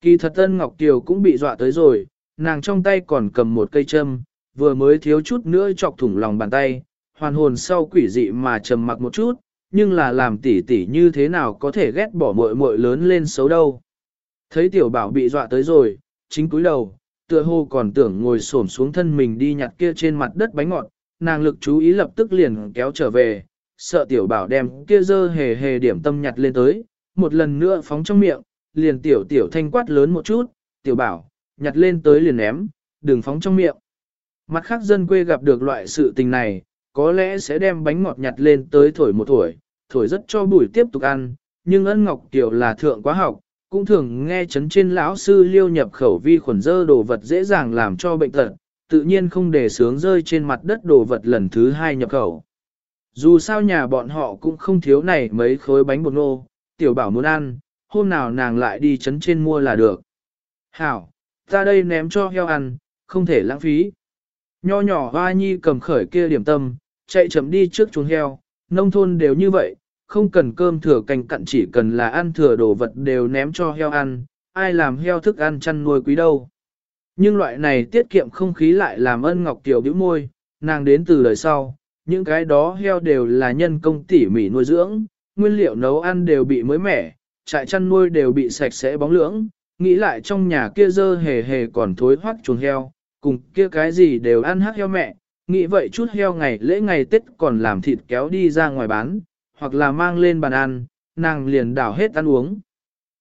Kỳ thật Ân Ngọc Kiều cũng bị dọa tới rồi, nàng trong tay còn cầm một cây châm, vừa mới thiếu chút nữa chọc thủng lòng bàn tay, hoàn hồn sau quỷ dị mà trầm mặc một chút, nhưng là làm tỉ tỉ như thế nào có thể ghét bỏ muội muội lớn lên xấu đâu. Thấy tiểu bảo bị dọa tới rồi, chính cúi đầu, tựa hồ còn tưởng ngồi xổm xuống thân mình đi nhặt kia trên mặt đất bánh ngọt, nàng lực chú ý lập tức liền kéo trở về, sợ tiểu bảo đem kia dơ hề hề điểm tâm nhặt lên tới, một lần nữa phóng trong miệng, liền tiểu tiểu thanh quát lớn một chút, tiểu bảo, nhặt lên tới liền ném, đừng phóng trong miệng. Mặt khác dân quê gặp được loại sự tình này, có lẽ sẽ đem bánh ngọt nhặt lên tới thổi một thổi, thổi rất cho bùi tiếp tục ăn, nhưng ân ngọc tiểu là thượng quá học, cũng thường nghe chấn trên lão sư liêu nhập khẩu vi khuẩn dơ đồ vật dễ dàng làm cho bệnh tật, tự nhiên không để sướng rơi trên mặt đất đồ vật lần thứ hai nhập khẩu. Dù sao nhà bọn họ cũng không thiếu này mấy khối bánh bột nô, tiểu bảo muốn ăn, hôm nào nàng lại đi chấn trên mua là được. Hảo, ta đây ném cho heo ăn, không thể lãng phí. Nho nhỏ hoa nhi cầm khởi kia điểm tâm, chạy chậm đi trước chuồng heo, nông thôn đều như vậy, không cần cơm thừa canh cặn chỉ cần là ăn thừa đồ vật đều ném cho heo ăn, ai làm heo thức ăn chăn nuôi quý đâu. Nhưng loại này tiết kiệm không khí lại làm ân ngọc tiểu bĩu môi, nàng đến từ đời sau, những cái đó heo đều là nhân công tỉ mỉ nuôi dưỡng, nguyên liệu nấu ăn đều bị mới mẻ, trại chăn nuôi đều bị sạch sẽ bóng lưỡng, nghĩ lại trong nhà kia dơ hề hề còn thối hoắc chuồng heo, cùng kia cái gì đều ăn hắc heo mẹ, nghĩ vậy chút heo ngày lễ ngày Tết còn làm thịt kéo đi ra ngoài bán, hoặc là mang lên bàn ăn, nàng liền đảo hết ăn uống.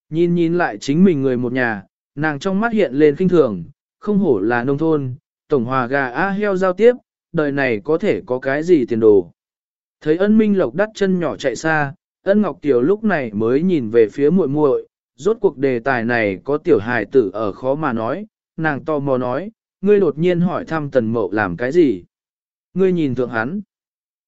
Nhìn nhìn lại chính mình người một nhà, nàng trong mắt hiện lên kinh thường, không hổ là nông thôn, tổng hòa gà a heo giao tiếp, đời này có thể có cái gì tiền đồ. Thấy ân minh lộc đắt chân nhỏ chạy xa, ân ngọc Kiều lúc này mới nhìn về phía muội muội, rốt cuộc đề tài này có tiểu hài tử ở khó mà nói, nàng to mò nói, ngươi đột nhiên hỏi thăm tần mậu làm cái gì. Ngươi nhìn thượng hắn.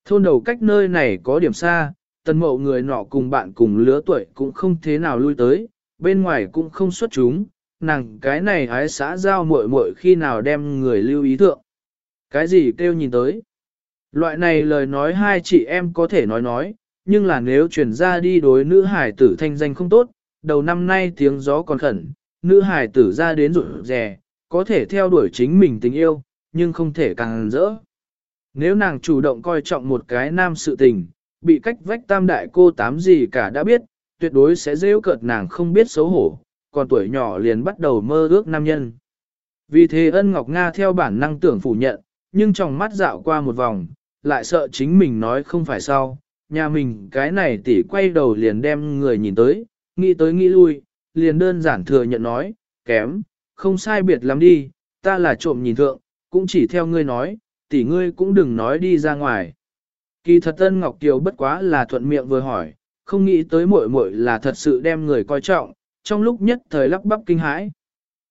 Thôn đầu cách nơi này có điểm xa, tần mậu người nọ cùng bạn cùng lứa tuổi cũng không thế nào lui tới, bên ngoài cũng không xuất chúng, nàng cái này hái xã giao muội muội khi nào đem người lưu ý thượng. Cái gì kêu nhìn tới? Loại này lời nói hai chị em có thể nói nói, nhưng là nếu chuyển ra đi đối nữ hải tử thanh danh không tốt, đầu năm nay tiếng gió còn khẩn, nữ hải tử ra đến rủi rè, có thể theo đuổi chính mình tình yêu, nhưng không thể càng rỡ. Nếu nàng chủ động coi trọng một cái nam sự tình, bị cách vách tam đại cô tám gì cả đã biết, tuyệt đối sẽ rêu cợt nàng không biết xấu hổ, còn tuổi nhỏ liền bắt đầu mơ ước nam nhân. Vì thế ân Ngọc Nga theo bản năng tưởng phủ nhận, nhưng trong mắt dạo qua một vòng, lại sợ chính mình nói không phải sao, nhà mình cái này tỉ quay đầu liền đem người nhìn tới, nghĩ tới nghĩ lui, liền đơn giản thừa nhận nói, kém, không sai biệt lắm đi, ta là trộm nhìn thượng, cũng chỉ theo ngươi nói, tỷ ngươi cũng đừng nói đi ra ngoài. Kỳ thật Tân Ngọc Kiều bất quá là thuận miệng vừa hỏi, không nghĩ tới muội muội là thật sự đem người coi trọng, trong lúc nhất thời lắp bắp kinh hãi.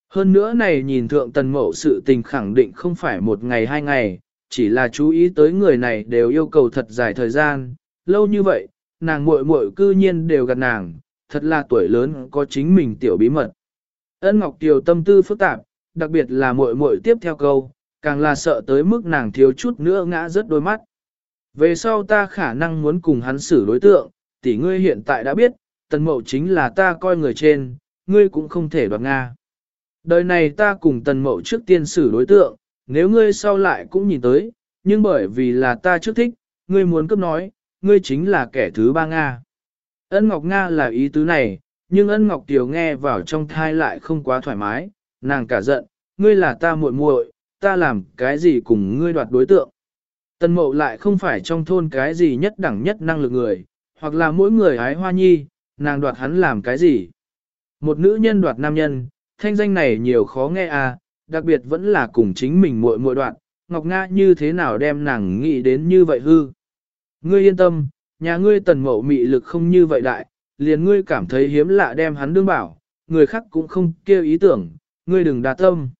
Hơn nữa này nhìn thượng tần mậu sự tình khẳng định không phải một ngày hai ngày, chỉ là chú ý tới người này đều yêu cầu thật dài thời gian, lâu như vậy, nàng muội muội cư nhiên đều gạt nàng, thật là tuổi lớn có chính mình tiểu bí mật. Ân Ngọc Kiều tâm tư phức tạp, đặc biệt là muội muội tiếp theo câu, càng là sợ tới mức nàng thiếu chút nữa ngã rớt đôi mắt. Về sau ta khả năng muốn cùng hắn xử đối tượng, tỷ ngươi hiện tại đã biết, tần mậu chính là ta coi người trên, ngươi cũng không thể đoạt Nga. Đời này ta cùng tần mậu trước tiên xử đối tượng, nếu ngươi sau lại cũng nhìn tới, nhưng bởi vì là ta trước thích, ngươi muốn cấp nói, ngươi chính là kẻ thứ ba Nga. Ân Ngọc Nga là ý tứ này, nhưng ân Ngọc Tiểu nghe vào trong thai lại không quá thoải mái, nàng cả giận, ngươi là ta muội muội, ta làm cái gì cùng ngươi đoạt đối tượng. Tần mậu lại không phải trong thôn cái gì nhất đẳng nhất năng lực người, hoặc là mỗi người hái hoa nhi, nàng đoạt hắn làm cái gì. Một nữ nhân đoạt nam nhân, thanh danh này nhiều khó nghe à, đặc biệt vẫn là cùng chính mình muội muội đoạn, Ngọc Nga như thế nào đem nàng nghĩ đến như vậy hư. Ngươi yên tâm, nhà ngươi tần mậu mị lực không như vậy đại, liền ngươi cảm thấy hiếm lạ đem hắn đương bảo, người khác cũng không kêu ý tưởng, ngươi đừng đa tâm.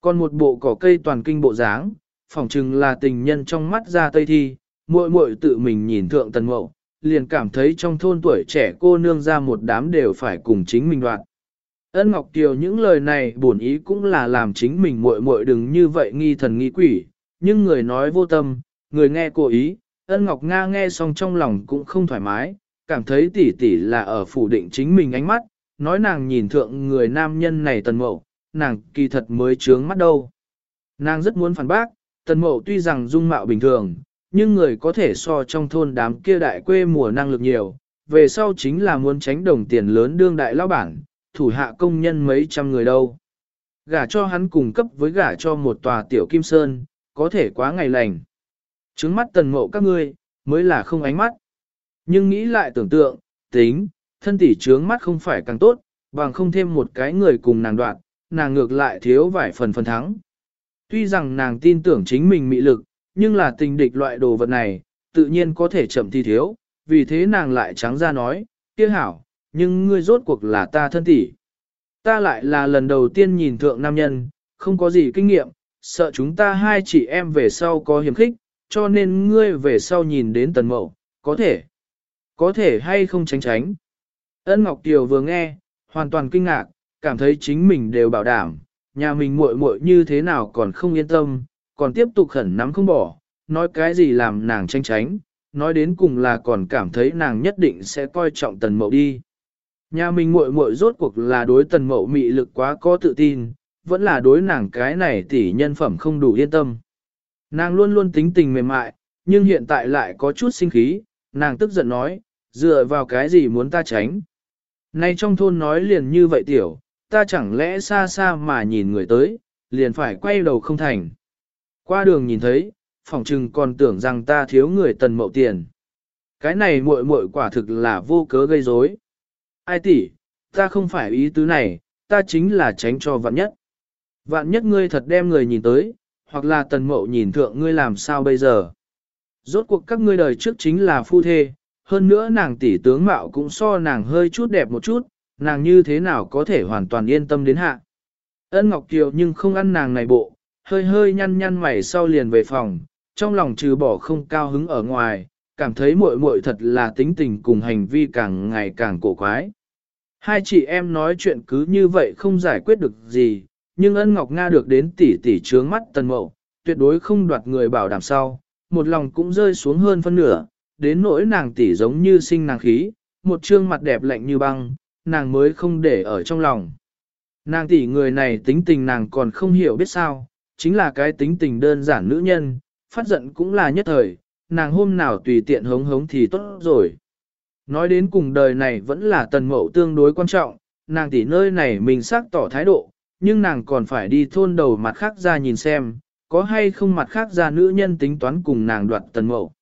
Còn một bộ cỏ cây toàn kinh bộ dáng, phỏng chừng là tình nhân trong mắt ra tây thi, muội muội tự mình nhìn thượng tần mậu, liền cảm thấy trong thôn tuổi trẻ cô nương ra một đám đều phải cùng chính mình đoạn. Ân Ngọc Kiều những lời này bổn ý cũng là làm chính mình muội muội đừng như vậy nghi thần nghi quỷ, nhưng người nói vô tâm, người nghe cố ý, Ân Ngọc Nga nghe xong trong lòng cũng không thoải mái, cảm thấy tỷ tỷ là ở phủ định chính mình ánh mắt, nói nàng nhìn thượng người nam nhân này tần mậu, nàng kỳ thật mới trướng mắt đâu. Nàng rất muốn phản bác, tần mậu tuy rằng dung mạo bình thường, nhưng người có thể so trong thôn đám kia đại quê mùa năng lực nhiều, về sau chính là muốn tránh đồng tiền lớn đương đại lão bản, thủ hạ công nhân mấy trăm người đâu. Gả cho hắn cùng cấp với gả cho một tòa tiểu kim sơn, có thể quá ngày lành. Trứng mắt tần mộ các ngươi, mới là không ánh mắt. Nhưng nghĩ lại tưởng tượng, tính, thân tỷ trướng mắt không phải càng tốt, bằng không thêm một cái người cùng nàng đoạn, nàng ngược lại thiếu vài phần phần thắng. Tuy rằng nàng tin tưởng chính mình mị lực, nhưng là tình địch loại đồ vật này, tự nhiên có thể chậm thi thiếu, vì thế nàng lại trắng ra nói, kia hảo, nhưng ngươi rốt cuộc là ta thân tỷ. Ta lại là lần đầu tiên nhìn thượng nam nhân, không có gì kinh nghiệm, sợ chúng ta hai chị em về sau có hiểm khích, cho nên ngươi về sau nhìn đến tần mậu, có thể, có thể hay không tránh tránh. Ân Ngọc tiều vừa nghe, hoàn toàn kinh ngạc, cảm thấy chính mình đều bảo đảm, nhà mình muội muội như thế nào còn không yên tâm, còn tiếp tục khẩn nắm không bỏ, nói cái gì làm nàng tranh tránh, nói đến cùng là còn cảm thấy nàng nhất định sẽ coi trọng tần mậu đi. Nhà mình muội muội rốt cuộc là đối tần mậu mị lực quá có tự tin, vẫn là đối nàng cái này tỷ nhân phẩm không đủ yên tâm. Nàng luôn luôn tính tình mềm mại, nhưng hiện tại lại có chút sinh khí, nàng tức giận nói, dựa vào cái gì muốn ta tránh. Nay trong thôn nói liền như vậy tiểu, ta chẳng lẽ xa xa mà nhìn người tới, liền phải quay đầu không thành. Qua đường nhìn thấy, phòng trừng còn tưởng rằng ta thiếu người tần mậu tiền. Cái này muội muội quả thực là vô cớ gây rối. Ai tỷ, ta không phải ý tứ này, ta chính là tránh cho vạn nhất. Vạn nhất ngươi thật đem người nhìn tới, hoặc là tần mậu nhìn thượng ngươi làm sao bây giờ. Rốt cuộc các ngươi đời trước chính là phu thê, hơn nữa nàng tỷ tướng mạo cũng so nàng hơi chút đẹp một chút, nàng như thế nào có thể hoàn toàn yên tâm đến hạ. Ân Ngọc Kiều nhưng không ăn nàng này bộ, hơi hơi nhăn nhăn mày sau liền về phòng, trong lòng trừ bỏ không cao hứng ở ngoài, cảm thấy muội muội thật là tính tình cùng hành vi càng ngày càng cổ quái. Hai chị em nói chuyện cứ như vậy không giải quyết được gì, nhưng ân Ngọc Nga được đến tỷ tỷ trướng mắt tần mậu, tuyệt đối không đoạt người bảo đảm sau, một lòng cũng rơi xuống hơn phân nửa, đến nỗi nàng tỷ giống như sinh nàng khí, một trương mặt đẹp lạnh như băng, nàng mới không để ở trong lòng. Nàng tỷ người này tính tình nàng còn không hiểu biết sao, chính là cái tính tình đơn giản nữ nhân, phát giận cũng là nhất thời, nàng hôm nào tùy tiện hống hống thì tốt rồi. Nói đến cùng đời này vẫn là tần mậu tương đối quan trọng, nàng tỷ nơi này mình xác tỏ thái độ, nhưng nàng còn phải đi thôn đầu mặt khác ra nhìn xem, có hay không mặt khác ra nữ nhân tính toán cùng nàng đoạt tần mậu.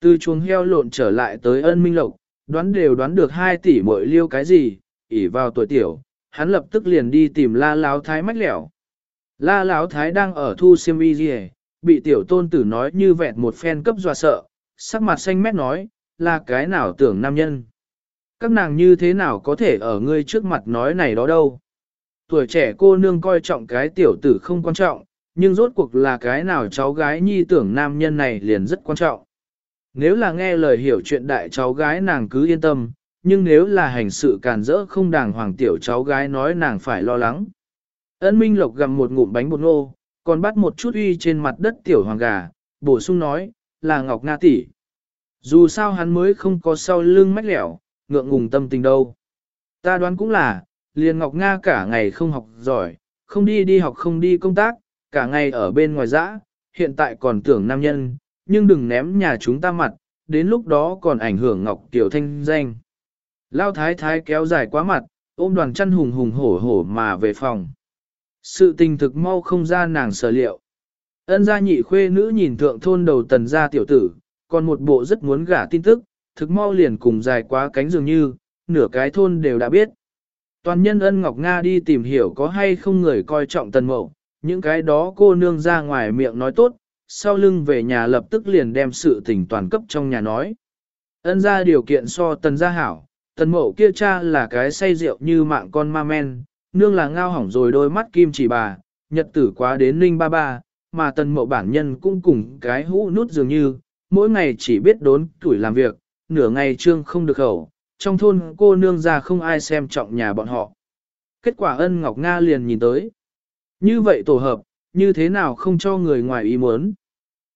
Từ chuồng heo lộn trở lại tới ân minh lộc, đoán đều đoán được 2 tỷ mỗi liêu cái gì, ỉ vào tuổi tiểu, hắn lập tức liền đi tìm la láo thái mách lẻo. La láo thái đang ở thu siêm y gì bị tiểu tôn tử nói như vẹn một phen cấp dọa sợ, sắc mặt xanh mét nói, là cái nào tưởng nam nhân. Các nàng như thế nào có thể ở ngươi trước mặt nói này đó đâu. Tuổi trẻ cô nương coi trọng cái tiểu tử không quan trọng, nhưng rốt cuộc là cái nào cháu gái nhi tưởng nam nhân này liền rất quan trọng. Nếu là nghe lời hiểu chuyện đại cháu gái nàng cứ yên tâm, nhưng nếu là hành sự càn rỡ không đàng hoàng tiểu cháu gái nói nàng phải lo lắng. Ân Minh Lộc gặm một ngụm bánh bột ngô, còn bắt một chút uy trên mặt đất tiểu hoàng gà, bổ sung nói, là Ngọc Nga tỷ. Dù sao hắn mới không có sau lưng mách lẻo, ngượng ngùng tâm tình đâu. Ta đoán cũng là, liền Ngọc Nga cả ngày không học giỏi, không đi đi học không đi công tác, cả ngày ở bên ngoài dã, hiện tại còn tưởng nam nhân, nhưng đừng ném nhà chúng ta mặt, đến lúc đó còn ảnh hưởng Ngọc Tiểu thanh danh. Lao thái thái kéo dài quá mặt, ôm đoàn chăn hùng hùng hổ hổ mà về phòng. Sự tình thực mau không ra nàng sở liệu. Ân gia nhị khuê nữ nhìn thượng thôn đầu tần gia tiểu tử, còn một bộ rất muốn gả tin tức, thực mau liền cùng dài quá cánh dường như, nửa cái thôn đều đã biết. Toàn nhân ân Ngọc Nga đi tìm hiểu có hay không người coi trọng tần mậu, những cái đó cô nương ra ngoài miệng nói tốt, sau lưng về nhà lập tức liền đem sự tình toàn cấp trong nhà nói. Ân ra điều kiện so tần gia hảo, tần mậu kia cha là cái say rượu như mạng con ma men, nương là ngao hỏng rồi đôi mắt kim chỉ bà, nhật tử quá đến ninh ba ba, mà tần mậu bản nhân cũng cùng cái hũ nút dường như, mỗi ngày chỉ biết đốn tuổi làm việc, nửa ngày trương không được khẩu, trong thôn cô nương ra không ai xem trọng nhà bọn họ. Kết quả ân Ngọc Nga liền nhìn tới. Như vậy tổ hợp, như thế nào không cho người ngoài ý muốn.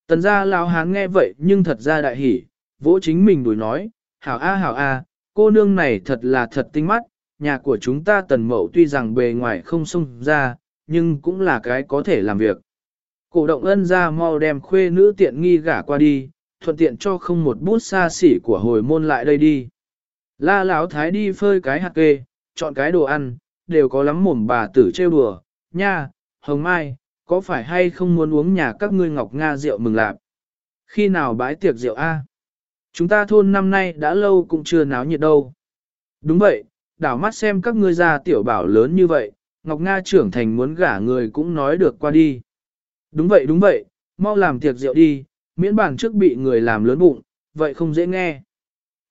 Tần gia lão hán nghe vậy nhưng thật ra đại hỉ, vỗ chính mình đuổi nói, hảo a hảo a, cô nương này thật là thật tinh mắt, nhà của chúng ta tần mậu tuy rằng bề ngoài không xông ra, nhưng cũng là cái có thể làm việc. Cổ động ân ra mau đem khuê nữ tiện nghi gả qua đi, thuận tiện cho không một bút xa xỉ của hồi môn lại đây đi. La Lão thái đi phơi cái hạt kê, chọn cái đồ ăn, đều có lắm mồm bà tử trêu đùa, nha, hồng mai, có phải hay không muốn uống nhà các ngươi ngọc Nga rượu mừng lạp? Khi nào bái tiệc rượu A? Chúng ta thôn năm nay đã lâu cũng chưa náo nhiệt đâu. Đúng vậy, đảo mắt xem các ngươi già tiểu bảo lớn như vậy, Ngọc Nga trưởng thành muốn gả người cũng nói được qua đi. Đúng vậy đúng vậy, mau làm tiệc rượu đi, miễn bản trước bị người làm lớn bụng, vậy không dễ nghe.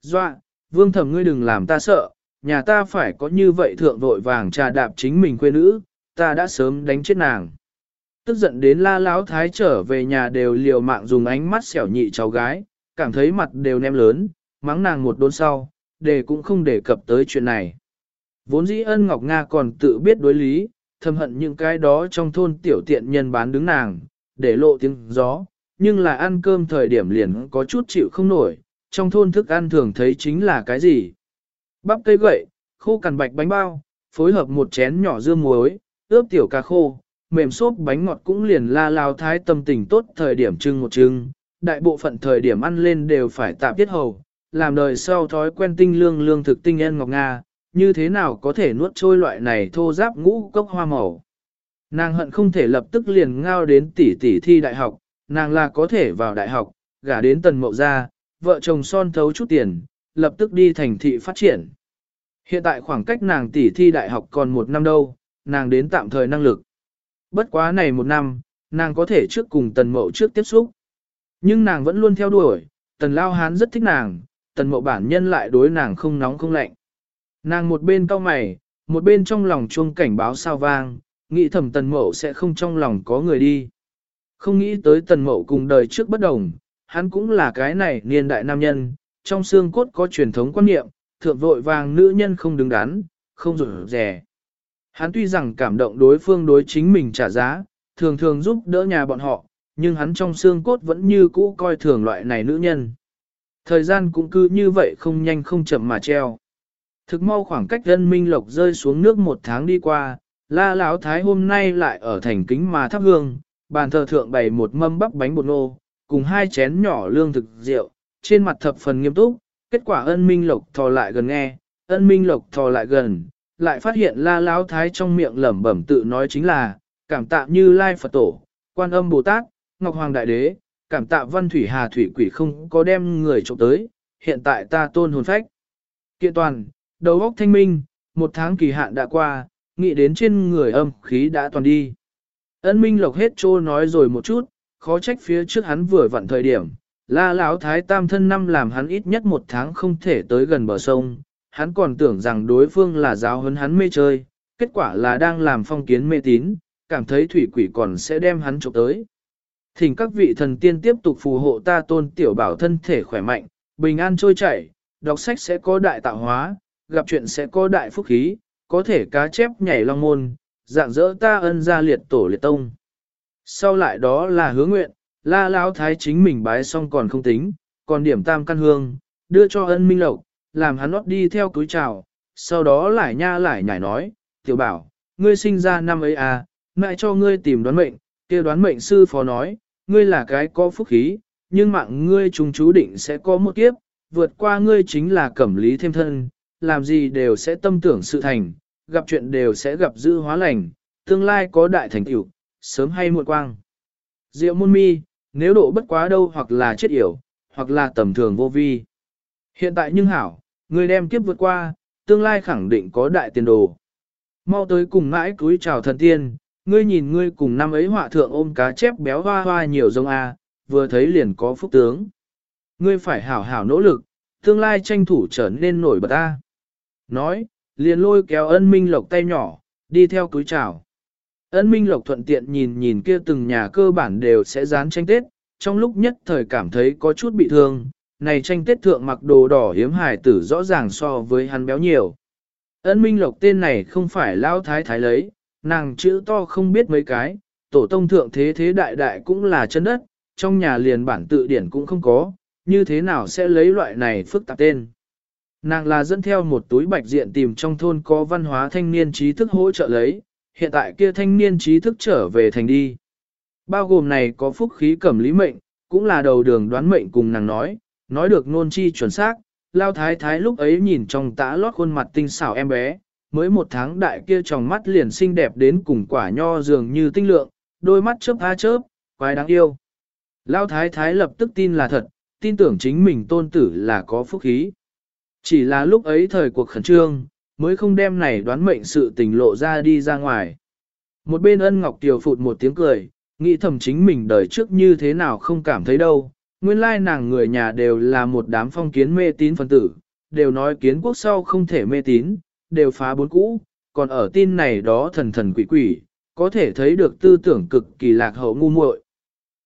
Doa, vương thẩm ngươi đừng làm ta sợ, nhà ta phải có như vậy thượng vội vàng trà đạp chính mình quê nữ, ta đã sớm đánh chết nàng. Tức giận đến la láo thái trở về nhà đều liều mạng dùng ánh mắt xẻo nhị cháu gái, cảm thấy mặt đều nem lớn, mắng nàng một đốn sau, để cũng không đề cập tới chuyện này. Vốn dĩ ân Ngọc Nga còn tự biết đối lý, thầm hận những cái đó trong thôn tiểu tiện nhân bán đứng nàng, để lộ tiếng gió, nhưng là ăn cơm thời điểm liền có chút chịu không nổi, trong thôn thức ăn thường thấy chính là cái gì. Bắp cây gậy, khô cằn bạch bánh bao, phối hợp một chén nhỏ dưa muối, ướp tiểu cà khô, mềm xốp bánh ngọt cũng liền la lao thái tâm tình tốt thời điểm trưng một trưng, đại bộ phận thời điểm ăn lên đều phải tạm tiết hầu, làm đời sau thói quen tinh lương lương thực tinh en ngọc nga, như thế nào có thể nuốt trôi loại này thô giáp ngũ cốc hoa màu. Nàng hận không thể lập tức liền ngao đến tỷ tỷ thi đại học, nàng là có thể vào đại học, gả đến tần mậu gia, vợ chồng son thấu chút tiền, lập tức đi thành thị phát triển. Hiện tại khoảng cách nàng tỷ thi đại học còn một năm đâu, nàng đến tạm thời năng lực. Bất quá này một năm, nàng có thể trước cùng tần mậu trước tiếp xúc. Nhưng nàng vẫn luôn theo đuổi, tần lao hán rất thích nàng, tần mậu bản nhân lại đối nàng không nóng không lạnh. Nàng một bên cau mày, một bên trong lòng chuông cảnh báo sao vang, nghĩ thầm tần mậu sẽ không trong lòng có người đi. Không nghĩ tới tần mậu cùng đời trước bất đồng, hắn cũng là cái này niên đại nam nhân, trong xương cốt có truyền thống quan niệm, thượng vội vàng nữ nhân không đứng đắn, không rủi rẻ. Hắn tuy rằng cảm động đối phương đối chính mình trả giá, thường thường giúp đỡ nhà bọn họ, nhưng hắn trong xương cốt vẫn như cũ coi thường loại này nữ nhân. Thời gian cũng cứ như vậy không nhanh không chậm mà treo. Thực mau khoảng cách dân minh lộc rơi xuống nước một tháng đi qua, la lão thái hôm nay lại ở thành kính mà thắp hương, bàn thờ thượng bày một mâm bắp bánh bột nô, cùng hai chén nhỏ lương thực rượu, trên mặt thập phần nghiêm túc, kết quả ân minh lộc thò lại gần nghe, ân minh lộc thò lại gần, lại phát hiện la lão thái trong miệng lẩm bẩm tự nói chính là, cảm tạ như lai Phật tổ, quan âm Bồ Tát, Ngọc Hoàng Đại Đế, cảm tạ văn thủy hà thủy quỷ không có đem người trộm tới, hiện tại ta tôn hồn phách. Kiện toàn, đầu óc thanh minh, một tháng kỳ hạn đã qua, nghĩ đến trên người âm khí đã toàn đi. Ân minh lộc hết trô nói rồi một chút, khó trách phía trước hắn vừa vặn thời điểm, la lão thái tam thân năm làm hắn ít nhất một tháng không thể tới gần bờ sông, hắn còn tưởng rằng đối phương là giáo huấn hắn mê chơi, kết quả là đang làm phong kiến mê tín, cảm thấy thủy quỷ còn sẽ đem hắn trộm tới. Thỉnh các vị thần tiên tiếp tục phù hộ ta tôn tiểu bảo thân thể khỏe mạnh, bình an trôi chảy, đọc sách sẽ có đại tạo hóa, gặp chuyện sẽ có đại phúc khí, có thể cá chép nhảy long môn, dạng dỡ ta ân ra liệt tổ liệt tông. Sau lại đó là hứa nguyện, la lão thái chính mình bái xong còn không tính, còn điểm tam căn hương, đưa cho ân minh lộc, làm hắn nót đi theo túi chào, sau đó lại nha lại nhảy nói, tiểu bảo, ngươi sinh ra năm ấy à, mẹ cho ngươi tìm đoán mệnh, kia đoán mệnh sư phó nói, ngươi là cái có phúc khí, nhưng mạng ngươi trùng chú định sẽ có một kiếp, vượt qua ngươi chính là cẩm lý thêm thân, làm gì đều sẽ tâm tưởng sự thành, gặp chuyện đều sẽ gặp dư hóa lành, tương lai có đại thành tựu, sớm hay muộn quang. Diệu môn mi, nếu độ bất quá đâu hoặc là chết yểu, hoặc là tầm thường vô vi. Hiện tại nhưng hảo, người đem kiếp vượt qua, tương lai khẳng định có đại tiền đồ. Mau tới cùng mãi cúi chào thần tiên, ngươi nhìn ngươi cùng năm ấy họa thượng ôm cá chép béo hoa hoa nhiều giống A, vừa thấy liền có phúc tướng. Ngươi phải hảo hảo nỗ lực, tương lai tranh thủ trở nên nổi bật A. Nói, liền lôi kéo ân minh lộc tay nhỏ, đi theo cúi chào. Ân minh lộc thuận tiện nhìn nhìn kia từng nhà cơ bản đều sẽ dán tranh tết, trong lúc nhất thời cảm thấy có chút bị thương, này tranh tết thượng mặc đồ đỏ hiếm hài tử rõ ràng so với hắn béo nhiều. Ân minh lộc tên này không phải lao thái thái lấy, nàng chữ to không biết mấy cái, tổ tông thượng thế thế đại đại cũng là chân đất, trong nhà liền bản tự điển cũng không có, như thế nào sẽ lấy loại này phức tạp tên. Nàng là dẫn theo một túi bạch diện tìm trong thôn có văn hóa thanh niên trí thức hỗ trợ lấy, hiện tại kia thanh niên trí thức trở về thành đi. Bao gồm này có phúc khí cẩm lý mệnh, cũng là đầu đường đoán mệnh cùng nàng nói, nói được nôn chi chuẩn xác, lao thái thái lúc ấy nhìn trong tã lót khuôn mặt tinh xảo em bé, mới một tháng đại kia tròng mắt liền xinh đẹp đến cùng quả nho dường như tinh lượng, đôi mắt chớp a chớp, quái đáng yêu. Lao thái thái lập tức tin là thật, tin tưởng chính mình tôn tử là có phúc khí. Chỉ là lúc ấy thời cuộc khẩn trương, mới không đem này đoán mệnh sự tình lộ ra đi ra ngoài. Một bên ân ngọc tiều phụt một tiếng cười, nghĩ thầm chính mình đời trước như thế nào không cảm thấy đâu. Nguyên lai nàng người nhà đều là một đám phong kiến mê tín phân tử, đều nói kiến quốc sau không thể mê tín, đều phá bốn cũ, còn ở tin này đó thần thần quỷ quỷ, có thể thấy được tư tưởng cực kỳ lạc hậu ngu muội.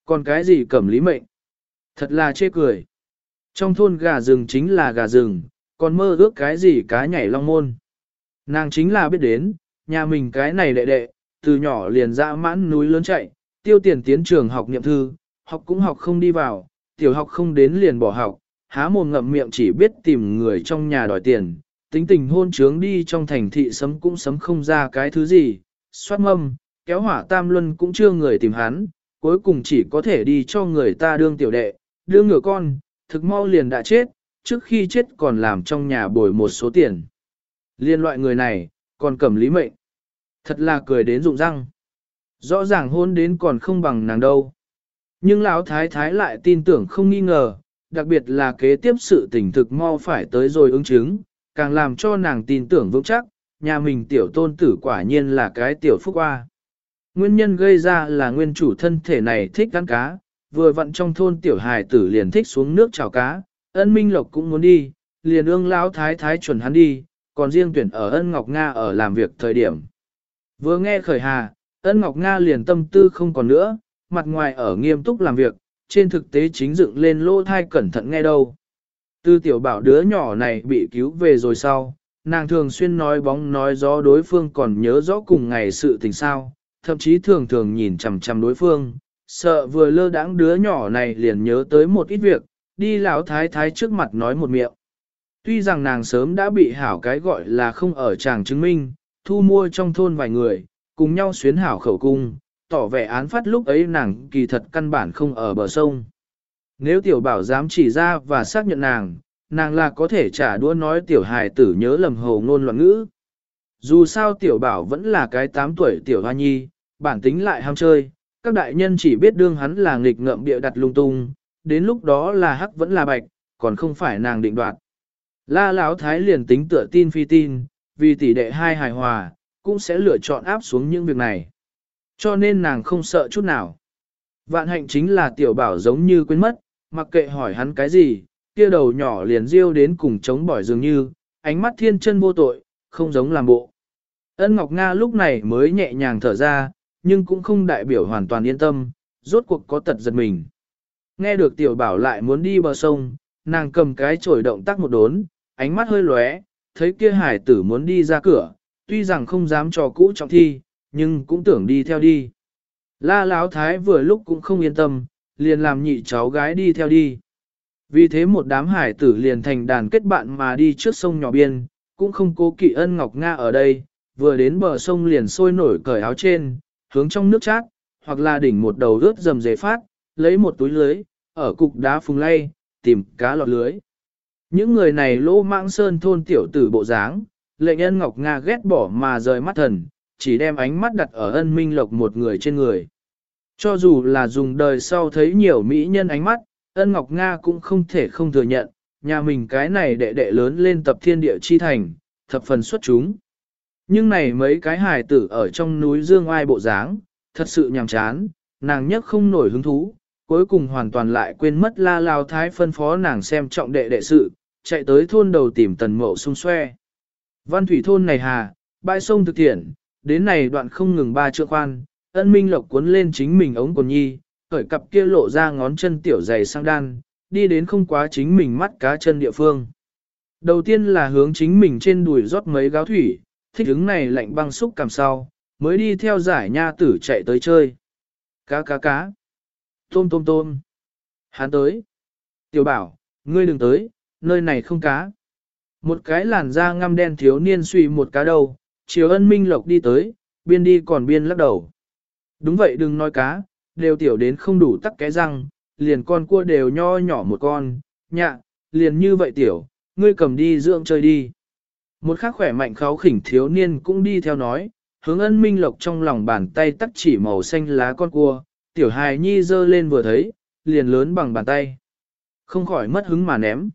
Còn cái gì cẩm lý mệnh? Thật là chê cười. Trong thôn gà rừng chính là gà rừng, còn mơ ước cái gì cá nhảy long môn. Nàng chính là biết đến, nhà mình cái này đệ đệ, từ nhỏ liền dã mãn núi lớn chạy, tiêu tiền tiến trường học niệm thư, học cũng học không đi vào, tiểu học không đến liền bỏ học, há mồm ngậm miệng chỉ biết tìm người trong nhà đòi tiền, tính tình hôn trướng đi trong thành thị sấm cũng sấm không ra cái thứ gì, xoát mâm, kéo hỏa tam luân cũng chưa người tìm hắn, cuối cùng chỉ có thể đi cho người ta đương tiểu đệ, đương ngựa con, thực mau liền đã chết, trước khi chết còn làm trong nhà bồi một số tiền. Liên loại người này, còn cầm lý mệnh. Thật là cười đến rụng răng. Rõ ràng hôn đến còn không bằng nàng đâu. Nhưng lão thái thái lại tin tưởng không nghi ngờ, đặc biệt là kế tiếp sự tình thực mau phải tới rồi ứng chứng, càng làm cho nàng tin tưởng vững chắc, nhà mình tiểu tôn tử quả nhiên là cái tiểu phúc hoa. Nguyên nhân gây ra là nguyên chủ thân thể này thích ăn cá, vừa vặn trong thôn tiểu hài tử liền thích xuống nước chào cá, ân minh lộc cũng muốn đi, liền ương lão thái thái chuẩn hắn đi, còn riêng tuyển ở ân Ngọc Nga ở làm việc thời điểm. Vừa nghe khởi hà, ân Ngọc Nga liền tâm tư không còn nữa, mặt ngoài ở nghiêm túc làm việc, trên thực tế chính dựng lên lỗ thai cẩn thận nghe đâu. Tư tiểu bảo đứa nhỏ này bị cứu về rồi sau, nàng thường xuyên nói bóng nói gió đối phương còn nhớ rõ cùng ngày sự tình sao, thậm chí thường thường nhìn chằm chằm đối phương, sợ vừa lơ đãng đứa nhỏ này liền nhớ tới một ít việc, đi lão thái thái trước mặt nói một miệng. Tuy rằng nàng sớm đã bị hảo cái gọi là không ở chàng chứng minh, thu mua trong thôn vài người, cùng nhau xuyến hảo khẩu cung, tỏ vẻ án phát lúc ấy nàng kỳ thật căn bản không ở bờ sông. Nếu tiểu bảo dám chỉ ra và xác nhận nàng, nàng là có thể trả đũa nói tiểu hài tử nhớ lầm hồ ngôn loạn ngữ. Dù sao tiểu bảo vẫn là cái 8 tuổi tiểu hoa nhi, bản tính lại ham chơi, các đại nhân chỉ biết đương hắn là nghịch ngợm bịa đặt lung tung, đến lúc đó là hắc vẫn là bạch, còn không phải nàng định đoạt. La Lão Thái liền tính tựa tin phi tin, vì tỷ đệ hai hài hòa, cũng sẽ lựa chọn áp xuống những việc này. Cho nên nàng không sợ chút nào. Vạn hạnh chính là tiểu bảo giống như quên mất, mặc kệ hỏi hắn cái gì, kia đầu nhỏ liền riêu đến cùng chống bỏi dường như, ánh mắt thiên chân vô tội, không giống làm bộ. Ân Ngọc Nga lúc này mới nhẹ nhàng thở ra, nhưng cũng không đại biểu hoàn toàn yên tâm, rốt cuộc có tật giật mình. Nghe được tiểu bảo lại muốn đi bờ sông, nàng cầm cái chổi động tác một đốn, ánh mắt hơi lóe, thấy kia hải tử muốn đi ra cửa, tuy rằng không dám cho cũ trọng thi, nhưng cũng tưởng đi theo đi. La Láo Thái vừa lúc cũng không yên tâm, liền làm nhị cháu gái đi theo đi. Vì thế một đám hải tử liền thành đàn kết bạn mà đi trước sông nhỏ biên, cũng không cố kỵ ân Ngọc Nga ở đây, vừa đến bờ sông liền sôi nổi cởi áo trên, hướng trong nước chát, hoặc là đỉnh một đầu rớt dầm dề phát, lấy một túi lưới, ở cục đá phùng lay, tìm cá lọt lưới. Những người này lỗ mạng sơn thôn tiểu tử bộ dáng, lệnh ân Ngọc Nga ghét bỏ mà rời mắt thần, chỉ đem ánh mắt đặt ở ân minh lộc một người trên người. Cho dù là dùng đời sau thấy nhiều mỹ nhân ánh mắt, ân Ngọc Nga cũng không thể không thừa nhận, nhà mình cái này đệ đệ lớn lên tập thiên địa chi thành, thập phần xuất chúng. Nhưng này mấy cái hài tử ở trong núi Dương Ai bộ dáng, thật sự nhàm chán, nàng nhất không nổi hứng thú, cuối cùng hoàn toàn lại quên mất la lao thái phân phó nàng xem trọng đệ đệ sự, chạy tới thôn đầu tìm tần mậu xung xoe. Văn thủy thôn này hà, bãi sông thực thiện, đến này đoạn không ngừng ba trượng khoan, ân minh lộc cuốn lên chính mình ống quần nhi, khởi cặp kia lộ ra ngón chân tiểu dày sang đan, đi đến không quá chính mình mắt cá chân địa phương. Đầu tiên là hướng chính mình trên đùi rót mấy gáo thủy, thích ứng này lạnh băng xúc cảm sau, mới đi theo giải nha tử chạy tới chơi. Cá cá cá. Tôm tôm tôm. Hắn tới. Tiểu bảo, ngươi đừng tới, nơi này không cá. Một cái làn da ngăm đen thiếu niên suy một cá đầu, chiều ân minh lộc đi tới, biên đi còn biên lắc đầu. Đúng vậy đừng nói cá, đều tiểu đến không đủ tắc cái răng, liền con cua đều nho nhỏ một con, nhạ, liền như vậy tiểu, ngươi cầm đi dưỡng chơi đi. Một khắc khỏe mạnh kháo khỉnh thiếu niên cũng đi theo nói, hướng ân minh lộc trong lòng bàn tay tắt chỉ màu xanh lá con cua, tiểu hài nhi dơ lên vừa thấy, liền lớn bằng bàn tay. Không khỏi mất hứng mà ném.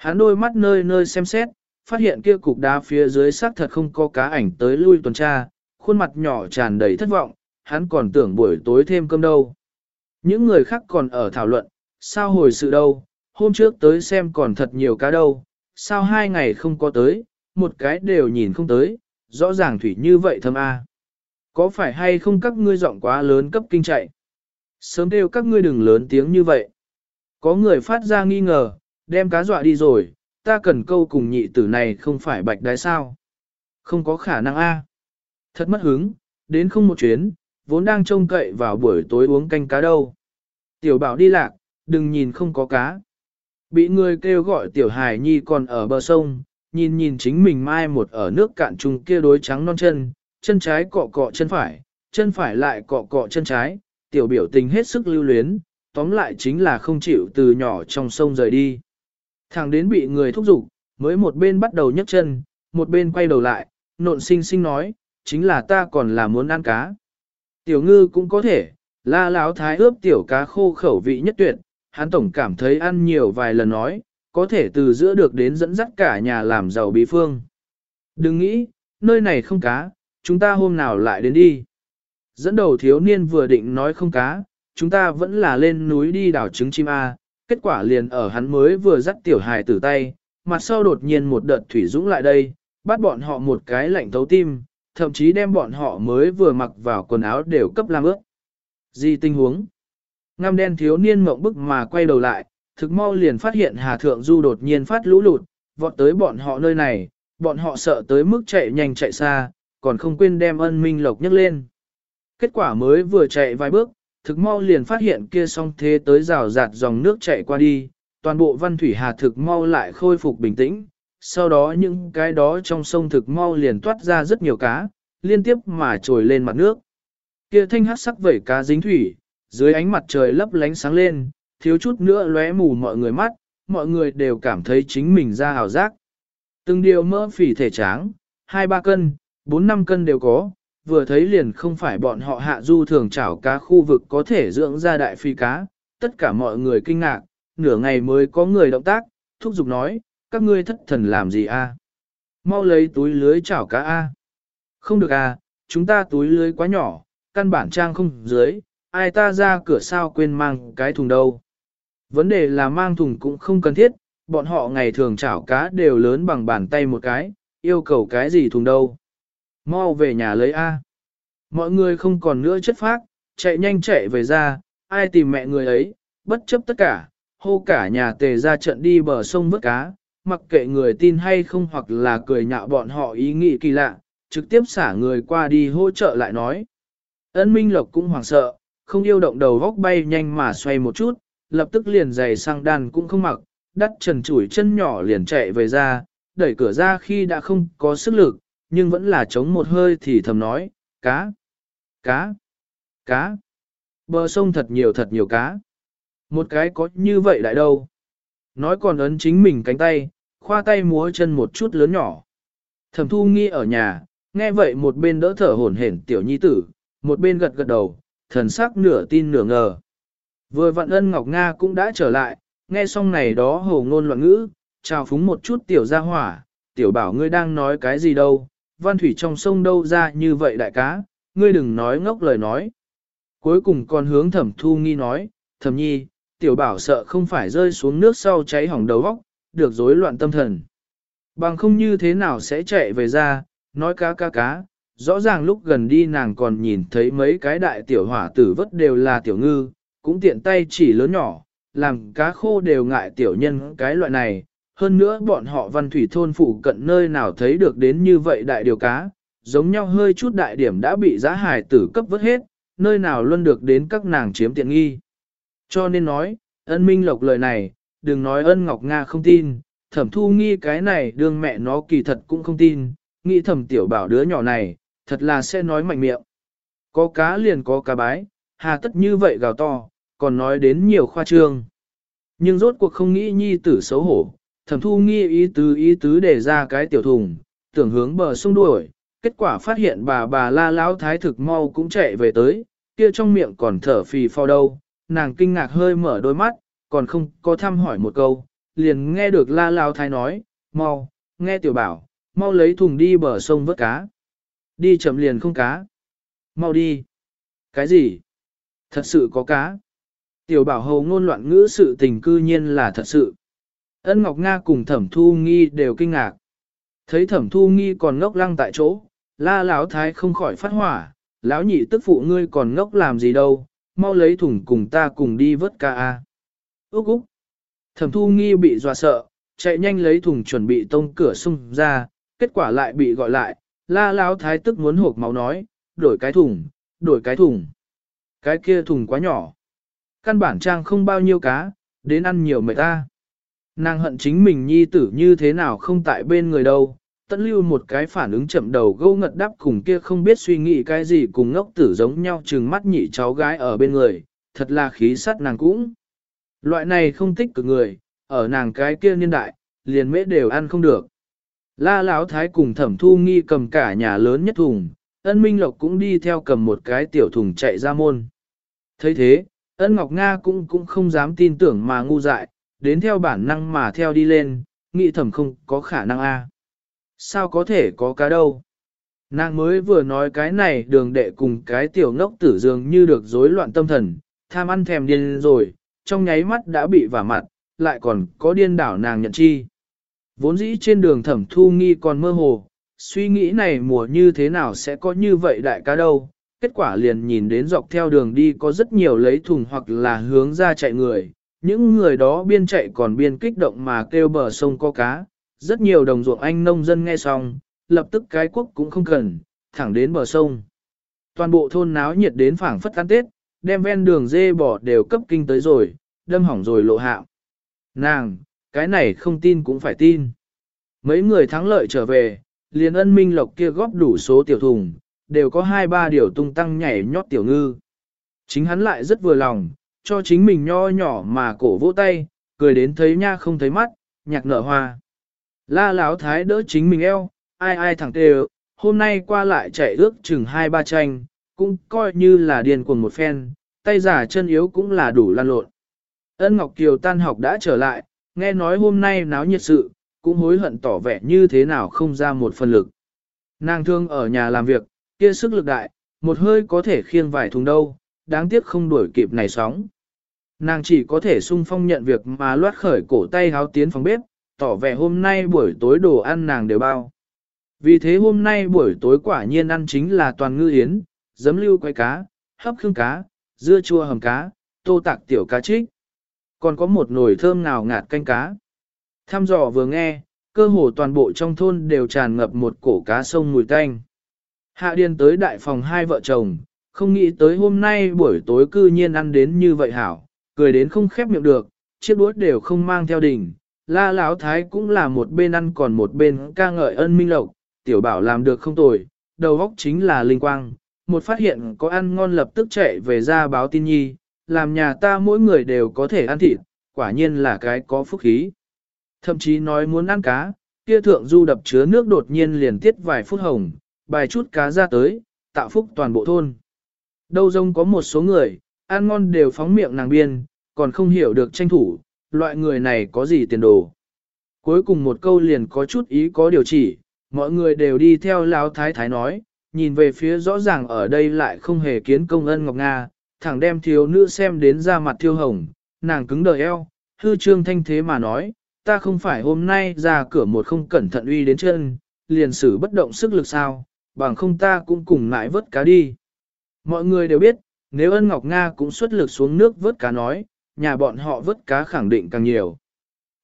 Hắn đôi mắt nơi nơi xem xét, phát hiện kia cục đá phía dưới xác thật không có cá ảnh tới lui tuần tra, khuôn mặt nhỏ tràn đầy thất vọng, hắn còn tưởng buổi tối thêm cơm đâu. Những người khác còn ở thảo luận, sao hồi sự đâu, hôm trước tới xem còn thật nhiều cá đâu, sao hai ngày không có tới, một cái đều nhìn không tới, rõ ràng thủy như vậy thâm a. Có phải hay không các ngươi giọng quá lớn cấp kinh chạy? Sớm đều các ngươi đừng lớn tiếng như vậy. Có người phát ra nghi ngờ, đem cá dọa đi rồi, ta cần câu cùng nhị tử này không phải bạch đái sao. Không có khả năng a. Thật mất hứng, đến không một chuyến, vốn đang trông cậy vào buổi tối uống canh cá đâu. Tiểu bảo đi lạc, đừng nhìn không có cá. Bị người kêu gọi tiểu hài nhi còn ở bờ sông, nhìn nhìn chính mình mai một ở nước cạn trùng kia đối trắng non chân, chân trái cọ cọ chân phải, chân phải lại cọ cọ chân trái, tiểu biểu tình hết sức lưu luyến, tóm lại chính là không chịu từ nhỏ trong sông rời đi. Thằng đến bị người thúc giục, mới một bên bắt đầu nhấc chân, một bên quay đầu lại, nộn sinh sinh nói, chính là ta còn là muốn ăn cá. Tiểu ngư cũng có thể, la lão thái ướp tiểu cá khô khẩu vị nhất tuyệt, hắn tổng cảm thấy ăn nhiều vài lần nói, có thể từ giữa được đến dẫn dắt cả nhà làm giàu bí phương. Đừng nghĩ, nơi này không cá, chúng ta hôm nào lại đến đi. Dẫn đầu thiếu niên vừa định nói không cá, chúng ta vẫn là lên núi đi đảo trứng chim A, kết quả liền ở hắn mới vừa dắt tiểu hài tử tay, mặt sau đột nhiên một đợt thủy dũng lại đây, bắt bọn họ một cái lạnh thấu tim, thậm chí đem bọn họ mới vừa mặc vào quần áo đều cấp làm ướt. Gì tình huống? Ngăm đen thiếu niên mộng bức mà quay đầu lại, thực mau liền phát hiện Hà Thượng Du đột nhiên phát lũ lụt, vọt tới bọn họ nơi này, bọn họ sợ tới mức chạy nhanh chạy xa, còn không quên đem ân minh lộc nhấc lên. Kết quả mới vừa chạy vài bước, thực mau liền phát hiện kia song thế tới rào rạt dòng nước chạy qua đi, toàn bộ văn thủy hà thực mau lại khôi phục bình tĩnh, sau đó những cái đó trong sông thực mau liền toát ra rất nhiều cá, liên tiếp mà trồi lên mặt nước. Kia thanh hát sắc vẩy cá dính thủy, dưới ánh mặt trời lấp lánh sáng lên, thiếu chút nữa lóe mù mọi người mắt, mọi người đều cảm thấy chính mình ra hào giác. Từng điều mỡ phỉ thể tráng, 2-3 cân, 4-5 cân đều có, vừa thấy liền không phải bọn họ hạ du thường chảo cá khu vực có thể dưỡng ra đại phi cá, tất cả mọi người kinh ngạc, nửa ngày mới có người động tác, thúc giục nói, các ngươi thất thần làm gì a? Mau lấy túi lưới chảo cá a. Không được à, chúng ta túi lưới quá nhỏ, căn bản trang không dưới, ai ta ra cửa sao quên mang cái thùng đâu. Vấn đề là mang thùng cũng không cần thiết, bọn họ ngày thường chảo cá đều lớn bằng bàn tay một cái, yêu cầu cái gì thùng đâu. Mau về nhà lấy A. Mọi người không còn nữa chất phác, chạy nhanh chạy về ra, ai tìm mẹ người ấy, bất chấp tất cả, hô cả nhà tề ra trận đi bờ sông vớt cá, mặc kệ người tin hay không hoặc là cười nhạo bọn họ ý nghĩ kỳ lạ, trực tiếp xả người qua đi hỗ trợ lại nói. ấn Minh Lộc cũng hoảng sợ, không yêu động đầu góc bay nhanh mà xoay một chút, lập tức liền giày sang đàn cũng không mặc, đắt trần chủi chân nhỏ liền chạy về ra, đẩy cửa ra khi đã không có sức lực, nhưng vẫn là chống một hơi thì thầm nói, cá, cá, cá. Bờ sông thật nhiều thật nhiều cá. Một cái có như vậy đại đâu. Nói còn ấn chính mình cánh tay, khoa tay múa chân một chút lớn nhỏ. Thẩm thu nghi ở nhà, nghe vậy một bên đỡ thở hổn hển tiểu nhi tử, một bên gật gật đầu, thần sắc nửa tin nửa ngờ. Vừa vặn ân Ngọc Nga cũng đã trở lại, nghe xong này đó hồ ngôn loạn ngữ, chào phúng một chút tiểu gia hỏa, tiểu bảo ngươi đang nói cái gì đâu, văn thủy trong sông đâu ra như vậy đại cá, ngươi đừng nói ngốc lời nói. Cuối cùng còn hướng thẩm thu nghi nói, thẩm nhi, tiểu bảo sợ không phải rơi xuống nước sau cháy hỏng đầu vóc, được rối loạn tâm thần. Bằng không như thế nào sẽ chạy về ra, nói cá cá cá, rõ ràng lúc gần đi nàng còn nhìn thấy mấy cái đại tiểu hỏa tử vất đều là tiểu ngư, cũng tiện tay chỉ lớn nhỏ, làm cá khô đều ngại tiểu nhân cái loại này. Hơn nữa bọn họ văn thủy thôn phụ cận nơi nào thấy được đến như vậy đại điều cá, giống nhau hơi chút đại điểm đã bị giá hài tử cấp vớt hết, nơi nào luôn được đến các nàng chiếm tiện nghi. Cho nên nói, ân minh lộc lời này, đừng nói ân Ngọc Nga không tin, thẩm thu nghi cái này đương mẹ nó kỳ thật cũng không tin, nghĩ thẩm tiểu bảo đứa nhỏ này, thật là sẽ nói mạnh miệng. Có cá liền có cá bái, hà tất như vậy gào to, còn nói đến nhiều khoa trương. Nhưng rốt cuộc không nghĩ nhi tử xấu hổ, thẩm thu nghi ý tứ ý tứ để ra cái tiểu thùng, tưởng hướng bờ sông đuổi, kết quả phát hiện bà bà la lão thái thực mau cũng chạy về tới, kia trong miệng còn thở phì phò đâu, nàng kinh ngạc hơi mở đôi mắt, còn không có thăm hỏi một câu, liền nghe được la lão thái nói, mau, nghe tiểu bảo, mau lấy thùng đi bờ sông vớt cá. Đi chậm liền không cá. Mau đi. Cái gì? Thật sự có cá. Tiểu bảo hầu ngôn loạn ngữ sự tình cư nhiên là thật sự. Ân Ngọc Nga cùng thẩm thu nghi đều kinh ngạc. Thấy thẩm thu nghi còn ngốc lăng tại chỗ, la lão thái không khỏi phát hỏa, lão nhị tức phụ ngươi còn ngốc làm gì đâu, mau lấy thùng cùng ta cùng đi vớt ca a. Úc Úc. Thẩm thu nghi bị dọa sợ, chạy nhanh lấy thùng chuẩn bị tông cửa xung ra, kết quả lại bị gọi lại, la lão thái tức muốn hộp máu nói, đổi cái thùng, đổi cái thùng. Cái kia thùng quá nhỏ. Căn bản trang không bao nhiêu cá, đến ăn nhiều mệt ta. Nàng hận chính mình nhi tử như thế nào không tại bên người đâu, tận lưu một cái phản ứng chậm đầu gâu ngật đáp cùng kia không biết suy nghĩ cái gì cùng ngốc tử giống nhau chừng mắt nhị cháu gái ở bên người, thật là khí sắt nàng cũng. Loại này không thích cực người, ở nàng cái kia niên đại, liền mễ đều ăn không được. La Lão Thái cùng thẩm thu nghi cầm cả nhà lớn nhất thùng, ân minh lộc cũng đi theo cầm một cái tiểu thùng chạy ra môn. thấy thế, ân Ngọc Nga cũng cũng không dám tin tưởng mà ngu dại, đến theo bản năng mà theo đi lên, nghĩ thẩm không có khả năng a. Sao có thể có cá đâu? Nàng mới vừa nói cái này đường đệ cùng cái tiểu ngốc tử dường như được rối loạn tâm thần, tham ăn thèm điên rồi, trong nháy mắt đã bị vả mặt, lại còn có điên đảo nàng nhận chi. Vốn dĩ trên đường thẩm thu nghi còn mơ hồ, suy nghĩ này mùa như thế nào sẽ có như vậy đại cá đâu. Kết quả liền nhìn đến dọc theo đường đi có rất nhiều lấy thùng hoặc là hướng ra chạy người, những người đó biên chạy còn biên kích động mà kêu bờ sông có cá, rất nhiều đồng ruộng anh nông dân nghe xong, lập tức cái quốc cũng không cần, thẳng đến bờ sông. Toàn bộ thôn náo nhiệt đến phảng phất tan tết, đem ven đường dê bò đều cấp kinh tới rồi, đâm hỏng rồi lộ hạ. Nàng, cái này không tin cũng phải tin. Mấy người thắng lợi trở về, liền ân minh lộc kia góp đủ số tiểu thùng, đều có hai ba điều tung tăng nhảy nhót tiểu ngư. Chính hắn lại rất vừa lòng, cho chính mình nho nhỏ mà cổ vỗ tay, cười đến thấy nha không thấy mắt, nhạc nở hoa. La Lão thái đỡ chính mình eo, ai ai thẳng tê hôm nay qua lại chạy ước chừng hai ba tranh, cũng coi như là điền cuồng một phen, tay giả chân yếu cũng là đủ lan lộn. Ân Ngọc Kiều tan học đã trở lại, nghe nói hôm nay náo nhiệt sự, cũng hối hận tỏ vẻ như thế nào không ra một phần lực. Nàng thương ở nhà làm việc, kia sức lực đại, một hơi có thể khiêng vài thùng đâu, đáng tiếc không đuổi kịp này sóng. Nàng chỉ có thể sung phong nhận việc mà loát khởi cổ tay háo tiến phòng bếp, tỏ vẻ hôm nay buổi tối đồ ăn nàng đều bao. Vì thế hôm nay buổi tối quả nhiên ăn chính là toàn ngư yến, giấm lưu quay cá, hấp khương cá, dưa chua hầm cá, tô tạc tiểu cá trích. Còn có một nồi thơm nào ngạt canh cá. Tham dò vừa nghe, cơ hồ toàn bộ trong thôn đều tràn ngập một cổ cá sông mùi tanh. Hạ điên tới đại phòng hai vợ chồng, không nghĩ tới hôm nay buổi tối cư nhiên ăn đến như vậy hảo, cười đến không khép miệng được, chiếc đuốt đều không mang theo đỉnh. La Lão Thái cũng là một bên ăn còn một bên ca ngợi ân minh lộc, tiểu bảo làm được không tồi, đầu óc chính là linh quang, một phát hiện có ăn ngon lập tức chạy về ra báo tin nhi, làm nhà ta mỗi người đều có thể ăn thịt, quả nhiên là cái có phúc khí. Thậm chí nói muốn ăn cá, kia thượng du đập chứa nước đột nhiên liền tiết vài phút hồng, bài chút cá ra tới, tạo phúc toàn bộ thôn. Đâu rông có một số người, ăn ngon đều phóng miệng nàng biên, còn không hiểu được tranh thủ, loại người này có gì tiền đồ. Cuối cùng một câu liền có chút ý có điều chỉ, mọi người đều đi theo Lão Thái Thái nói, nhìn về phía rõ ràng ở đây lại không hề kiến công ân Ngọc Nga, thẳng đem thiếu nữ xem đến ra mặt thiêu hồng, nàng cứng đờ eo, hư trương thanh thế mà nói, ta không phải hôm nay ra cửa một không cẩn thận uy đến chân, liền xử bất động sức lực sao, bằng không ta cũng cùng ngại vớt cá đi. Mọi người đều biết, nếu ân Ngọc Nga cũng xuất lực xuống nước vớt cá nói, nhà bọn họ vớt cá khẳng định càng nhiều.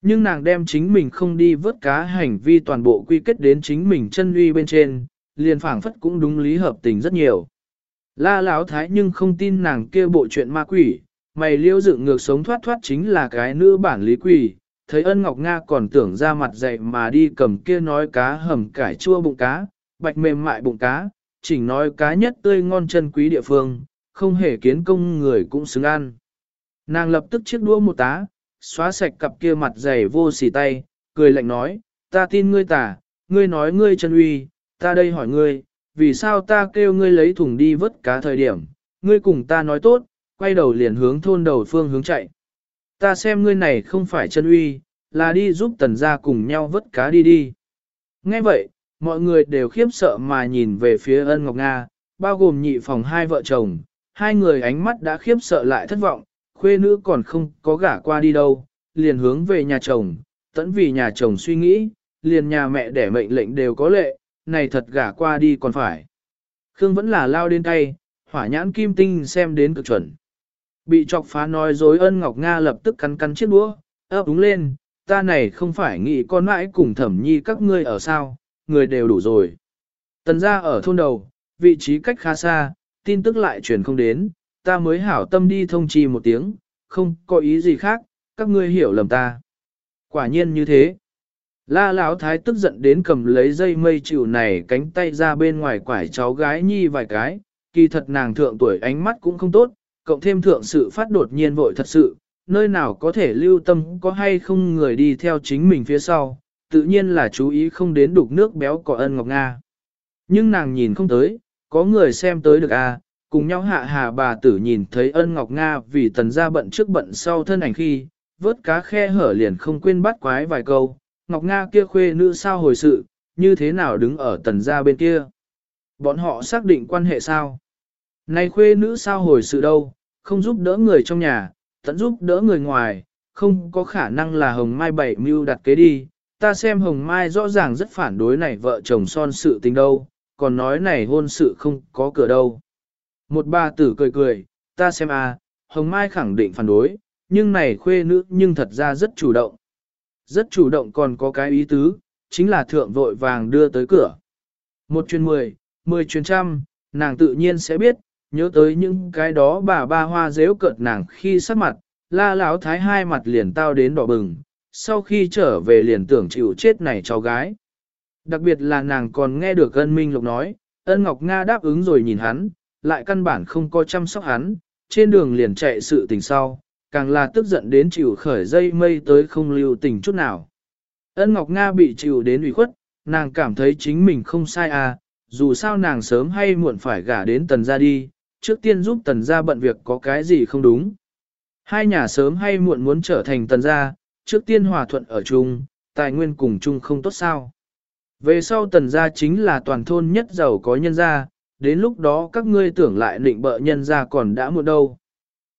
Nhưng nàng đem chính mình không đi vớt cá hành vi toàn bộ quy kết đến chính mình chân uy bên trên, liền phảng phất cũng đúng lý hợp tình rất nhiều. La Lão thái nhưng không tin nàng kia bộ chuyện ma quỷ, mày liêu dựng ngược sống thoát thoát chính là cái nữ bản lý quỷ, thấy ân ngọc Nga còn tưởng ra mặt dậy mà đi cầm kia nói cá hầm cải chua bụng cá, bạch mềm mại bụng cá, chỉnh nói cá nhất tươi ngon chân quý địa phương, không hề kiến công người cũng xứng ăn. Nàng lập tức chiếc đũa một tá, xóa sạch cặp kia mặt dày vô xỉ tay, cười lạnh nói, ta tin ngươi tả, ngươi nói ngươi chân uy, ta đây hỏi ngươi, vì sao ta kêu ngươi lấy thùng đi vớt cá thời điểm, ngươi cùng ta nói tốt, quay đầu liền hướng thôn đầu phương hướng chạy. Ta xem ngươi này không phải chân uy, là đi giúp tần gia cùng nhau vớt cá đi đi. Nghe vậy, mọi người đều khiếp sợ mà nhìn về phía ân Ngọc Nga, bao gồm nhị phòng hai vợ chồng, hai người ánh mắt đã khiếp sợ lại thất vọng, khuê nữ còn không có gả qua đi đâu, liền hướng về nhà chồng, tẫn vì nhà chồng suy nghĩ, liền nhà mẹ đẻ mệnh lệnh đều có lệ, này thật gả qua đi còn phải. Khương vẫn là lao đến tay, hỏa nhãn kim tinh xem đến cực chuẩn. Bị chọc phá nói dối ân Ngọc Nga lập tức cắn cắn chiếc đũa, ấp đúng lên, ta này không phải nghĩ con mãi cùng thẩm nhi các ngươi ở sao, người đều đủ rồi. Tần ra ở thôn đầu, vị trí cách khá xa, tin tức lại truyền không đến, ta mới hảo tâm đi thông chi một tiếng, không có ý gì khác, các ngươi hiểu lầm ta. Quả nhiên như thế. La Lão thái tức giận đến cầm lấy dây mây chịu này cánh tay ra bên ngoài quải cháu gái nhi vài cái, kỳ thật nàng thượng tuổi ánh mắt cũng không tốt, cộng thêm thượng sự phát đột nhiên vội thật sự, nơi nào có thể lưu tâm có hay không người đi theo chính mình phía sau, tự nhiên là chú ý không đến đục nước béo cỏ ân ngọc Nga. Nhưng nàng nhìn không tới, có người xem tới được à, cùng nhau hạ hà bà tử nhìn thấy ân ngọc Nga vì tần ra bận trước bận sau thân ảnh khi, vớt cá khe hở liền không quên bắt quái vài câu, ngọc Nga kia khuê nữ sao hồi sự, như thế nào đứng ở tần ra bên kia. Bọn họ xác định quan hệ sao? Này khuê nữ sao hồi sự đâu, không giúp đỡ người trong nhà, tận giúp đỡ người ngoài, không có khả năng là hồng mai bảy mưu đặt kế đi, ta xem Hồng Mai rõ ràng rất phản đối này vợ chồng son sự tình đâu, còn nói này hôn sự không có cửa đâu. Một bà tử cười cười, ta xem à, Hồng Mai khẳng định phản đối, nhưng này khuê nữ nhưng thật ra rất chủ động. Rất chủ động còn có cái ý tứ, chính là thượng vội vàng đưa tới cửa. Một chuyến mười, mười chuyến trăm, nàng tự nhiên sẽ biết, nhớ tới những cái đó bà ba hoa dễu cợt nàng khi sắc mặt, la lão thái hai mặt liền tao đến đỏ bừng, sau khi trở về liền tưởng chịu chết này cháu gái. Đặc biệt là nàng còn nghe được ân minh lục nói, ân Ngọc Nga đáp ứng rồi nhìn hắn, lại căn bản không có chăm sóc hắn, trên đường liền chạy sự tình sau, càng là tức giận đến chịu khởi dây mây tới không lưu tình chút nào. Ân Ngọc Nga bị chịu đến ủy khuất, nàng cảm thấy chính mình không sai à, dù sao nàng sớm hay muộn phải gả đến tần gia đi, trước tiên giúp tần gia bận việc có cái gì không đúng. Hai nhà sớm hay muộn muốn trở thành tần gia, trước tiên hòa thuận ở chung, tài nguyên cùng chung không tốt sao. Về sau tần gia chính là toàn thôn nhất giàu có nhân gia, đến lúc đó các ngươi tưởng lại định bợ nhân gia còn đã muộn đâu.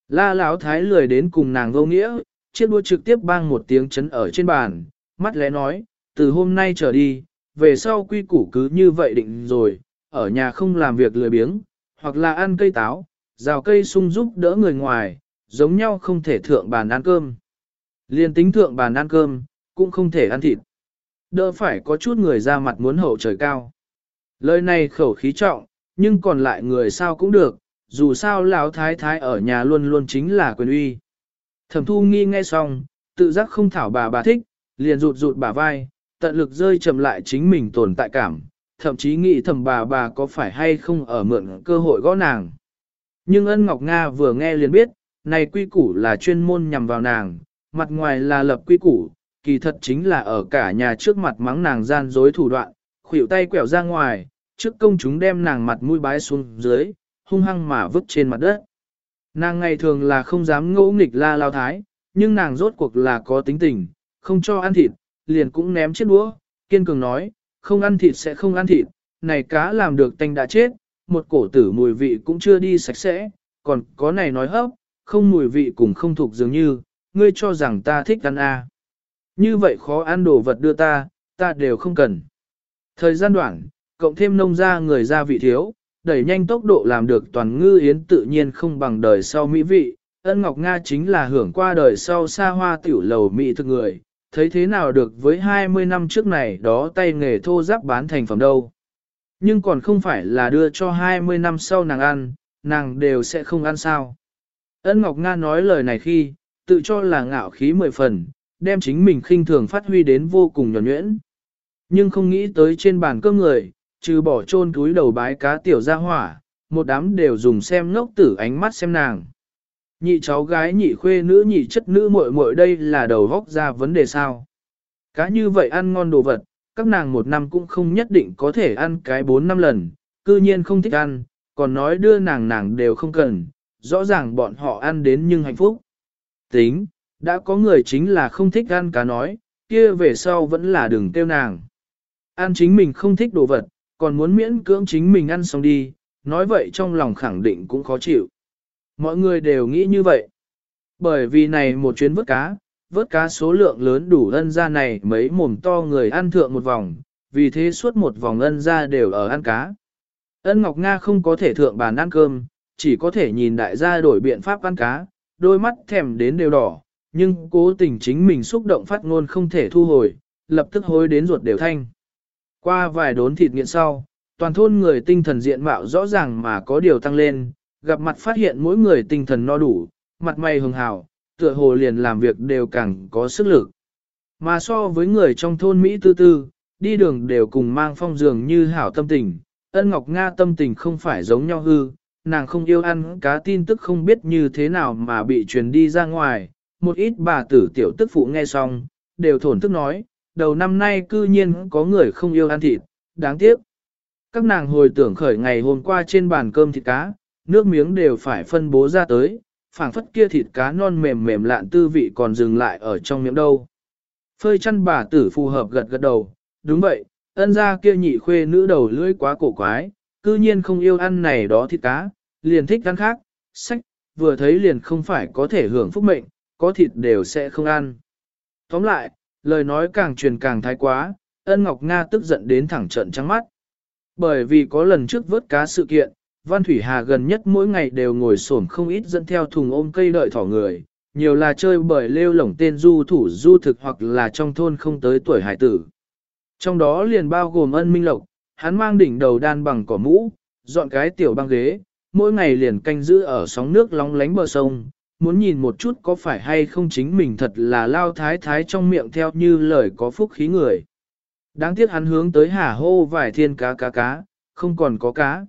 La Lão thái lười đến cùng nàng vô nghĩa, chiếc đua trực tiếp bang một tiếng chấn ở trên bàn, mắt lẽ nói, từ hôm nay trở đi, về sau quy củ cứ như vậy định rồi, ở nhà không làm việc lười biếng, hoặc là ăn cây táo, rào cây sung giúp đỡ người ngoài, giống nhau không thể thượng bàn ăn cơm. Liên tính thượng bàn ăn cơm, cũng không thể ăn thịt. Đỡ phải có chút người ra mặt muốn hậu trời cao. Lời này khẩu khí trọng, nhưng còn lại người sao cũng được, dù sao lão thái thái ở nhà luôn luôn chính là quyền uy. Thẩm thu nghi nghe xong, tự giác không thảo bà bà thích, liền rụt rụt bà vai, tận lực rơi chậm lại chính mình tồn tại cảm, thậm chí nghĩ thầm bà bà có phải hay không ở mượn cơ hội gõ nàng. Nhưng ân Ngọc Nga vừa nghe liền biết, này quy củ là chuyên môn nhằm vào nàng, mặt ngoài là lập quy củ, kỳ thật chính là ở cả nhà trước mặt mắng nàng gian dối thủ đoạn, khuỷu tay quẹo ra ngoài, trước công chúng đem nàng mặt mũi bái xuống dưới, hung hăng mà vứt trên mặt đất. Nàng ngày thường là không dám ngỗ nghịch la lao thái, nhưng nàng rốt cuộc là có tính tình, không cho ăn thịt, liền cũng ném chiếc đũa, kiên cường nói, không ăn thịt sẽ không ăn thịt, này cá làm được tanh đã chết, một cổ tử mùi vị cũng chưa đi sạch sẽ, còn có này nói hấp, không mùi vị cũng không thuộc dường như, ngươi cho rằng ta thích ăn à. Như vậy khó ăn đồ vật đưa ta, ta đều không cần. Thời gian đoạn, cộng thêm nông gia người gia vị thiếu, đẩy nhanh tốc độ làm được toàn ngư yến tự nhiên không bằng đời sau mỹ vị. Ân Ngọc Nga chính là hưởng qua đời sau xa hoa tiểu lầu mỹ thực người, thấy thế nào được với 20 năm trước này đó tay nghề thô giáp bán thành phẩm đâu. Nhưng còn không phải là đưa cho 20 năm sau nàng ăn, nàng đều sẽ không ăn sao. Ân Ngọc Nga nói lời này khi, tự cho là ngạo khí mười phần, đem chính mình khinh thường phát huy đến vô cùng nhỏ nhuyễn. Nhưng không nghĩ tới trên bàn cơm người, trừ bỏ chôn túi đầu bái cá tiểu ra hỏa, một đám đều dùng xem ngốc tử ánh mắt xem nàng. Nhị cháu gái nhị khuê nữ nhị chất nữ muội muội đây là đầu góc ra vấn đề sao. Cá như vậy ăn ngon đồ vật, các nàng một năm cũng không nhất định có thể ăn cái bốn năm lần, cư nhiên không thích ăn, còn nói đưa nàng nàng đều không cần, rõ ràng bọn họ ăn đến nhưng hạnh phúc. Tính, đã có người chính là không thích ăn cá nói, kia về sau vẫn là đừng tiêu nàng. Ăn chính mình không thích đồ vật, còn muốn miễn cưỡng chính mình ăn xong đi, nói vậy trong lòng khẳng định cũng khó chịu. Mọi người đều nghĩ như vậy. Bởi vì này một chuyến vớt cá, vớt cá số lượng lớn đủ ân ra này mấy mồm to người ăn thượng một vòng, vì thế suốt một vòng ân ra đều ở ăn cá. Ân Ngọc Nga không có thể thượng bàn ăn cơm, chỉ có thể nhìn đại gia đổi biện pháp ăn cá, đôi mắt thèm đến đều đỏ, nhưng cố tình chính mình xúc động phát ngôn không thể thu hồi, lập tức hối đến ruột đều thanh. Qua vài đốn thịt nghiện sau, toàn thôn người tinh thần diện mạo rõ ràng mà có điều tăng lên, gặp mặt phát hiện mỗi người tinh thần no đủ, mặt mày hường hào, tựa hồ liền làm việc đều càng có sức lực. Mà so với người trong thôn Mỹ tư tư, đi đường đều cùng mang phong dường như hảo tâm tình, ân ngọc Nga tâm tình không phải giống nhau hư, nàng không yêu ăn cá tin tức không biết như thế nào mà bị truyền đi ra ngoài, một ít bà tử tiểu tức phụ nghe xong, đều thổn thức nói, đầu năm nay cư nhiên có người không yêu ăn thịt, đáng tiếc. Các nàng hồi tưởng khởi ngày hôm qua trên bàn cơm thịt cá, nước miếng đều phải phân bố ra tới, phảng phất kia thịt cá non mềm mềm lạn tư vị còn dừng lại ở trong miệng đâu. Phơi chăn bà tử phù hợp gật gật đầu, đúng vậy, ân ra kia nhị khuê nữ đầu lưỡi quá cổ quái, cư nhiên không yêu ăn này đó thịt cá, liền thích ăn khác, sách, vừa thấy liền không phải có thể hưởng phúc mệnh, có thịt đều sẽ không ăn. Tóm lại, lời nói càng truyền càng thái quá, ân Ngọc Nga tức giận đến thẳng trận trắng mắt. Bởi vì có lần trước vớt cá sự kiện, Văn Thủy Hà gần nhất mỗi ngày đều ngồi xổm không ít dẫn theo thùng ôm cây đợi thỏ người, nhiều là chơi bởi lêu lổng tên du thủ du thực hoặc là trong thôn không tới tuổi hải tử. Trong đó liền bao gồm ân minh lộc, hắn mang đỉnh đầu đan bằng cỏ mũ, dọn cái tiểu băng ghế, mỗi ngày liền canh giữ ở sóng nước lóng lánh bờ sông, muốn nhìn một chút có phải hay không chính mình thật là lao thái thái trong miệng theo như lời có phúc khí người. Đáng tiếc hắn hướng tới hà hô vài thiên cá cá cá, không còn có cá.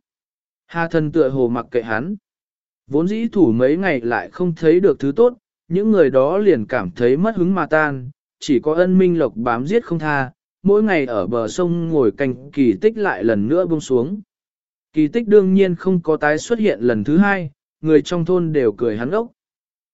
Hà thần tựa hồ mặc kệ hắn. Vốn dĩ thủ mấy ngày lại không thấy được thứ tốt, những người đó liền cảm thấy mất hứng mà tan, chỉ có ân minh lộc bám giết không tha, mỗi ngày ở bờ sông ngồi canh kỳ tích lại lần nữa buông xuống. Kỳ tích đương nhiên không có tái xuất hiện lần thứ hai, người trong thôn đều cười hắn ốc.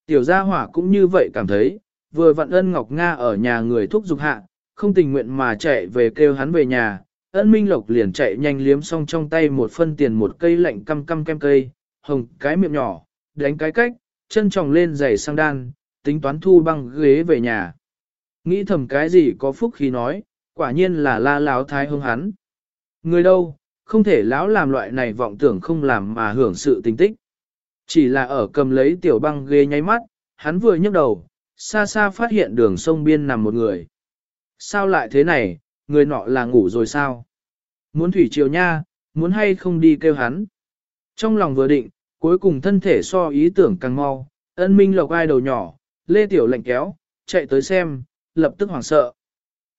Tiểu gia hỏa cũng như vậy cảm thấy, vừa vặn ân Ngọc Nga ở nhà người thúc giục hạ, không tình nguyện mà chạy về kêu hắn về nhà, ân Minh Lộc liền chạy nhanh liếm xong trong tay một phân tiền một cây lạnh căm căm kem cây, hồng cái miệng nhỏ, đánh cái cách, chân tròng lên giày sang đan, tính toán thu băng ghế về nhà. Nghĩ thầm cái gì có phúc khi nói, quả nhiên là la láo thái hương hắn. Người đâu, không thể lão làm loại này vọng tưởng không làm mà hưởng sự tình tích. Chỉ là ở cầm lấy tiểu băng ghế nháy mắt, hắn vừa nhấc đầu, xa xa phát hiện đường sông biên nằm một người. Sao lại thế này, người nọ là ngủ rồi sao? Muốn thủy triều nha, muốn hay không đi kêu hắn. Trong lòng vừa định, cuối cùng thân thể so ý tưởng càng mau, ân minh lộc ai đầu nhỏ, lê tiểu lạnh kéo, chạy tới xem, lập tức hoảng sợ.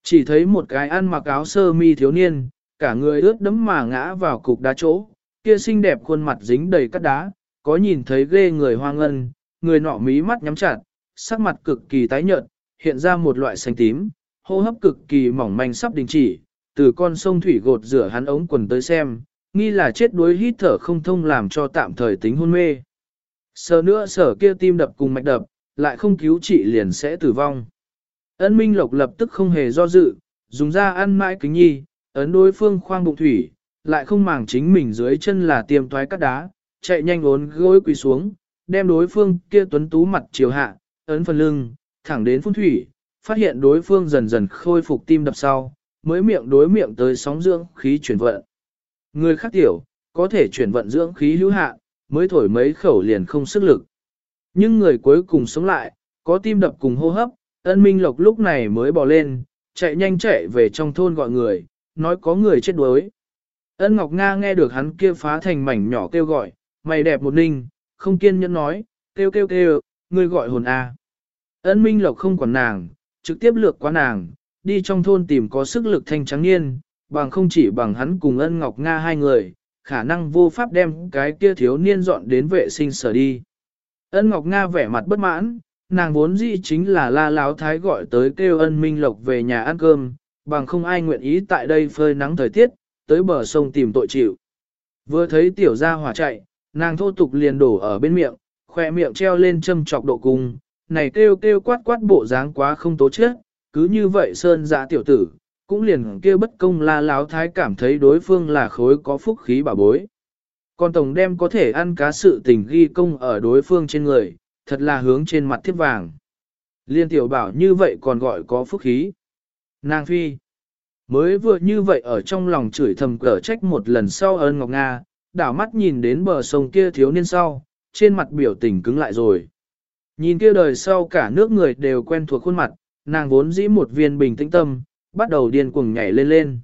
Chỉ thấy một cái ăn mặc áo sơ mi thiếu niên, cả người ướt đẫm mà ngã vào cục đá chỗ, kia xinh đẹp khuôn mặt dính đầy cát đá, có nhìn thấy ghê người hoang ngân, người nọ mí mắt nhắm chặt, sắc mặt cực kỳ tái nhợt, hiện ra một loại xanh tím, hô hấp cực kỳ mỏng manh sắp đình chỉ, từ con sông thủy gột rửa hắn ống quần tới xem, nghi là chết đuối hít thở không thông làm cho tạm thời tính hôn mê. Sợ nữa sở kia tim đập cùng mạch đập, lại không cứu trị liền sẽ tử vong. Ân Minh Lộc lập tức không hề do dự, dùng ra ăn mãi kính nhi, ấn đối phương khoang bụng thủy, lại không màng chính mình dưới chân là tiêm toái cắt đá, chạy nhanh ốn gối quỳ xuống, đem đối phương kia tuấn tú mặt chiều hạ, ấn phần lưng, thẳng đến phun thủy, phát hiện đối phương dần dần khôi phục tim đập sau, mới miệng đối miệng tới sóng dưỡng khí chuyển vận. Người khác tiểu, có thể chuyển vận dưỡng khí hữu hạ, mới thổi mấy khẩu liền không sức lực. Nhưng người cuối cùng sống lại, có tim đập cùng hô hấp, ân minh lộc lúc này mới bò lên, chạy nhanh chạy về trong thôn gọi người, nói có người chết đuối. Ân Ngọc Nga nghe được hắn kia phá thành mảnh nhỏ kêu gọi, mày đẹp một ninh, không kiên nhẫn nói, kêu kêu kêu, ngươi gọi hồn A. Ân Minh Lộc không quản nàng, trực tiếp lược qua nàng, đi trong thôn tìm có sức lực thanh trắng niên, bằng không chỉ bằng hắn cùng ân ngọc Nga hai người, khả năng vô pháp đem cái kia thiếu niên dọn đến vệ sinh sở đi. Ân ngọc Nga vẻ mặt bất mãn, nàng vốn dĩ chính là la láo thái gọi tới kêu ân minh lộc về nhà ăn cơm, bằng không ai nguyện ý tại đây phơi nắng thời tiết, tới bờ sông tìm tội chịu. Vừa thấy tiểu gia hỏa chạy, nàng thô tục liền đổ ở bên miệng, khoe miệng treo lên châm chọc độ cung, này kêu kêu quát quát bộ dáng quá không tố chết, cứ như vậy sơn dạ tiểu tử, cũng liền kêu bất công la láo thái cảm thấy đối phương là khối có phúc khí bà bối. Còn tổng đem có thể ăn cá sự tình ghi công ở đối phương trên người, thật là hướng trên mặt thiếp vàng. Liên tiểu bảo như vậy còn gọi có phúc khí. Nàng phi. Mới vừa như vậy ở trong lòng chửi thầm cở trách một lần sau ơn Ngọc Nga, đảo mắt nhìn đến bờ sông kia thiếu niên sau, trên mặt biểu tình cứng lại rồi. Nhìn kia đời sau cả nước người đều quen thuộc khuôn mặt, nàng vốn dĩ một viên bình tĩnh tâm, bắt đầu điên cuồng nhảy lên lên.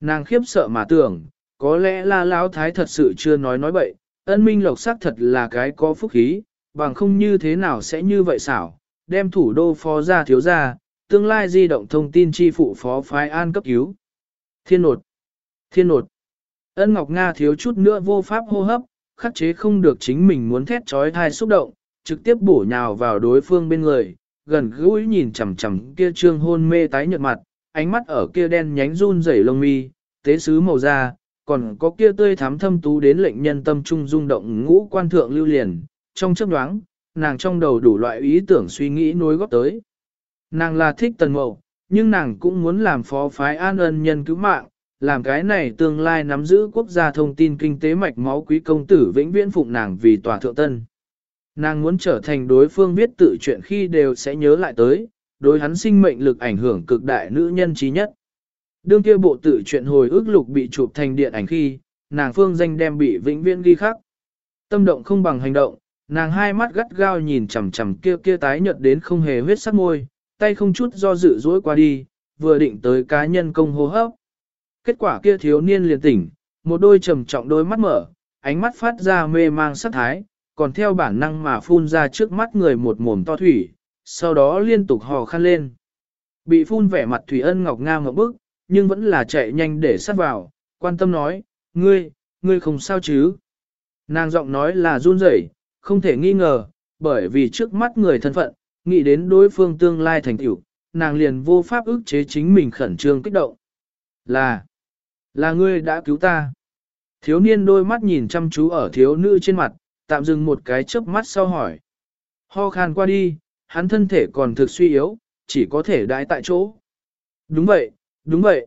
Nàng khiếp sợ mà tưởng, có lẽ là lão thái thật sự chưa nói nói bậy, ân minh lộc sắc thật là cái có phúc khí, bằng không như thế nào sẽ như vậy xảo, đem thủ đô phó ra thiếu ra, tương lai di động thông tin chi phụ phó phái an cấp cứu. Thiên nột, thiên nột, ân ngọc Nga thiếu chút nữa vô pháp hô hấp, khắc chế không được chính mình muốn thét trói thai xúc động, trực tiếp bổ nhào vào đối phương bên người, gần gũi nhìn chằm chằm kia trương hôn mê tái nhợt mặt, ánh mắt ở kia đen nhánh run rẩy lông mi, tế sứ màu da, còn có kia tươi thắm thâm tú đến lệnh nhân tâm trung rung động ngũ quan thượng lưu liền, trong chấp đoáng, nàng trong đầu đủ loại ý tưởng suy nghĩ nối góp tới. Nàng là thích tần mậu, nhưng nàng cũng muốn làm phó phái an ân nhân cứu mạng, làm cái này tương lai nắm giữ quốc gia thông tin kinh tế mạch máu quý công tử vĩnh viễn phụng nàng vì tòa thượng tân. Nàng muốn trở thành đối phương viết tự chuyện khi đều sẽ nhớ lại tới, đối hắn sinh mệnh lực ảnh hưởng cực đại nữ nhân trí nhất. Đương kia bộ tự chuyện hồi ức lục bị chụp thành điện ảnh khi, nàng phương danh đem bị vĩnh viễn ghi khắc. Tâm động không bằng hành động, nàng hai mắt gắt gao nhìn chằm chằm kia kia tái nhợt đến không hề huyết sắc môi, tay không chút do dự dối qua đi, vừa định tới cá nhân công hô hấp. Kết quả kia thiếu niên liền tỉnh, một đôi trầm trọng đôi mắt mở, ánh mắt phát ra mê mang sắc thái, còn theo bản năng mà phun ra trước mắt người một mồm to thủy, sau đó liên tục hò khăn lên. Bị phun vẻ mặt Thủy Ân Ngọc Nga ngọc bức, nhưng vẫn là chạy nhanh để sát vào, quan tâm nói, ngươi, ngươi không sao chứ. Nàng giọng nói là run rẩy, không thể nghi ngờ, bởi vì trước mắt người thân phận, nghĩ đến đối phương tương lai thành tựu, nàng liền vô pháp ức chế chính mình khẩn trương kích động. Là, là ngươi đã cứu ta. Thiếu niên đôi mắt nhìn chăm chú ở thiếu nữ trên mặt, tạm dừng một cái chớp mắt sau hỏi. Ho khan qua đi, hắn thân thể còn thực suy yếu, chỉ có thể đãi tại chỗ. Đúng vậy, đúng vậy.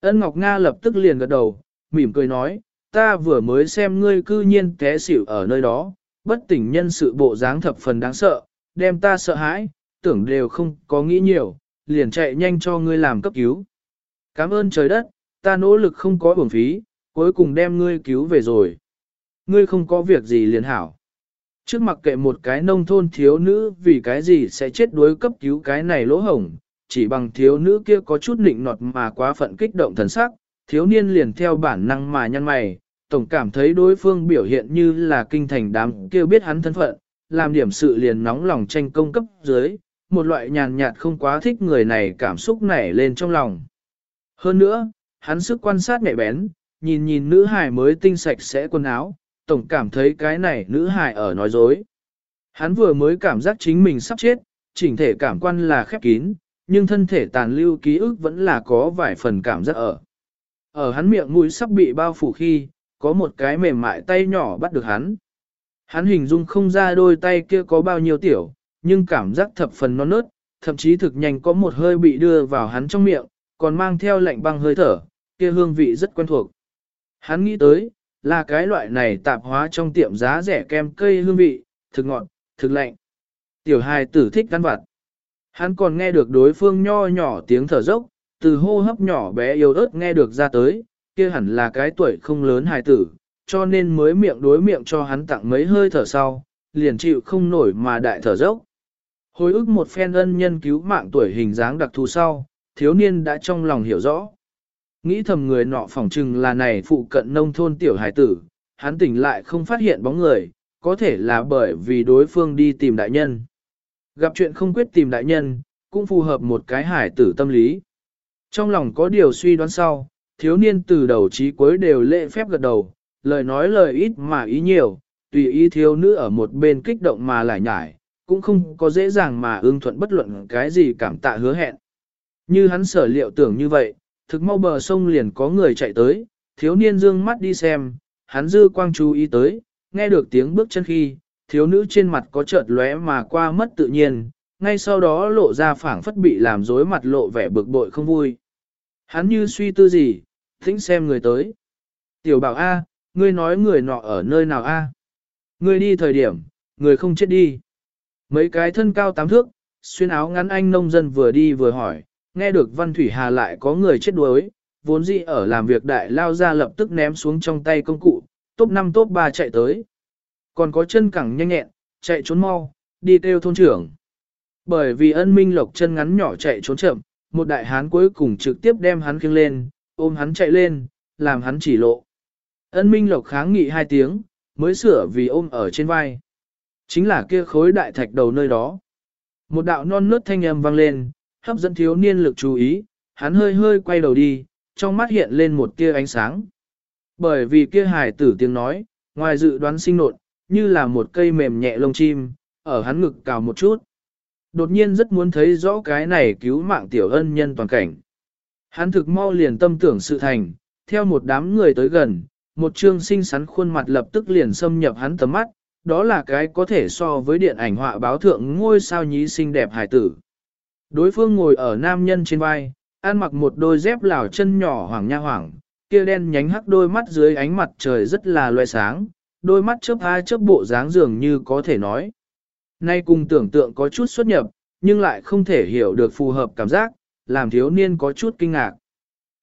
Ân Ngọc Nga lập tức liền gật đầu, mỉm cười nói, ta vừa mới xem ngươi cư nhiên té xỉu ở nơi đó, bất tỉnh nhân sự bộ dáng thập phần đáng sợ, đem ta sợ hãi, tưởng đều không có nghĩ nhiều, liền chạy nhanh cho ngươi làm cấp cứu. Cảm ơn trời đất, ta nỗ lực không có uổng phí, cuối cùng đem ngươi cứu về rồi. Ngươi không có việc gì liền hảo. Trước mặc kệ một cái nông thôn thiếu nữ vì cái gì sẽ chết đuối cấp cứu cái này lỗ hổng, chỉ bằng thiếu nữ kia có chút nịnh nọt mà quá phận kích động thần sắc, thiếu niên liền theo bản năng mà nhăn mày, tổng cảm thấy đối phương biểu hiện như là kinh thành đám kia biết hắn thân phận, làm điểm sự liền nóng lòng tranh công cấp dưới, một loại nhàn nhạt không quá thích người này cảm xúc nảy lên trong lòng. Hơn nữa, hắn sức quan sát nhạy bén, nhìn nhìn nữ hài mới tinh sạch sẽ quần áo, tổng cảm thấy cái này nữ hài ở nói dối. Hắn vừa mới cảm giác chính mình sắp chết, chỉnh thể cảm quan là khép kín, nhưng thân thể tàn lưu ký ức vẫn là có vài phần cảm giác ở. Ở hắn miệng mũi sắp bị bao phủ khi, có một cái mềm mại tay nhỏ bắt được hắn. Hắn hình dung không ra đôi tay kia có bao nhiêu tiểu, nhưng cảm giác thập phần non nớt, thậm chí thực nhanh có một hơi bị đưa vào hắn trong miệng, còn mang theo lạnh băng hơi thở, kia hương vị rất quen thuộc. Hắn nghĩ tới, là cái loại này tạp hóa trong tiệm giá rẻ kem cây hương vị, thực ngọt, thực lạnh. Tiểu hài tử thích ăn vặt. Hắn còn nghe được đối phương nho nhỏ tiếng thở dốc, từ hô hấp nhỏ bé yếu ớt nghe được ra tới, kia hẳn là cái tuổi không lớn hài tử, cho nên mới miệng đối miệng cho hắn tặng mấy hơi thở sau, liền chịu không nổi mà đại thở dốc. Hồi ức một phen ân nhân cứu mạng tuổi hình dáng đặc thù sau, thiếu niên đã trong lòng hiểu rõ. Nghĩ thầm người nọ phỏng chừng là này phụ cận nông thôn tiểu hải tử, hắn tỉnh lại không phát hiện bóng người, có thể là bởi vì đối phương đi tìm đại nhân. Gặp chuyện không quyết tìm đại nhân, cũng phù hợp một cái hải tử tâm lý. Trong lòng có điều suy đoán sau, thiếu niên từ đầu chí cuối đều lễ phép gật đầu, lời nói lời ít mà ý nhiều, tùy ý thiếu nữ ở một bên kích động mà lại nhải, cũng không có dễ dàng mà ưng thuận bất luận cái gì cảm tạ hứa hẹn. Như hắn sở liệu tưởng như vậy, thực mau bờ sông liền có người chạy tới, thiếu niên dương mắt đi xem, hắn dư quang chú ý tới, nghe được tiếng bước chân khi, thiếu nữ trên mặt có chợt lóe mà qua mất tự nhiên, ngay sau đó lộ ra phảng phất bị làm rối mặt lộ vẻ bực bội không vui. Hắn như suy tư gì, thính xem người tới. Tiểu bảo A, ngươi nói người nọ ở nơi nào A. Ngươi đi thời điểm, người không chết đi. Mấy cái thân cao tám thước, xuyên áo ngắn anh nông dân vừa đi vừa hỏi, nghe được Văn Thủy Hà lại có người chết đuối, vốn dĩ ở làm việc đại lao ra lập tức ném xuống trong tay công cụ, top 5 top 3 chạy tới. Còn có chân cẳng nhanh nhẹn, chạy trốn mau, đi theo thôn trưởng. Bởi vì ân minh lộc chân ngắn nhỏ chạy trốn chậm, một đại hán cuối cùng trực tiếp đem hắn khiêng lên, ôm hắn chạy lên, làm hắn chỉ lộ. Ân minh lộc kháng nghị hai tiếng, mới sửa vì ôm ở trên vai. Chính là kia khối đại thạch đầu nơi đó. Một đạo non nớt thanh âm vang lên, hấp dẫn thiếu niên lực chú ý, hắn hơi hơi quay đầu đi, trong mắt hiện lên một tia ánh sáng. Bởi vì kia hài tử tiếng nói, ngoài dự đoán sinh nột, như là một cây mềm nhẹ lông chim, ở hắn ngực cào một chút. Đột nhiên rất muốn thấy rõ cái này cứu mạng tiểu ân nhân toàn cảnh. Hắn thực mau liền tâm tưởng sự thành, theo một đám người tới gần, một trương xinh xắn khuôn mặt lập tức liền xâm nhập hắn tầm mắt, đó là cái có thể so với điện ảnh họa báo thượng ngôi sao nhí xinh đẹp hài tử. Đối phương ngồi ở nam nhân trên vai, ăn mặc một đôi dép lào chân nhỏ hoàng nha hoàng, kia đen nhánh hắc đôi mắt dưới ánh mặt trời rất là loe sáng, đôi mắt chớp hai chớp bộ dáng dường như có thể nói. Nay cùng tưởng tượng có chút xuất nhập, nhưng lại không thể hiểu được phù hợp cảm giác, làm thiếu niên có chút kinh ngạc.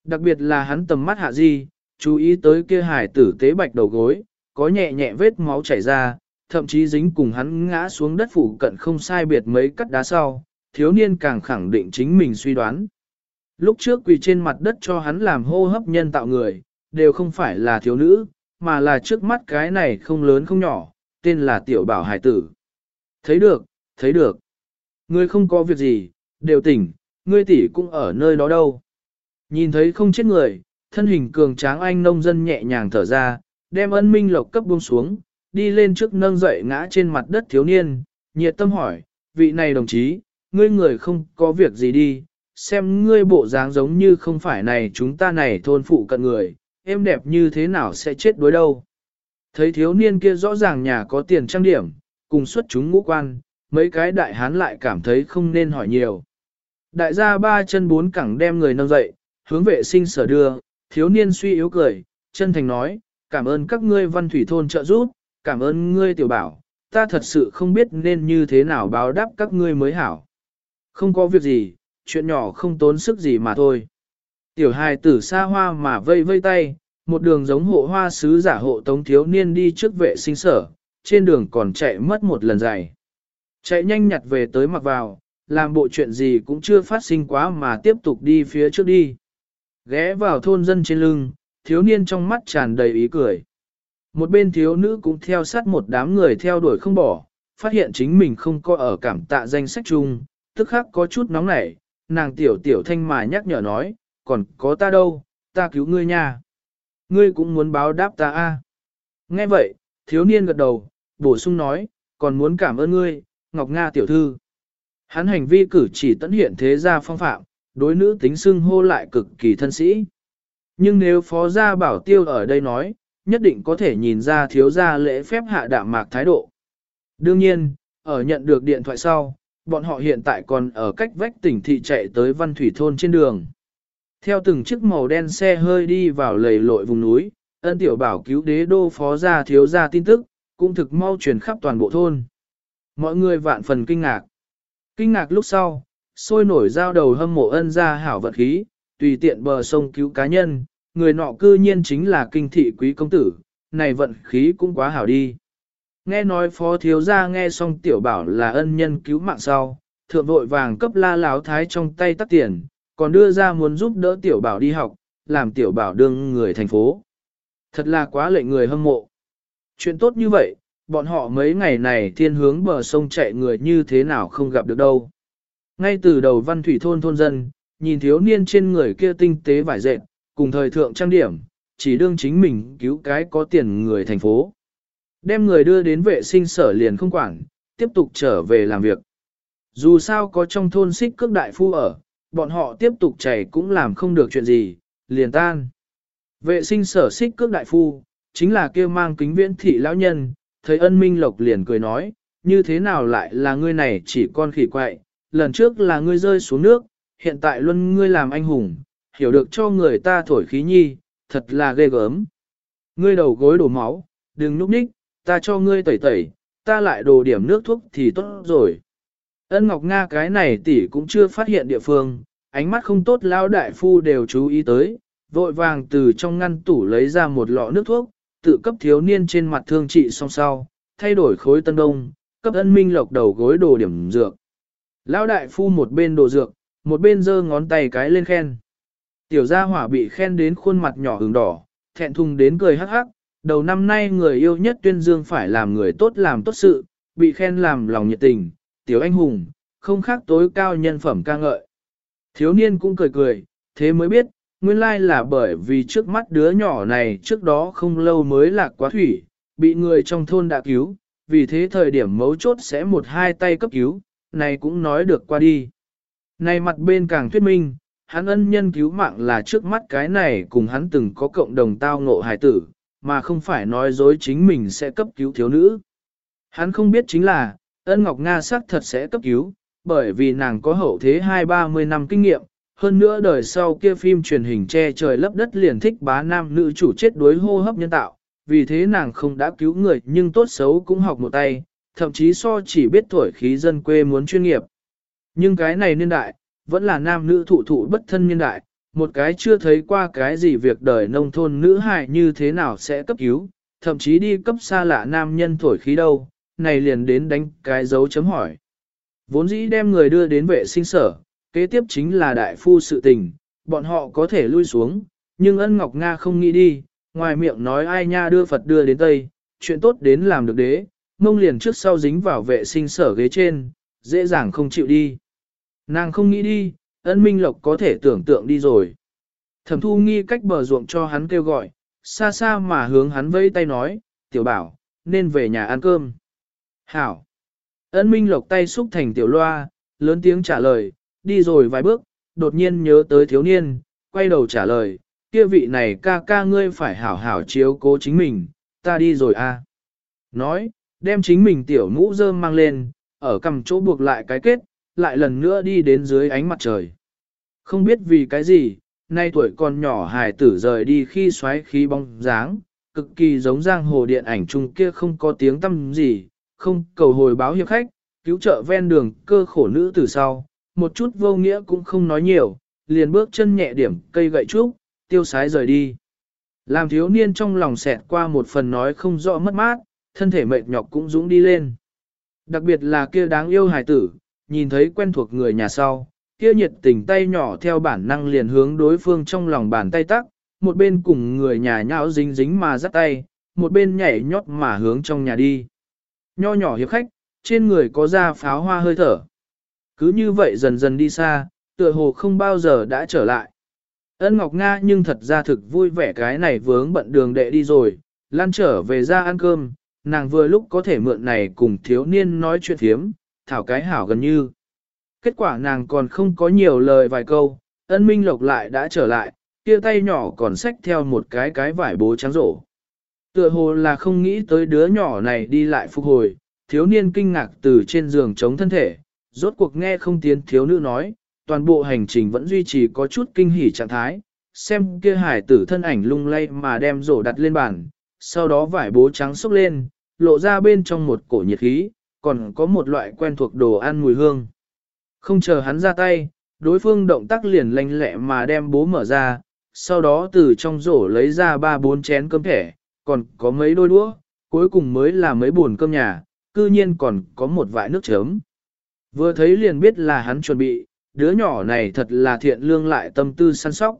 Đặc biệt là hắn tầm mắt hạ di, chú ý tới kia hải tử tế bạch đầu gối, có nhẹ nhẹ vết máu chảy ra, thậm chí dính cùng hắn ngã xuống đất phủ cận không sai biệt mấy cắt đá sau, thiếu niên càng khẳng định chính mình suy đoán. Lúc trước quỳ trên mặt đất cho hắn làm hô hấp nhân tạo người, đều không phải là thiếu nữ, mà là trước mắt cái này không lớn không nhỏ, tên là tiểu bảo hải tử. Thấy được, thấy được. Ngươi không có việc gì, đều tỉnh, ngươi tỷ cũng ở nơi đó đâu. Nhìn thấy không chết người, thân hình cường tráng anh nông dân nhẹ nhàng thở ra, đem ân minh lộc cấp buông xuống, đi lên trước nâng dậy ngã trên mặt đất thiếu niên, nhiệt tâm hỏi, vị này đồng chí, ngươi người không có việc gì đi, xem ngươi bộ dáng giống như không phải này chúng ta này thôn phụ cận người, em đẹp như thế nào sẽ chết đối đâu. Thấy thiếu niên kia rõ ràng nhà có tiền trang điểm, cùng xuất chúng ngũ quan, mấy cái đại hán lại cảm thấy không nên hỏi nhiều. Đại gia ba chân bốn cẳng đem người nâng dậy, hướng vệ sinh sở đưa, thiếu niên suy yếu cười, chân thành nói, cảm ơn các ngươi văn thủy thôn trợ giúp, cảm ơn ngươi tiểu bảo, ta thật sự không biết nên như thế nào báo đáp các ngươi mới hảo. Không có việc gì, chuyện nhỏ không tốn sức gì mà thôi. Tiểu hài tử xa hoa mà vây vây tay, một đường giống hộ hoa sứ giả hộ tống thiếu niên đi trước vệ sinh sở, trên đường còn chạy mất một lần dài. Chạy nhanh nhặt về tới mặc vào, làm bộ chuyện gì cũng chưa phát sinh quá mà tiếp tục đi phía trước đi. Ghé vào thôn dân trên lưng, thiếu niên trong mắt tràn đầy ý cười. Một bên thiếu nữ cũng theo sát một đám người theo đuổi không bỏ, phát hiện chính mình không có ở cảm tạ danh sách chung, tức khắc có chút nóng nảy, nàng tiểu tiểu thanh mà nhắc nhở nói, còn có ta đâu, ta cứu ngươi nha. Ngươi cũng muốn báo đáp ta a. À. Nghe vậy, thiếu niên gật đầu, bổ sung nói, còn muốn cảm ơn ngươi, Ngọc Nga tiểu thư. Hắn hành vi cử chỉ tận hiện thế gia phong phạm, đối nữ tính xưng hô lại cực kỳ thân sĩ. Nhưng nếu phó gia bảo tiêu ở đây nói, nhất định có thể nhìn ra thiếu gia lễ phép hạ đạm mạc thái độ. Đương nhiên, ở nhận được điện thoại sau, bọn họ hiện tại còn ở cách vách tỉnh thị chạy tới văn thủy thôn trên đường. Theo từng chiếc màu đen xe hơi đi vào lầy lội vùng núi, ân tiểu bảo cứu đế đô phó gia thiếu gia tin tức, cũng thực mau truyền khắp toàn bộ thôn. Mọi người vạn phần kinh ngạc. Kinh ngạc lúc sau, sôi nổi giao đầu hâm mộ ân gia hảo vật khí, tùy tiện bờ sông cứu cá nhân, người nọ cư nhiên chính là kinh thị quý công tử, này vận khí cũng quá hảo đi. Nghe nói phó thiếu gia nghe xong tiểu bảo là ân nhân cứu mạng sau, thượng vội vàng cấp la láo thái trong tay tắt tiền, còn đưa ra muốn giúp đỡ tiểu bảo đi học, làm tiểu bảo đương người thành phố. Thật là quá lệnh người hâm mộ. Chuyện tốt như vậy, bọn họ mấy ngày này thiên hướng bờ sông chạy người như thế nào không gặp được đâu. Ngay từ đầu văn thủy thôn thôn dân, nhìn thiếu niên trên người kia tinh tế vải dệt, cùng thời thượng trang điểm, chỉ đương chính mình cứu cái có tiền người thành phố. Đem người đưa đến vệ sinh sở liền không quản, tiếp tục trở về làm việc. Dù sao có trong thôn xích cước đại phu ở, bọn họ tiếp tục chảy cũng làm không được chuyện gì, liền tan. Vệ sinh sở xích cước đại phu, chính là kia mang kính viễn thị lão nhân, thấy ân minh lộc liền cười nói, như thế nào lại là ngươi này chỉ con khỉ quậy, lần trước là ngươi rơi xuống nước, hiện tại luôn ngươi làm anh hùng, hiểu được cho người ta thổi khí nhi, thật là ghê gớm. Ngươi đầu gối đổ máu, đừng núp ních, ta cho ngươi tẩy tẩy, ta lại đồ điểm nước thuốc thì tốt rồi. Ân Ngọc Nga cái này tỷ cũng chưa phát hiện địa phương, ánh mắt không tốt lao đại phu đều chú ý tới, vội vàng từ trong ngăn tủ lấy ra một lọ nước thuốc, tự cấp thiếu niên trên mặt thương trị song sau, thay đổi khối tân đông, cấp ân minh lộc đầu gối đồ điểm dược. Lão đại phu một bên đồ dược, một bên giơ ngón tay cái lên khen. Tiểu gia hỏa bị khen đến khuôn mặt nhỏ ửng đỏ, thẹn thùng đến cười hắc hắc, đầu năm nay người yêu nhất tuyên dương phải làm người tốt làm tốt sự, bị khen làm lòng nhiệt tình, tiểu anh hùng, không khác tối cao nhân phẩm ca ngợi. Thiếu niên cũng cười cười, thế mới biết, nguyên lai là bởi vì trước mắt đứa nhỏ này trước đó không lâu mới lạc quá thủy, bị người trong thôn đã cứu, vì thế thời điểm mấu chốt sẽ một hai tay cấp cứu, này cũng nói được qua đi. Này mặt bên càng thuyết minh, hắn ân nhân cứu mạng là trước mắt cái này cùng hắn từng có cộng đồng tao ngộ hài tử, mà không phải nói dối chính mình sẽ cấp cứu thiếu nữ. Hắn không biết chính là, ân Ngọc Nga xác thật sẽ cấp cứu, bởi vì nàng có hậu thế hai ba mươi năm kinh nghiệm, hơn nữa đời sau kia phim truyền hình che trời lấp đất liền thích bá nam nữ chủ chết đuối hô hấp nhân tạo, vì thế nàng không đã cứu người nhưng tốt xấu cũng học một tay, thậm chí so chỉ biết thổi khí dân quê muốn chuyên nghiệp. Nhưng cái này niên đại, vẫn là nam nữ thụ thụ bất thân niên đại, một cái chưa thấy qua cái gì việc đời nông thôn nữ hài như thế nào sẽ cấp cứu, thậm chí đi cấp xa lạ nam nhân thổi khí đâu, này liền đến đánh cái dấu chấm hỏi. Vốn dĩ đem người đưa đến vệ sinh sở, kế tiếp chính là đại phu sự tình, bọn họ có thể lui xuống, nhưng ân Ngọc Nga không nghĩ đi, ngoài miệng nói ai nha đưa Phật đưa đến Tây, chuyện tốt đến làm được đế, mông liền trước sau dính vào vệ sinh sở ghế trên, dễ dàng không chịu đi. Nàng không nghĩ đi, ân minh lộc có thể tưởng tượng đi rồi. Thẩm thu nghi cách bờ ruộng cho hắn kêu gọi, xa xa mà hướng hắn vẫy tay nói, tiểu bảo, nên về nhà ăn cơm. Hảo. Ân minh lộc tay xúc thành tiểu loa, lớn tiếng trả lời, đi rồi vài bước, đột nhiên nhớ tới thiếu niên, quay đầu trả lời, kia vị này ca ca ngươi phải hảo hảo chiếu cố chính mình, ta đi rồi a. À. Nói, đem chính mình tiểu mũ rơm mang lên, ở cầm chỗ buộc lại cái kết, lại lần nữa đi đến dưới ánh mặt trời. Không biết vì cái gì, nay tuổi còn nhỏ hài tử rời đi khi xoáy khí bóng dáng, cực kỳ giống giang hồ điện ảnh chung kia không có tiếng tâm gì, không cầu hồi báo hiệp khách, cứu trợ ven đường cơ khổ nữ từ sau, một chút vô nghĩa cũng không nói nhiều, liền bước chân nhẹ điểm cây gậy trúc, tiêu sái rời đi. Làm thiếu niên trong lòng xẹt qua một phần nói không rõ mất mát, thân thể mệt nhọc cũng dũng đi lên. Đặc biệt là kia đáng yêu hài tử, nhìn thấy quen thuộc người nhà sau, kia nhiệt tình tay nhỏ theo bản năng liền hướng đối phương trong lòng bàn tay tắc, một bên cùng người nhà nhão dính dính mà dắt tay, một bên nhảy nhót mà hướng trong nhà đi. Nho nhỏ hiệp khách, trên người có da pháo hoa hơi thở. Cứ như vậy dần dần đi xa, tựa hồ không bao giờ đã trở lại. Ân Ngọc Nga nhưng thật ra thực vui vẻ cái này vướng bận đường đệ đi rồi, lan trở về ra ăn cơm, nàng vừa lúc có thể mượn này cùng thiếu niên nói chuyện thiếm, thảo cái hảo gần như. Kết quả nàng còn không có nhiều lời vài câu, ân minh lộc lại đã trở lại, kia tay nhỏ còn xách theo một cái cái vải bố trắng rổ. Tựa hồ là không nghĩ tới đứa nhỏ này đi lại phục hồi, thiếu niên kinh ngạc từ trên giường chống thân thể, rốt cuộc nghe không tiến thiếu nữ nói, toàn bộ hành trình vẫn duy trì có chút kinh hỉ trạng thái, xem kia hải tử thân ảnh lung lay mà đem rổ đặt lên bàn, sau đó vải bố trắng xúc lên, lộ ra bên trong một cổ nhiệt khí, còn có một loại quen thuộc đồ ăn mùi hương. Không chờ hắn ra tay, đối phương động tác liền lanh lẹ mà đem bố mở ra, sau đó từ trong rổ lấy ra ba bốn chén cơm thẻ, còn có mấy đôi đũa, cuối cùng mới là mấy buồn cơm nhà, cư nhiên còn có một vại nước chấm. Vừa thấy liền biết là hắn chuẩn bị, đứa nhỏ này thật là thiện lương lại tâm tư săn sóc.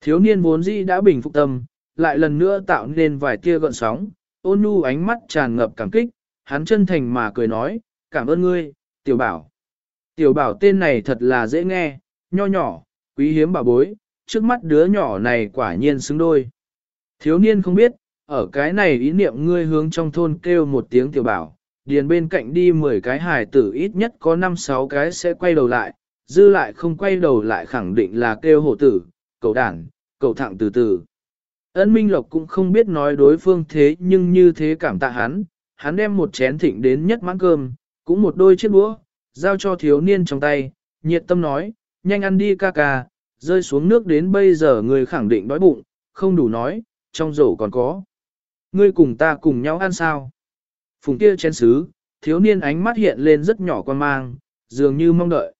Thiếu niên vốn dĩ đã bình phục tâm, lại lần nữa tạo nên vài tia gợn sóng, ôn nhu ánh mắt tràn ngập cảm kích, hắn chân thành mà cười nói, cảm ơn ngươi, tiểu bảo. Tiểu bảo tên này thật là dễ nghe, nho nhỏ, quý hiếm bà bối, trước mắt đứa nhỏ này quả nhiên xứng đôi. Thiếu niên không biết, ở cái này ý niệm ngươi hướng trong thôn kêu một tiếng tiểu bảo, điền bên cạnh đi 10 cái hài tử ít nhất có 5-6 cái sẽ quay đầu lại, dư lại không quay đầu lại khẳng định là kêu hổ tử, cậu đản, cậu thẳng từ từ. Ân Minh Lộc cũng không biết nói đối phương thế nhưng như thế cảm tạ hắn, hắn đem một chén thịnh đến nhất mãn cơm, cũng một đôi chiếc đũa, giao cho thiếu niên trong tay, nhiệt tâm nói, nhanh ăn đi ca ca, rơi xuống nước đến bây giờ người khẳng định đói bụng, không đủ nói, trong rổ còn có. Ngươi cùng ta cùng nhau ăn sao? Phùng kia chén xứ, thiếu niên ánh mắt hiện lên rất nhỏ quan mang, dường như mong đợi.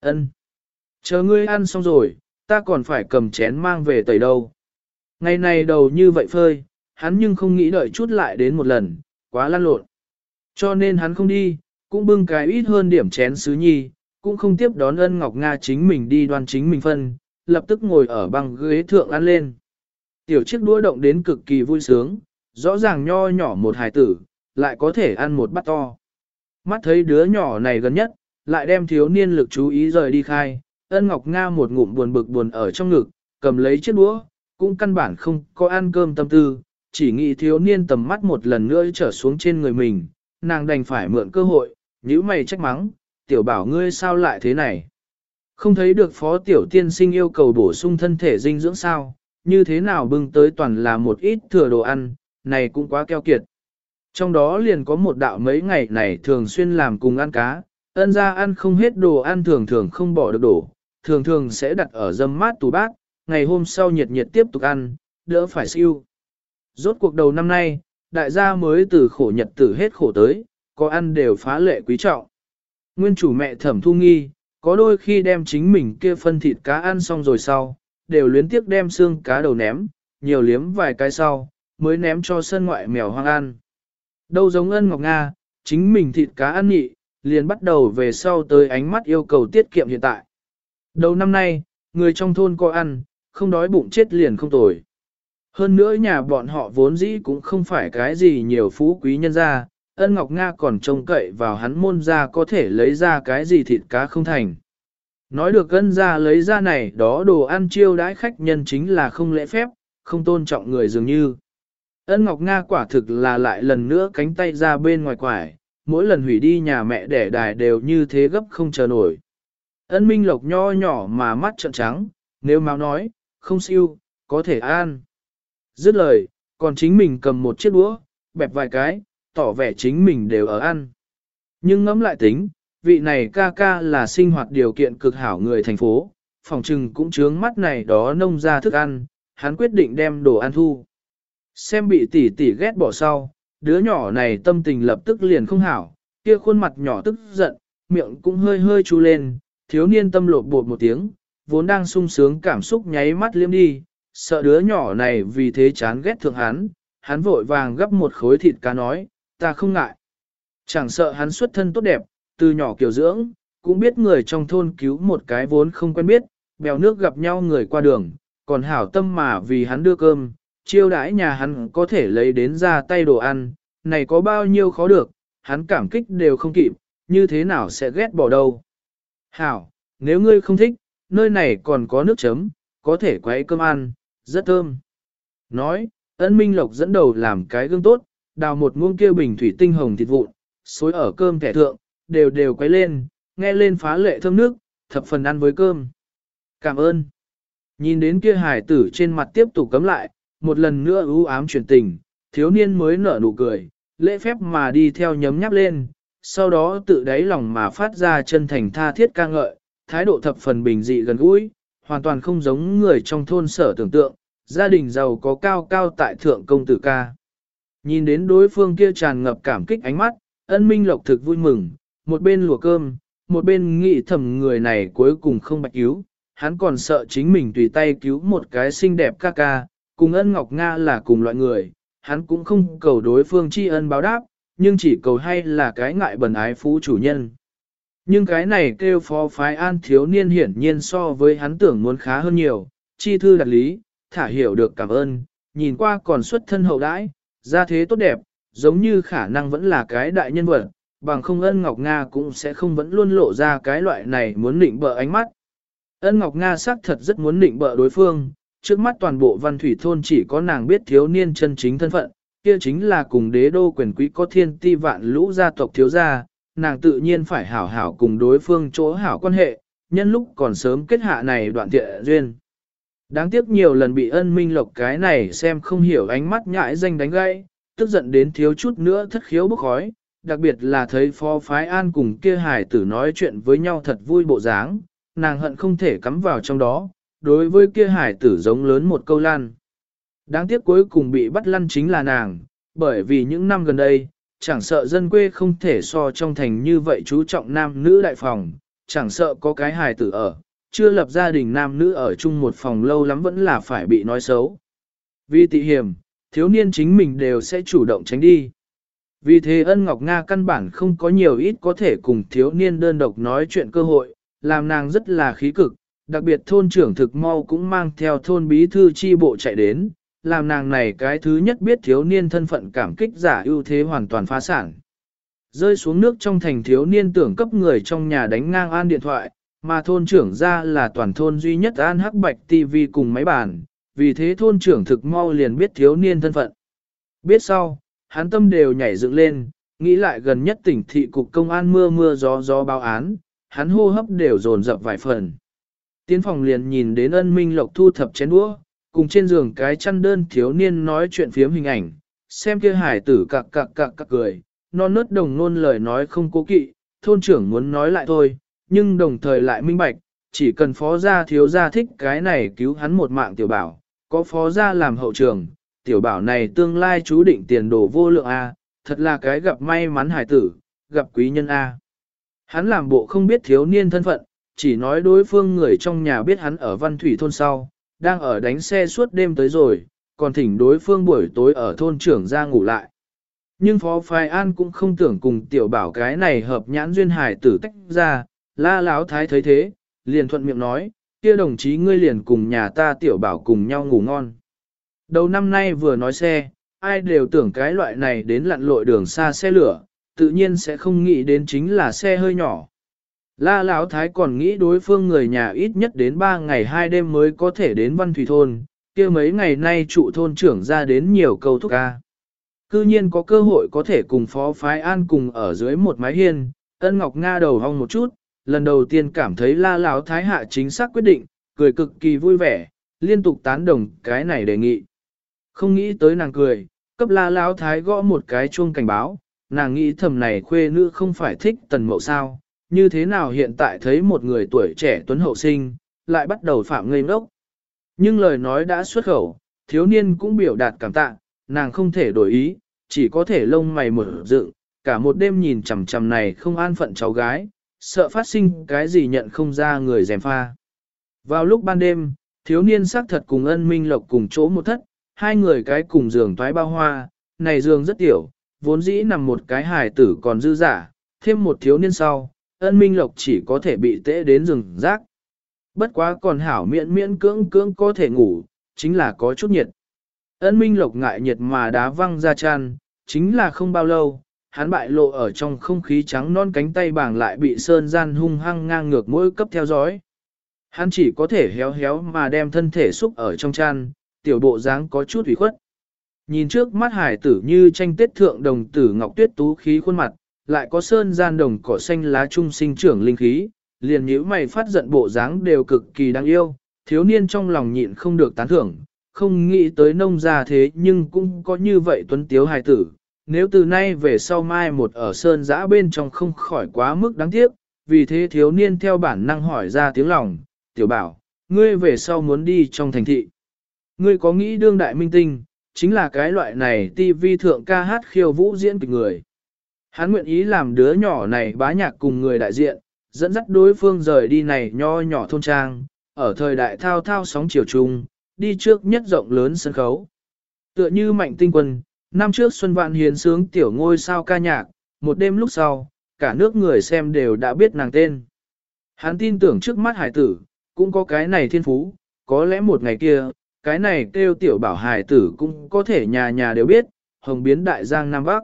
Ân, Chờ ngươi ăn xong rồi, ta còn phải cầm chén mang về tẩy đâu. Ngày này đầu như vậy phơi, hắn nhưng không nghĩ đợi chút lại đến một lần, quá lăn lộn. Cho nên hắn không đi, cũng bưng cái ít hơn điểm chén sứ nhi, cũng không tiếp đón ân Ngọc Nga chính mình đi đoan chính mình phân, lập tức ngồi ở băng ghế thượng ăn lên. Tiểu chiếc đũa động đến cực kỳ vui sướng, rõ ràng nho nhỏ một hài tử, lại có thể ăn một bát to. Mắt thấy đứa nhỏ này gần nhất, lại đem thiếu niên lực chú ý rời đi khai, ân Ngọc Nga một ngụm buồn bực buồn ở trong ngực, cầm lấy chiếc đũa, cũng căn bản không có ăn cơm tâm tư, chỉ nghĩ thiếu niên tầm mắt một lần nữa trở xuống trên người mình, nàng đành phải mượn cơ hội, nhíu mày trách mắng, tiểu bảo ngươi sao lại thế này. Không thấy được phó tiểu tiên sinh yêu cầu bổ sung thân thể dinh dưỡng sao, như thế nào bưng tới toàn là một ít thừa đồ ăn, này cũng quá keo kiệt. Trong đó liền có một đạo mấy ngày này thường xuyên làm cùng ăn cá, ân ra ăn không hết đồ ăn thường thường không bỏ được đổ, thường thường sẽ đặt ở dâm mát tủ bát, ngày hôm sau nhiệt nhiệt tiếp tục ăn, đỡ phải siêu. Rốt cuộc đầu năm nay, đại gia mới từ khổ nhật tử hết khổ tới, có ăn đều phá lệ quý trọng. Nguyên chủ mẹ thẩm thu nghi, có đôi khi đem chính mình kia phân thịt cá ăn xong rồi sau, đều luyến tiếc đem xương cá đầu ném, nhiều liếm vài cái sau, mới ném cho sân ngoại mèo hoang ăn. Đâu giống ân ngọc Nga, chính mình thịt cá ăn nhị, liền bắt đầu về sau tới ánh mắt yêu cầu tiết kiệm hiện tại. Đầu năm nay, người trong thôn có ăn, không đói bụng chết liền không tồi. Hơn nữa nhà bọn họ vốn dĩ cũng không phải cái gì nhiều phú quý nhân gia, ân Ngọc Nga còn trông cậy vào hắn môn ra có thể lấy ra cái gì thịt cá không thành. Nói được ân ra lấy ra này đó đồ ăn chiêu đãi khách nhân chính là không lễ phép, không tôn trọng người dường như. Ân Ngọc Nga quả thực là lại lần nữa cánh tay ra bên ngoài quải, mỗi lần hủy đi nhà mẹ đẻ đài đều như thế gấp không chờ nổi. Ân Minh Lộc nho nhỏ mà mắt trợn trắng, nếu mau nói, không siêu, có thể an. Dứt lời, còn chính mình cầm một chiếc đũa, bẹp vài cái, tỏ vẻ chính mình đều ở ăn. Nhưng ngẫm lại tính, vị này ca ca là sinh hoạt điều kiện cực hảo người thành phố, phòng trừng cũng chướng mắt này đó nông ra thức ăn, hắn quyết định đem đồ ăn thu. Xem bị tỷ tỷ ghét bỏ sau, đứa nhỏ này tâm tình lập tức liền không hảo, kia khuôn mặt nhỏ tức giận, miệng cũng hơi hơi chu lên, thiếu niên tâm lột bột một tiếng, vốn đang sung sướng cảm xúc nháy mắt liếm đi, sợ đứa nhỏ này vì thế chán ghét thượng hắn, hắn vội vàng gấp một khối thịt cá nói, ta không ngại. Chẳng sợ hắn xuất thân tốt đẹp, từ nhỏ kiểu dưỡng, cũng biết người trong thôn cứu một cái vốn không quen biết, bèo nước gặp nhau người qua đường, còn hảo tâm mà vì hắn đưa cơm, chiêu đãi nhà hắn có thể lấy đến ra tay đồ ăn, này có bao nhiêu khó được, hắn cảm kích đều không kịp, như thế nào sẽ ghét bỏ đâu. Hảo, nếu ngươi không thích, nơi này còn có nước chấm, có thể quấy cơm ăn, rất thơm. Nói, ân minh lộc dẫn đầu làm cái gương tốt, đào một muông kia bình thủy tinh hồng thịt vụn, xối ở cơm thẻ thượng, đều đều quấy lên, nghe lên phá lệ thơm nước, thập phần ăn với cơm. Cảm ơn. Nhìn đến kia hải tử trên mặt tiếp tục cấm lại, một lần nữa ưu ám chuyển tình, thiếu niên mới nở nụ cười, lễ phép mà đi theo nhấm nháp lên, sau đó tự đáy lòng mà phát ra chân thành tha thiết ca ngợi, thái độ thập phần bình dị gần gũi, hoàn toàn không giống người trong thôn sở tưởng tượng, gia đình giàu có cao cao tại thượng công tử ca. Nhìn đến đối phương kia tràn ngập cảm kích ánh mắt, ân minh lộc thực vui mừng, một bên lùa cơm, một bên nghĩ thầm người này cuối cùng không bạch cứu, hắn còn sợ chính mình tùy tay cứu một cái xinh đẹp ca ca, cùng ân ngọc Nga là cùng loại người, hắn cũng không cầu đối phương tri ân báo đáp, nhưng chỉ cầu hay là cái ngại bần ái phú chủ nhân. Nhưng cái này kêu phó phái an thiếu niên hiển nhiên so với hắn tưởng muốn khá hơn nhiều, chi thư đặt lý, thả hiểu được cảm ơn, nhìn qua còn xuất thân hậu đãi, ra thế tốt đẹp, giống như khả năng vẫn là cái đại nhân vật, bằng không ân Ngọc Nga cũng sẽ không vẫn luôn lộ ra cái loại này muốn định bợ ánh mắt. Ân Ngọc Nga xác thật rất muốn định bợ đối phương, trước mắt toàn bộ văn thủy thôn chỉ có nàng biết thiếu niên chân chính thân phận, kia chính là cùng đế đô quyền quý có thiên ti vạn lũ gia tộc thiếu gia, nàng tự nhiên phải hảo hảo cùng đối phương chỗ hảo quan hệ, nhân lúc còn sớm kết hạ này đoạn thiện duyên. Đáng tiếc nhiều lần bị ân minh lộc cái này xem không hiểu ánh mắt nhãi danh đánh gãy, tức giận đến thiếu chút nữa thất khiếu bốc khói, đặc biệt là thấy phó phái an cùng kia hải tử nói chuyện với nhau thật vui bộ dáng, nàng hận không thể cắm vào trong đó, đối với kia hải tử giống lớn một câu lan. Đáng tiếc cuối cùng bị bắt lăn chính là nàng, bởi vì những năm gần đây, chẳng sợ dân quê không thể so trong thành như vậy chú trọng nam nữ đại phòng, chẳng sợ có cái hài tử ở, chưa lập gia đình nam nữ ở chung một phòng lâu lắm vẫn là phải bị nói xấu. Vì tị hiểm, thiếu niên chính mình đều sẽ chủ động tránh đi. Vì thế ân Ngọc Nga căn bản không có nhiều ít có thể cùng thiếu niên đơn độc nói chuyện cơ hội, làm nàng rất là khí cực, đặc biệt thôn trưởng thực mau cũng mang theo thôn bí thư chi bộ chạy đến, làm nàng này cái thứ nhất biết thiếu niên thân phận cảm kích giả ưu thế hoàn toàn phá sản. Rơi xuống nước trong thành thiếu niên tưởng cấp người trong nhà đánh ngang an điện thoại, mà thôn trưởng ra là toàn thôn duy nhất an hắc bạch TV cùng máy bàn, vì thế thôn trưởng thực mau liền biết thiếu niên thân phận. Biết sau, hắn tâm đều nhảy dựng lên, nghĩ lại gần nhất tỉnh thị cục công an mưa mưa gió gió báo án, hắn hô hấp đều dồn dập vài phần. Tiến phòng liền nhìn đến ân minh lộc thu thập chén đũa, cùng trên giường cái chăn đơn thiếu niên nói chuyện phiếm hình ảnh, xem kia hải tử cặc cặc cặc cạc cười, non nớt đồng nôn lời nói không cố kỵ, thôn trưởng muốn nói lại thôi, nhưng đồng thời lại minh bạch, chỉ cần phó gia thiếu gia thích cái này cứu hắn một mạng tiểu bảo, có phó gia làm hậu trường, tiểu bảo này tương lai chú định tiền đồ vô lượng A, thật là cái gặp may mắn hải tử, gặp quý nhân A. Hắn làm bộ không biết thiếu niên thân phận, chỉ nói đối phương người trong nhà biết hắn ở văn thủy thôn sau, đang ở đánh xe suốt đêm tới rồi, còn thỉnh đối phương buổi tối ở thôn trưởng ra ngủ lại. Nhưng Phó Phai An cũng không tưởng cùng tiểu bảo cái này hợp nhãn duyên hải tử tách ra, la láo thái thấy thế, liền thuận miệng nói, kia đồng chí ngươi liền cùng nhà ta tiểu bảo cùng nhau ngủ ngon. Đầu năm nay vừa nói xe, ai đều tưởng cái loại này đến lặn lội đường xa xe lửa, tự nhiên sẽ không nghĩ đến chính là xe hơi nhỏ. La Lão Thái còn nghĩ đối phương người nhà ít nhất đến 3 ngày 2 đêm mới có thể đến Văn Thủy Thôn, kia mấy ngày nay trụ thôn trưởng ra đến nhiều câu thúc ca. Cư nhiên có cơ hội có thể cùng Phó Phái An cùng ở dưới một mái hiên, ân ngọc Nga đầu hong một chút, lần đầu tiên cảm thấy La Lão Thái hạ chính xác quyết định, cười cực kỳ vui vẻ, liên tục tán đồng cái này đề nghị. Không nghĩ tới nàng cười, cấp La Lão Thái gõ một cái chuông cảnh báo, nàng nghĩ thầm này khuê nữ không phải thích tần mậu sao như thế nào hiện tại thấy một người tuổi trẻ tuấn hậu sinh, lại bắt đầu phạm ngây ngốc. Nhưng lời nói đã xuất khẩu, thiếu niên cũng biểu đạt cảm tạ, nàng không thể đổi ý, chỉ có thể lông mày mở dựng, cả một đêm nhìn chằm chằm này không an phận cháu gái, sợ phát sinh cái gì nhận không ra người dèm pha. Vào lúc ban đêm, thiếu niên xác thật cùng ân minh lộc cùng chỗ một thất, hai người cái cùng giường toái bao hoa, này giường rất tiểu, vốn dĩ nằm một cái hài tử còn dư giả, thêm một thiếu niên sau, ân minh lộc chỉ có thể bị tễ đến rừng rác. Bất quá còn hảo miễn miễn cưỡng cưỡng có thể ngủ, chính là có chút nhiệt. Ân minh lộc ngại nhiệt mà đá văng ra chăn, chính là không bao lâu, hắn bại lộ ở trong không khí trắng non cánh tay bảng lại bị sơn gian hung hăng ngang ngược mỗi cấp theo dõi. Hắn chỉ có thể héo héo mà đem thân thể xúc ở trong chăn, tiểu bộ dáng có chút ủy khuất. Nhìn trước mắt hải tử như tranh tết thượng đồng tử ngọc tuyết tú khí khuôn mặt, lại có sơn gian đồng cỏ xanh lá trung sinh trưởng linh khí, liền nhíu mày phát giận bộ dáng đều cực kỳ đáng yêu, thiếu niên trong lòng nhịn không được tán thưởng, không nghĩ tới nông gia thế nhưng cũng có như vậy tuấn tiếu hài tử. Nếu từ nay về sau mai một ở sơn giã bên trong không khỏi quá mức đáng tiếc, vì thế thiếu niên theo bản năng hỏi ra tiếng lòng, tiểu bảo, ngươi về sau muốn đi trong thành thị. Ngươi có nghĩ đương đại minh tinh, chính là cái loại này tivi thượng ca hát khiêu vũ diễn kịch người. Hắn nguyện ý làm đứa nhỏ này bá nhạc cùng người đại diện, dẫn dắt đối phương rời đi này nho nhỏ thôn trang, ở thời đại thao thao sóng chiều trung, đi trước nhất rộng lớn sân khấu. Tựa như mạnh tinh quân, năm trước Xuân Vạn hiến sướng tiểu ngôi sao ca nhạc, một đêm lúc sau, cả nước người xem đều đã biết nàng tên. Hắn tin tưởng trước mắt hải tử, cũng có cái này thiên phú, có lẽ một ngày kia, cái này kêu tiểu bảo hải tử cũng có thể nhà nhà đều biết, hồng biến đại giang Nam Bắc.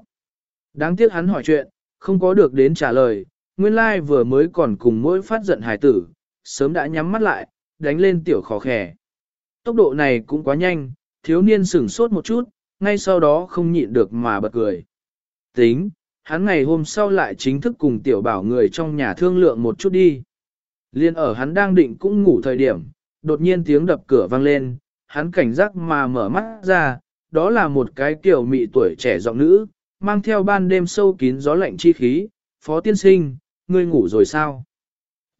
Đáng tiếc hắn hỏi chuyện, không có được đến trả lời, nguyên lai vừa mới còn cùng mỗi phát giận hải tử, sớm đã nhắm mắt lại, đánh lên tiểu khó khẻ. Tốc độ này cũng quá nhanh, thiếu niên sửng sốt một chút, ngay sau đó không nhịn được mà bật cười. Tính, hắn ngày hôm sau lại chính thức cùng tiểu bảo người trong nhà thương lượng một chút đi. Liên ở hắn đang định cũng ngủ thời điểm, đột nhiên tiếng đập cửa vang lên, hắn cảnh giác mà mở mắt ra, đó là một cái kiểu mị tuổi trẻ giọng nữ, mang theo ban đêm sâu kín gió lạnh chi khí, phó tiên sinh, ngươi ngủ rồi sao?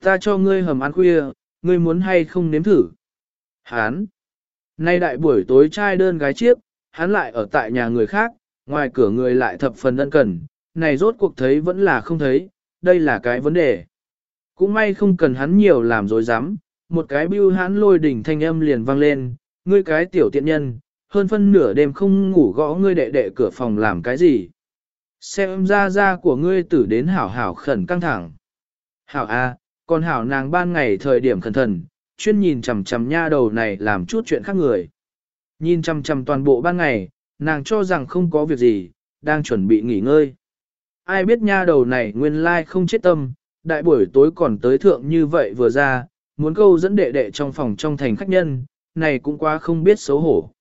Ta cho ngươi hầm ăn khuya, ngươi muốn hay không nếm thử? Hán! Nay đại buổi tối trai đơn gái chiếc, hắn lại ở tại nhà người khác, ngoài cửa người lại thập phần ân cần, này rốt cuộc thấy vẫn là không thấy, đây là cái vấn đề. Cũng may không cần hắn nhiều làm dối dám, một cái bưu hắn lôi đỉnh thanh âm liền vang lên, ngươi cái tiểu tiện nhân, hơn phân nửa đêm không ngủ gõ ngươi đệ đệ cửa phòng làm cái gì. Xem ra ra của ngươi tử đến hảo hảo khẩn căng thẳng. Hảo A, còn hảo nàng ban ngày thời điểm khẩn thần, chuyên nhìn chằm chằm nha đầu này làm chút chuyện khác người. Nhìn chằm chằm toàn bộ ban ngày, nàng cho rằng không có việc gì, đang chuẩn bị nghỉ ngơi. Ai biết nha đầu này nguyên lai không chết tâm, đại buổi tối còn tới thượng như vậy vừa ra, muốn câu dẫn đệ đệ trong phòng trong thành khách nhân, này cũng quá không biết xấu hổ.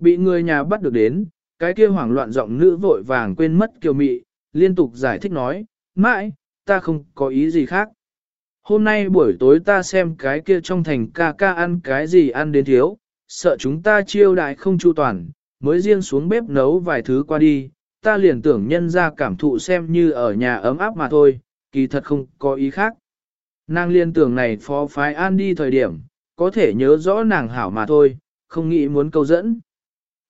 Bị người nhà bắt được đến, cái kia hoảng loạn giọng nữ vội vàng quên mất kiều mị, liên tục giải thích nói, mãi, ta không có ý gì khác. Hôm nay buổi tối ta xem cái kia trong thành ca ca ăn cái gì ăn đến thiếu, sợ chúng ta chiêu đại không chu toàn, mới riêng xuống bếp nấu vài thứ qua đi, ta liền tưởng nhân ra cảm thụ xem như ở nhà ấm áp mà thôi, kỳ thật không có ý khác. Nàng liên tưởng này phó phái an đi thời điểm, có thể nhớ rõ nàng hảo mà thôi, không nghĩ muốn câu dẫn.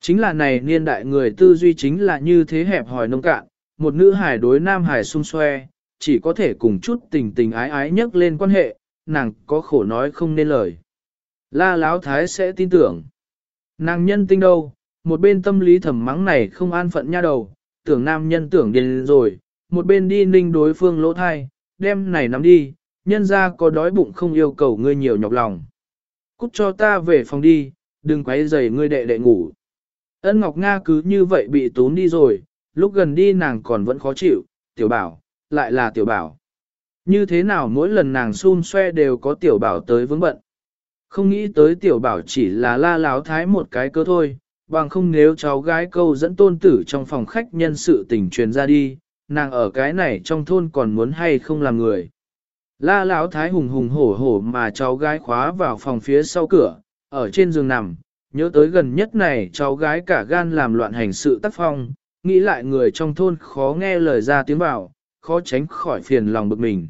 Chính là này niên đại người tư duy chính là như thế hẹp hòi nông cạn, một nữ hải đối nam hải xung xoe, chỉ có thể cùng chút tình tình ái ái nhất lên quan hệ, nàng có khổ nói không nên lời. La Láo Thái sẽ tin tưởng. Nàng nhân tinh đâu, một bên tâm lý thầm mắng này không an phận nha đầu, tưởng nam nhân tưởng điên rồi, một bên đi ninh đối phương lỗ thai, đem này nắm đi, nhân ra có đói bụng không yêu cầu ngươi nhiều nhọc lòng. Cút cho ta về phòng đi, đừng quấy rầy ngươi đệ đệ ngủ. Ân Ngọc Nga cứ như vậy bị tốn đi rồi, lúc gần đi nàng còn vẫn khó chịu, tiểu bảo, lại là tiểu bảo. Như thế nào mỗi lần nàng xun xoe đều có tiểu bảo tới vướng bận. Không nghĩ tới tiểu bảo chỉ là la láo thái một cái cơ thôi, bằng không nếu cháu gái câu dẫn tôn tử trong phòng khách nhân sự tình truyền ra đi, nàng ở cái này trong thôn còn muốn hay không làm người. La láo thái hùng hùng hổ hổ mà cháu gái khóa vào phòng phía sau cửa, ở trên giường nằm, nhớ tới gần nhất này cháu gái cả gan làm loạn hành sự tác phong, nghĩ lại người trong thôn khó nghe lời ra tiếng vào, khó tránh khỏi phiền lòng bực mình.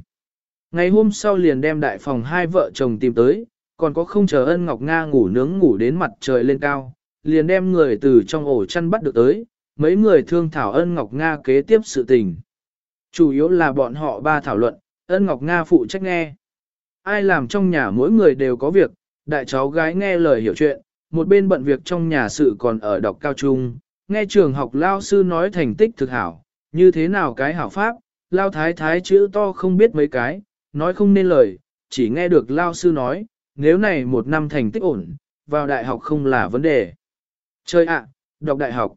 Ngày hôm sau liền đem đại phòng hai vợ chồng tìm tới, còn có không chờ ân Ngọc Nga ngủ nướng ngủ đến mặt trời lên cao, liền đem người từ trong ổ chăn bắt được tới, mấy người thương thảo ân Ngọc Nga kế tiếp sự tình. Chủ yếu là bọn họ ba thảo luận, ân Ngọc Nga phụ trách nghe. Ai làm trong nhà mỗi người đều có việc, đại cháu gái nghe lời hiểu chuyện, một bên bận việc trong nhà sự còn ở đọc cao trung, nghe trường học lao sư nói thành tích thực hảo, như thế nào cái hảo pháp, lao thái thái chữ to không biết mấy cái, nói không nên lời, chỉ nghe được lao sư nói, nếu này một năm thành tích ổn, vào đại học không là vấn đề. Chơi ạ, đọc đại học.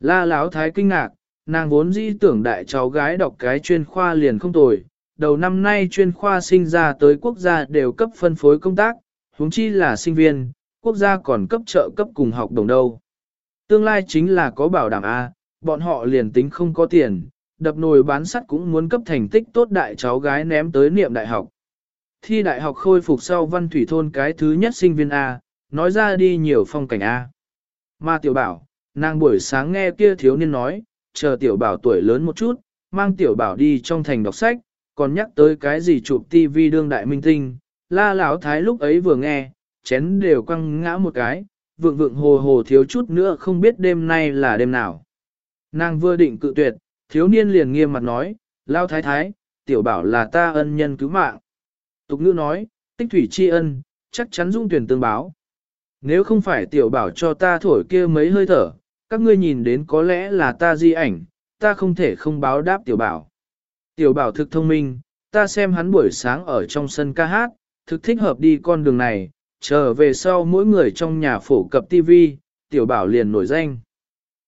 La lão thái kinh ngạc, nàng vốn dĩ tưởng đại cháu gái đọc cái chuyên khoa liền không tồi, đầu năm nay chuyên khoa sinh ra tới quốc gia đều cấp phân phối công tác, huống chi là sinh viên, quốc gia còn cấp trợ cấp cùng học đồng đâu. Tương lai chính là có bảo đảm A, bọn họ liền tính không có tiền, đập nồi bán sắt cũng muốn cấp thành tích tốt đại cháu gái ném tới niệm đại học. Thi đại học khôi phục sau văn thủy thôn cái thứ nhất sinh viên A, nói ra đi nhiều phong cảnh A. Mà tiểu bảo, nàng buổi sáng nghe kia thiếu niên nói, chờ tiểu bảo tuổi lớn một chút, mang tiểu bảo đi trong thành đọc sách, còn nhắc tới cái gì chụp tivi đương đại minh tinh. La lão thái lúc ấy vừa nghe, chén đều quăng ngã một cái, vượng vượng hồ hồ thiếu chút nữa không biết đêm nay là đêm nào. Nàng vừa định cự tuyệt, thiếu niên liền nghiêm mặt nói, lao thái thái, tiểu bảo là ta ân nhân cứu mạng. Tục ngữ nói, tích thủy tri ân, chắc chắn dung tuyển tương báo. Nếu không phải tiểu bảo cho ta thổi kia mấy hơi thở, các ngươi nhìn đến có lẽ là ta di ảnh, ta không thể không báo đáp tiểu bảo. Tiểu bảo thực thông minh, ta xem hắn buổi sáng ở trong sân ca hát, thực thích hợp đi con đường này, trở về sau mỗi người trong nhà phổ cập TV, tiểu bảo liền nổi danh.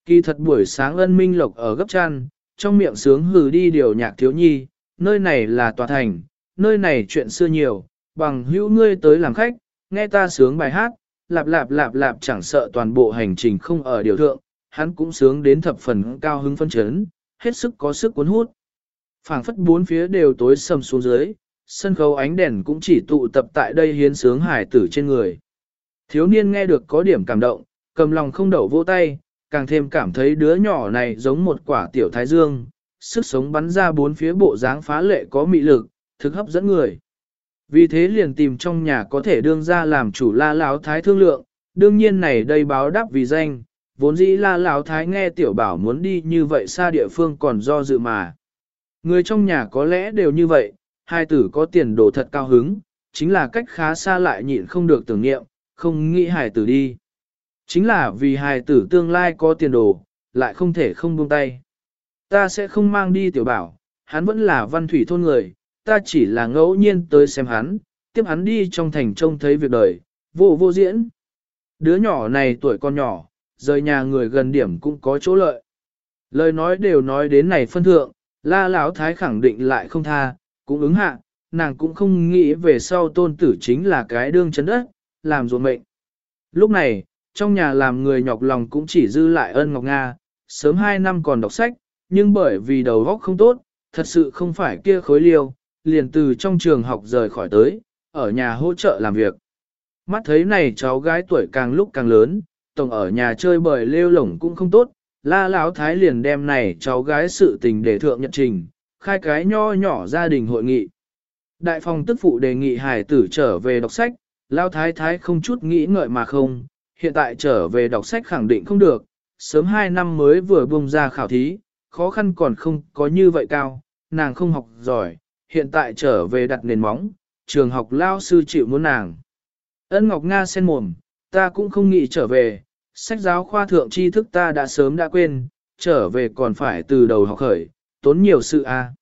Kỳ thật buổi sáng ân minh lộc ở gấp chăn, trong miệng sướng hừ đi điều nhạc thiếu nhi, nơi này là tòa thành, nơi này chuyện xưa nhiều, bằng hữu ngươi tới làm khách, nghe ta sướng bài hát, lạp lạp lạp lạp chẳng sợ toàn bộ hành trình không ở điều thượng, hắn cũng sướng đến thập phần cao hứng phân chấn, hết sức có sức cuốn hút. phảng phất bốn phía đều tối sầm xuống dưới, sân khấu ánh đèn cũng chỉ tụ tập tại đây hiến sướng hải tử trên người. Thiếu niên nghe được có điểm cảm động, cầm lòng không đậu vỗ tay, càng thêm cảm thấy đứa nhỏ này giống một quả tiểu thái dương, sức sống bắn ra bốn phía bộ dáng phá lệ có mị lực, thực hấp dẫn người. Vì thế liền tìm trong nhà có thể đương ra làm chủ la lão thái thương lượng, đương nhiên này đây báo đáp vì danh, vốn dĩ la lão thái nghe tiểu bảo muốn đi như vậy xa địa phương còn do dự mà. Người trong nhà có lẽ đều như vậy, hai tử có tiền đồ thật cao hứng, chính là cách khá xa lại nhịn không được tưởng niệm, không nghĩ hài tử đi. Chính là vì hài tử tương lai có tiền đồ, lại không thể không buông tay. Ta sẽ không mang đi tiểu bảo, hắn vẫn là văn thủy thôn người, ta chỉ là ngẫu nhiên tới xem hắn, tiếp hắn đi trong thành trông thấy việc đời, vô vô diễn. Đứa nhỏ này tuổi con nhỏ, rời nhà người gần điểm cũng có chỗ lợi. Lời nói đều nói đến này phân thượng, la lão thái khẳng định lại không tha, cũng ứng hạ, nàng cũng không nghĩ về sau tôn tử chính là cái đương chấn đất, làm ruột mệnh. Lúc này, trong nhà làm người nhọc lòng cũng chỉ dư lại ân Ngọc Nga, sớm 2 năm còn đọc sách, nhưng bởi vì đầu óc không tốt, thật sự không phải kia khối liêu, liền từ trong trường học rời khỏi tới, ở nhà hỗ trợ làm việc. Mắt thấy này cháu gái tuổi càng lúc càng lớn, tổng ở nhà chơi bời lêu lổng cũng không tốt, la lão thái liền đem này cháu gái sự tình để thượng nhận trình, khai cái nho nhỏ gia đình hội nghị. Đại phòng tức phụ đề nghị hải tử trở về đọc sách, lao thái thái không chút nghĩ ngợi mà không, hiện tại trở về đọc sách khẳng định không được, sớm 2 năm mới vừa bung ra khảo thí, khó khăn còn không có như vậy cao, nàng không học giỏi, hiện tại trở về đặt nền móng, trường học lao sư chịu muốn nàng. Ân Ngọc Nga sen mồm, ta cũng không nghĩ trở về, sách giáo khoa thượng tri thức ta đã sớm đã quên, trở về còn phải từ đầu học khởi, tốn nhiều sự a. À.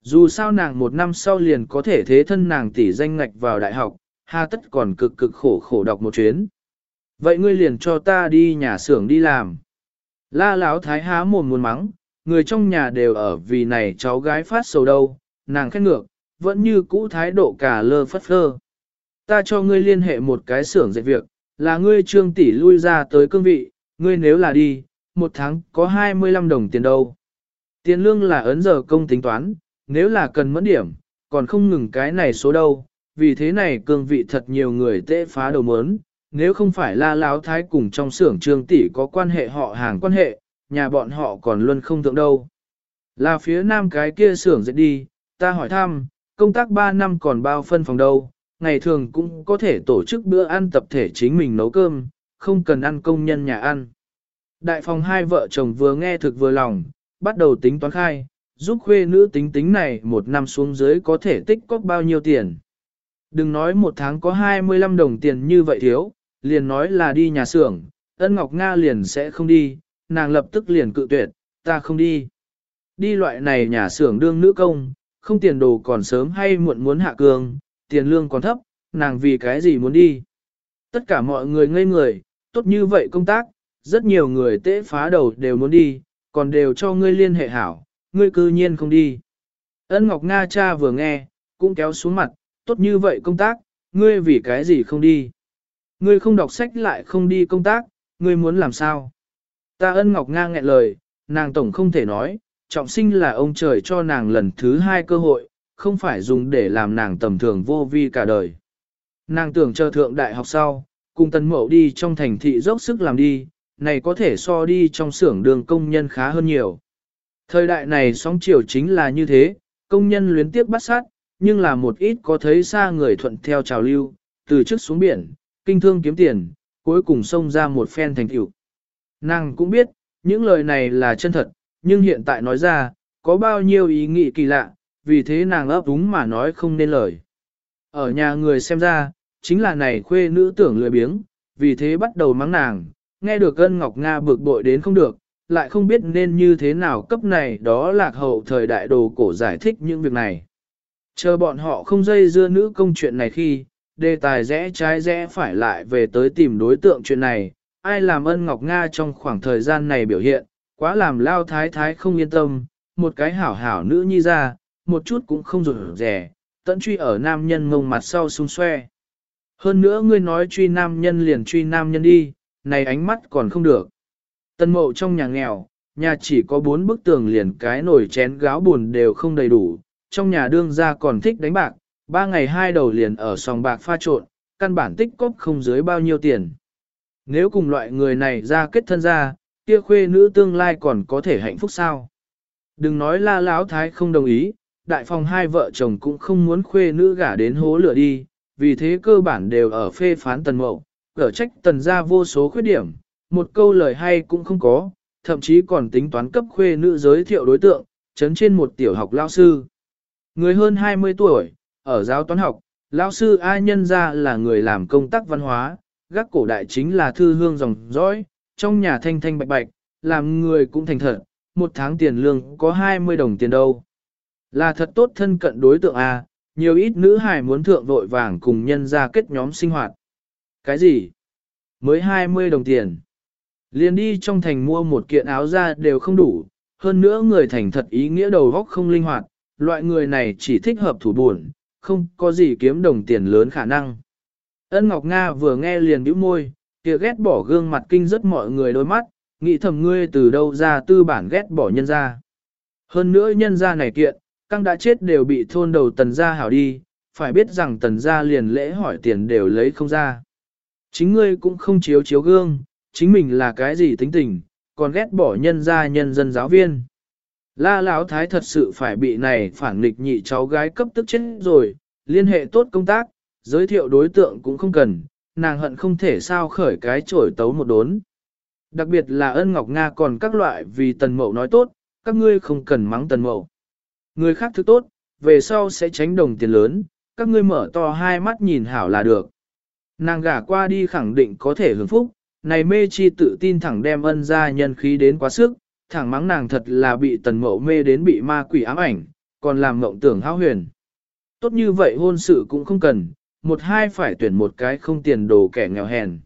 Dù sao nàng một năm sau liền có thể thế thân nàng tỷ danh ngạch vào đại học, hà tất còn cực cực khổ khổ đọc một chuyến. Vậy ngươi liền cho ta đi nhà xưởng đi làm. La Lão thái há mồm muốn mắng, người trong nhà đều ở vì này cháu gái phát sầu đâu, nàng khét ngược, vẫn như cũ thái độ cả lơ phất phơ. Ta cho ngươi liên hệ một cái xưởng dạy việc, là ngươi trương tỷ lui ra tới cương vị, ngươi nếu là đi, một tháng có 25 đồng tiền đâu. Tiền lương là ấn giờ công tính toán, nếu là cần mẫn điểm, còn không ngừng cái này số đâu, vì thế này cương vị thật nhiều người tệ phá đầu mớn, nếu không phải la láo thái cùng trong xưởng trương tỷ có quan hệ họ hàng quan hệ, nhà bọn họ còn luôn không thượng đâu. Là phía nam cái kia xưởng dậy đi, ta hỏi thăm, công tác 3 năm còn bao phân phòng đâu, ngày thường cũng có thể tổ chức bữa ăn tập thể chính mình nấu cơm, không cần ăn công nhân nhà ăn. Đại phòng hai vợ chồng vừa nghe thực vừa lòng, bắt đầu tính toán khai, giúp khuê nữ tính tính này một năm xuống dưới có thể tích cóp bao nhiêu tiền. Đừng nói một tháng có 25 đồng tiền như vậy thiếu, liền nói là đi nhà xưởng, ân Ngọc Nga liền sẽ không đi, nàng lập tức liền cự tuyệt, ta không đi. Đi loại này nhà xưởng đương nữ công, không tiền đồ còn sớm hay muộn muốn hạ cường, tiền lương còn thấp, nàng vì cái gì muốn đi. Tất cả mọi người ngây người, tốt như vậy công tác, rất nhiều người tế phá đầu đều muốn đi, còn đều cho ngươi liên hệ hảo, ngươi cư nhiên không đi. Ân Ngọc Nga cha vừa nghe, cũng kéo xuống mặt, tốt như vậy công tác, ngươi vì cái gì không đi. Ngươi không đọc sách lại không đi công tác, ngươi muốn làm sao? Ta ân Ngọc Nga nghẹn lời, nàng tổng không thể nói, trọng sinh là ông trời cho nàng lần thứ hai cơ hội, không phải dùng để làm nàng tầm thường vô vi cả đời. Nàng tưởng chờ thượng đại học sau, cùng tần mậu đi trong thành thị dốc sức làm đi, này có thể so đi trong xưởng đường công nhân khá hơn nhiều. Thời đại này sóng chiều chính là như thế, công nhân luyến tiếp bắt sát, nhưng là một ít có thấy xa người thuận theo trào lưu, từ trước xuống biển, kinh thương kiếm tiền, cuối cùng xông ra một phen thành tựu. Nàng cũng biết, những lời này là chân thật, nhưng hiện tại nói ra, có bao nhiêu ý nghĩ kỳ lạ, vì thế nàng ấp úng mà nói không nên lời. Ở nhà người xem ra, chính là này khuê nữ tưởng lười biếng, vì thế bắt đầu mắng nàng, nghe được ân Ngọc Nga bực bội đến không được, lại không biết nên như thế nào cấp này đó lạc hậu thời đại đồ cổ giải thích những việc này. Chờ bọn họ không dây dưa nữ công chuyện này khi, đề tài rẽ trái rẽ phải lại về tới tìm đối tượng chuyện này, ai làm ân Ngọc Nga trong khoảng thời gian này biểu hiện, quá làm lao thái thái không yên tâm, một cái hảo hảo nữ nhi ra, một chút cũng không rụt rẻ, tận truy ở nam nhân ngông mặt sau xung xoe. Hơn nữa ngươi nói truy nam nhân liền truy nam nhân đi, này ánh mắt còn không được. Tân mộ trong nhà nghèo, nhà chỉ có bốn bức tường liền cái nồi chén gáo buồn đều không đầy đủ, trong nhà đương gia còn thích đánh bạc, ba ngày hai đầu liền ở sòng bạc pha trộn, căn bản tích cóp không dưới bao nhiêu tiền. Nếu cùng loại người này ra kết thân ra, kia khuê nữ tương lai còn có thể hạnh phúc sao? Đừng nói la lão thái không đồng ý, đại phòng hai vợ chồng cũng không muốn khuê nữ gả đến hố lửa đi, vì thế cơ bản đều ở phê phán tần mậu, cở trách tần ra vô số khuyết điểm, một câu lời hay cũng không có, thậm chí còn tính toán cấp khuê nữ giới thiệu đối tượng, chấn trên một tiểu học lao sư. Người hơn 20 tuổi, ở giáo toán học, lao sư a nhân ra là người làm công tác văn hóa, gác cổ đại chính là thư hương dòng dõi, trong nhà thanh thanh bạch bạch, làm người cũng thành thật, một tháng tiền lương có 20 đồng tiền đâu. Là thật tốt thân cận đối tượng A, nhiều ít nữ hài muốn thượng vội vàng cùng nhân ra kết nhóm sinh hoạt. Cái gì? Mới 20 đồng tiền. Liền đi trong thành mua một kiện áo ra đều không đủ, hơn nữa người thành thật ý nghĩa đầu góc không linh hoạt, loại người này chỉ thích hợp thủ buồn, không có gì kiếm đồng tiền lớn khả năng. Ân Ngọc Nga vừa nghe liền bĩu môi, kia ghét bỏ gương mặt kinh rất mọi người đôi mắt, nghĩ thầm ngươi từ đâu ra tư bản ghét bỏ nhân ra. Hơn nữa nhân ra này kiện, căng đã chết đều bị thôn đầu tần gia hảo đi, phải biết rằng tần gia liền lễ hỏi tiền đều lấy không ra. Chính ngươi cũng không chiếu chiếu gương, chính mình là cái gì tính tình, còn ghét bỏ nhân gia nhân dân giáo viên. La Lão Thái thật sự phải bị này phản nghịch nhị cháu gái cấp tức chết rồi, liên hệ tốt công tác, giới thiệu đối tượng cũng không cần, nàng hận không thể sao khởi cái chổi tấu một đốn. Đặc biệt là ân ngọc Nga còn các loại vì tần mậu nói tốt, các ngươi không cần mắng tần mậu. Người khác thứ tốt, về sau sẽ tránh đồng tiền lớn, các ngươi mở to hai mắt nhìn hảo là được. Nàng gả qua đi khẳng định có thể hưởng phúc, này mê chi tự tin thẳng đem ân ra nhân khí đến quá sức, thẳng mắng nàng thật là bị tần mậu mê đến bị ma quỷ ám ảnh, còn làm mộng tưởng hao huyền. Tốt như vậy hôn sự cũng không cần, một hai phải tuyển một cái không tiền đồ kẻ nghèo hèn.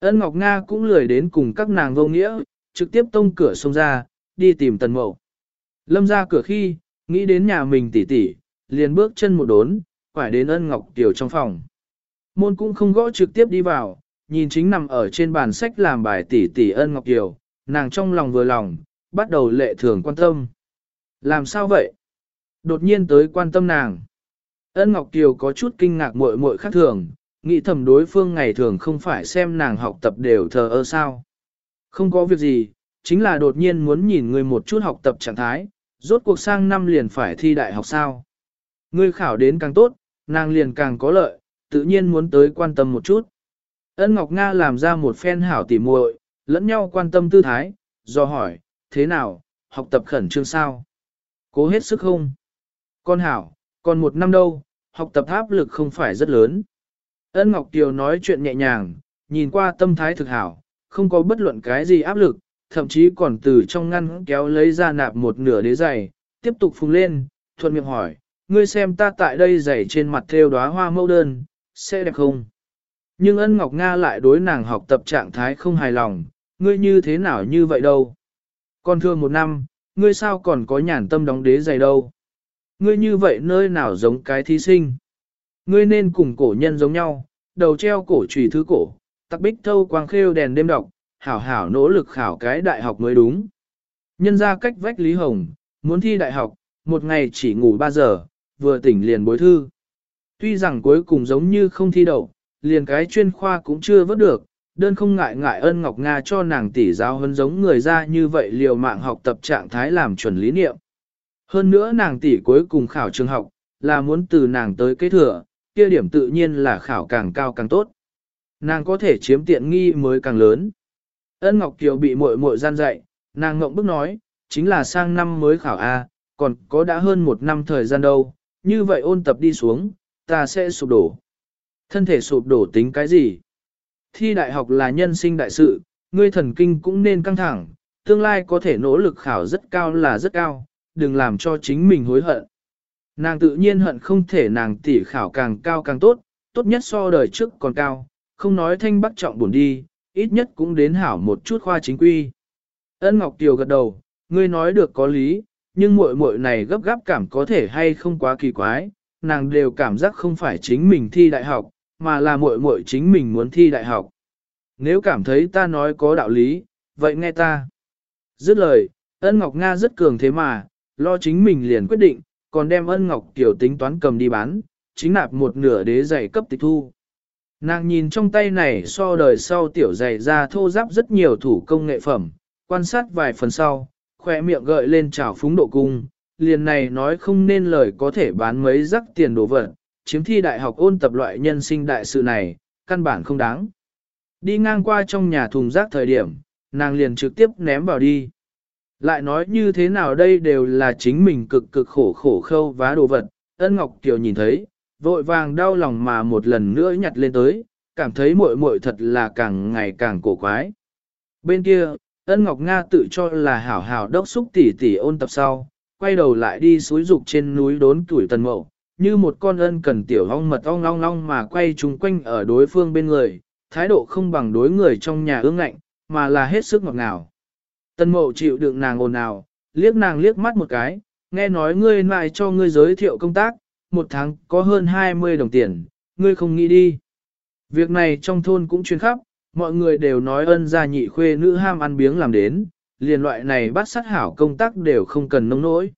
Ân Ngọc Nga cũng lười đến cùng các nàng vô nghĩa, trực tiếp tông cửa xông ra, đi tìm tần mậu. Lâm ra cửa khi, nghĩ đến nhà mình tỉ tỉ, liền bước chân một đốn, quải đến ân Ngọc Tiểu trong phòng. Môn cũng không gõ trực tiếp đi vào, nhìn chính nằm ở trên bàn sách làm bài tỷ tỷ ân Ngọc Kiều, nàng trong lòng vừa lòng, bắt đầu lệ thường quan tâm. Làm sao vậy? Đột nhiên tới quan tâm nàng. Ân Ngọc Kiều có chút kinh ngạc muội muội khác thường, nghĩ thầm đối phương ngày thường không phải xem nàng học tập đều thờ ơ sao. Không có việc gì, chính là đột nhiên muốn nhìn người một chút học tập trạng thái, rốt cuộc sang năm liền phải thi đại học sao. Ngươi khảo đến càng tốt, nàng liền càng có lợi, tự nhiên muốn tới quan tâm một chút. Ân Ngọc Nga làm ra một phen hảo tỉ muội, lẫn nhau quan tâm tư thái, do hỏi, thế nào, học tập khẩn trương sao? Cố hết sức không? Con hảo, còn một năm đâu, học tập áp lực không phải rất lớn. Ân Ngọc Tiều nói chuyện nhẹ nhàng, nhìn qua tâm thái thực hảo, không có bất luận cái gì áp lực, thậm chí còn từ trong ngăn kéo lấy ra nạp một nửa đế giày, tiếp tục phùng lên, thuận miệng hỏi, ngươi xem ta tại đây giày trên mặt thêu đóa hoa mẫu đơn, sẽ đẹp không? Nhưng ân Ngọc Nga lại đối nàng học tập trạng thái không hài lòng, ngươi như thế nào như vậy đâu? Còn thường một năm, ngươi sao còn có nhàn tâm đóng đế dày đâu? Ngươi như vậy nơi nào giống cái thí sinh? Ngươi nên cùng cổ nhân giống nhau, đầu treo cổ trùy thứ cổ, tắc bích thâu quang khêu đèn đêm đọc, hảo hảo nỗ lực khảo cái đại học mới đúng. Nhân ra cách vách Lý Hồng, muốn thi đại học, một ngày chỉ ngủ 3 giờ, vừa tỉnh liền bối thư. Tuy rằng cuối cùng giống như không thi đậu, liền cái chuyên khoa cũng chưa vớt được, đơn không ngại ngại ân Ngọc Nga cho nàng tỷ giáo hơn giống người ra như vậy liều mạng học tập trạng thái làm chuẩn lý niệm. Hơn nữa nàng tỷ cuối cùng khảo trường học, là muốn từ nàng tới kế thừa, kia điểm tự nhiên là khảo càng cao càng tốt. Nàng có thể chiếm tiện nghi mới càng lớn. Ân Ngọc Kiều bị muội muội gian dạy, nàng ngộng bức nói, chính là sang năm mới khảo A, còn có đã hơn một năm thời gian đâu, như vậy ôn tập đi xuống, ta sẽ sụp đổ. Thân thể sụp đổ tính cái gì? Thi đại học là nhân sinh đại sự, ngươi thần kinh cũng nên căng thẳng, tương lai có thể nỗ lực khảo rất cao là rất cao, đừng làm cho chính mình hối hận. Nàng tự nhiên hận không thể nàng tỷ khảo càng cao càng tốt, tốt nhất so đời trước còn cao, không nói thanh bắc trọng buồn đi, ít nhất cũng đến hảo một chút khoa chính quy. Ân Ngọc Tiều gật đầu, ngươi nói được có lý, nhưng muội muội này gấp gáp cảm có thể hay không quá kỳ quái, nàng đều cảm giác không phải chính mình thi đại học, mà là muội muội chính mình muốn thi đại học. Nếu cảm thấy ta nói có đạo lý, vậy nghe ta. Dứt lời, ân Ngọc Nga rất cường thế mà, lo chính mình liền quyết định, còn đem ân Ngọc Kiều tính toán cầm đi bán, chính nạp một nửa đế giày cấp tịch thu. Nàng nhìn trong tay này so đời sau tiểu giày ra thô giáp rất nhiều thủ công nghệ phẩm, quan sát vài phần sau, khỏe miệng gợi lên trào phúng độ cung, liền này nói không nên lời có thể bán mấy rắc tiền đồ vật, chiếm thi đại học ôn tập loại nhân sinh đại sự này, căn bản không đáng. Đi ngang qua trong nhà thùng rác thời điểm, nàng liền trực tiếp ném vào đi. Lại nói như thế nào đây đều là chính mình cực cực khổ khổ khâu vá đồ vật, ân ngọc kiều nhìn thấy, vội vàng đau lòng mà một lần nữa nhặt lên tới, cảm thấy muội muội thật là càng ngày càng cổ quái. Bên kia, ân ngọc Nga tự cho là hảo hảo đốc xúc tỉ tỉ ôn tập sau, quay đầu lại đi suối dục trên núi đốn tuổi tần mậu, như một con ân cần tiểu ong mật ong long long mà quay chung quanh ở đối phương bên người, thái độ không bằng đối người trong nhà ương ngạnh, mà là hết sức ngọt ngào. Tần mậu chịu đựng nàng ồn ào, liếc nàng liếc mắt một cái, nghe nói ngươi lại cho ngươi giới thiệu công tác, một tháng có hơn 20 đồng tiền, ngươi không nghĩ đi. Việc này trong thôn cũng chuyên khắp, mọi người đều nói ân gia nhị khuê nữ ham ăn biếng làm đến, liền loại này bắt sát hảo công tác đều không cần nông nỗi.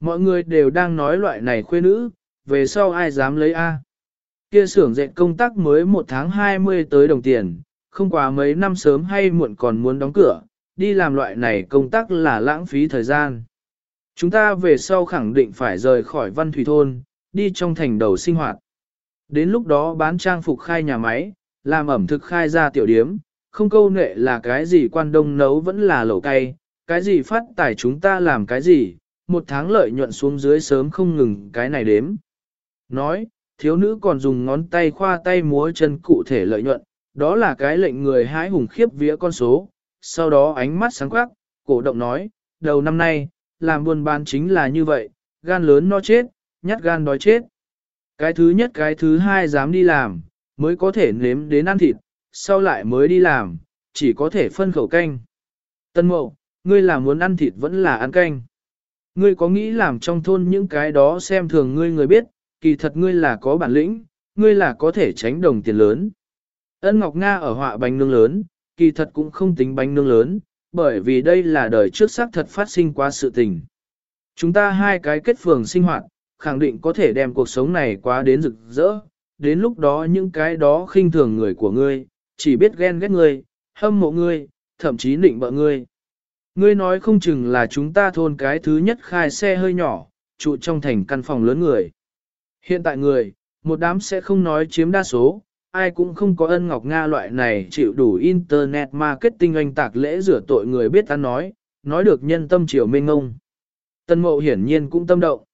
Mọi người đều đang nói loại này khuê nữ, về sau ai dám lấy A. Kia xưởng dạy công tác mới một tháng 20 tới đồng tiền, không quá mấy năm sớm hay muộn còn muốn đóng cửa, đi làm loại này công tác là lãng phí thời gian. Chúng ta về sau khẳng định phải rời khỏi văn thủy thôn, đi trong thành đầu sinh hoạt. Đến lúc đó bán trang phục khai nhà máy, làm ẩm thực khai ra tiểu điếm, không câu nệ là cái gì quan đông nấu vẫn là lẩu cay, cái gì phát tài chúng ta làm cái gì, một tháng lợi nhuận xuống dưới sớm không ngừng cái này đếm. Nói, thiếu nữ còn dùng ngón tay khoa tay múa chân cụ thể lợi nhuận, đó là cái lệnh người hái hùng khiếp vía con số, sau đó ánh mắt sáng quắc, cổ động nói, đầu năm nay, làm buôn bán chính là như vậy, gan lớn no chết, nhát gan đói chết. Cái thứ nhất cái thứ hai dám đi làm, mới có thể nếm đến ăn thịt, sau lại mới đi làm, chỉ có thể phân khẩu canh. Tân mộ, ngươi là muốn ăn thịt vẫn là ăn canh. Ngươi có nghĩ làm trong thôn những cái đó xem thường ngươi người biết, kỳ thật ngươi là có bản lĩnh, ngươi là có thể tránh đồng tiền lớn. Ân Ngọc Nga ở họa bánh nướng lớn, kỳ thật cũng không tính bánh nướng lớn, bởi vì đây là đời trước xác thật phát sinh qua sự tình. Chúng ta hai cái kết phường sinh hoạt, khẳng định có thể đem cuộc sống này quá đến rực rỡ, đến lúc đó những cái đó khinh thường người của ngươi, chỉ biết ghen ghét ngươi, hâm mộ ngươi, thậm chí nịnh bợ ngươi. Ngươi nói không chừng là chúng ta thôn cái thứ nhất khai xe hơi nhỏ, trụ trong thành căn phòng lớn người. Hiện tại người, một đám sẽ không nói chiếm đa số, ai cũng không có ân ngọc Nga loại này chịu đủ internet marketing anh tạc lễ rửa tội người biết ta nói, nói được nhân tâm chiều mênh ngông. Tân mộ hiển nhiên cũng tâm động.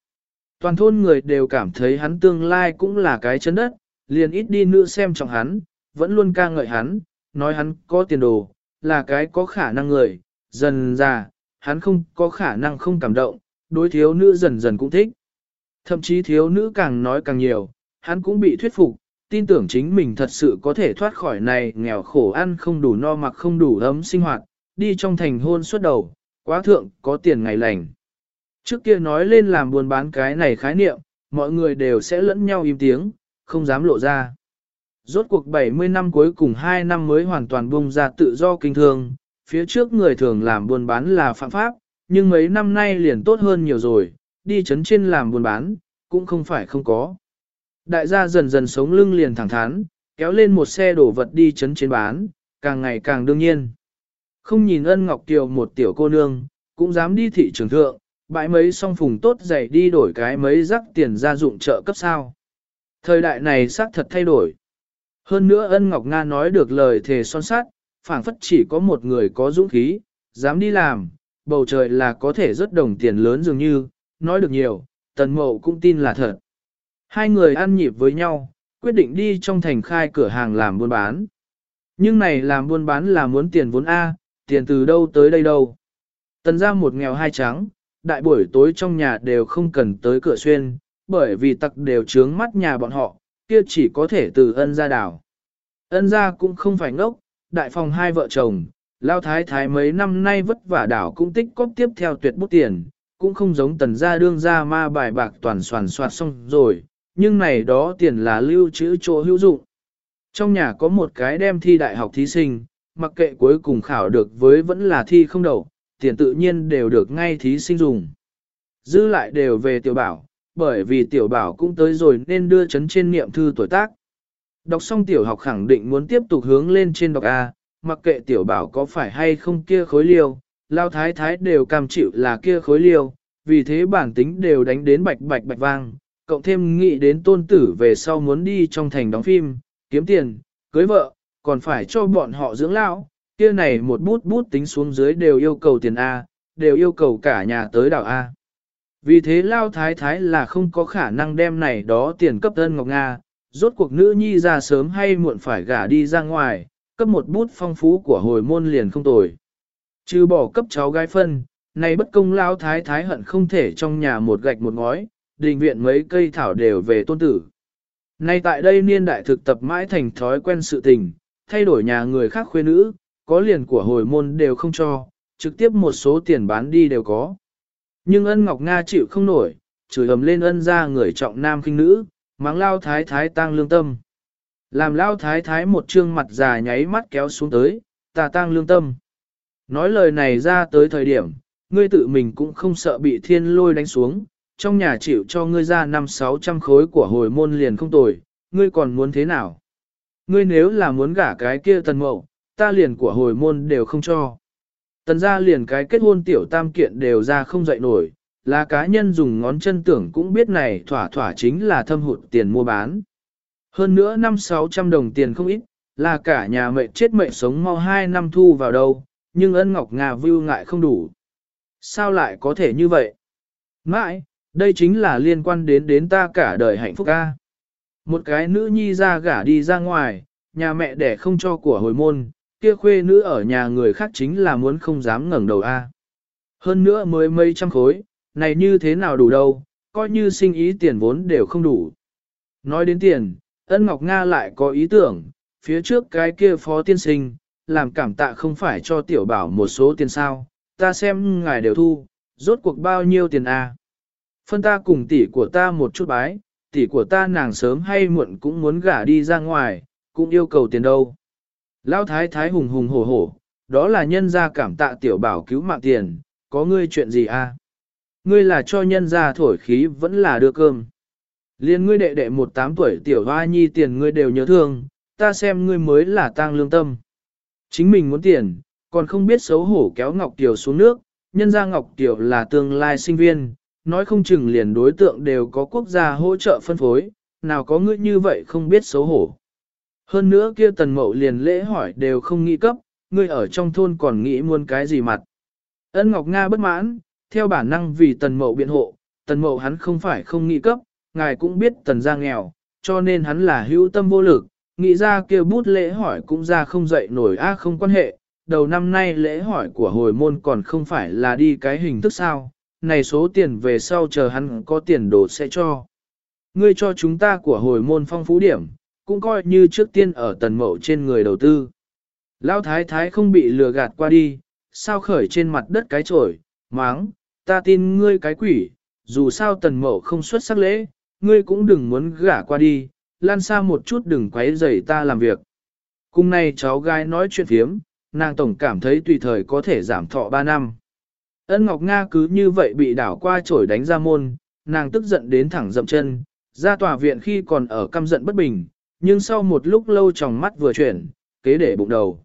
Toàn thôn người đều cảm thấy hắn tương lai cũng là cái chân đất, liền ít đi nữa xem trọng hắn, vẫn luôn ca ngợi hắn, nói hắn có tiền đồ, là cái có khả năng người, dần ra, hắn không có khả năng không cảm động, đối thiếu nữ dần dần cũng thích. Thậm chí thiếu nữ càng nói càng nhiều, hắn cũng bị thuyết phục, tin tưởng chính mình thật sự có thể thoát khỏi này nghèo khổ ăn không đủ no mặc không đủ ấm sinh hoạt, đi trong thành hôn suốt đầu, quá thượng có tiền ngày lành. Trước kia nói lên làm buôn bán cái này khái niệm, mọi người đều sẽ lẫn nhau im tiếng, không dám lộ ra. Rốt cuộc 70 năm cuối cùng 2 năm mới hoàn toàn bung ra tự do kinh thương, phía trước người thường làm buôn bán là phạm pháp, nhưng mấy năm nay liền tốt hơn nhiều rồi, đi chấn trên làm buôn bán, cũng không phải không có. Đại gia dần dần sống lưng liền thẳng thắn, kéo lên một xe đổ vật đi chấn trên bán, càng ngày càng đương nhiên. Không nhìn ân ngọc kiều một tiểu cô nương, cũng dám đi thị trường thượng, bãi mấy song phùng tốt dày đi đổi cái mấy rắc tiền gia dụng trợ cấp sao. Thời đại này xác thật thay đổi. Hơn nữa ân Ngọc Nga nói được lời thề son sát, phảng phất chỉ có một người có dũng khí, dám đi làm, bầu trời là có thể rất đồng tiền lớn dường như, nói được nhiều, tần mộ cũng tin là thật. Hai người ăn nhịp với nhau, quyết định đi trong thành khai cửa hàng làm buôn bán. Nhưng này làm buôn bán là muốn tiền vốn A, tiền từ đâu tới đây đâu. Tần ra một nghèo hai trắng, đại buổi tối trong nhà đều không cần tới cửa xuyên, bởi vì tặc đều trướng mắt nhà bọn họ, kia chỉ có thể từ ân ra đảo. Ân ra cũng không phải ngốc, đại phòng hai vợ chồng, lao thái thái mấy năm nay vất vả đảo cũng tích cóp tiếp theo tuyệt bút tiền, cũng không giống tần gia đương gia ma bài bạc toàn soàn soạt xong rồi, nhưng này đó tiền là lưu trữ chỗ hữu dụng. Trong nhà có một cái đem thi đại học thí sinh, mặc kệ cuối cùng khảo được với vẫn là thi không đậu, tiền tự nhiên đều được ngay thí sinh dùng. Dư lại đều về tiểu bảo, bởi vì tiểu bảo cũng tới rồi nên đưa chấn trên niệm thư tuổi tác. Đọc xong tiểu học khẳng định muốn tiếp tục hướng lên trên đọc A, mặc kệ tiểu bảo có phải hay không kia khối liêu, lao thái thái đều cam chịu là kia khối liêu, vì thế bản tính đều đánh đến bạch bạch bạch vang, cộng thêm nghĩ đến tôn tử về sau muốn đi trong thành đóng phim, kiếm tiền, cưới vợ, còn phải cho bọn họ dưỡng lão, kia này một bút bút tính xuống dưới đều yêu cầu tiền A, đều yêu cầu cả nhà tới đảo A. Vì thế Lao Thái Thái là không có khả năng đem này đó tiền cấp ân Ngọc Nga, rốt cuộc nữ nhi ra sớm hay muộn phải gả đi ra ngoài, cấp một bút phong phú của hồi môn liền không tồi. Chứ bỏ cấp cháu gái phân, này bất công Lao Thái Thái hận không thể trong nhà một gạch một ngói, đình viện mấy cây thảo đều về tôn tử. Nay tại đây niên đại thực tập mãi thành thói quen sự tình, thay đổi nhà người khác khuê nữ, có liền của hồi môn đều không cho, trực tiếp một số tiền bán đi đều có. Nhưng ân Ngọc Nga chịu không nổi, chửi ầm lên ân ra người trọng nam khinh nữ, mắng lao thái thái tang lương tâm. Làm lao thái thái một trương mặt già nháy mắt kéo xuống tới, ta tang lương tâm. Nói lời này ra tới thời điểm, ngươi tự mình cũng không sợ bị thiên lôi đánh xuống, trong nhà chịu cho ngươi ra năm sáu trăm khối của hồi môn liền không tồi, ngươi còn muốn thế nào? Ngươi nếu là muốn gả cái kia tần mậu, ta liền của hồi môn đều không cho. Tần gia liền cái kết hôn tiểu tam kiện đều ra không dậy nổi, là cá nhân dùng ngón chân tưởng cũng biết này thỏa thỏa chính là thâm hụt tiền mua bán. Hơn nữa năm sáu trăm đồng tiền không ít, là cả nhà mẹ chết mẹ sống mau hai năm thu vào đâu, nhưng ân ngọc ngà vưu ngại không đủ. Sao lại có thể như vậy? Mãi, đây chính là liên quan đến đến ta cả đời hạnh phúc ca. Một cái nữ nhi ra gả đi ra ngoài, nhà mẹ đẻ không cho của hồi môn, kia khuê nữ ở nhà người khác chính là muốn không dám ngẩng đầu a. Hơn nữa mới mấy trăm khối, này như thế nào đủ đâu, coi như sinh ý tiền vốn đều không đủ. Nói đến tiền, ân Ngọc Nga lại có ý tưởng, phía trước cái kia phó tiên sinh, làm cảm tạ không phải cho tiểu bảo một số tiền sao, ta xem ngài đều thu, rốt cuộc bao nhiêu tiền a? Phân ta cùng tỷ của ta một chút bái, tỷ của ta nàng sớm hay muộn cũng muốn gả đi ra ngoài, cũng yêu cầu tiền đâu. Lão thái thái hùng hùng hổ hổ, đó là nhân gia cảm tạ tiểu bảo cứu mạng tiền, có ngươi chuyện gì a? Ngươi là cho nhân gia thổi khí vẫn là đưa cơm. Liên ngươi đệ đệ một tám tuổi tiểu hoa nhi tiền ngươi đều nhớ thương, ta xem ngươi mới là tang lương tâm. Chính mình muốn tiền, còn không biết xấu hổ kéo Ngọc Tiểu xuống nước, nhân gia Ngọc Tiểu là tương lai sinh viên, nói không chừng liền đối tượng đều có quốc gia hỗ trợ phân phối, nào có ngươi như vậy không biết xấu hổ. Hơn nữa kia tần mậu liền lễ hỏi đều không nghĩ cấp, ngươi ở trong thôn còn nghĩ muôn cái gì mặt. Ân Ngọc Nga bất mãn, theo bản năng vì tần mậu biện hộ, tần mậu hắn không phải không nghĩ cấp, ngài cũng biết tần gia nghèo, cho nên hắn là hữu tâm vô lực, nghĩ ra kia bút lễ hỏi cũng ra không dậy nổi a không quan hệ, đầu năm nay lễ hỏi của hồi môn còn không phải là đi cái hình thức sao, này số tiền về sau chờ hắn có tiền đồ sẽ cho. Ngươi cho chúng ta của hồi môn phong phú điểm, cũng coi như trước tiên ở tần mậu trên người đầu tư. Lão thái thái không bị lừa gạt qua đi, sao khởi trên mặt đất cái trổi, máng, ta tin ngươi cái quỷ, dù sao tần mậu không xuất sắc lễ, ngươi cũng đừng muốn gả qua đi, lan xa một chút đừng quấy rầy ta làm việc. Cùng này cháu gái nói chuyện phiếm, nàng tổng cảm thấy tùy thời có thể giảm thọ 3 năm. Ân Ngọc Nga cứ như vậy bị đảo qua trổi đánh ra môn, nàng tức giận đến thẳng dậm chân, ra tòa viện khi còn ở căm giận bất bình, nhưng sau một lúc lâu trong mắt vừa chuyển, kế để bụng đầu.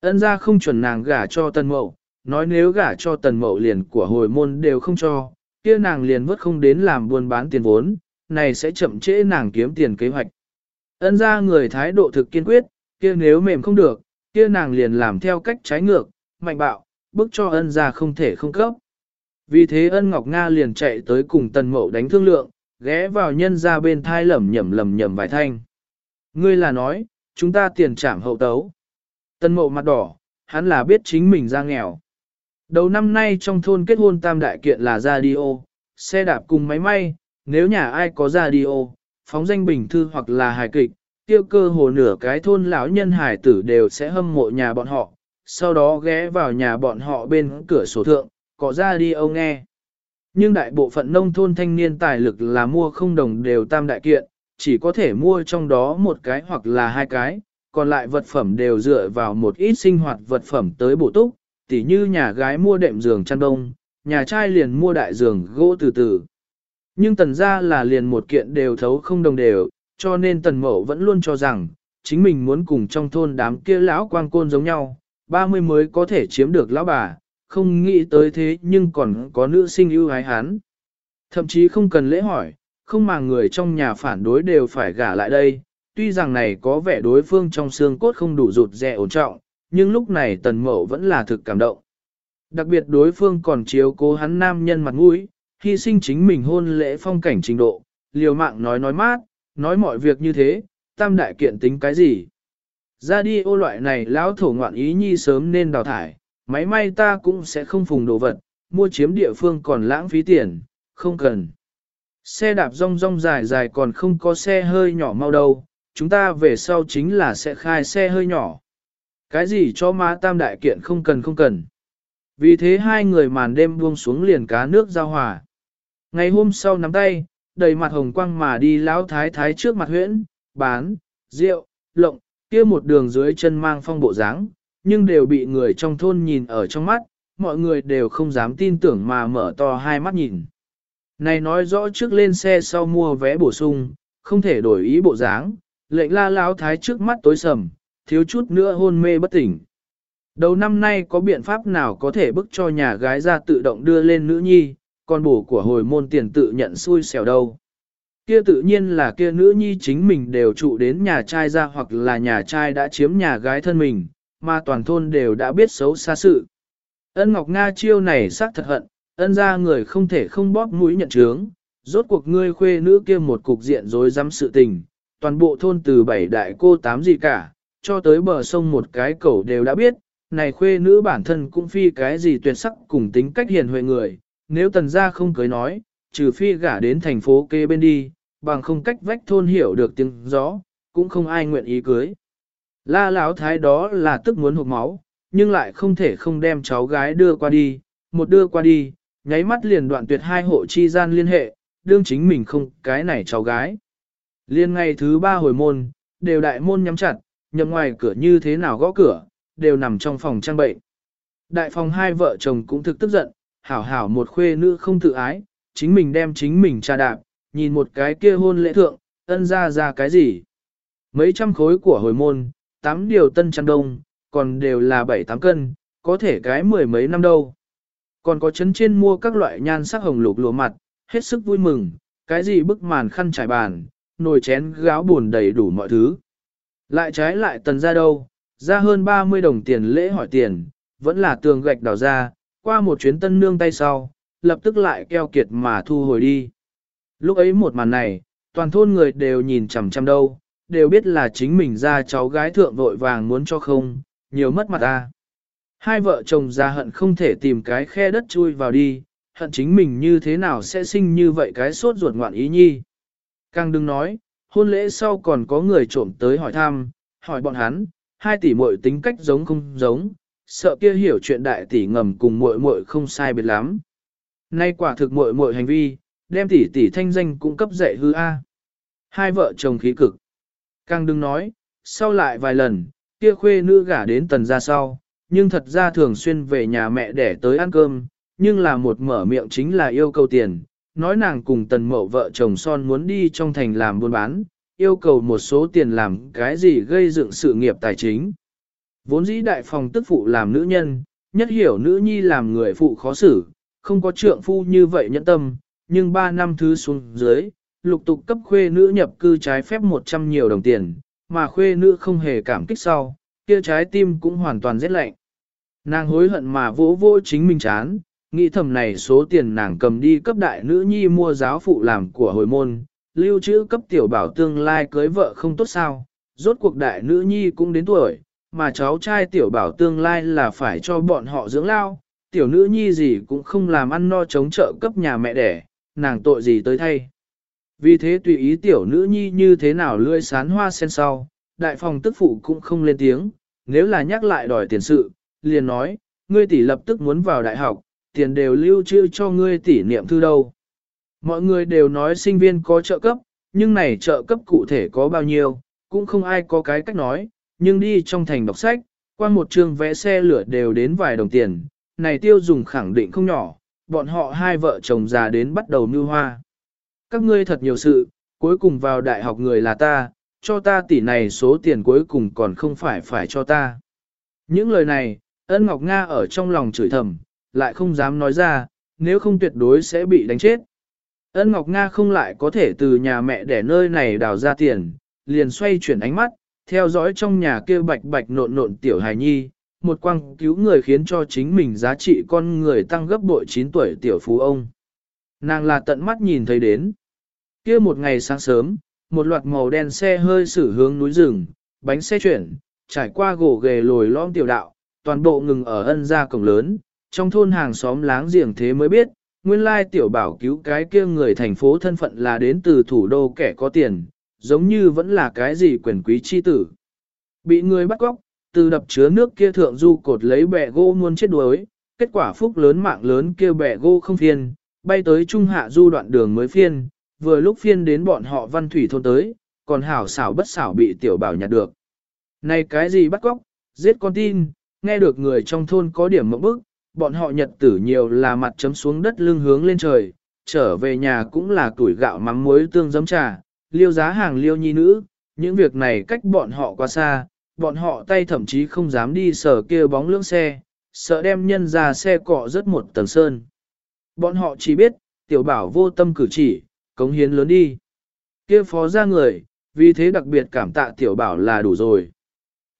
Ân ra không chuẩn nàng gả cho tần mậu, nói nếu gả cho tần mậu liền của hồi môn đều không cho, kia nàng liền vất không đến làm buôn bán tiền vốn, này sẽ chậm trễ nàng kiếm tiền kế hoạch. Ân ra người thái độ thực kiên quyết, kia nếu mềm không được, kia nàng liền làm theo cách trái ngược, mạnh bạo, bức cho ân ra không thể không cấp. Vì thế ân Ngọc Nga liền chạy tới cùng tần mậu đánh thương lượng, ghé vào nhân ra bên thai lẩm nhẩm lẩm nhẩm vài thanh. Ngươi là nói, chúng ta tiền trảm hậu tấu. Tân mộ mặt đỏ, hắn là biết chính mình ra nghèo. Đầu năm nay trong thôn kết hôn tam đại kiện là radio, xe đạp cùng máy may, nếu nhà ai có radio, phóng danh bình thư hoặc là hài kịch, tiêu cơ hồ nửa cái thôn lão nhân hải tử đều sẽ hâm mộ nhà bọn họ, sau đó ghé vào nhà bọn họ bên cửa sổ thượng, có ra đi ông nghe. Nhưng đại bộ phận nông thôn thanh niên tài lực là mua không đồng đều tam đại kiện, chỉ có thể mua trong đó một cái hoặc là hai cái, còn lại vật phẩm đều dựa vào một ít sinh hoạt vật phẩm tới bổ túc, tỉ như nhà gái mua đệm giường chăn đông, nhà trai liền mua đại giường gỗ từ từ. Nhưng tần ra là liền một kiện đều thấu không đồng đều, cho nên tần mậu vẫn luôn cho rằng, chính mình muốn cùng trong thôn đám kia lão quang côn giống nhau, 30 mới có thể chiếm được lão bà, không nghĩ tới thế nhưng còn có nữ sinh ưu ái hán, Thậm chí không cần lễ hỏi, không mà người trong nhà phản đối đều phải gả lại đây, tuy rằng này có vẻ đối phương trong xương cốt không đủ rụt rè ổn trọng, nhưng lúc này tần mậu vẫn là thực cảm động. Đặc biệt đối phương còn chiếu cố hắn nam nhân mặt mũi, hy sinh chính mình hôn lễ phong cảnh trình độ, liều mạng nói nói mát, nói mọi việc như thế, tam đại kiện tính cái gì. Ra đi ô loại này lão thổ ngoạn ý nhi sớm nên đào thải, máy may ta cũng sẽ không phùng đồ vật, mua chiếm địa phương còn lãng phí tiền, không cần. Xe đạp rong rong dài dài còn không có xe hơi nhỏ mau đâu, chúng ta về sau chính là sẽ khai xe hơi nhỏ. Cái gì cho má tam đại kiện không cần không cần. Vì thế hai người màn đêm buông xuống liền cá nước giao hòa. Ngày hôm sau nắm tay, đầy mặt hồng quang mà đi lão thái thái trước mặt huyễn, bán, rượu, lộng, kia một đường dưới chân mang phong bộ dáng, nhưng đều bị người trong thôn nhìn ở trong mắt, mọi người đều không dám tin tưởng mà mở to hai mắt nhìn. Này nói rõ trước lên xe sau mua vé bổ sung, không thể đổi ý bộ dáng, lệnh la lão thái trước mắt tối sầm, thiếu chút nữa hôn mê bất tỉnh. Đầu năm nay có biện pháp nào có thể bức cho nhà gái ra tự động đưa lên nữ nhi, con bổ của hồi môn tiền tự nhận xui xẻo đâu. Kia tự nhiên là kia nữ nhi chính mình đều trụ đến nhà trai ra hoặc là nhà trai đã chiếm nhà gái thân mình, mà toàn thôn đều đã biết xấu xa sự. Ân Ngọc Nga chiêu này xác thật hận, ân ra người không thể không bóp mũi nhận chướng, rốt cuộc ngươi khuê nữ kia một cục diện rối rắm sự tình, toàn bộ thôn từ bảy đại cô tám gì cả, cho tới bờ sông một cái cầu đều đã biết, này khuê nữ bản thân cũng phi cái gì tuyệt sắc cùng tính cách hiền huệ người, nếu tần gia không cưới nói, trừ phi gả đến thành phố kê bên đi, bằng không cách vách thôn hiểu được tiếng gió, cũng không ai nguyện ý cưới. La lão thái đó là tức muốn hụt máu, nhưng lại không thể không đem cháu gái đưa qua đi, một đưa qua đi, nháy mắt liền đoạn tuyệt hai hộ chi gian liên hệ, đương chính mình không cái này cháu gái. Liên ngày thứ ba hồi môn, đều đại môn nhắm chặt, nhậm ngoài cửa như thế nào gõ cửa, đều nằm trong phòng trang bệnh. Đại phòng hai vợ chồng cũng thực tức giận, hảo hảo một khuê nữ không tự ái, chính mình đem chính mình tra đạp, nhìn một cái kia hôn lễ thượng, ân ra ra cái gì. Mấy trăm khối của hồi môn, tám điều tân chăn đông, còn đều là bảy tám cân, có thể cái mười mấy năm đâu. Còn có chấn trên mua các loại nhan sắc hồng lục lúa mặt, hết sức vui mừng, cái gì bức màn khăn trải bàn, nồi chén gáo buồn đầy đủ mọi thứ. Lại trái lại tần ra đâu, ra hơn 30 đồng tiền lễ hỏi tiền, vẫn là tường gạch đào ra, qua một chuyến tân nương tay sau, lập tức lại keo kiệt mà thu hồi đi. Lúc ấy một màn này, toàn thôn người đều nhìn chằm chằm đâu, đều biết là chính mình ra cháu gái thượng vội vàng muốn cho không, nhiều mất mặt ta. Hai vợ chồng ra hận không thể tìm cái khe đất chui vào đi, hận chính mình như thế nào sẽ sinh như vậy cái sốt ruột ngoạn ý nhi. Càng đừng nói, hôn lễ sau còn có người trộm tới hỏi thăm, hỏi bọn hắn, hai tỷ muội tính cách giống không giống, sợ kia hiểu chuyện đại tỷ ngầm cùng muội muội không sai biệt lắm. Nay quả thực muội muội hành vi, đem tỷ tỷ thanh danh cung cấp dạy hư a. Hai vợ chồng khí cực. Càng đừng nói, sau lại vài lần, kia khuê nữ gả đến tần gia sau, nhưng thật ra thường xuyên về nhà mẹ để tới ăn cơm, nhưng là một mở miệng chính là yêu cầu tiền, nói nàng cùng tần mậu vợ chồng son muốn đi trong thành làm buôn bán, yêu cầu một số tiền làm cái gì gây dựng sự nghiệp tài chính. Vốn dĩ đại phòng tức phụ làm nữ nhân, nhất hiểu nữ nhi làm người phụ khó xử, không có trượng phu như vậy nhẫn tâm, nhưng ba năm thứ xuống dưới, lục tục cấp khuê nữ nhập cư trái phép 100 nhiều đồng tiền, mà khuê nữ không hề cảm kích sau, kia trái tim cũng hoàn toàn rét lạnh. Nàng hối hận mà vỗ vỗ chính mình chán, nghĩ thầm này số tiền nàng cầm đi cấp đại nữ nhi mua giáo phụ làm của hồi môn, lưu trữ cấp tiểu bảo tương lai cưới vợ không tốt sao, rốt cuộc đại nữ nhi cũng đến tuổi, mà cháu trai tiểu bảo tương lai là phải cho bọn họ dưỡng lao, tiểu nữ nhi gì cũng không làm ăn no chống trợ cấp nhà mẹ đẻ, nàng tội gì tới thay. Vì thế tùy ý tiểu nữ nhi như thế nào lươi sán hoa sen sau, đại phòng tức phụ cũng không lên tiếng, nếu là nhắc lại đòi tiền sự, liền nói, ngươi tỷ lập tức muốn vào đại học, tiền đều lưu trữ cho ngươi tỷ niệm thư đâu. Mọi người đều nói sinh viên có trợ cấp, nhưng này trợ cấp cụ thể có bao nhiêu, cũng không ai có cái cách nói, nhưng đi trong thành đọc sách, qua một trường vẽ xe lửa đều đến vài đồng tiền, này tiêu dùng khẳng định không nhỏ, bọn họ hai vợ chồng già đến bắt đầu mưu hoa. Các ngươi thật nhiều sự, cuối cùng vào đại học người là ta, cho ta tỷ này số tiền cuối cùng còn không phải phải cho ta. Những lời này, ân Ngọc Nga ở trong lòng chửi thầm, lại không dám nói ra, nếu không tuyệt đối sẽ bị đánh chết. Ân Ngọc Nga không lại có thể từ nhà mẹ để nơi này đào ra tiền, liền xoay chuyển ánh mắt, theo dõi trong nhà kia bạch bạch nộn nộn tiểu hài nhi, một quang cứu người khiến cho chính mình giá trị con người tăng gấp bội 9 tuổi tiểu phú ông. Nàng là tận mắt nhìn thấy đến. kia một ngày sáng sớm, một loạt màu đen xe hơi xử hướng núi rừng, bánh xe chuyển, trải qua gỗ ghề lồi lõm tiểu đạo, toàn bộ ngừng ở ân gia cổng lớn, trong thôn hàng xóm láng giềng thế mới biết, nguyên lai tiểu bảo cứu cái kia người thành phố thân phận là đến từ thủ đô kẻ có tiền, giống như vẫn là cái gì quyền quý chi tử. Bị người bắt cóc, từ đập chứa nước kia thượng du cột lấy bẹ gỗ muôn chết đuối, kết quả phúc lớn mạng lớn kia bẹ gỗ không phiên, bay tới trung hạ du đoạn đường mới phiên, vừa lúc phiên đến bọn họ văn thủy thôn tới, còn hảo xảo bất xảo bị tiểu bảo nhặt được. Này cái gì bắt cóc, giết con tin, nghe được người trong thôn có điểm mộng bức, bọn họ nhật tử nhiều là mặt chấm xuống đất lưng hướng lên trời, trở về nhà cũng là tuổi gạo mắm muối tương giấm trà, liêu giá hàng liêu nhi nữ, những việc này cách bọn họ quá xa, bọn họ tay thậm chí không dám đi sở kia bóng lưỡng xe, sợ đem nhân ra xe cọ rất một tầng sơn. Bọn họ chỉ biết, tiểu bảo vô tâm cử chỉ, cống hiến lớn đi. kia phó ra người, vì thế đặc biệt cảm tạ tiểu bảo là đủ rồi.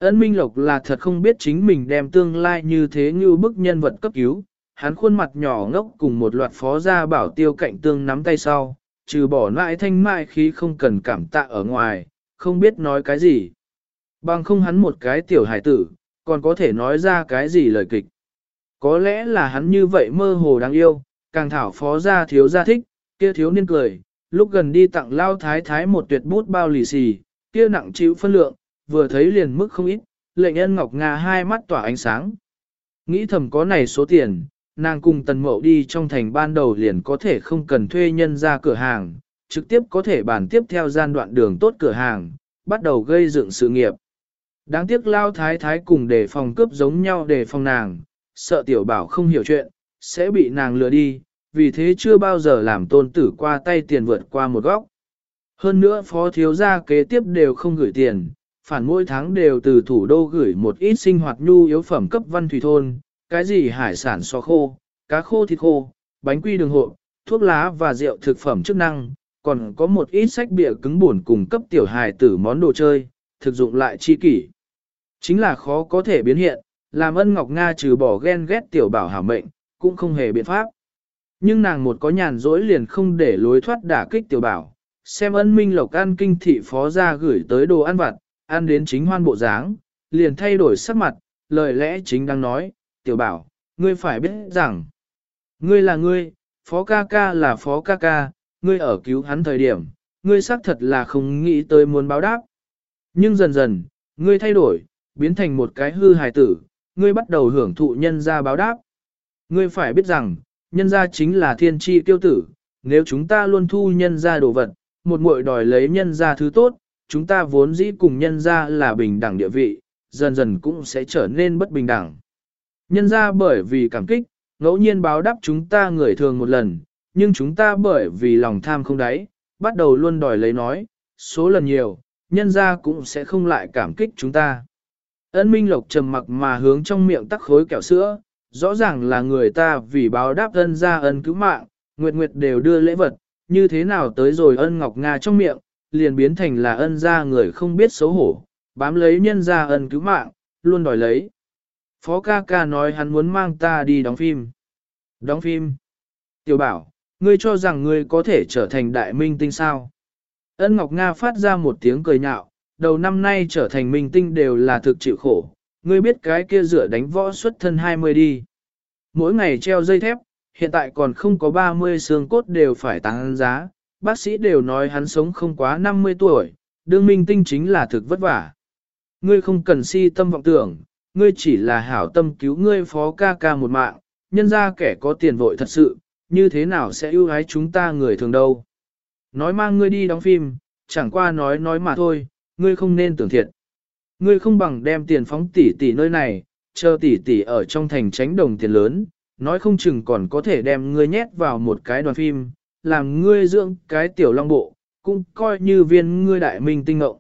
Ân Minh Lộc là thật không biết chính mình đem tương lai như thế như bức nhân vật cấp cứu, hắn khuôn mặt nhỏ ngốc cùng một loạt phó gia bảo tiêu cạnh tương nắm tay sau, trừ bỏ lại thanh mại khí không cần cảm tạ ở ngoài, không biết nói cái gì. Bằng không hắn một cái tiểu hải tử, còn có thể nói ra cái gì lời kịch. Có lẽ là hắn như vậy mơ hồ đáng yêu, càng thảo phó gia thiếu gia thích, kia thiếu niên cười, lúc gần đi tặng lao thái thái một tuyệt bút bao lì xì, kia nặng chịu phân lượng, vừa thấy liền mức không ít, lệnh nhân Ngọc Nga hai mắt tỏa ánh sáng. Nghĩ thầm có này số tiền, nàng cùng tần mậu đi trong thành ban đầu liền có thể không cần thuê nhân ra cửa hàng, trực tiếp có thể bàn tiếp theo gian đoạn đường tốt cửa hàng, bắt đầu gây dựng sự nghiệp. Đáng tiếc lao thái thái cùng để phòng cướp giống nhau để phòng nàng, sợ tiểu bảo không hiểu chuyện, sẽ bị nàng lừa đi, vì thế chưa bao giờ làm tôn tử qua tay tiền vượt qua một góc. Hơn nữa phó thiếu gia kế tiếp đều không gửi tiền, phản mỗi tháng đều từ thủ đô gửi một ít sinh hoạt nhu yếu phẩm cấp văn thủy thôn, cái gì hải sản so khô, cá khô thịt khô, bánh quy đường hộ, thuốc lá và rượu thực phẩm chức năng, còn có một ít sách bìa cứng buồn cùng cấp tiểu hài tử món đồ chơi, thực dụng lại chi kỷ. Chính là khó có thể biến hiện, làm ân Ngọc Nga trừ bỏ ghen ghét tiểu bảo hảo mệnh, cũng không hề biện pháp. Nhưng nàng một có nhàn rỗi liền không để lối thoát đả kích tiểu bảo, xem ân minh lộc ăn kinh thị phó ra gửi tới đồ ăn vặt, ăn đến chính hoan bộ dáng, liền thay đổi sắc mặt, lời lẽ chính đang nói, tiểu bảo, ngươi phải biết rằng, ngươi là ngươi, phó ca ca là phó ca ca, ngươi ở cứu hắn thời điểm, ngươi xác thật là không nghĩ tới muốn báo đáp. Nhưng dần dần, ngươi thay đổi, biến thành một cái hư hài tử, ngươi bắt đầu hưởng thụ nhân gia báo đáp. Ngươi phải biết rằng, nhân gia chính là thiên tri tiêu tử, nếu chúng ta luôn thu nhân gia đồ vật, một muội đòi lấy nhân gia thứ tốt, chúng ta vốn dĩ cùng nhân ra là bình đẳng địa vị, dần dần cũng sẽ trở nên bất bình đẳng. Nhân ra bởi vì cảm kích, ngẫu nhiên báo đáp chúng ta người thường một lần, nhưng chúng ta bởi vì lòng tham không đáy, bắt đầu luôn đòi lấy nói, số lần nhiều, nhân ra cũng sẽ không lại cảm kích chúng ta. Ân Minh Lộc trầm mặc mà hướng trong miệng tắc khối kẹo sữa, rõ ràng là người ta vì báo đáp ân gia ân cứu mạng, Nguyệt Nguyệt đều đưa lễ vật, như thế nào tới rồi ân Ngọc Nga trong miệng, liền biến thành là ân gia người không biết xấu hổ, bám lấy nhân gia ân cứu mạng, luôn đòi lấy. Phó ca ca nói hắn muốn mang ta đi đóng phim. Đóng phim. Tiểu bảo, ngươi cho rằng ngươi có thể trở thành đại minh tinh sao. Ân Ngọc Nga phát ra một tiếng cười nhạo, đầu năm nay trở thành minh tinh đều là thực chịu khổ, ngươi biết cái kia rửa đánh võ xuất thân 20 đi. Mỗi ngày treo dây thép, hiện tại còn không có 30 xương cốt đều phải tăng giá, bác sĩ đều nói hắn sống không quá 50 tuổi, đương minh tinh chính là thực vất vả. Ngươi không cần si tâm vọng tưởng, ngươi chỉ là hảo tâm cứu ngươi phó ca ca một mạng, nhân ra kẻ có tiền vội thật sự, như thế nào sẽ ưu ái chúng ta người thường đâu. Nói mang ngươi đi đóng phim, chẳng qua nói nói mà thôi, ngươi không nên tưởng thiệt. Ngươi không bằng đem tiền phóng tỷ tỷ nơi này, chờ tỷ tỷ ở trong thành tránh đồng tiền lớn, nói không chừng còn có thể đem ngươi nhét vào một cái đoàn phim, làm ngươi dưỡng cái tiểu long bộ, cũng coi như viên ngươi đại minh tinh ngộng.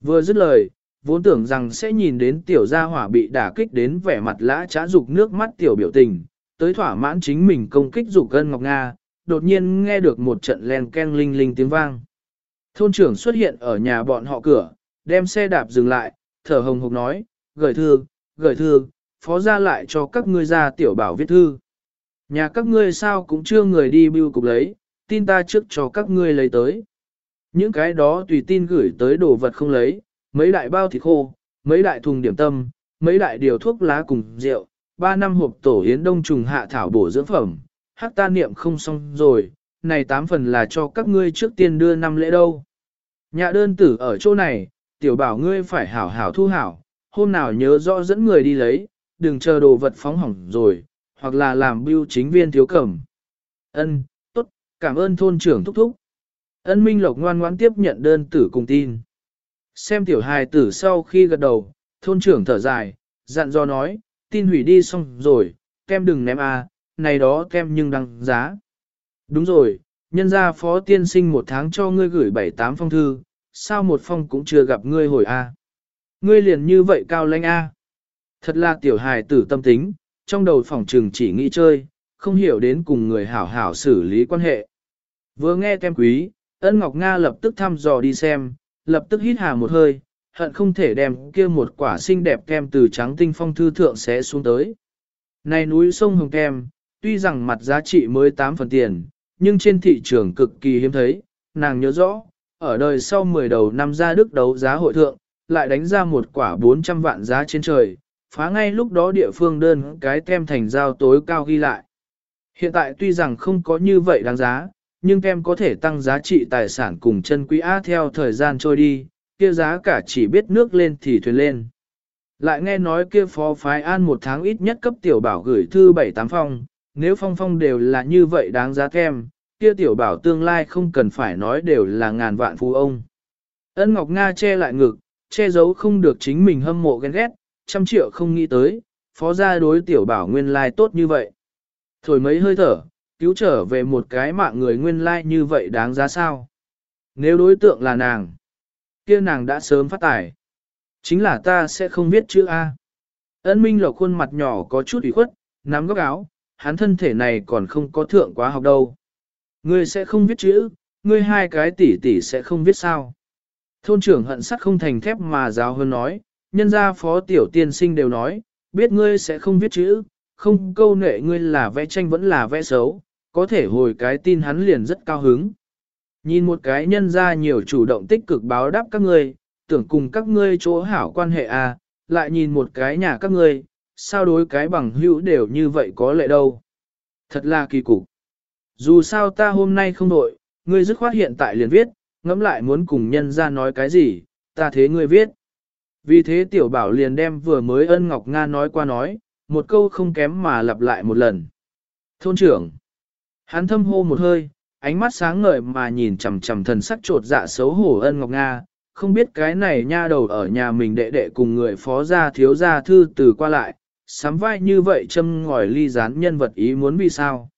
Vừa dứt lời, vốn tưởng rằng sẽ nhìn đến tiểu gia hỏa bị đả kích đến vẻ mặt lã trá dục nước mắt tiểu biểu tình, tới thỏa mãn chính mình công kích dục gân ngọc Nga, đột nhiên nghe được một trận len ken linh linh tiếng vang. Thôn trưởng xuất hiện ở nhà bọn họ cửa, đem xe đạp dừng lại, thở hồng hộc nói, gửi thư, gửi thư, phó ra lại cho các ngươi ra tiểu bảo viết thư. Nhà các ngươi sao cũng chưa người đi bưu cục lấy, tin ta trước cho các ngươi lấy tới. Những cái đó tùy tin gửi tới đồ vật không lấy, mấy đại bao thịt khô, mấy đại thùng điểm tâm, mấy đại điều thuốc lá cùng rượu, ba năm hộp tổ yến đông trùng hạ thảo bổ dưỡng phẩm, hắc ta niệm không xong rồi, này tám phần là cho các ngươi trước tiên đưa năm lễ đâu. Nhà đơn tử ở chỗ này, tiểu bảo ngươi phải hảo hảo thu hảo, hôm nào nhớ rõ dẫn người đi lấy, đừng chờ đồ vật phóng hỏng rồi, hoặc là làm bưu chính viên thiếu cẩm. Ân, cảm ơn thôn trưởng thúc thúc. Ân Minh Lộc ngoan ngoãn tiếp nhận đơn tử cùng tin. Xem tiểu hài tử sau khi gật đầu, thôn trưởng thở dài, dặn dò nói, tin hủy đi xong rồi, kem đừng ném à, này đó kem nhưng đăng giá. Đúng rồi, nhân gia phó tiên sinh một tháng cho ngươi gửi bảy tám phong thư, sao một phong cũng chưa gặp ngươi hồi a? Ngươi liền như vậy cao lãnh a? Thật là tiểu hài tử tâm tính, trong đầu phòng trường chỉ nghĩ chơi, không hiểu đến cùng người hảo hảo xử lý quan hệ. Vừa nghe tem quý, ân Ngọc Nga lập tức thăm dò đi xem, lập tức hít hà một hơi, hận không thể đem kia một quả xinh đẹp kem từ trắng tinh phong thư thượng sẽ xuống tới. Này núi sông hồng kem, tuy rằng mặt giá trị mới 8 phần tiền, nhưng trên thị trường cực kỳ hiếm thấy, nàng nhớ rõ, ở đời sau 10 đầu năm ra đức đấu giá hội thượng, lại đánh ra một quả 400 vạn giá trên trời, phá ngay lúc đó địa phương đơn cái tem thành giao tối cao ghi lại. Hiện tại tuy rằng không có như vậy đáng giá, nhưng kem có thể tăng giá trị tài sản cùng chân quý á theo thời gian trôi đi, kia giá cả chỉ biết nước lên thì thuyền lên. Lại nghe nói kia phó phái an một tháng ít nhất cấp tiểu bảo gửi thư 7-8 phong, nếu phong phong đều là như vậy đáng giá kem, kia tiểu bảo tương lai không cần phải nói đều là ngàn vạn phú ông. Ân Ngọc Nga che lại ngực, che giấu không được chính mình hâm mộ ghen ghét, trăm triệu không nghĩ tới, phó gia đối tiểu bảo nguyên lai tốt như vậy. Thổi mấy hơi thở, cứu trở về một cái mạng người nguyên lai như vậy đáng giá sao. Nếu đối tượng là nàng, kia nàng đã sớm phát tải. Chính là ta sẽ không biết chữ A. Ân Minh Lộc khuôn mặt nhỏ có chút ủy khuất, nắm góc áo, hắn thân thể này còn không có thượng quá học đâu. Ngươi sẽ không viết chữ, ngươi hai cái tỷ tỷ sẽ không viết sao. Thôn trưởng hận sắt không thành thép mà giáo hơn nói, nhân gia phó tiểu tiên sinh đều nói, biết ngươi sẽ không viết chữ, không câu nệ ngươi là vẽ tranh vẫn là vẽ xấu, có thể hồi cái tin hắn liền rất cao hứng. Nhìn một cái nhân gia nhiều chủ động tích cực báo đáp các ngươi, tưởng cùng các ngươi chỗ hảo quan hệ à, lại nhìn một cái nhà các ngươi, sao đối cái bằng hữu đều như vậy có lệ đâu. Thật là kỳ cục. Dù sao ta hôm nay không đội, ngươi dứt khoát hiện tại liền viết, ngẫm lại muốn cùng nhân ra nói cái gì, ta thế ngươi viết. Vì thế tiểu bảo liền đem vừa mới ân Ngọc Nga nói qua nói, một câu không kém mà lặp lại một lần. Thôn trưởng. Hắn thâm hô một hơi, ánh mắt sáng ngời mà nhìn chằm chằm thần sắc trột dạ xấu hổ ân Ngọc Nga, không biết cái này nha đầu ở nhà mình đệ đệ cùng người phó gia thiếu gia thư từ qua lại, sắm vai như vậy châm ngòi ly gián nhân vật ý muốn vì sao.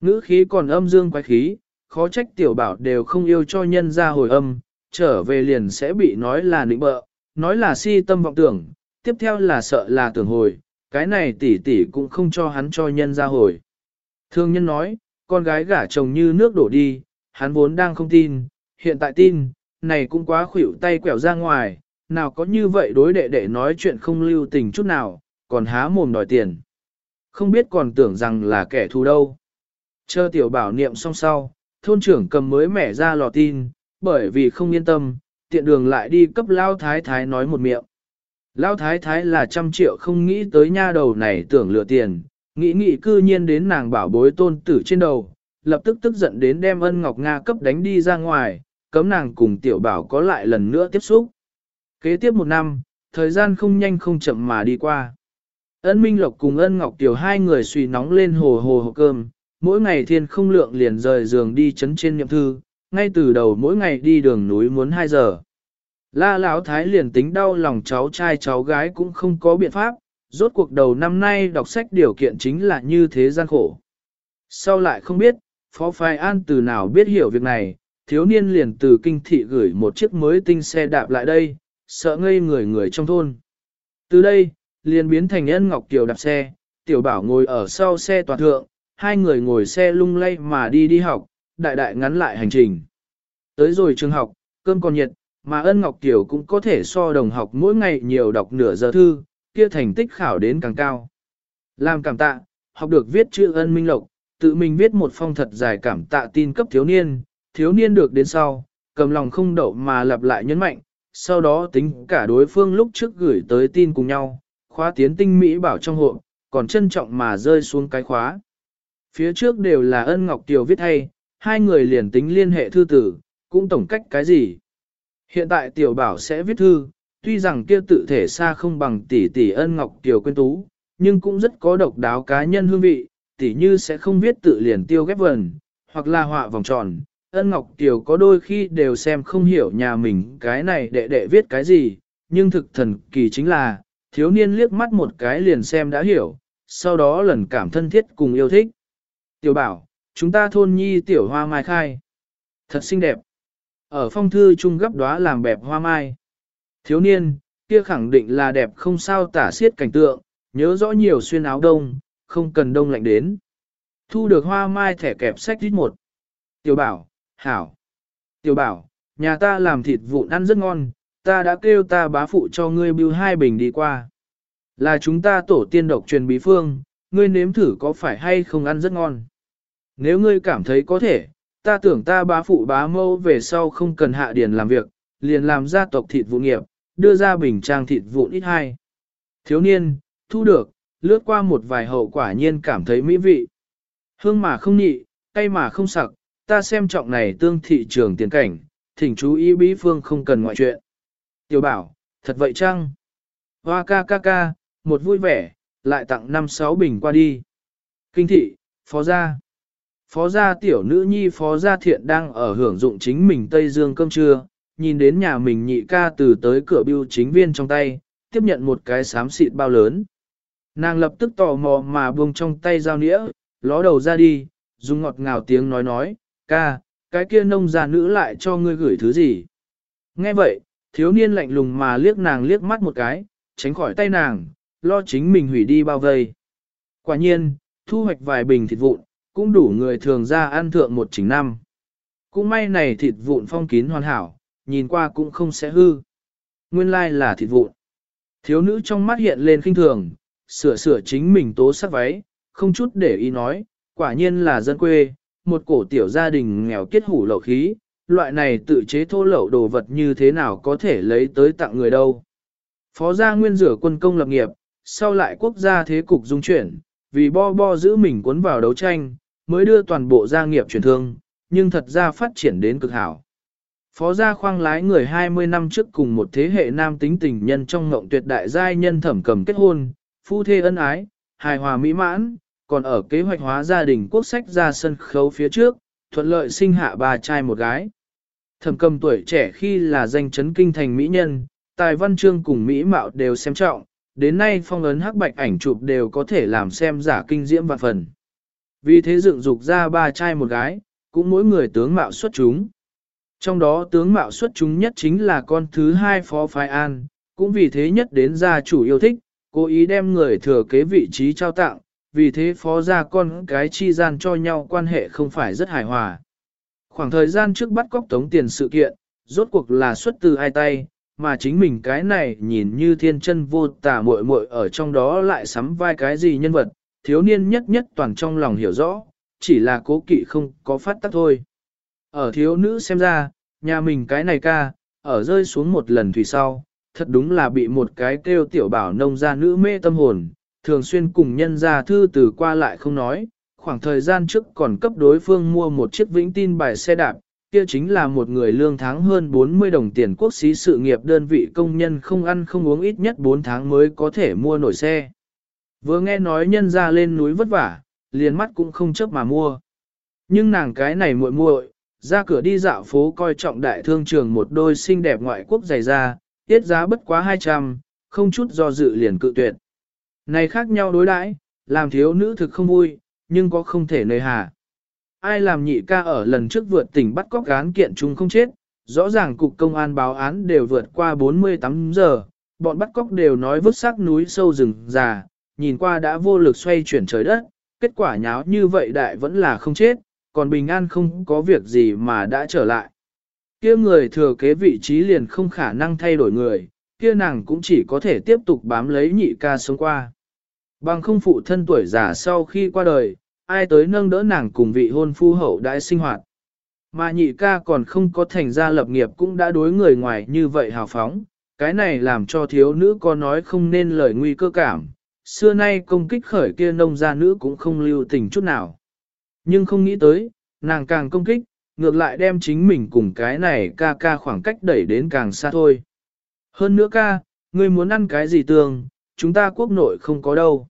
Ngữ khí còn âm dương quái khí, khó trách tiểu bảo đều không yêu cho nhân ra hồi âm, trở về liền sẽ bị nói là nịnh bợ, nói là si tâm vọng tưởng, tiếp theo là sợ là tưởng hồi, cái này tỷ tỷ cũng không cho hắn cho nhân ra hồi. Thương nhân nói, con gái gả chồng như nước đổ đi, hắn vốn đang không tin, hiện tại tin, này cũng quá khuỷu tay quẹo ra ngoài, nào có như vậy đối đệ đệ nói chuyện không lưu tình chút nào, còn há mồm đòi tiền. Không biết còn tưởng rằng là kẻ thù đâu. Chờ tiểu bảo niệm xong sau, thôn trưởng cầm mới mẻ ra lò tin, bởi vì không yên tâm, tiện đường lại đi cấp lao thái thái nói một miệng. Lao thái thái là trăm triệu không nghĩ tới nha đầu này tưởng lừa tiền, nghĩ nghĩ cư nhiên đến nàng bảo bối tôn tử trên đầu, lập tức tức giận đến đem ân ngọc Nga cấp đánh đi ra ngoài, cấm nàng cùng tiểu bảo có lại lần nữa tiếp xúc. Kế tiếp một năm, thời gian không nhanh không chậm mà đi qua. Ân Minh Lộc cùng Ân Ngọc Tiểu hai người suy nóng lên hồ hồ hộp cơm, mỗi ngày thiên không lượng liền rời giường đi chấn trên nhậm thư, ngay từ đầu mỗi ngày đi đường núi muốn 2 giờ. La Lão Thái liền tính đau lòng cháu trai cháu gái cũng không có biện pháp, rốt cuộc đầu năm nay đọc sách điều kiện chính là như thế gian khổ. Sau lại không biết, Phó Phai An từ nào biết hiểu việc này, thiếu niên liền từ kinh thị gửi một chiếc mới tinh xe đạp lại đây, sợ ngây người người trong thôn. Từ đây, liền biến thành ân ngọc tiểu đạp xe, tiểu bảo ngồi ở sau xe toàn thượng, hai người ngồi xe lung lay mà đi đi học, đại đại ngắn lại hành trình. Tới rồi trường học, cơm còn nhiệt, mà ân ngọc tiểu cũng có thể so đồng học mỗi ngày nhiều đọc nửa giờ thư, kia thành tích khảo đến càng cao. Làm cảm tạ, học được viết chữ ân minh lộc, tự mình viết một phong thật dài cảm tạ tin cấp thiếu niên, thiếu niên được đến sau, cầm lòng không đậu mà lặp lại nhấn mạnh, sau đó tính cả đối phương lúc trước gửi tới tin cùng nhau, khóa tiến tinh Mỹ bảo trong hộ, còn trân trọng mà rơi xuống cái khóa. Phía trước đều là ân ngọc tiểu viết hay, hai người liền tính liên hệ thư tử, cũng tổng cách cái gì. Hiện tại tiểu bảo sẽ viết thư, tuy rằng kia tự thể xa không bằng tỷ tỷ ân ngọc tiểu quên tú, nhưng cũng rất có độc đáo cá nhân hương vị, tỷ như sẽ không viết tự liền tiêu ghép vần, hoặc là họa vòng tròn. Ân Ngọc Tiểu có đôi khi đều xem không hiểu nhà mình cái này đệ đệ viết cái gì, nhưng thực thần kỳ chính là, thiếu niên liếc mắt một cái liền xem đã hiểu, sau đó lần cảm thân thiết cùng yêu thích. Tiểu bảo, chúng ta thôn nhi tiểu hoa mai khai. Thật xinh đẹp. Ở phong thư trung gấp đóa làm bẹp hoa mai. Thiếu niên, kia khẳng định là đẹp không sao tả xiết cảnh tượng, nhớ rõ nhiều xuyên áo đông, không cần đông lạnh đến. Thu được hoa mai thẻ kẹp sách ít một. Tiểu bảo, hảo. Tiểu bảo, nhà ta làm thịt vụn ăn rất ngon, ta đã kêu ta bá phụ cho ngươi bưu hai bình đi qua. Là chúng ta tổ tiên độc truyền bí phương, ngươi nếm thử có phải hay không ăn rất ngon. Nếu ngươi cảm thấy có thể, ta tưởng ta bá phụ bá mâu về sau không cần hạ điền làm việc, liền làm gia tộc thịt vụ nghiệp, đưa ra bình trang thịt vụn ít hai. Thiếu niên, thu được, lướt qua một vài hậu quả nhiên cảm thấy mỹ vị. Hương mà không nhị, cay mà không sặc, ta xem trọng này tương thị trường tiền cảnh, thỉnh chú ý bí phương không cần ngoại chuyện. Tiểu bảo, thật vậy chăng? Hoa ca ca ca, một vui vẻ, lại tặng năm sáu bình qua đi. Kinh thị, phó gia. Phó gia tiểu nữ nhi phó gia thiện đang ở hưởng dụng chính mình Tây Dương cơm trưa, nhìn đến nhà mình nhị ca từ tới cửa biêu chính viên trong tay, tiếp nhận một cái xám xịt bao lớn. Nàng lập tức tò mò mà buông trong tay dao nĩa, ló đầu ra đi, dùng ngọt ngào tiếng nói nói, ca, cái kia nông già nữ lại cho ngươi gửi thứ gì. Nghe vậy, thiếu niên lạnh lùng mà liếc nàng liếc mắt một cái, tránh khỏi tay nàng, lo chính mình hủy đi bao vây. Quả nhiên, thu hoạch vài bình thịt vụn, cũng đủ người thường ra ăn thượng một chính năm. Cũng may này thịt vụn phong kín hoàn hảo, nhìn qua cũng không sẽ hư. Nguyên lai là thịt vụn. Thiếu nữ trong mắt hiện lên khinh thường, sửa sửa chính mình tố sắc váy, không chút để ý nói, quả nhiên là dân quê, một cổ tiểu gia đình nghèo kết hủ lậu khí, loại này tự chế thô lậu đồ vật như thế nào có thể lấy tới tặng người đâu. Phó gia nguyên rửa quân công lập nghiệp, sau lại quốc gia thế cục dung chuyển, vì bo bo giữ mình cuốn vào đấu tranh, mới đưa toàn bộ gia nghiệp truyền thương, nhưng thật ra phát triển đến cực hảo. Phó gia khoang lái người 20 năm trước cùng một thế hệ nam tính tình nhân trong ngộng tuyệt đại giai nhân thẩm cầm kết hôn, phu thê ân ái, hài hòa mỹ mãn, còn ở kế hoạch hóa gia đình quốc sách ra sân khấu phía trước, thuận lợi sinh hạ ba trai một gái. Thẩm cầm tuổi trẻ khi là danh chấn kinh thành mỹ nhân, tài văn chương cùng mỹ mạo đều xem trọng, đến nay phong ấn hắc bạch ảnh chụp đều có thể làm xem giả kinh diễm vạn phần. Vì thế dựng dục ra ba trai một gái, cũng mỗi người tướng mạo xuất chúng. Trong đó tướng mạo xuất chúng nhất chính là con thứ hai phó phái an, cũng vì thế nhất đến gia chủ yêu thích, cố ý đem người thừa kế vị trí trao tặng, vì thế phó gia con cái chi gian cho nhau quan hệ không phải rất hài hòa. Khoảng thời gian trước bắt cóc tống tiền sự kiện, rốt cuộc là xuất từ ai tay, mà chính mình cái này nhìn như thiên chân vô tả muội muội ở trong đó lại sắm vai cái gì nhân vật, thiếu niên nhất nhất toàn trong lòng hiểu rõ, chỉ là cố kỵ không có phát tác thôi. Ở thiếu nữ xem ra, nhà mình cái này ca, ở rơi xuống một lần thủy sau, thật đúng là bị một cái kêu tiểu bảo nông gia nữ mê tâm hồn, thường xuyên cùng nhân gia thư từ qua lại không nói, khoảng thời gian trước còn cấp đối phương mua một chiếc vĩnh tin bài xe đạp, kia chính là một người lương tháng hơn 40 đồng tiền quốc xí sự nghiệp đơn vị công nhân không ăn không uống ít nhất 4 tháng mới có thể mua nổi xe. Vừa nghe nói nhân ra lên núi vất vả, liền mắt cũng không chấp mà mua. Nhưng nàng cái này muội muội, ra cửa đi dạo phố coi trọng đại thương trường một đôi xinh đẹp ngoại quốc giày ra, tiết giá bất quá 200, không chút do dự liền cự tuyệt. Này khác nhau đối đãi, làm thiếu nữ thực không vui, nhưng có không thể nơi hà. Ai làm nhị ca ở lần trước vượt tỉnh bắt cóc án kiện chúng không chết, rõ ràng cục công an báo án đều vượt qua 48 giờ, bọn bắt cóc đều nói vứt xác núi sâu rừng già, nhìn qua đã vô lực xoay chuyển trời đất, kết quả nháo như vậy đại vẫn là không chết, còn bình an không có việc gì mà đã trở lại. Kia người thừa kế vị trí liền không khả năng thay đổi người, kia nàng cũng chỉ có thể tiếp tục bám lấy nhị ca sống qua. Bằng không phụ thân tuổi già sau khi qua đời, ai tới nâng đỡ nàng cùng vị hôn phu hậu đại sinh hoạt. Mà nhị ca còn không có thành gia lập nghiệp cũng đã đối người ngoài như vậy hào phóng, cái này làm cho thiếu nữ có nói không nên lời nguy cơ cảm, xưa nay công kích khởi kia nông gia nữ cũng không lưu tình chút nào. Nhưng không nghĩ tới, nàng càng công kích, ngược lại đem chính mình cùng cái này ca ca khoảng cách đẩy đến càng xa thôi. Hơn nữa ca, ngươi muốn ăn cái gì tương, chúng ta quốc nội không có đâu.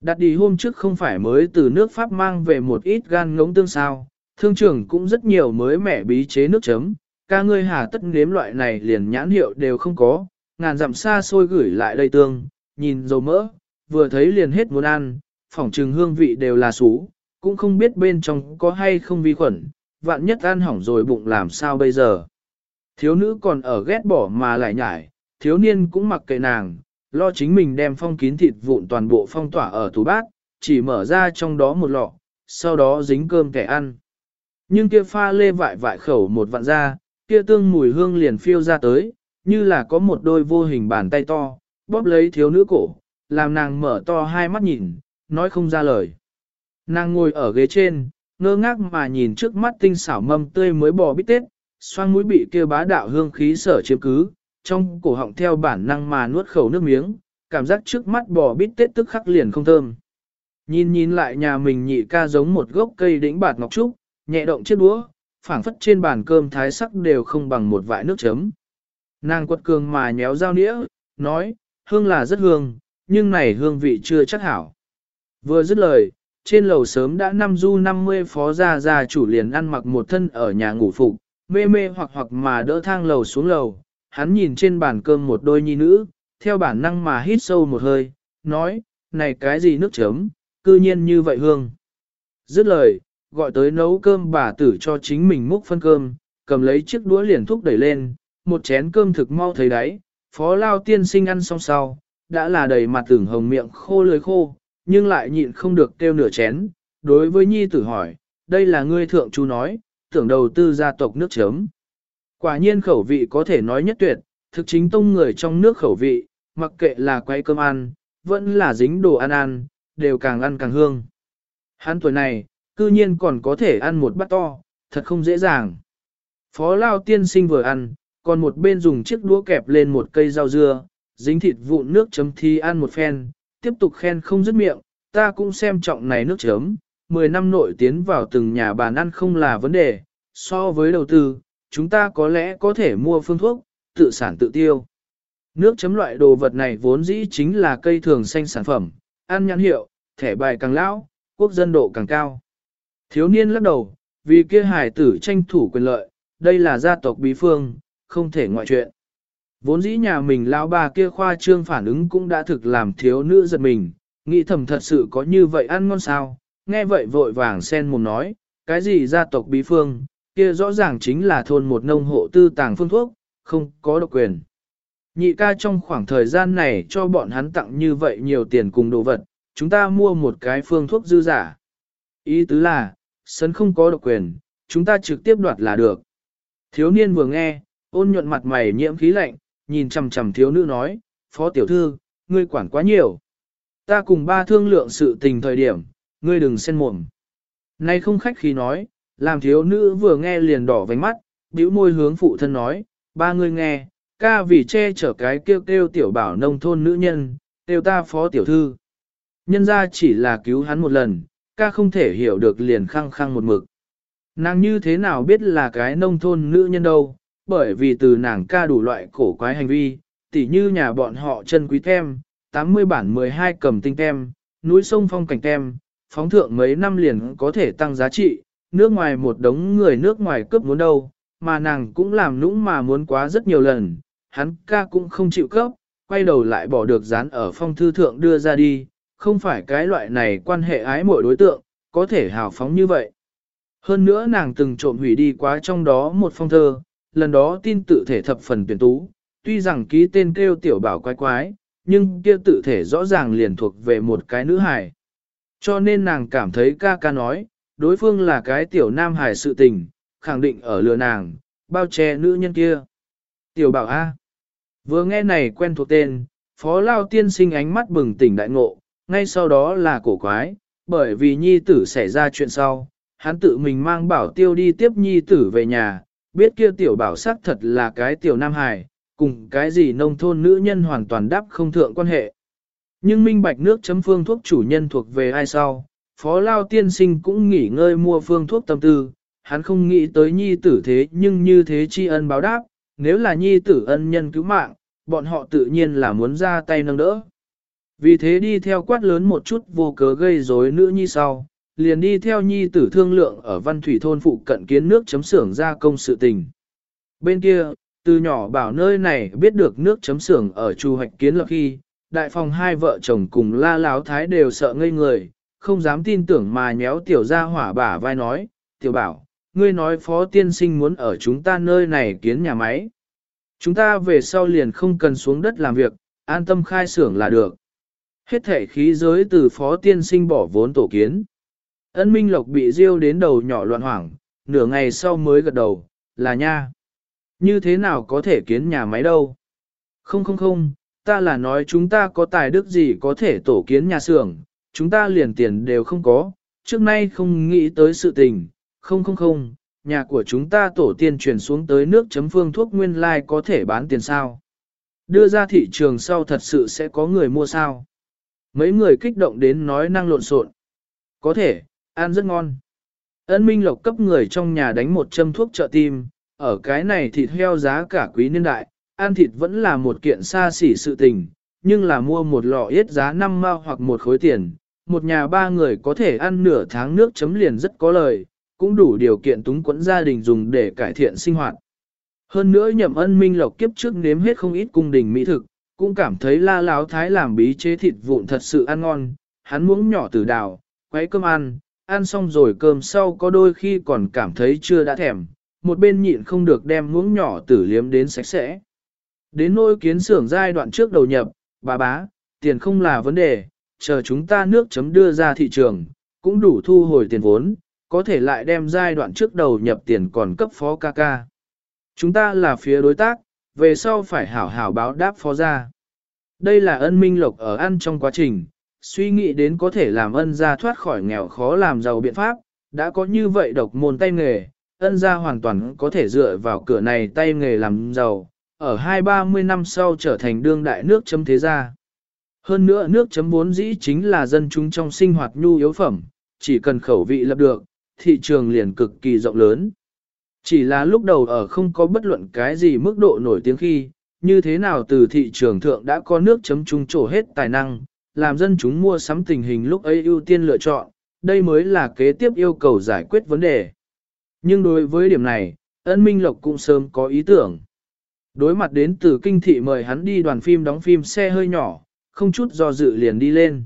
Đặt đi hôm trước không phải mới từ nước Pháp mang về một ít gan ngống tương sao, thương trưởng cũng rất nhiều mới mẻ bí chế nước chấm, ca ngươi hà tất nếm loại này liền nhãn hiệu đều không có, ngàn dặm xa xôi gửi lại đây tương, nhìn dầu mỡ, vừa thấy liền hết muốn ăn, phỏng trừng hương vị đều là xú, cũng không biết bên trong có hay không vi khuẩn, vạn nhất ăn hỏng rồi bụng làm sao bây giờ. Thiếu nữ còn ở ghét bỏ mà lại nhải, thiếu niên cũng mặc kệ nàng, lo chính mình đem phong kín thịt vụn toàn bộ phong tỏa ở tủ bát, chỉ mở ra trong đó một lọ, sau đó dính cơm kẻ ăn. Nhưng kia pha lê vại vại khẩu một vạn ra, kia tương mùi hương liền phiêu ra tới, như là có một đôi vô hình bàn tay to, bóp lấy thiếu nữ cổ, làm nàng mở to hai mắt nhìn, nói không ra lời. Nàng ngồi ở ghế trên, ngơ ngác mà nhìn trước mắt tinh xảo mâm tươi mới bò bít tết, xoang mũi bị kia bá đạo hương khí sở chiếm cứ, trong cổ họng theo bản năng mà nuốt khẩu nước miếng, cảm giác trước mắt bò bít tết tức khắc liền không thơm. Nhìn nhìn lại nhà mình nhị ca giống một gốc cây đỉnh bạt ngọc trúc, nhẹ động chiếc đũa, phảng phất trên bàn cơm thái sắc đều không bằng một vại nước chấm. Nàng quật cường mà nhéo dao nĩa, nói, hương là rất hương, nhưng này hương vị chưa chắc hảo. Vừa dứt lời, trên lầu sớm đã năm du 50 phó gia gia chủ liền ăn mặc một thân ở nhà ngủ phục, mê mê hoặc hoặc mà đỡ thang lầu xuống lầu, hắn nhìn trên bàn cơm một đôi nhi nữ, theo bản năng mà hít sâu một hơi, nói, này cái gì nước chấm, cư nhiên như vậy hương. Dứt lời, gọi tới nấu cơm bà tử cho chính mình múc phân cơm, cầm lấy chiếc đũa liền thúc đẩy lên, một chén cơm thực mau thấy đáy, phó lao tiên sinh ăn xong sau, đã là đầy mặt tưởng hồng miệng khô lưỡi khô, nhưng lại nhịn không được kêu nửa chén, đối với nhi tử hỏi, đây là ngươi thượng chú nói, tưởng đầu tư gia tộc nước chấm. Quả nhiên khẩu vị có thể nói nhất tuyệt, thực chính tông người trong nước khẩu vị, mặc kệ là quay cơm ăn, vẫn là dính đồ ăn ăn, đều càng ăn càng hương. Hắn tuổi này, cư nhiên còn có thể ăn một bát to, thật không dễ dàng. Phó Lao tiên sinh vừa ăn, còn một bên dùng chiếc đũa kẹp lên một cây rau dưa, dính thịt vụn nước chấm thi ăn một phen, tiếp tục khen không dứt miệng, ta cũng xem trọng này nước chấm, 10 năm nội tiến vào từng nhà bàn ăn không là vấn đề, so với đầu tư, chúng ta có lẽ có thể mua phương thuốc, tự sản tự tiêu. Nước chấm loại đồ vật này vốn dĩ chính là cây thường xanh sản phẩm, ăn nhãn hiệu, thẻ bài càng lão, quốc dân độ càng cao. Thiếu niên lắc đầu, vì kia hải tử tranh thủ quyền lợi, đây là gia tộc bí phương, không thể ngoại chuyện. Vốn dĩ nhà mình lão bà kia khoa trương phản ứng cũng đã thực làm thiếu nữ giật mình, nghĩ thầm thật sự có như vậy ăn ngon sao, nghe vậy vội vàng sen mồm nói, cái gì gia tộc bí phương, kia rõ ràng chính là thôn một nông hộ tư tàng phương thuốc, không có độc quyền. Nhị ca trong khoảng thời gian này cho bọn hắn tặng như vậy nhiều tiền cùng đồ vật, chúng ta mua một cái phương thuốc dư giả. Ý tứ là, sân không có độc quyền, chúng ta trực tiếp đoạt là được. Thiếu niên vừa nghe, ôn nhuận mặt mày nhiễm khí lạnh, nhìn chằm chằm thiếu nữ nói, phó tiểu thư, ngươi quản quá nhiều. Ta cùng ba thương lượng sự tình thời điểm, ngươi đừng xen mồm. Nay không khách khí nói, làm thiếu nữ vừa nghe liền đỏ vánh mắt, bĩu môi hướng phụ thân nói, ba ngươi nghe, ca vì che chở cái kêu kêu tiểu bảo nông thôn nữ nhân, kêu ta phó tiểu thư. Nhân ra chỉ là cứu hắn một lần, ca không thể hiểu được liền khăng khăng một mực. Nàng như thế nào biết là cái nông thôn nữ nhân đâu, bởi vì từ nàng ca đủ loại cổ quái hành vi, tỉ như nhà bọn họ chân quý tem, 80 bản 12 cầm tinh tem, núi sông phong cảnh tem, phóng thượng mấy năm liền có thể tăng giá trị, nước ngoài một đống người nước ngoài cướp muốn đâu, mà nàng cũng làm nũng mà muốn quá rất nhiều lần, hắn ca cũng không chịu cấp, quay đầu lại bỏ được dán ở phong thư thượng đưa ra đi, không phải cái loại này quan hệ ái mỗi đối tượng, có thể hào phóng như vậy. Hơn nữa nàng từng trộm hủy đi quá trong đó một phong thơ, lần đó tin tự thể thập phần tuyển tú, tuy rằng ký tên kêu tiểu bảo quái quái, nhưng kia tự thể rõ ràng liền thuộc về một cái nữ hài. Cho nên nàng cảm thấy ca ca nói, đối phương là cái tiểu nam hài sự tình, khẳng định ở lừa nàng, bao che nữ nhân kia. Tiểu bảo A. Vừa nghe này quen thuộc tên, phó lao tiên sinh ánh mắt bừng tỉnh đại ngộ, ngay sau đó là cổ quái, bởi vì nhi tử xảy ra chuyện sau, hắn tự mình mang bảo tiêu đi tiếp nhi tử về nhà, biết kia tiểu bảo sắc thật là cái tiểu nam hài, cùng cái gì nông thôn nữ nhân hoàn toàn đáp không thượng quan hệ. Nhưng minh bạch nước chấm phương thuốc chủ nhân thuộc về ai sau, phó lao tiên sinh cũng nghỉ ngơi mua phương thuốc tâm tư, hắn không nghĩ tới nhi tử thế nhưng như thế tri ân báo đáp, nếu là nhi tử ân nhân cứu mạng, bọn họ tự nhiên là muốn ra tay nâng đỡ. Vì thế đi theo quát lớn một chút vô cớ gây rối nữ nhi sau, liền đi theo nhi tử thương lượng ở văn thủy thôn phụ cận kiến nước chấm xưởng ra công sự tình. Bên kia, từ nhỏ bảo nơi này biết được nước chấm xưởng ở chu hoạch kiến lập khi, đại phòng hai vợ chồng cùng la láo thái đều sợ ngây người, không dám tin tưởng mà nhéo tiểu ra hỏa bả vai nói, tiểu bảo, ngươi nói phó tiên sinh muốn ở chúng ta nơi này kiến nhà máy. Chúng ta về sau liền không cần xuống đất làm việc, an tâm khai xưởng là được. Hết thể khí giới từ phó tiên sinh bỏ vốn tổ kiến. Ân Minh Lộc bị riêu đến đầu nhỏ loạn hoảng, nửa ngày sau mới gật đầu, là nha. Như thế nào có thể kiến nhà máy đâu? Không không không, ta là nói chúng ta có tài đức gì có thể tổ kiến nhà xưởng, chúng ta liền tiền đều không có, trước nay không nghĩ tới sự tình, không không không, nhà của chúng ta tổ tiên truyền xuống tới nước chấm phương thuốc nguyên lai có thể bán tiền sao. Đưa ra thị trường sau thật sự sẽ có người mua sao. Mấy người kích động đến nói năng lộn xộn. Có thể, ăn rất ngon. Ân Minh Lộc cấp người trong nhà đánh một châm thuốc trợ tim, ở cái này thịt heo giá cả quý niên đại, ăn thịt vẫn là một kiện xa xỉ sự tình, nhưng là mua một lọ yết giá 5 mao hoặc một khối tiền, một nhà ba người có thể ăn nửa tháng nước chấm liền rất có lời, cũng đủ điều kiện túng quẫn gia đình dùng để cải thiện sinh hoạt. Hơn nữa nhậm ân minh lộc kiếp trước nếm hết không ít cung đình mỹ thực, cũng cảm thấy la láo thái làm bí chế thịt vụn thật sự ăn ngon, hắn muỗng nhỏ từ đào, quấy cơm ăn, ăn xong rồi cơm sau có đôi khi còn cảm thấy chưa đã thèm, một bên nhịn không được đem muỗng nhỏ tử liếm đến sạch sẽ. Đến nôi kiến xưởng giai đoạn trước đầu nhập, bà bá, tiền không là vấn đề, chờ chúng ta nước chấm đưa ra thị trường, cũng đủ thu hồi tiền vốn, có thể lại đem giai đoạn trước đầu nhập tiền còn cấp phó ca ca. Chúng ta là phía đối tác, về sau phải hảo hảo báo đáp phó ra. Đây là ân minh lộc ở ăn trong quá trình, suy nghĩ đến có thể làm ân gia thoát khỏi nghèo khó làm giàu biện pháp, đã có như vậy độc môn tay nghề, ân gia hoàn toàn có thể dựa vào cửa này tay nghề làm giàu, ở hai ba mươi năm sau trở thành đương đại nước chấm thế gia. Hơn nữa nước chấm vốn dĩ chính là dân chúng trong sinh hoạt nhu yếu phẩm, chỉ cần khẩu vị lập được, thị trường liền cực kỳ rộng lớn. Chỉ là lúc đầu ở không có bất luận cái gì mức độ nổi tiếng khi, như thế nào từ thị trường thượng đã có nước chấm trung trổ hết tài năng, làm dân chúng mua sắm tình hình lúc ấy ưu tiên lựa chọn, đây mới là kế tiếp yêu cầu giải quyết vấn đề. Nhưng đối với điểm này, ân minh lộc cũng sớm có ý tưởng. Đối mặt đến từ kinh thị mời hắn đi đoàn phim đóng phim xe hơi nhỏ, không chút do dự liền đi lên.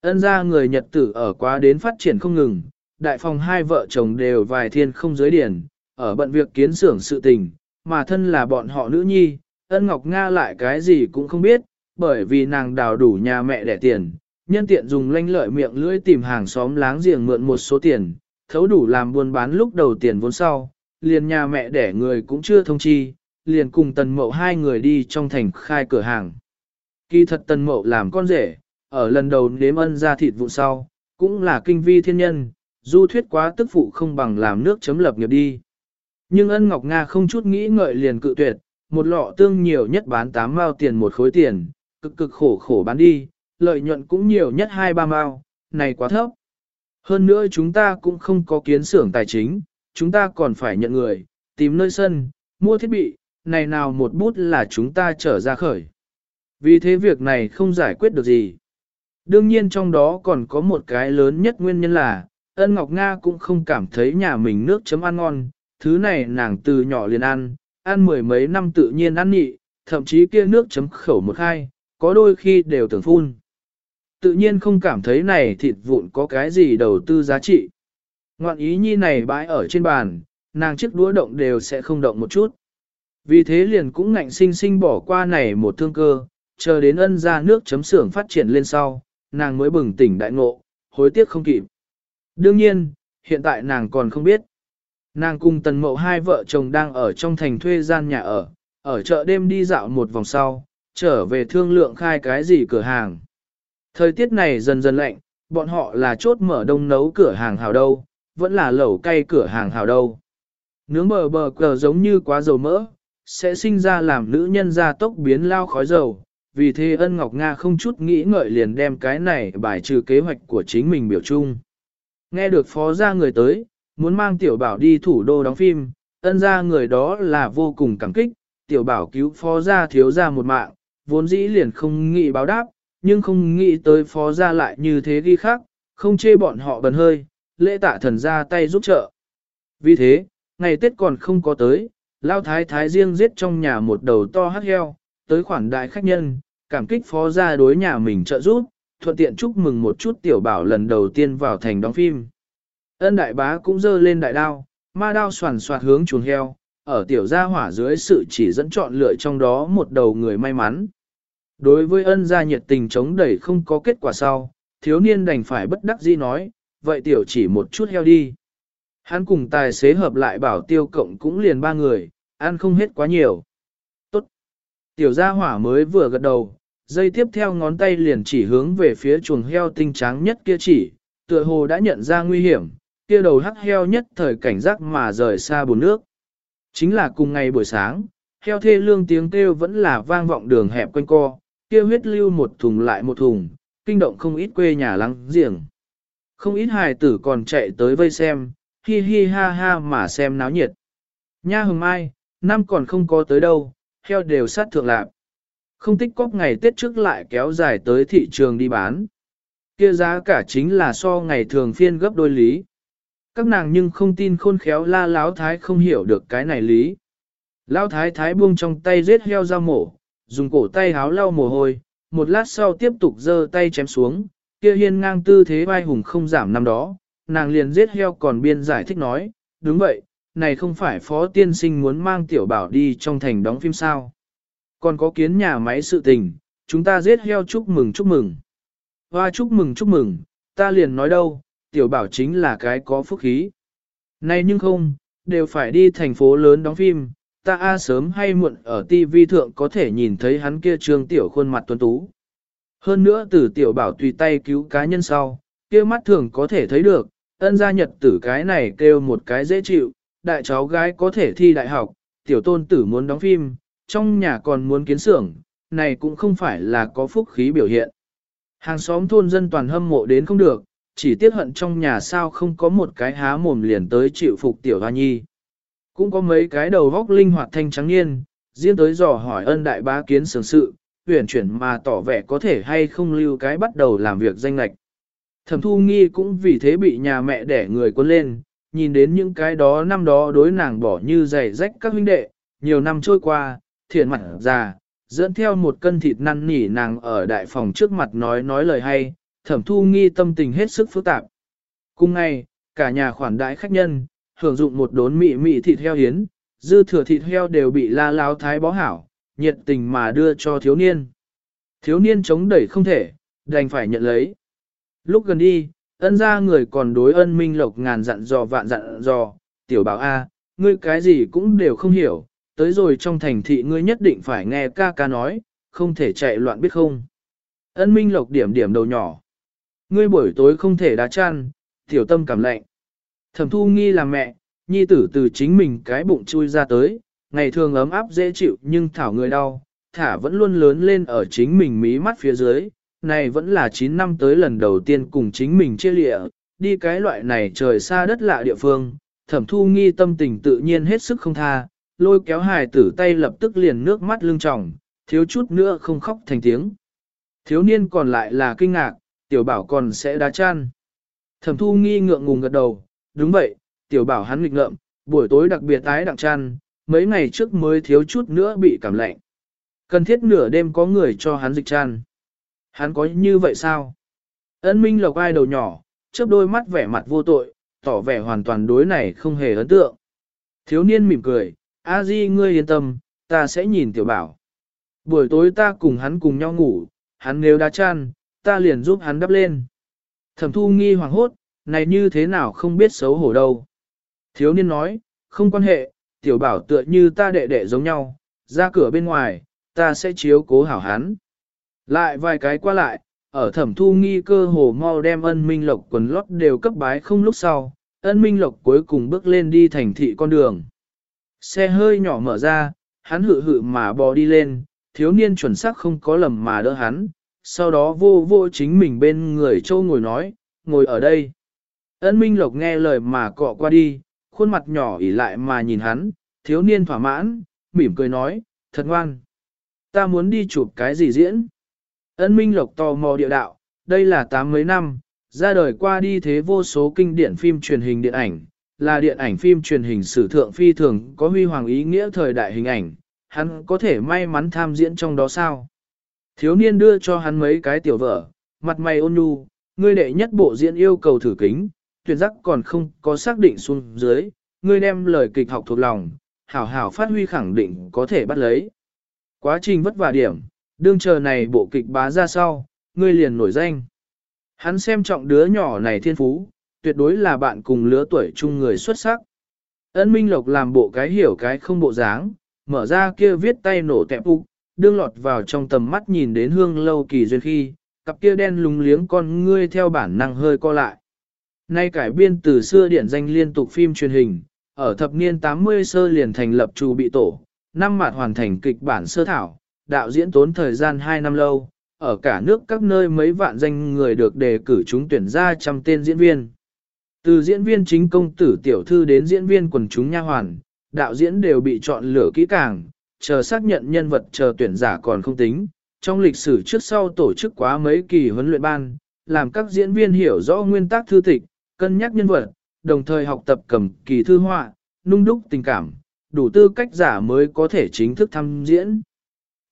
Ân ra người Nhật tử ở quá đến phát triển không ngừng, đại phòng hai vợ chồng đều vài thiên không giới điển, ở bận việc kiến xưởng sự tình, mà thân là bọn họ nữ nhi, ân Ngọc Nga lại cái gì cũng không biết, bởi vì nàng đào đủ nhà mẹ đẻ tiền, nhân tiện dùng lanh lợi miệng lưỡi tìm hàng xóm láng giềng mượn một số tiền, thấu đủ làm buôn bán lúc đầu tiền vốn sau, liền nhà mẹ đẻ người cũng chưa thông chi, liền cùng tần mậu hai người đi trong thành khai cửa hàng. Kỳ thật tần mậu làm con rể, ở lần đầu nếm ân ra thịt vụ sau, cũng là kinh vi thiên nhân, du thuyết quá tức phụ không bằng làm nước chấm lập nghiệp đi. Nhưng ân Ngọc Nga không chút nghĩ ngợi liền cự tuyệt, một lọ tương nhiều nhất bán 8 mao tiền một khối tiền, cực cực khổ khổ bán đi, lợi nhuận cũng nhiều nhất 2-3 mao, này quá thấp. Hơn nữa chúng ta cũng không có kiến xưởng tài chính, chúng ta còn phải nhận người, tìm nơi sân, mua thiết bị, này nào một bút là chúng ta trở ra khởi. Vì thế việc này không giải quyết được gì. Đương nhiên trong đó còn có một cái lớn nhất nguyên nhân là, ân Ngọc Nga cũng không cảm thấy nhà mình nước chấm ăn ngon, thứ này nàng từ nhỏ liền ăn, ăn mười mấy năm tự nhiên ăn nhị, thậm chí kia nước chấm khẩu một hai, có đôi khi đều tưởng phun. Tự nhiên không cảm thấy này thịt vụn có cái gì đầu tư giá trị. Ngoạn ý nhi này bãi ở trên bàn, nàng chiếc đũa động đều sẽ không động một chút. Vì thế liền cũng ngạnh sinh sinh bỏ qua này một thương cơ, chờ đến ân ra nước chấm xưởng phát triển lên sau, nàng mới bừng tỉnh đại ngộ, hối tiếc không kịp. Đương nhiên, hiện tại nàng còn không biết. Nàng cùng tần mậu hai vợ chồng đang ở trong thành thuê gian nhà ở, ở chợ đêm đi dạo một vòng sau, trở về thương lượng khai cái gì cửa hàng. Thời tiết này dần dần lạnh, bọn họ là chốt mở đông nấu cửa hàng hào đâu, vẫn là lẩu cay cửa hàng hào đâu. Nướng bờ bờ cờ giống như quá dầu mỡ, sẽ sinh ra làm nữ nhân ra tốc biến lao khói dầu, vì thế ân Ngọc Nga không chút nghĩ ngợi liền đem cái này bài trừ kế hoạch của chính mình biểu chung. Nghe được phó ra người tới, muốn mang tiểu bảo đi thủ đô đóng phim, ân ra người đó là vô cùng cảm kích, tiểu bảo cứu phó ra thiếu ra một mạng, vốn dĩ liền không nghĩ báo đáp, nhưng không nghĩ tới phó ra lại như thế ghi khác, không chê bọn họ bần hơi, lễ tạ thần ra tay giúp trợ. Vì thế, ngày Tết còn không có tới, lao thái thái riêng giết trong nhà một đầu to hắc heo, tới khoản đại khách nhân, cảm kích phó ra đối nhà mình trợ giúp, thuận tiện chúc mừng một chút tiểu bảo lần đầu tiên vào thành đóng phim. Ân đại bá cũng dơ lên đại đao, ma đao soàn soạt hướng chuồng heo, ở tiểu gia hỏa dưới sự chỉ dẫn chọn lựa trong đó một đầu người may mắn. Đối với ân gia nhiệt tình chống đẩy không có kết quả sau, thiếu niên đành phải bất đắc dĩ nói, vậy tiểu chỉ một chút heo đi. Hắn cùng tài xế hợp lại bảo tiêu cộng cũng liền ba người, ăn không hết quá nhiều. Tốt. Tiểu gia hỏa mới vừa gật đầu, dây tiếp theo ngón tay liền chỉ hướng về phía chuồng heo tinh trắng nhất kia chỉ, tựa hồ đã nhận ra nguy hiểm, kia đầu hắc heo nhất thời cảnh giác mà rời xa bùn nước. Chính là cùng ngày buổi sáng, heo thê lương tiếng kêu vẫn là vang vọng đường hẹp quanh co, kia huyết lưu một thùng lại một thùng, kinh động không ít quê nhà lắng giềng. Không ít hài tử còn chạy tới vây xem, hi hi ha ha mà xem náo nhiệt. Nha hừng mai, năm còn không có tới đâu, heo đều sát thượng lạc. Không tích cóp ngày Tết trước lại kéo dài tới thị trường đi bán. Kia giá cả chính là so ngày thường phiên gấp đôi lý. Các nàng nhưng không tin khôn khéo la láo thái không hiểu được cái này lý. Lão thái thái buông trong tay giết heo ra mổ, dùng cổ tay háo lau mồ hôi, một lát sau tiếp tục giơ tay chém xuống, kia hiên ngang tư thế vai hùng không giảm năm đó, nàng liền giết heo còn biên giải thích nói, đúng vậy, này không phải phó tiên sinh muốn mang tiểu bảo đi trong thành đóng phim sao. Còn có kiến nhà máy sự tình, chúng ta giết heo chúc mừng chúc mừng. Hoa chúc mừng chúc mừng, ta liền nói đâu, tiểu bảo chính là cái có phúc khí. Này nhưng không, đều phải đi thành phố lớn đóng phim, ta a sớm hay muộn ở TV thượng có thể nhìn thấy hắn kia trương tiểu khuôn mặt tuấn tú. Hơn nữa từ tiểu bảo tùy tay cứu cá nhân sau, kia mắt thường có thể thấy được, ân gia nhật tử cái này kêu một cái dễ chịu, đại cháu gái có thể thi đại học, tiểu tôn tử muốn đóng phim, trong nhà còn muốn kiến xưởng, này cũng không phải là có phúc khí biểu hiện. Hàng xóm thôn dân toàn hâm mộ đến không được, chỉ tiếc hận trong nhà sao không có một cái há mồm liền tới chịu phục tiểu hoa nhi. Cũng có mấy cái đầu góc linh hoạt thanh trắng niên, riêng tới dò hỏi ân đại bá kiến sướng sự, huyền chuyển mà tỏ vẻ có thể hay không lưu cái bắt đầu làm việc danh lạch. Thẩm thu nghi cũng vì thế bị nhà mẹ đẻ người quân lên, nhìn đến những cái đó năm đó đối nàng bỏ như giày rách các huynh đệ, nhiều năm trôi qua, thiện mặt già, dẫn theo một cân thịt năn nỉ nàng ở đại phòng trước mặt nói nói lời hay, thẩm thu nghi tâm tình hết sức phức tạp. Cùng ngày, cả nhà khoản đãi khách nhân, hưởng dụng một đốn mị mị thịt heo hiến, dư thừa thịt heo đều bị la lao thái bó hảo, nhiệt tình mà đưa cho thiếu niên. Thiếu niên chống đẩy không thể, đành phải nhận lấy. Lúc gần đi, ân ra người còn đối ân minh lộc ngàn dặn dò vạn dặn dò, tiểu bảo A, ngươi cái gì cũng đều không hiểu, tới rồi trong thành thị ngươi nhất định phải nghe ca ca nói, không thể chạy loạn biết không. Ân minh lộc điểm điểm đầu nhỏ. Ngươi buổi tối không thể đá chăn, tiểu tâm cảm lạnh. Thẩm thu nghi là mẹ, nhi tử từ chính mình cái bụng chui ra tới, ngày thường ấm áp dễ chịu nhưng thảo người đau, thả vẫn luôn lớn lên ở chính mình mí mắt phía dưới, này vẫn là 9 năm tới lần đầu tiên cùng chính mình chia lịa, đi cái loại này trời xa đất lạ địa phương, thẩm thu nghi tâm tình tự nhiên hết sức không tha, lôi kéo hài tử tay lập tức liền nước mắt lưng tròng, thiếu chút nữa không khóc thành tiếng. Thiếu niên còn lại là kinh ngạc, tiểu bảo còn sẽ đá chăn. Thẩm thu nghi ngượng ngùng gật đầu, đúng vậy, tiểu bảo hắn nghịch ngợm, buổi tối đặc biệt tái đặng chăn, mấy ngày trước mới thiếu chút nữa bị cảm lạnh. Cần thiết nửa đêm có người cho hắn dịch chăn. Hắn có như vậy sao? Ân Minh Lộc ai đầu nhỏ, chớp đôi mắt vẻ mặt vô tội, tỏ vẻ hoàn toàn đối này không hề ấn tượng. Thiếu niên mỉm cười, A Di ngươi yên tâm, ta sẽ nhìn tiểu bảo. Buổi tối ta cùng hắn cùng nhau ngủ, hắn nếu đã chăn, ta liền giúp hắn đắp lên. Thẩm thu nghi hoàng hốt, này như thế nào không biết xấu hổ đâu. Thiếu niên nói, không quan hệ, tiểu bảo tựa như ta đệ đệ giống nhau, ra cửa bên ngoài, ta sẽ chiếu cố hảo hắn. Lại vài cái qua lại, ở thẩm thu nghi cơ hồ mau đem ân minh lộc quần lót đều cấp bái không lúc sau, ân minh lộc cuối cùng bước lên đi thành thị con đường. Xe hơi nhỏ mở ra, hắn hự hự mà bò đi lên, thiếu niên chuẩn xác không có lầm mà đỡ hắn, sau đó vô vô chính mình bên người châu ngồi nói, ngồi ở đây. Ân minh lộc nghe lời mà cọ qua đi, khuôn mặt nhỏ ỉ lại mà nhìn hắn, thiếu niên thỏa mãn, mỉm cười nói, thật ngoan. Ta muốn đi chụp cái gì diễn? Ân Minh Lộc tò mò địa đạo, đây là tám mấy năm, ra đời qua đi thế vô số kinh điển phim truyền hình điện ảnh, là điện ảnh phim truyền hình sử thượng phi thường có huy hoàng ý nghĩa thời đại hình ảnh, hắn có thể may mắn tham diễn trong đó sao? Thiếu niên đưa cho hắn mấy cái tiểu vở, mặt mày ôn nhu, ngươi đệ nhất bộ diễn yêu cầu thử kính, tuyển giác còn không có xác định xuống dưới, ngươi đem lời kịch học thuộc lòng, hảo hảo phát huy khẳng định có thể bắt lấy. Quá trình vất vả điểm, đương chờ này bộ kịch bá ra sau, ngươi liền nổi danh. Hắn xem trọng đứa nhỏ này thiên phú, tuyệt đối là bạn cùng lứa tuổi chung người xuất sắc. ấn Minh Lộc làm bộ cái hiểu cái không bộ dáng, mở ra kia viết tay nổ tẹp ục, đương lọt vào trong tầm mắt nhìn đến hương lâu kỳ duyên khi, cặp kia đen lúng liếng con ngươi theo bản năng hơi co lại. Nay cải biên từ xưa điển danh liên tục phim truyền hình, ở thập niên 80 sơ liền thành lập trù bị tổ, năm mặt hoàn thành kịch bản sơ thảo, đạo diễn tốn thời gian 2 năm lâu, ở cả nước các nơi mấy vạn danh người được đề cử chúng tuyển ra trăm tên diễn viên. Từ diễn viên chính công tử tiểu thư đến diễn viên quần chúng nha hoàn, đạo diễn đều bị chọn lựa kỹ càng, chờ xác nhận nhân vật chờ tuyển giả còn không tính. Trong lịch sử trước sau tổ chức quá mấy kỳ huấn luyện ban, làm các diễn viên hiểu rõ nguyên tắc thư tịch, cân nhắc nhân vật, đồng thời học tập cầm kỳ thư họa, nung đúc tình cảm, đủ tư cách giả mới có thể chính thức tham diễn.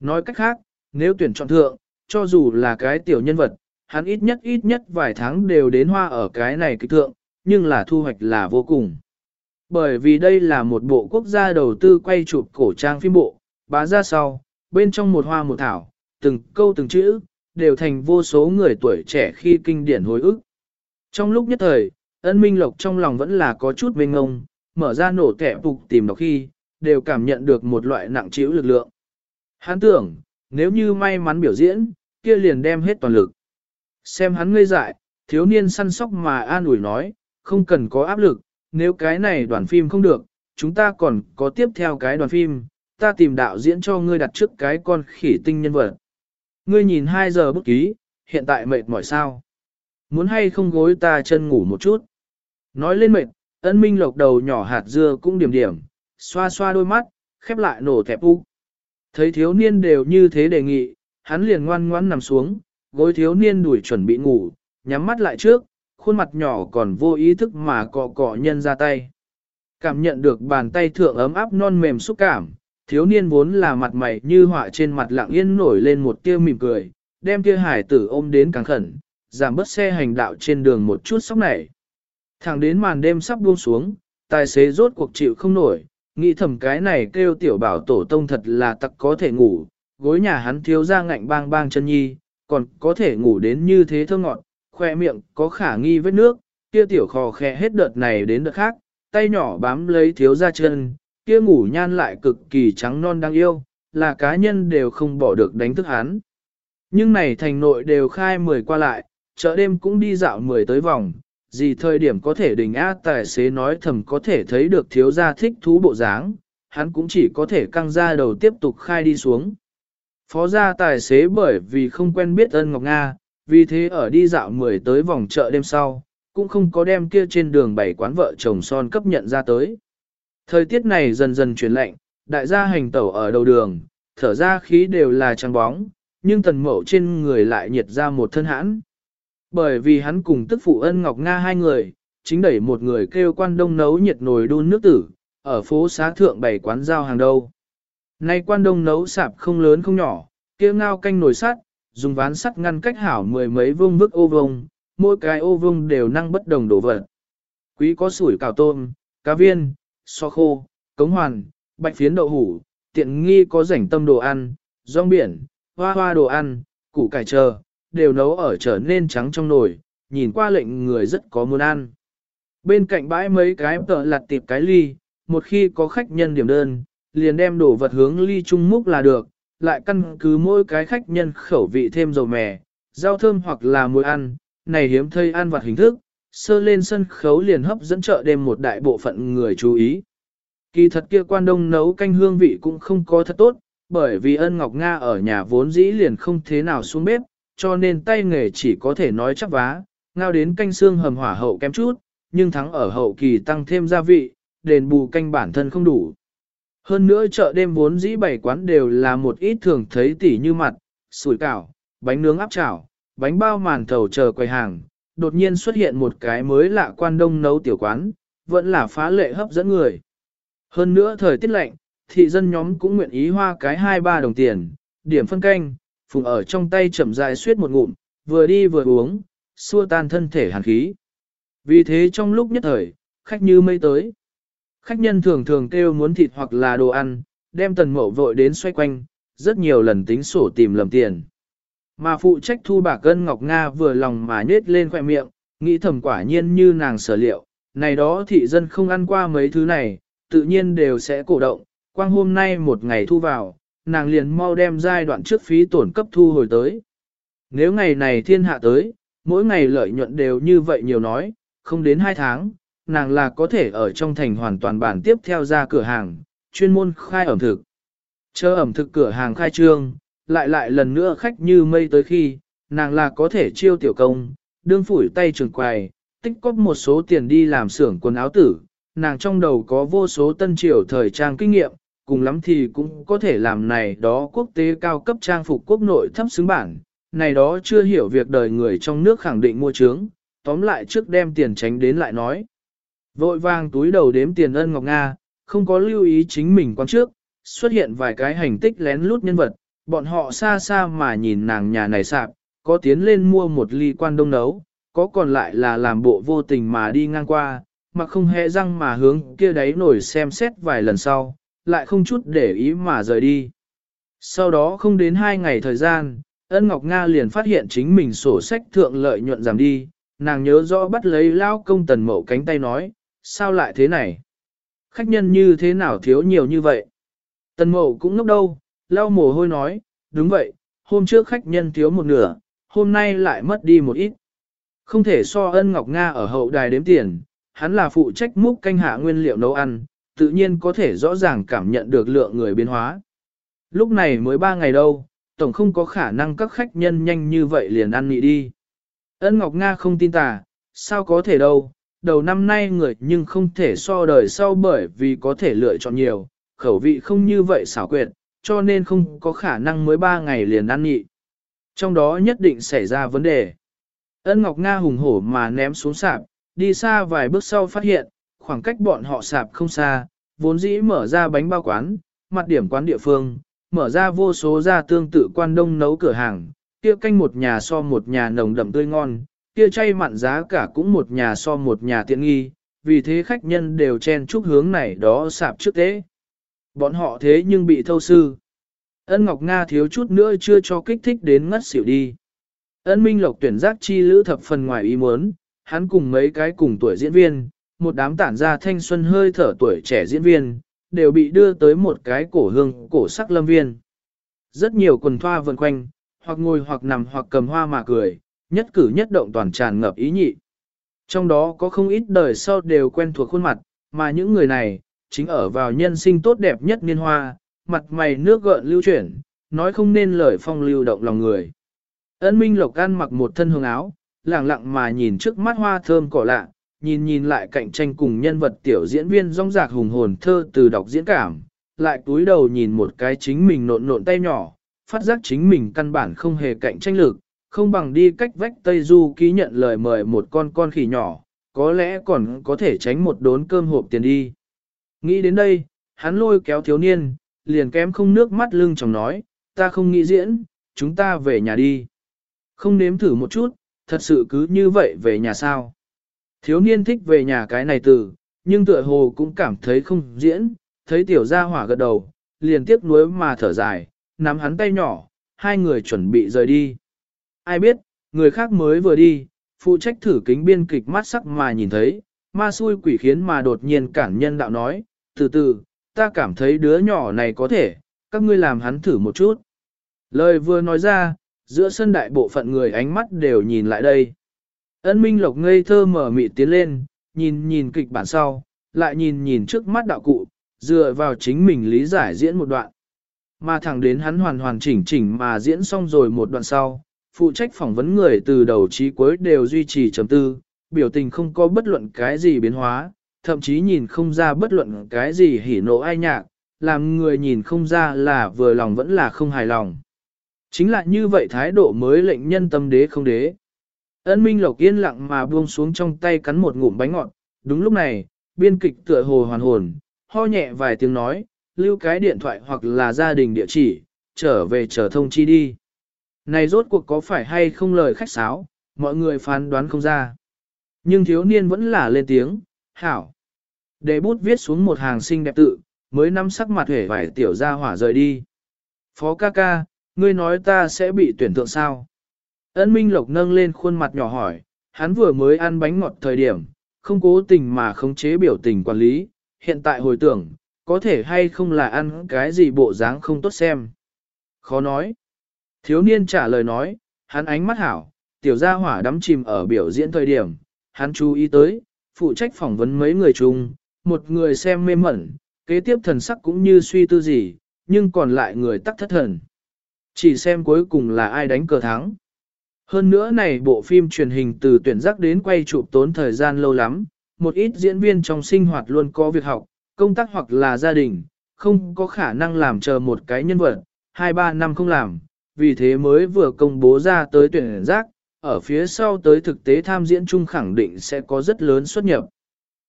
Nói cách khác, nếu tuyển chọn thượng, cho dù là cái tiểu nhân vật, hắn ít nhất ít nhất vài tháng đều đến hoa ở cái này kịch thượng, nhưng là thu hoạch là vô cùng. Bởi vì đây là một bộ quốc gia đầu tư quay chụp cổ trang phim bộ, bá ra sau, bên trong một hoa một thảo, từng câu từng chữ, đều thành vô số người tuổi trẻ khi kinh điển hồi ức. Trong lúc nhất thời, ân minh lộc trong lòng vẫn là có chút mênh ngông, mở ra nổ kẻ phục tìm đọc khi, đều cảm nhận được một loại nặng trĩu lực lượng. Hắn tưởng, nếu như may mắn biểu diễn, kia liền đem hết toàn lực. Xem hắn ngây dại, thiếu niên săn sóc mà an ủi nói, không cần có áp lực, nếu cái này đoàn phim không được, chúng ta còn có tiếp theo cái đoàn phim, ta tìm đạo diễn cho ngươi đặt trước cái con khỉ tinh nhân vật. Ngươi nhìn 2 giờ bức ký, hiện tại mệt mỏi sao? Muốn hay không gối ta chân ngủ một chút? Nói lên mệt, ân minh lộc đầu nhỏ hạt dưa cũng điểm điểm, xoa xoa đôi mắt, khép lại nổ thẹp u. Thấy thiếu niên đều như thế đề nghị, hắn liền ngoan ngoãn nằm xuống, gối thiếu niên đuổi chuẩn bị ngủ, nhắm mắt lại trước, khuôn mặt nhỏ còn vô ý thức mà cọ cọ nhân ra tay. Cảm nhận được bàn tay thượng ấm áp non mềm xúc cảm, thiếu niên vốn là mặt mày như họa trên mặt lặng yên nổi lên một tia mỉm cười, đem tia hải tử ôm đến càng khẩn, giảm bớt xe hành đạo trên đường một chút sóc nảy. Thẳng đến màn đêm sắp buông xuống, tài xế rốt cuộc chịu không nổi, nghĩ thầm cái này kêu tiểu bảo tổ tông thật là tặc có thể ngủ, gối nhà hắn thiếu ra ngạnh bang bang chân nhi, còn có thể ngủ đến như thế thơ ngọn, khoe miệng có khả nghi vết nước, kia tiểu khò khẽ hết đợt này đến đợt khác, tay nhỏ bám lấy thiếu ra chân, kia ngủ nhan lại cực kỳ trắng non đáng yêu, là cá nhân đều không bỏ được đánh thức hắn. Nhưng này thành nội đều khai mười qua lại, chợ đêm cũng đi dạo mười tới vòng, gì thời điểm có thể đình á tài xế nói thầm có thể thấy được thiếu gia thích thú bộ dáng, hắn cũng chỉ có thể căng ra đầu tiếp tục khai đi xuống. Phó gia tài xế bởi vì không quen biết ân Ngọc Nga, vì thế ở đi dạo mười tới vòng chợ đêm sau, cũng không có đem kia trên đường bảy quán vợ chồng son cấp nhận ra tới. Thời tiết này dần dần chuyển lạnh, đại gia hành tẩu ở đầu đường, thở ra khí đều là trắng bóng, nhưng tần mậu trên người lại nhiệt ra một thân hãn. Bởi vì hắn cùng tức phụ ân Ngọc Nga hai người, chính đẩy một người kêu quan đông nấu nhiệt nồi đun nước tử, ở phố xá thượng bày quán giao hàng đâu. Nay quan đông nấu sạp không lớn không nhỏ, kia ngao canh nồi sắt, dùng ván sắt ngăn cách hảo mười mấy vương vức ô vông, mỗi cái ô vông đều năng bất đồng đổ vật. Quý có sủi cào tôm, cá viên, so khô, cống hoàn, bạch phiến đậu hủ, tiện nghi có rảnh tâm đồ ăn, rong biển, hoa hoa đồ ăn, củ cải chờ, đều nấu ở trở nên trắng trong nồi, nhìn qua lệnh người rất có muốn ăn. Bên cạnh bãi mấy cái tợ lặt tiệp cái ly, một khi có khách nhân điểm đơn, liền đem đổ vật hướng ly trung múc là được, lại căn cứ mỗi cái khách nhân khẩu vị thêm dầu mè, rau thơm hoặc là muối ăn, này hiếm thây ăn vặt hình thức, sơ lên sân khấu liền hấp dẫn chợ đêm một đại bộ phận người chú ý. Kỳ thật kia quan đông nấu canh hương vị cũng không có thật tốt, bởi vì ân Ngọc Nga ở nhà vốn dĩ liền không thế nào xuống bếp, cho nên tay nghề chỉ có thể nói chắc vá, ngao đến canh xương hầm hỏa hậu kém chút, nhưng thắng ở hậu kỳ tăng thêm gia vị, đền bù canh bản thân không đủ. Hơn nữa chợ đêm vốn dĩ bảy quán đều là một ít thường thấy tỉ như mặt, sủi cảo, bánh nướng áp chảo, bánh bao màn thầu chờ quầy hàng, đột nhiên xuất hiện một cái mới lạ quan đông nấu tiểu quán, vẫn là phá lệ hấp dẫn người. Hơn nữa thời tiết lạnh, thị dân nhóm cũng nguyện ý hoa cái 2-3 đồng tiền, điểm phân canh, phùng ở trong tay chậm rãi suyết một ngụm, vừa đi vừa uống, xua tan thân thể hàn khí. Vì thế trong lúc nhất thời, khách như mây tới. Khách nhân thường thường kêu muốn thịt hoặc là đồ ăn, đem tần mậu vội đến xoay quanh, rất nhiều lần tính sổ tìm lầm tiền. Mà phụ trách thu bạc cân Ngọc Nga vừa lòng mà nết lên khoẻ miệng, nghĩ thầm quả nhiên như nàng sở liệu, này đó thị dân không ăn qua mấy thứ này, tự nhiên đều sẽ cổ động, quang hôm nay một ngày thu vào, nàng liền mau đem giai đoạn trước phí tổn cấp thu hồi tới. Nếu ngày này thiên hạ tới, mỗi ngày lợi nhuận đều như vậy nhiều nói, không đến hai tháng, nàng là có thể ở trong thành hoàn toàn bản tiếp theo ra cửa hàng, chuyên môn khai ẩm thực. Chờ ẩm thực cửa hàng khai trương, lại lại lần nữa khách như mây tới khi, nàng là có thể chiêu tiểu công, đương phủi tay trường quài, tích cóp một số tiền đi làm xưởng quần áo tử, nàng trong đầu có vô số tân triều thời trang kinh nghiệm, cùng lắm thì cũng có thể làm này đó quốc tế cao cấp trang phục quốc nội thấp xứng bản, này đó chưa hiểu việc đời người trong nước khẳng định mua trướng, tóm lại trước đem tiền tránh đến lại nói. Vội vàng túi đầu đếm tiền ân Ngọc Nga, không có lưu ý chính mình quan trước, xuất hiện vài cái hành tích lén lút nhân vật, bọn họ xa xa mà nhìn nàng nhà này sạp, có tiến lên mua một ly quan đông nấu, có còn lại là làm bộ vô tình mà đi ngang qua, mà không hề răng mà hướng kia đấy nổi xem xét vài lần sau, lại không chút để ý mà rời đi. Sau đó không đến hai ngày thời gian, ân Ngọc Nga liền phát hiện chính mình sổ sách thượng lợi nhuận giảm đi, nàng nhớ rõ bắt lấy lao công tần mậu cánh tay nói, sao lại thế này? Khách nhân như thế nào thiếu nhiều như vậy? Tần mậu cũng ngốc đâu, lao mồ hôi nói, đúng vậy, hôm trước khách nhân thiếu một nửa, hôm nay lại mất đi một ít. Không thể so ân Ngọc Nga ở hậu đài đếm tiền, hắn là phụ trách múc canh hạ nguyên liệu nấu ăn, tự nhiên có thể rõ ràng cảm nhận được lượng người biến hóa. Lúc này mới ba ngày đâu, tổng không có khả năng các khách nhân nhanh như vậy liền ăn nị đi. Ân Ngọc Nga không tin tà, sao có thể đâu, đầu năm nay người nhưng không thể so đời sau bởi vì có thể lựa chọn nhiều, khẩu vị không như vậy xảo quyệt, cho nên không có khả năng mới ba ngày liền ăn nhị. Trong đó nhất định xảy ra vấn đề. Ân Ngọc Nga hùng hổ mà ném xuống sạp, đi xa vài bước sau phát hiện, khoảng cách bọn họ sạp không xa, vốn dĩ mở ra bánh bao quán, mặt điểm quán địa phương, mở ra vô số gia tương tự quan đông nấu cửa hàng, kia canh một nhà so một nhà nồng đậm tươi ngon, kia chay mặn giá cả cũng một nhà so một nhà tiện nghi, vì thế khách nhân đều chen chúc hướng này đó sạp trước tế. Bọn họ thế nhưng bị thâu sư. Ân Ngọc Nga thiếu chút nữa chưa cho kích thích đến ngất xỉu đi. Ân Minh Lộc tuyển giác chi lữ thập phần ngoài ý muốn, hắn cùng mấy cái cùng tuổi diễn viên, một đám tản ra thanh xuân hơi thở tuổi trẻ diễn viên, đều bị đưa tới một cái cổ hương cổ sắc lâm viên. Rất nhiều quần thoa vần quanh, hoặc ngồi hoặc nằm hoặc cầm hoa mà cười, nhất cử nhất động toàn tràn ngập ý nhị. Trong đó có không ít đời sau đều quen thuộc khuôn mặt, mà những người này, chính ở vào nhân sinh tốt đẹp nhất niên hoa, mặt mày nước gợn lưu chuyển, nói không nên lời phong lưu động lòng người. Ấn Minh Lộc An mặc một thân hương áo, lặng lặng mà nhìn trước mắt hoa thơm cỏ lạ, nhìn nhìn lại cạnh tranh cùng nhân vật tiểu diễn viên rong rạc hùng hồn thơ từ đọc diễn cảm, lại túi đầu nhìn một cái chính mình nộn nộn tay nhỏ, phát giác chính mình căn bản không hề cạnh tranh lực, không bằng đi cách vách Tây Du ký nhận lời mời một con con khỉ nhỏ, có lẽ còn có thể tránh một đốn cơm hộp tiền đi. Nghĩ đến đây, hắn lôi kéo thiếu niên, liền kém không nước mắt lưng chồng nói, ta không nghĩ diễn, chúng ta về nhà đi. Không nếm thử một chút, thật sự cứ như vậy về nhà sao. Thiếu niên thích về nhà cái này từ, nhưng tựa hồ cũng cảm thấy không diễn, thấy tiểu gia hỏa gật đầu, liền tiếc nuối mà thở dài, nắm hắn tay nhỏ, hai người chuẩn bị rời đi. Ai biết, người khác mới vừa đi, phụ trách thử kính biên kịch mắt sắc mà nhìn thấy, ma xui quỷ khiến mà đột nhiên cản nhân đạo nói, từ từ, ta cảm thấy đứa nhỏ này có thể, các ngươi làm hắn thử một chút. Lời vừa nói ra, giữa sân đại bộ phận người ánh mắt đều nhìn lại đây. Ân Minh Lộc ngây thơ mở mị tiến lên, nhìn nhìn kịch bản sau, lại nhìn nhìn trước mắt đạo cụ, dựa vào chính mình lý giải diễn một đoạn. Mà thẳng đến hắn hoàn hoàn chỉnh chỉnh mà diễn xong rồi một đoạn sau, phụ trách phỏng vấn người từ đầu chí cuối đều duy trì chấm tư, biểu tình không có bất luận cái gì biến hóa, thậm chí nhìn không ra bất luận cái gì hỉ nộ ai nhạc, làm người nhìn không ra là vừa lòng vẫn là không hài lòng. Chính là như vậy thái độ mới lệnh nhân tâm đế không đế. Ân Minh Lộc yên lặng mà buông xuống trong tay cắn một ngụm bánh ngọt, đúng lúc này, biên kịch tựa hồ hoàn hồn, ho nhẹ vài tiếng nói, lưu cái điện thoại hoặc là gia đình địa chỉ, trở về chờ thông chi đi. Này rốt cuộc có phải hay không lời khách sáo, mọi người phán đoán không ra. Nhưng thiếu niên vẫn là lên tiếng, hảo. Để bút viết xuống một hàng xinh đẹp tự, mới nắm sắc mặt hể vải tiểu ra hỏa rời đi. Phó ca ca, ngươi nói ta sẽ bị tuyển thượng sao? Ân Minh Lộc nâng lên khuôn mặt nhỏ hỏi, hắn vừa mới ăn bánh ngọt thời điểm, không cố tình mà khống chế biểu tình quản lý, hiện tại hồi tưởng, có thể hay không là ăn cái gì bộ dáng không tốt xem. Khó nói. Thiếu niên trả lời nói, hắn ánh mắt hảo, tiểu gia hỏa đắm chìm ở biểu diễn thời điểm, hắn chú ý tới, phụ trách phỏng vấn mấy người chung, một người xem mê mẩn, kế tiếp thần sắc cũng như suy tư gì, nhưng còn lại người tắc thất thần. Chỉ xem cuối cùng là ai đánh cờ thắng. Hơn nữa này bộ phim truyền hình từ tuyển giác đến quay chụp tốn thời gian lâu lắm, một ít diễn viên trong sinh hoạt luôn có việc học, công tác hoặc là gia đình, không có khả năng làm chờ một cái nhân vật, 2-3 năm không làm, vì thế mới vừa công bố ra tới tuyển giác, ở phía sau tới thực tế tham diễn chung khẳng định sẽ có rất lớn xuất nhập.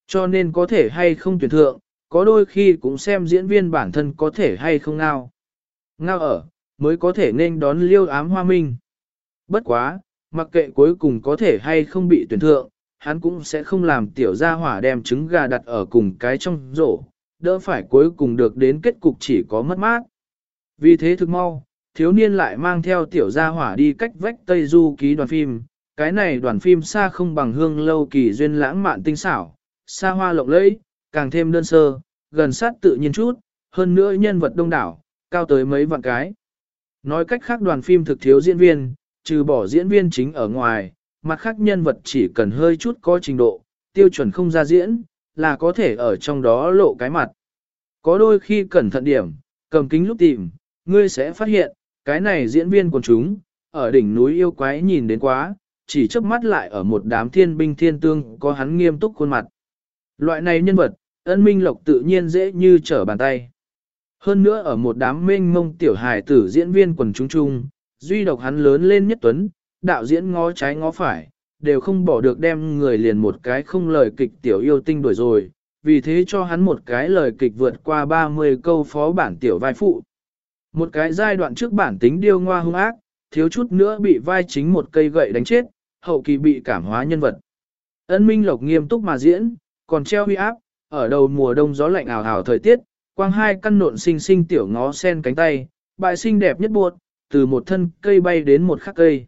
Cho nên có thể hay không tuyển thượng, có đôi khi cũng xem diễn viên bản thân có thể hay không ngao. Ngao ở, mới có thể nên đón liêu ám hoa minh. Bất quá, mặc kệ cuối cùng có thể hay không bị tuyển thượng, hắn cũng sẽ không làm tiểu gia hỏa đem trứng gà đặt ở cùng cái trong rổ, đỡ phải cuối cùng được đến kết cục chỉ có mất mát. Vì thế thực mau, thiếu niên lại mang theo tiểu gia hỏa đi cách vách Tây Du ký đoàn phim, cái này đoàn phim xa không bằng hương lâu kỳ duyên lãng mạn tinh xảo, xa hoa lộng lẫy, càng thêm đơn sơ, gần sát tự nhiên chút, hơn nữa nhân vật đông đảo, cao tới mấy vạn cái. Nói cách khác đoàn phim thực thiếu diễn viên, trừ bỏ diễn viên chính ở ngoài, mặt khác nhân vật chỉ cần hơi chút có trình độ, tiêu chuẩn không ra diễn, là có thể ở trong đó lộ cái mặt. Có đôi khi cẩn thận điểm, cầm kính lúc tìm, ngươi sẽ phát hiện, cái này diễn viên của chúng, ở đỉnh núi yêu quái nhìn đến quá, chỉ chớp mắt lại ở một đám thiên binh thiên tương có hắn nghiêm túc khuôn mặt. Loại này nhân vật, ân minh lộc tự nhiên dễ như trở bàn tay. Hơn nữa ở một đám mênh mông tiểu hài tử diễn viên quần chúng chung, duy độc hắn lớn lên nhất tuấn, đạo diễn ngó trái ngó phải, đều không bỏ được đem người liền một cái không lời kịch tiểu yêu tinh đuổi rồi, vì thế cho hắn một cái lời kịch vượt qua 30 câu phó bản tiểu vai phụ. Một cái giai đoạn trước bản tính điêu ngoa hung ác, thiếu chút nữa bị vai chính một cây gậy đánh chết, hậu kỳ bị cảm hóa nhân vật. Ân Minh Lộc nghiêm túc mà diễn, còn treo huy áp, ở đầu mùa đông gió lạnh ảo ảo thời tiết, quang hai căn nộn xinh xinh tiểu ngó sen cánh tay, bại xinh đẹp nhất buộc, từ một thân cây bay đến một khắc cây.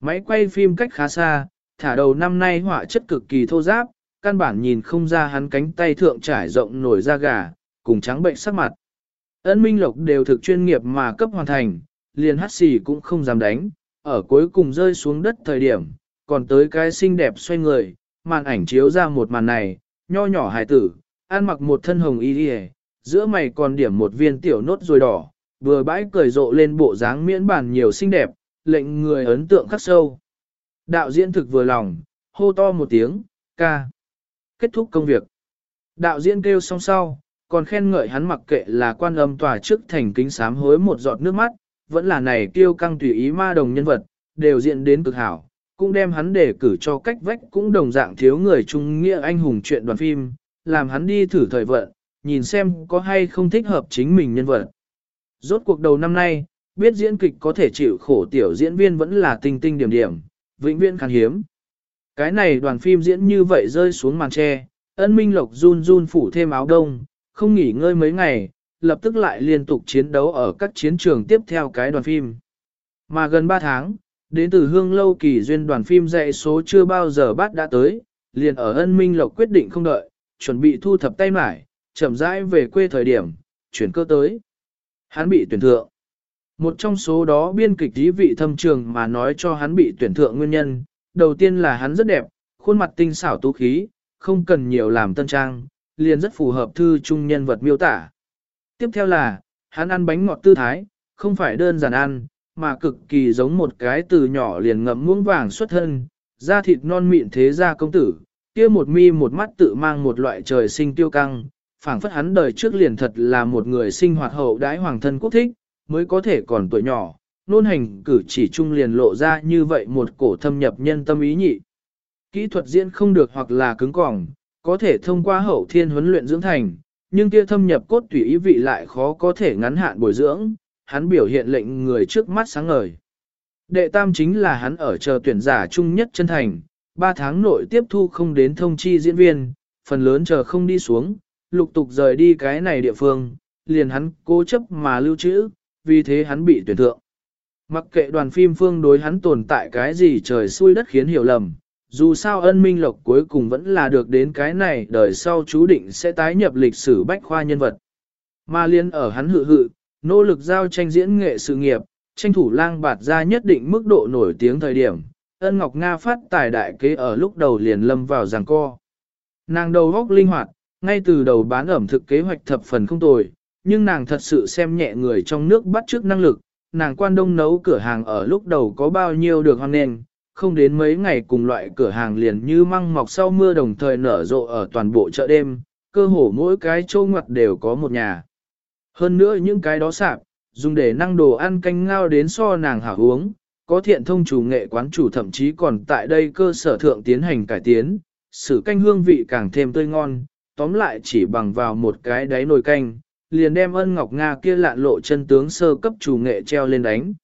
Máy quay phim cách khá xa, thả đầu năm nay họa chất cực kỳ thô giáp, căn bản nhìn không ra hắn cánh tay thượng trải rộng nổi da gà, cùng trắng bệnh sắc mặt. Ân Minh Lộc đều thực chuyên nghiệp mà cấp hoàn thành, liền hát xì cũng không dám đánh, ở cuối cùng rơi xuống đất thời điểm, còn tới cái xinh đẹp xoay người, màn ảnh chiếu ra một màn này, nho nhỏ hài tử, ăn mặc một thân hồng y đi giữa mày còn điểm một viên tiểu nốt rồi đỏ, vừa bãi cười rộ lên bộ dáng miễn bản nhiều xinh đẹp, lệnh người ấn tượng khắc sâu. Đạo diễn thực vừa lòng, hô to một tiếng, ca. Kết thúc công việc. Đạo diễn kêu xong sau, còn khen ngợi hắn mặc kệ là quan âm tòa trước thành kính sám hối một giọt nước mắt, vẫn là này tiêu căng tùy ý ma đồng nhân vật, đều diện đến cực hảo, cũng đem hắn để cử cho cách vách cũng đồng dạng thiếu người trung nghĩa anh hùng chuyện đoàn phim, làm hắn đi thử thời vận, nhìn xem có hay không thích hợp chính mình nhân vật. Rốt cuộc đầu năm nay, biết diễn kịch có thể chịu khổ tiểu diễn viên vẫn là tinh tinh điểm điểm, vĩnh viễn khan hiếm. Cái này đoàn phim diễn như vậy rơi xuống màn tre, ân minh lộc run run phủ thêm áo đông, không nghỉ ngơi mấy ngày, lập tức lại liên tục chiến đấu ở các chiến trường tiếp theo cái đoàn phim. Mà gần 3 tháng, đến từ hương lâu kỳ duyên đoàn phim dạy số chưa bao giờ bắt đã tới, liền ở ân minh lộc quyết định không đợi, chuẩn bị thu thập tay mải, chậm rãi về quê thời điểm, chuyển cơ tới. Hắn bị tuyển thượng. Một trong số đó biên kịch dí vị thâm trường mà nói cho hắn bị tuyển thượng nguyên nhân, đầu tiên là hắn rất đẹp, khuôn mặt tinh xảo tú khí, không cần nhiều làm tân trang, liền rất phù hợp thư trung nhân vật miêu tả. Tiếp theo là, hắn ăn bánh ngọt tư thái, không phải đơn giản ăn, mà cực kỳ giống một cái từ nhỏ liền ngậm muỗng vàng xuất thân, da thịt non mịn thế gia công tử, kia một mi một mắt tự mang một loại trời sinh tiêu căng, phảng phất hắn đời trước liền thật là một người sinh hoạt hậu đãi hoàng thân quốc thích, mới có thể còn tuổi nhỏ, nôn hành cử chỉ trung liền lộ ra như vậy một cổ thâm nhập nhân tâm ý nhị. Kỹ thuật diễn không được hoặc là cứng cỏng, có thể thông qua hậu thiên huấn luyện dưỡng thành, nhưng kia thâm nhập cốt tùy ý vị lại khó có thể ngắn hạn bồi dưỡng, hắn biểu hiện lệnh người trước mắt sáng ngời. Đệ tam chính là hắn ở chờ tuyển giả chung nhất chân thành, 3 tháng nội tiếp thu không đến thông chi diễn viên, phần lớn chờ không đi xuống, lục tục rời đi cái này địa phương, liền hắn cố chấp mà lưu trữ, vì thế hắn bị tuyển thượng. Mặc kệ đoàn phim phương đối hắn tồn tại cái gì trời xui đất khiến hiểu lầm, dù sao ân minh lộc cuối cùng vẫn là được đến cái này đời sau chú định sẽ tái nhập lịch sử bách khoa nhân vật. Mà liên ở hắn hự hự, nỗ lực giao tranh diễn nghệ sự nghiệp, tranh thủ lang bạt ra nhất định mức độ nổi tiếng thời điểm, ân ngọc Nga phát tài đại kế ở lúc đầu liền lâm vào giằng co. Nàng đầu góc linh hoạt, ngay từ đầu bán ẩm thực kế hoạch thập phần không tồi, nhưng nàng thật sự xem nhẹ người trong nước bắt trước năng lực, nàng quan đông nấu cửa hàng ở lúc đầu có bao nhiêu được hoan nền, không đến mấy ngày cùng loại cửa hàng liền như măng mọc sau mưa đồng thời nở rộ ở toàn bộ chợ đêm, cơ hồ mỗi cái châu ngoặt đều có một nhà. Hơn nữa những cái đó sạp, dùng để năng đồ ăn canh ngao đến so nàng hảo uống, có thiện thông chủ nghệ quán chủ thậm chí còn tại đây cơ sở thượng tiến hành cải tiến, sử canh hương vị càng thêm tươi ngon, tóm lại chỉ bằng vào một cái đáy nồi canh, liền đem ân ngọc Nga kia lạn lộ chân tướng sơ cấp chủ nghệ treo lên đánh.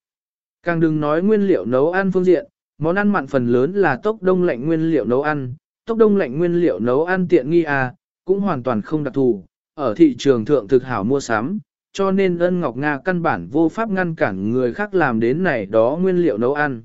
Càng đừng nói nguyên liệu nấu ăn phương diện, món ăn mặn phần lớn là tốc đông lạnh nguyên liệu nấu ăn, tốc đông lạnh nguyên liệu nấu ăn tiện nghi à, cũng hoàn toàn không đặc thù, ở thị trường thượng thực hảo mua sắm, cho nên ân ngọc Nga căn bản vô pháp ngăn cản người khác làm đến này đó nguyên liệu nấu ăn.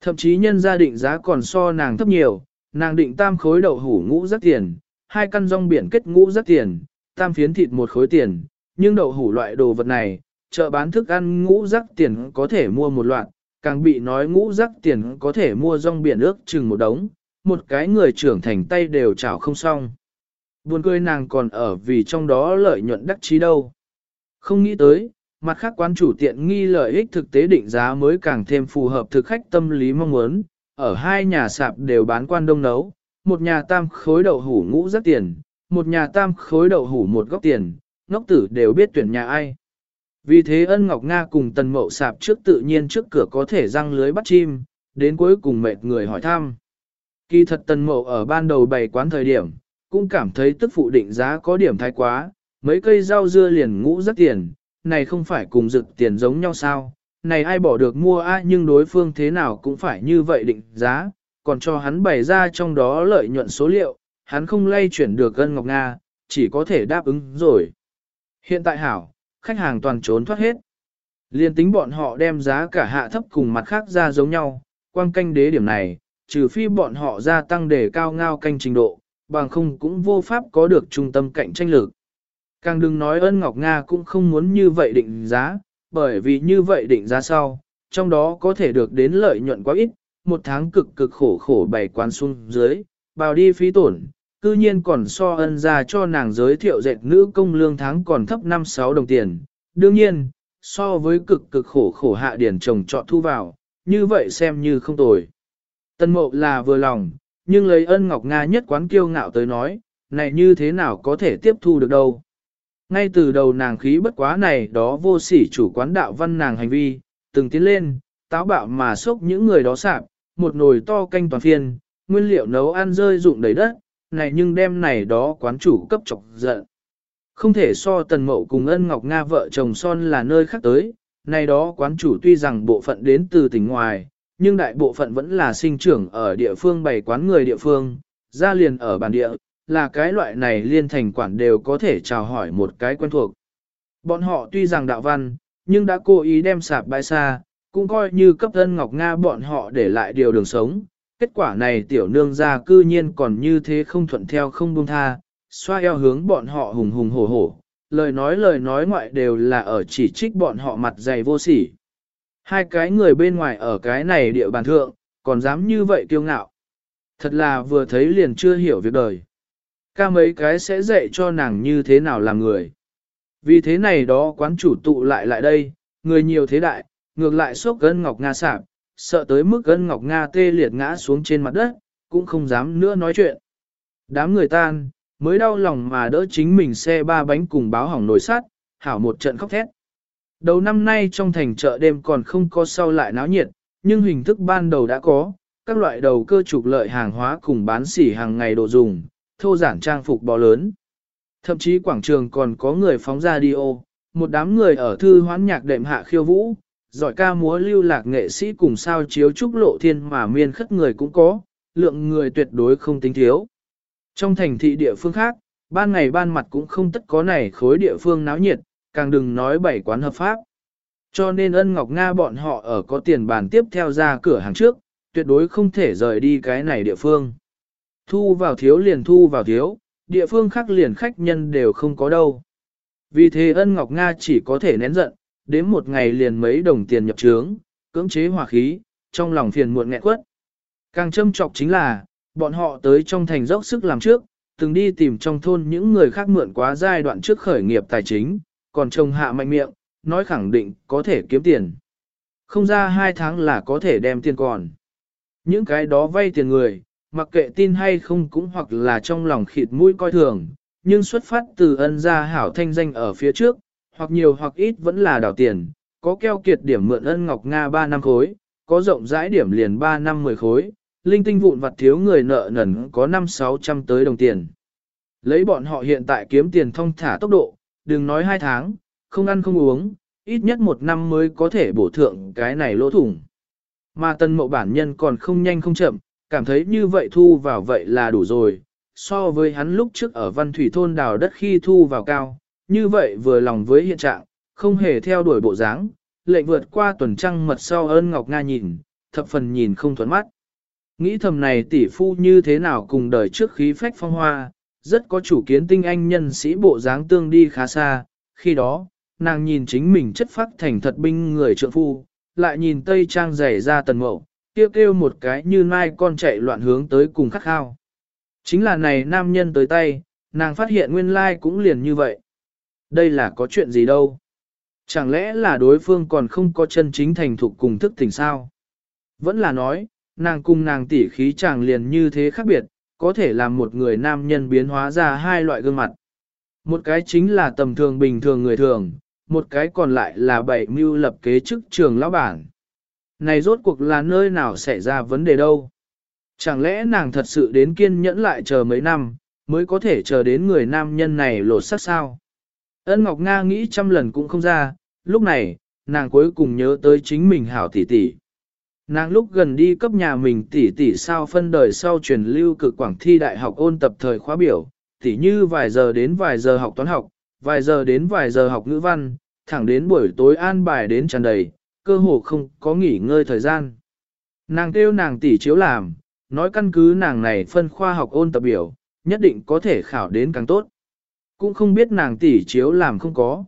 Thậm chí nhân gia định giá còn so nàng thấp nhiều, nàng định tam khối đậu hủ ngũ rất tiền, hai căn rong biển kết ngũ rất tiền, tam phiến thịt một khối tiền, nhưng đậu hủ loại đồ vật này, chợ bán thức ăn ngũ rắc tiền có thể mua một loạt, càng bị nói ngũ rắc tiền có thể mua rong biển ước chừng một đống, một cái người trưởng thành tay đều chảo không xong. Buồn cười nàng còn ở vì trong đó lợi nhuận đắc chí đâu. Không nghĩ tới, mặt khác quán chủ tiện nghi lợi ích thực tế định giá mới càng thêm phù hợp thực khách tâm lý mong muốn, ở hai nhà sạp đều bán quan đông nấu, một nhà tam khối đậu hủ ngũ rất tiền, một nhà tam khối đậu hủ một góc tiền, ngốc tử đều biết tuyển nhà ai. Vì thế ân Ngọc Nga cùng tần mậu sạp trước tự nhiên trước cửa có thể răng lưới bắt chim, đến cuối cùng mệt người hỏi thăm. Kỳ thật tần mậu ở ban đầu bày quán thời điểm, cũng cảm thấy tức phụ định giá có điểm thái quá, mấy cây rau dưa liền ngũ rất tiền, này không phải cùng rực tiền giống nhau sao, này ai bỏ được mua a nhưng đối phương thế nào cũng phải như vậy định giá, còn cho hắn bày ra trong đó lợi nhuận số liệu, hắn không lay chuyển được gân ngọc Nga, chỉ có thể đáp ứng rồi. Hiện tại hảo, khách hàng toàn trốn thoát hết. Liên tính bọn họ đem giá cả hạ thấp cùng mặt khác ra giống nhau, quang canh đế điểm này, trừ phi bọn họ gia tăng để cao ngao canh trình độ, bằng không cũng vô pháp có được trung tâm cạnh tranh lực. Càng đừng nói ân Ngọc Nga cũng không muốn như vậy định giá, bởi vì như vậy định giá sau, trong đó có thể được đến lợi nhuận quá ít, một tháng cực cực khổ khổ bày quán xuống dưới, bào đi phí tổn, cư nhiên còn so ân ra cho nàng giới thiệu dệt nữ công lương tháng còn thấp 5-6 đồng tiền. Đương nhiên, so với cực cực khổ khổ hạ điển trồng trọt thu vào, như vậy xem như không tồi. Tân mộ là vừa lòng, nhưng lấy ân Ngọc Nga nhất quán kiêu ngạo tới nói, này như thế nào có thể tiếp thu được đâu. Ngay từ đầu nàng khí bất quá này đó vô sỉ chủ quán đạo văn nàng hành vi, từng tiến lên, táo bạo mà xúc những người đó sạp, một nồi to canh toàn phiên, nguyên liệu nấu ăn rơi rụng đầy đất, này nhưng đem này đó quán chủ cấp chọc giận. Không thể so tần mậu cùng ân ngọc Nga vợ chồng son là nơi khác tới, này đó quán chủ tuy rằng bộ phận đến từ tỉnh ngoài, nhưng đại bộ phận vẫn là sinh trưởng ở địa phương bày quán người địa phương, ra liền ở bản địa, là cái loại này liên thành quản đều có thể chào hỏi một cái quen thuộc. Bọn họ tuy rằng đạo văn, nhưng đã cố ý đem sạp bãi xa, cũng coi như cấp thân Ngọc Nga bọn họ để lại điều đường sống. Kết quả này tiểu nương ra cư nhiên còn như thế không thuận theo không buông tha, xoa eo hướng bọn họ hùng hùng hổ hổ, lời nói lời nói ngoại đều là ở chỉ trích bọn họ mặt dày vô sỉ. Hai cái người bên ngoài ở cái này địa bàn thượng, còn dám như vậy kiêu ngạo. Thật là vừa thấy liền chưa hiểu việc đời. Ca mấy cái sẽ dạy cho nàng như thế nào làm người. Vì thế này đó quán chủ tụ lại lại đây, người nhiều thế đại, ngược lại sốc gân ngọc Nga sạp, sợ tới mức gân ngọc Nga tê liệt ngã xuống trên mặt đất, cũng không dám nữa nói chuyện. Đám người tan, mới đau lòng mà đỡ chính mình xe ba bánh cùng báo hỏng nồi sát, hảo một trận khóc thét. Đầu năm nay trong thành chợ đêm còn không có sau lại náo nhiệt, nhưng hình thức ban đầu đã có, các loại đầu cơ trục lợi hàng hóa cùng bán sỉ hàng ngày đồ dùng, thô giản trang phục bò lớn. Thậm chí quảng trường còn có người phóng ra đi ô, một đám người ở thư hoán nhạc đệm hạ khiêu vũ, giỏi ca múa lưu lạc nghệ sĩ cùng sao chiếu trúc lộ thiên mà miên khất người cũng có, lượng người tuyệt đối không tính thiếu. Trong thành thị địa phương khác, ban ngày ban mặt cũng không tất có này khối địa phương náo nhiệt, càng đừng nói bảy quán hợp pháp. Cho nên ân Ngọc Nga bọn họ ở có tiền bàn tiếp theo ra cửa hàng trước, tuyệt đối không thể rời đi cái này địa phương. Thu vào thiếu liền thu vào thiếu, địa phương khác liền khách nhân đều không có đâu. Vì thế ân Ngọc Nga chỉ có thể nén giận, đến một ngày liền mấy đồng tiền nhập trướng, cưỡng chế hỏa khí, trong lòng phiền muộn nghẹn quất. Càng châm trọc chính là, bọn họ tới trong thành dốc sức làm trước, từng đi tìm trong thôn những người khác mượn quá giai đoạn trước khởi nghiệp tài chính, còn chồng hạ mạnh miệng, nói khẳng định có thể kiếm tiền. Không ra hai tháng là có thể đem tiền còn. Những cái đó vay tiền người, mặc kệ tin hay không cũng hoặc là trong lòng khịt mũi coi thường, nhưng xuất phát từ ân gia hảo thanh danh ở phía trước, hoặc nhiều hoặc ít vẫn là đảo tiền, có keo kiệt điểm mượn ân ngọc Nga 3 năm khối, có rộng rãi điểm liền 3 năm 10 khối, linh tinh vụn vặt thiếu người nợ nần có 5-600 tới đồng tiền. Lấy bọn họ hiện tại kiếm tiền thông thả tốc độ, đừng nói 2 tháng, không ăn không uống, ít nhất một năm mới có thể bổ thượng cái này lỗ thủng. Mà tân mộ bản nhân còn không nhanh không chậm, cảm thấy như vậy thu vào vậy là đủ rồi, so với hắn lúc trước ở văn thủy thôn đào đất khi thu vào cao, như vậy vừa lòng với hiện trạng, không hề theo đuổi bộ dáng, lệnh vượt qua tuần trăng mật sau ơn Ngọc Nga nhìn, thập phần nhìn không thuận mắt. Nghĩ thầm này tỷ phu như thế nào cùng đời trước khí phách phong hoa, rất có chủ kiến tinh anh nhân sĩ bộ dáng tương đi khá xa, khi đó, nàng nhìn chính mình chất phát thành thật binh người trượng phu, lại nhìn tây trang dày ra tần mậu, kêu kêu một cái như mai con chạy loạn hướng tới cùng khắc khao. Chính là này nam nhân tới tay, nàng phát hiện nguyên lai cũng liền như vậy. Đây là có chuyện gì đâu. Chẳng lẽ là đối phương còn không có chân chính thành thục cùng thức tỉnh sao? Vẫn là nói, nàng cùng nàng tỉ khí chàng liền như thế khác biệt, có thể làm một người nam nhân biến hóa ra hai loại gương mặt. Một cái chính là tầm thường bình thường người thường, một cái còn lại là bảy mưu lập kế chức trường lão bản. Này rốt cuộc là nơi nào xảy ra vấn đề đâu? Chẳng lẽ nàng thật sự đến kiên nhẫn lại chờ mấy năm, mới có thể chờ đến người nam nhân này lột sắc sao? Ân Ngọc Nga nghĩ trăm lần cũng không ra, lúc này, nàng cuối cùng nhớ tới chính mình hảo tỷ tỷ. Nàng lúc gần đi cấp nhà mình tỷ tỷ sao phân đời sau truyền lưu cực quảng thi đại học ôn tập thời khóa biểu, tỷ như vài giờ đến vài giờ học toán học, vài giờ đến vài giờ học ngữ văn, thẳng đến buổi tối an bài đến tràn đầy, cơ hồ không có nghỉ ngơi thời gian. Nàng kêu nàng tỷ chiếu làm, nói căn cứ nàng này phân khoa học ôn tập biểu, nhất định có thể khảo đến càng tốt. Cũng không biết nàng tỷ chiếu làm không có.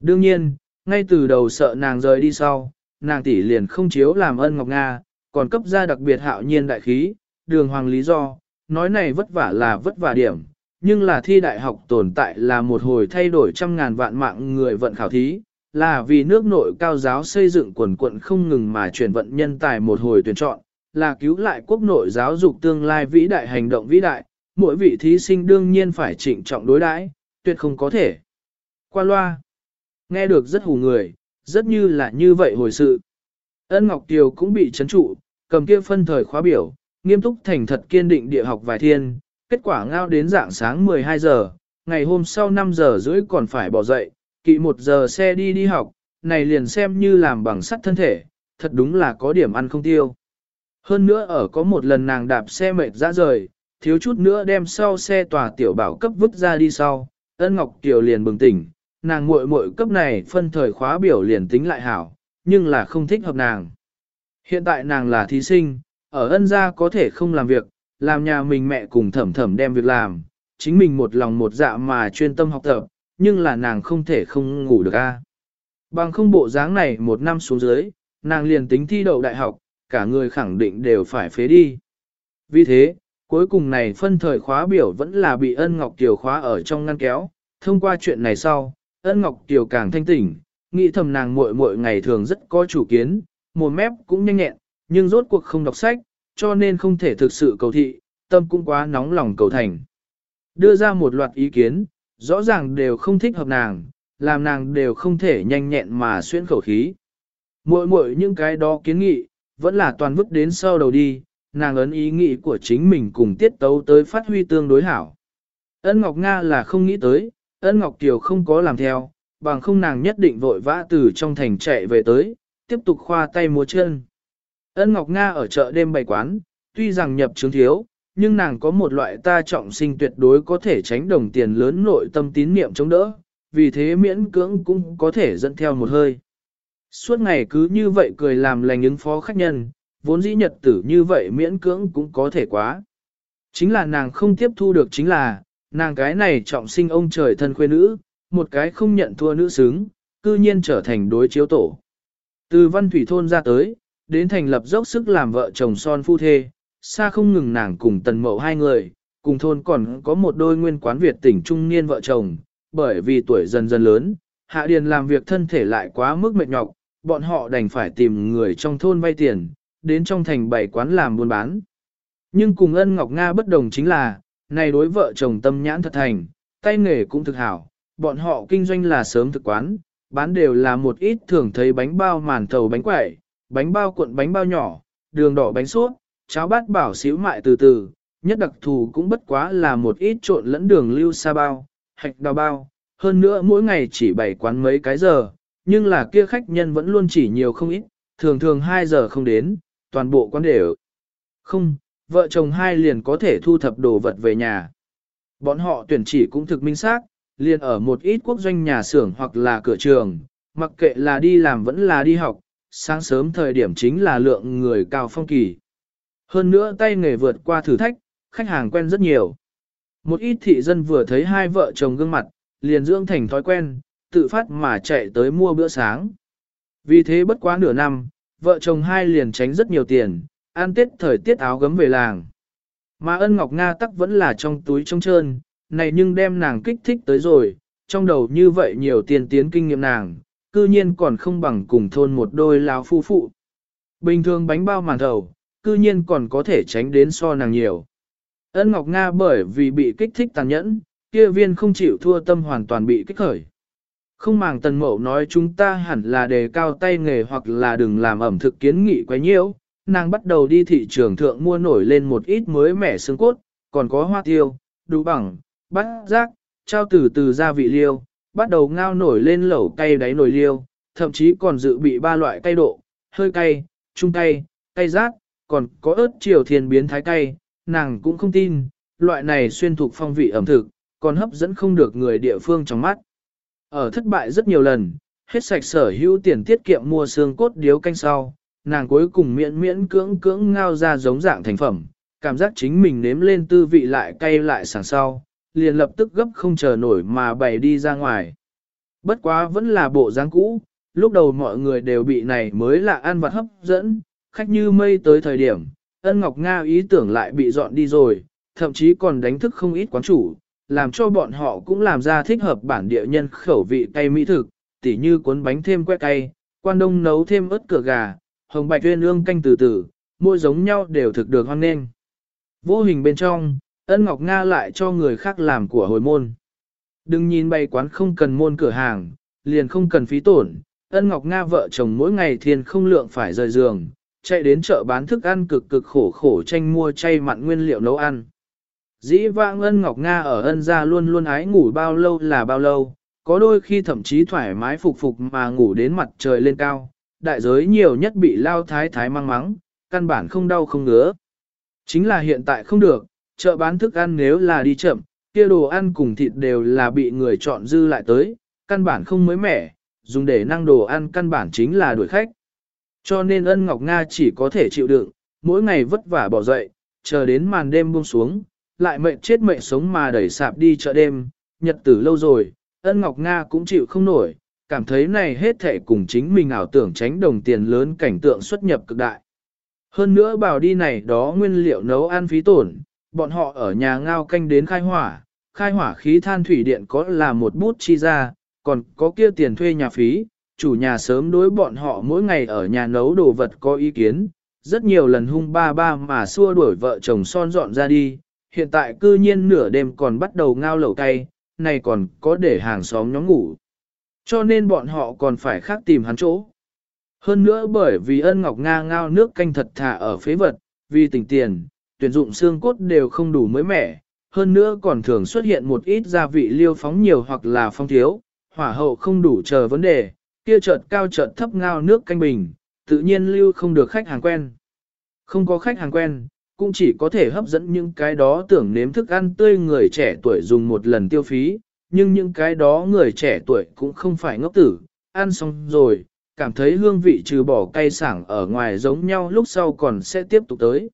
Đương nhiên, ngay từ đầu sợ nàng rời đi sau, nàng tỷ liền không chiếu làm ân ngọc Nga, còn cấp ra đặc biệt hạo nhiên đại khí, đường hoàng lý do, nói này vất vả là vất vả điểm, nhưng là thi đại học tồn tại là một hồi thay đổi trăm ngàn vạn mạng người vận khảo thí, là vì nước nội cao giáo xây dựng quần quận không ngừng mà chuyển vận nhân tài một hồi tuyển chọn, là cứu lại quốc nội giáo dục tương lai vĩ đại hành động vĩ đại, mỗi vị thí sinh đương nhiên phải trịnh trọng đối đãi, tuyệt không có thể. Qua loa. Nghe được rất hù người, rất như là như vậy hồi sự. Ân Ngọc Tiều cũng bị chấn trụ, cầm kia phân thời khóa biểu, nghiêm túc thành thật kiên định địa học vài thiên, kết quả ngao đến dạng sáng 12 giờ, ngày hôm sau 5 giờ rưỡi còn phải bỏ dậy, kỵ một giờ xe đi đi học, này liền xem như làm bằng sắt thân thể, thật đúng là có điểm ăn không tiêu. Hơn nữa ở có một lần nàng đạp xe mệt ra rời, thiếu chút nữa đem sau xe tòa tiểu bảo cấp vứt ra đi sau, ân ngọc tiểu liền bừng tỉnh, nàng muội muội cấp này phân thời khóa biểu liền tính lại hảo, nhưng là không thích hợp nàng. Hiện tại nàng là thí sinh, ở ân gia có thể không làm việc, làm nhà mình mẹ cùng thẩm thẩm đem việc làm, chính mình một lòng một dạ mà chuyên tâm học tập, nhưng là nàng không thể không ngủ được a. Bằng không bộ dáng này một năm xuống dưới, nàng liền tính thi đậu đại học, cả người khẳng định đều phải phế đi. Vì thế, cuối cùng này phân thời khóa biểu vẫn là bị ân ngọc tiểu khóa ở trong ngăn kéo, thông qua chuyện này sau, ân ngọc tiểu càng thanh tỉnh, nghĩ thầm nàng muội muội ngày thường rất có chủ kiến, một mép cũng nhanh nhẹn, nhưng rốt cuộc không đọc sách, cho nên không thể thực sự cầu thị, tâm cũng quá nóng lòng cầu thành. Đưa ra một loạt ý kiến, rõ ràng đều không thích hợp nàng, làm nàng đều không thể nhanh nhẹn mà xuyên khẩu khí. Muội muội những cái đó kiến nghị, vẫn là toàn vứt đến sau đầu đi, nàng ấn ý nghĩ của chính mình cùng tiết tấu tới phát huy tương đối hảo. Ân Ngọc Nga là không nghĩ tới, ân Ngọc Kiều không có làm theo, bằng không nàng nhất định vội vã từ trong thành chạy về tới, tiếp tục khoa tay múa chân. Ân Ngọc Nga ở chợ đêm bày quán, tuy rằng nhập chứng thiếu, nhưng nàng có một loại ta trọng sinh tuyệt đối có thể tránh đồng tiền lớn nội tâm tín niệm chống đỡ, vì thế miễn cưỡng cũng có thể dẫn theo một hơi. Suốt ngày cứ như vậy cười làm lành ứng phó khách nhân, vốn dĩ nhật tử như vậy miễn cưỡng cũng có thể quá. Chính là nàng không tiếp thu được chính là, nàng cái này trọng sinh ông trời thân khuê nữ, một cái không nhận thua nữ xứng, cư nhiên trở thành đối chiếu tổ. Từ văn thủy thôn ra tới, đến thành lập dốc sức làm vợ chồng son phu thê, xa không ngừng nàng cùng tần mậu hai người, cùng thôn còn có một đôi nguyên quán Việt tỉnh trung niên vợ chồng, bởi vì tuổi dần dần lớn, Hạ Điền làm việc thân thể lại quá mức mệt nhọc, bọn họ đành phải tìm người trong thôn vay tiền, đến trong thành bảy quán làm buôn bán. Nhưng cùng ân Ngọc Nga bất đồng chính là, này đối vợ chồng tâm nhãn thật thành, tay nghề cũng thực hảo, bọn họ kinh doanh là sớm thực quán, bán đều là một ít thường thấy bánh bao màn thầu bánh quẩy, bánh bao cuộn bánh bao nhỏ, đường đỏ bánh suốt, cháo bát bảo xíu mại từ từ, nhất đặc thù cũng bất quá là một ít trộn lẫn đường lưu sa bao, hạch đào bao, hơn nữa mỗi ngày chỉ bảy quán mấy cái giờ, nhưng là kia khách nhân vẫn luôn chỉ nhiều không ít, thường thường 2 giờ không đến, toàn bộ quán đều. Không, vợ chồng hai liền có thể thu thập đồ vật về nhà. Bọn họ tuyển chỉ cũng thực minh xác, liền ở một ít quốc doanh nhà xưởng hoặc là cửa trường, mặc kệ là đi làm vẫn là đi học, sáng sớm thời điểm chính là lượng người cao phong kỳ. Hơn nữa tay nghề vượt qua thử thách, khách hàng quen rất nhiều. Một ít thị dân vừa thấy hai vợ chồng gương mặt, liền dưỡng thành thói quen, tự phát mà chạy tới mua bữa sáng. Vì thế bất quá nửa năm, vợ chồng hai liền tránh rất nhiều tiền, ăn tết thời tiết áo gấm về làng. Mà ân ngọc Nga tắc vẫn là trong túi trông trơn, này nhưng đem nàng kích thích tới rồi, trong đầu như vậy nhiều tiền tiến kinh nghiệm nàng, cư nhiên còn không bằng cùng thôn một đôi lão phu phụ. Bình thường bánh bao màn thầu, cư nhiên còn có thể tránh đến so nàng nhiều. Ân Ngọc Nga bởi vì bị kích thích tàn nhẫn, kia viên không chịu thua tâm hoàn toàn bị kích khởi. Không màng tần mậu nói chúng ta hẳn là đề cao tay nghề hoặc là đừng làm ẩm thực kiến nghị quá nhiễu, nàng bắt đầu đi thị trường thượng mua nổi lên một ít mới mẻ xương cốt, còn có hoa tiêu, đủ bằng, bát rác, trao từ từ gia vị liêu, bắt đầu ngao nổi lên lẩu cay đáy nồi liêu, thậm chí còn dự bị ba loại cay độ, hơi cay, trung cay, cay rát, còn có ớt triều thiên biến thái cay, nàng cũng không tin, loại này xuyên thuộc phong vị ẩm thực, còn hấp dẫn không được người địa phương trong mắt. Ở thất bại rất nhiều lần, hết sạch sở hữu tiền tiết kiệm mua xương cốt điếu canh sau, nàng cuối cùng miễn miễn cưỡng cưỡng ngao ra giống dạng thành phẩm, cảm giác chính mình nếm lên tư vị lại cay lại sảng sau, liền lập tức gấp không chờ nổi mà bày đi ra ngoài. Bất quá vẫn là bộ dáng cũ, lúc đầu mọi người đều bị này mới là ăn vặt hấp dẫn, khách như mây tới thời điểm, ân Ngọc Nga ý tưởng lại bị dọn đi rồi, thậm chí còn đánh thức không ít quán chủ, làm cho bọn họ cũng làm ra thích hợp bản địa nhân khẩu vị cay mỹ thực, tỉ như cuốn bánh thêm que cay, quan đông nấu thêm ớt cửa gà, hồng bạch tuyên ương canh từ từ, mỗi giống nhau đều thực được hoan nghênh. Vô hình bên trong, ân Ngọc Nga lại cho người khác làm của hồi môn. Đừng nhìn bày quán không cần môn cửa hàng, liền không cần phí tổn, ân ngọc Nga vợ chồng mỗi ngày thiên không lượng phải rời giường, chạy đến chợ bán thức ăn cực cực khổ khổ tranh mua chay mặn nguyên liệu nấu ăn. Dĩ vãng ân ngọc Nga ở ân gia luôn luôn ái ngủ bao lâu là bao lâu, có đôi khi thậm chí thoải mái phục phục mà ngủ đến mặt trời lên cao, đại giới nhiều nhất bị lao thái thái mang mắng, căn bản không đau không ngứa. Chính là hiện tại không được, chợ bán thức ăn nếu là đi chậm, kia đồ ăn cùng thịt đều là bị người chọn dư lại tới, căn bản không mới mẻ, dùng để năng đồ ăn căn bản chính là đuổi khách. Cho nên ân Ngọc Nga chỉ có thể chịu đựng, mỗi ngày vất vả bỏ dậy, chờ đến màn đêm buông xuống, lại mệnh chết mệnh sống mà đẩy sạp đi chợ đêm, nhật tử lâu rồi, ân Ngọc Nga cũng chịu không nổi, cảm thấy này hết thể cùng chính mình ảo tưởng tránh đồng tiền lớn cảnh tượng xuất nhập cực đại. Hơn nữa bảo đi này đó nguyên liệu nấu ăn phí tổn, bọn họ ở nhà ngao canh đến khai hỏa, khai hỏa khí than thủy điện có là một bút chi ra, còn có kia tiền thuê nhà phí, chủ nhà sớm đối bọn họ mỗi ngày ở nhà nấu đồ vật có ý kiến, rất nhiều lần hung ba ba mà xua đuổi vợ chồng son dọn ra đi, hiện tại cư nhiên nửa đêm còn bắt đầu ngao lẩu cay, này còn có để hàng xóm nhóm ngủ. Cho nên bọn họ còn phải khác tìm hắn chỗ. Hơn nữa bởi vì ân ngọc Nga ngao nước canh thật thà ở phế vật, vì tỉnh tiền, tuyển dụng xương cốt đều không đủ mới mẻ, hơn nữa còn thường xuất hiện một ít gia vị liêu phóng nhiều hoặc là phong thiếu, hỏa hậu không đủ chờ vấn đề, kia chợt cao chợt thấp ngao nước canh bình, tự nhiên lưu không được khách hàng quen. Không có khách hàng quen, cũng chỉ có thể hấp dẫn những cái đó tưởng nếm thức ăn tươi người trẻ tuổi dùng một lần tiêu phí, nhưng những cái đó người trẻ tuổi cũng không phải ngốc tử, ăn xong rồi, cảm thấy hương vị trừ bỏ cay sảng ở ngoài giống nhau lúc sau còn sẽ tiếp tục tới.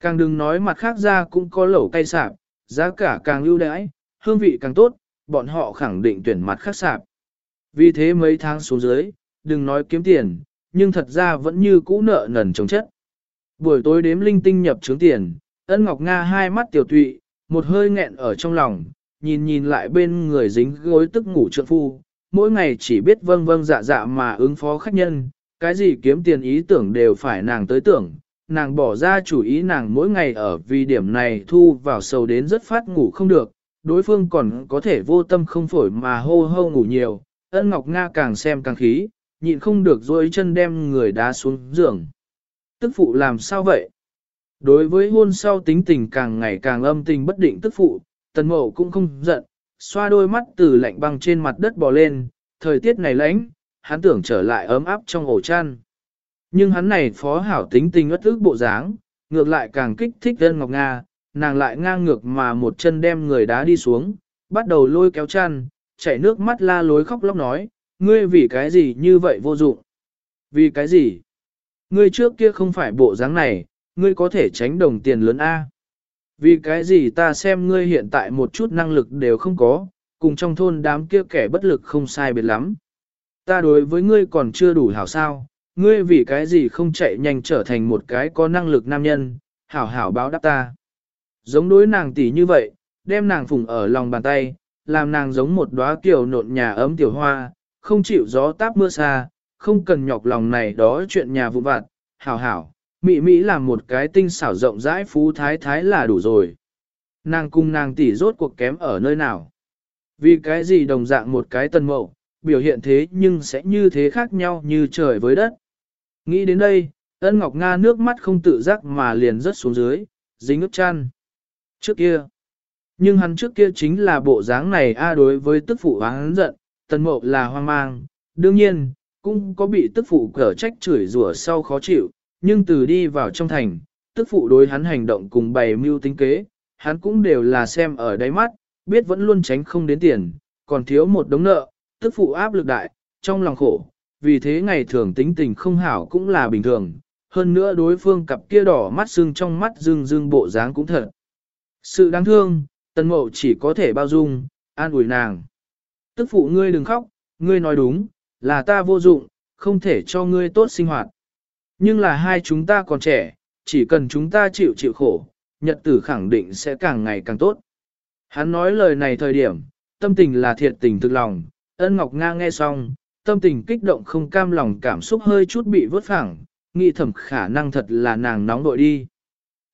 Càng đừng nói mặt khác ra cũng có lẩu cay sạp, giá cả càng ưu đãi, hương vị càng tốt, bọn họ khẳng định tuyển mặt khác sạp. Vì thế mấy tháng xuống dưới, đừng nói kiếm tiền, nhưng thật ra vẫn như cũ nợ nần chống chất. Buổi tối đếm linh tinh nhập trướng tiền, ân ngọc Nga hai mắt tiểu tụy, một hơi nghẹn ở trong lòng, nhìn nhìn lại bên người dính gối tức ngủ trượng phu, mỗi ngày chỉ biết vâng vâng dạ dạ mà ứng phó khách nhân, cái gì kiếm tiền ý tưởng đều phải nàng tới tưởng, nàng bỏ ra chủ ý nàng mỗi ngày ở vì điểm này thu vào sầu đến rất phát ngủ không được, đối phương còn có thể vô tâm không phổi mà hô hô ngủ nhiều, ân ngọc Nga càng xem càng khí, nhịn không được dối chân đem người đá xuống giường. Tức phụ làm sao vậy? Đối với hôn sau tính tình càng ngày càng âm tình bất định tức phụ, tần mộ cũng không giận, xoa đôi mắt từ lạnh băng trên mặt đất bò lên, thời tiết này lạnh, hắn tưởng trở lại ấm áp trong ổ chăn. Nhưng hắn này phó hảo tính tình ất ức bộ dáng, ngược lại càng kích thích ân ngọc Nga, nàng lại ngang ngược mà một chân đem người đá đi xuống, bắt đầu lôi kéo chăn, chảy nước mắt la lối khóc lóc nói, ngươi vì cái gì như vậy vô dụng? Vì cái gì? Ngươi trước kia không phải bộ dáng này, ngươi có thể tránh đồng tiền lớn A. Vì cái gì ta xem ngươi hiện tại một chút năng lực đều không có, cùng trong thôn đám kia kẻ bất lực không sai biệt lắm. Ta đối với ngươi còn chưa đủ hảo sao, ngươi vì cái gì không chạy nhanh trở thành một cái có năng lực nam nhân, hảo hảo báo đáp ta. Giống đối nàng tỷ như vậy, đem nàng phùng ở lòng bàn tay, làm nàng giống một đóa kiểu nộn nhà ấm tiểu hoa, không chịu gió táp mưa xa, không cần nhọc lòng này đó chuyện nhà vụ vặt, hảo hảo, Mỹ Mỹ làm một cái tinh xảo rộng rãi phú thái thái là đủ rồi. Nàng cung nàng tỷ rốt cuộc kém ở nơi nào. Vì cái gì đồng dạng một cái tân mậu, biểu hiện thế nhưng sẽ như thế khác nhau như trời với đất. Nghĩ đến đây, ân ngọc Nga nước mắt không tự giác mà liền rớt xuống dưới, dính ướt chăn. Trước kia, nhưng hắn trước kia chính là bộ dáng này a đối với tức phụ hắn giận, tân mậu là hoang mang, đương nhiên, cũng có bị tức phụ cở trách chửi rủa sau khó chịu, nhưng từ đi vào trong thành, tức phụ đối hắn hành động cùng bày mưu tính kế, hắn cũng đều là xem ở đáy mắt, biết vẫn luôn tránh không đến tiền, còn thiếu một đống nợ, tức phụ áp lực đại, trong lòng khổ, vì thế ngày thường tính tình không hảo cũng là bình thường, hơn nữa đối phương cặp kia đỏ mắt sưng trong mắt dương dương bộ dáng cũng thật. Sự đáng thương, tần mộ chỉ có thể bao dung, an ủi nàng. Tức phụ ngươi đừng khóc, ngươi nói đúng, là ta vô dụng, không thể cho ngươi tốt sinh hoạt. Nhưng là hai chúng ta còn trẻ, chỉ cần chúng ta chịu chịu khổ, nhật tử khẳng định sẽ càng ngày càng tốt. Hắn nói lời này thời điểm, tâm tình là thiệt tình thực lòng, ân ngọc nga nghe xong, tâm tình kích động không cam lòng cảm xúc hơi chút bị vớt phẳng, nghĩ thầm khả năng thật là nàng nóng đội đi.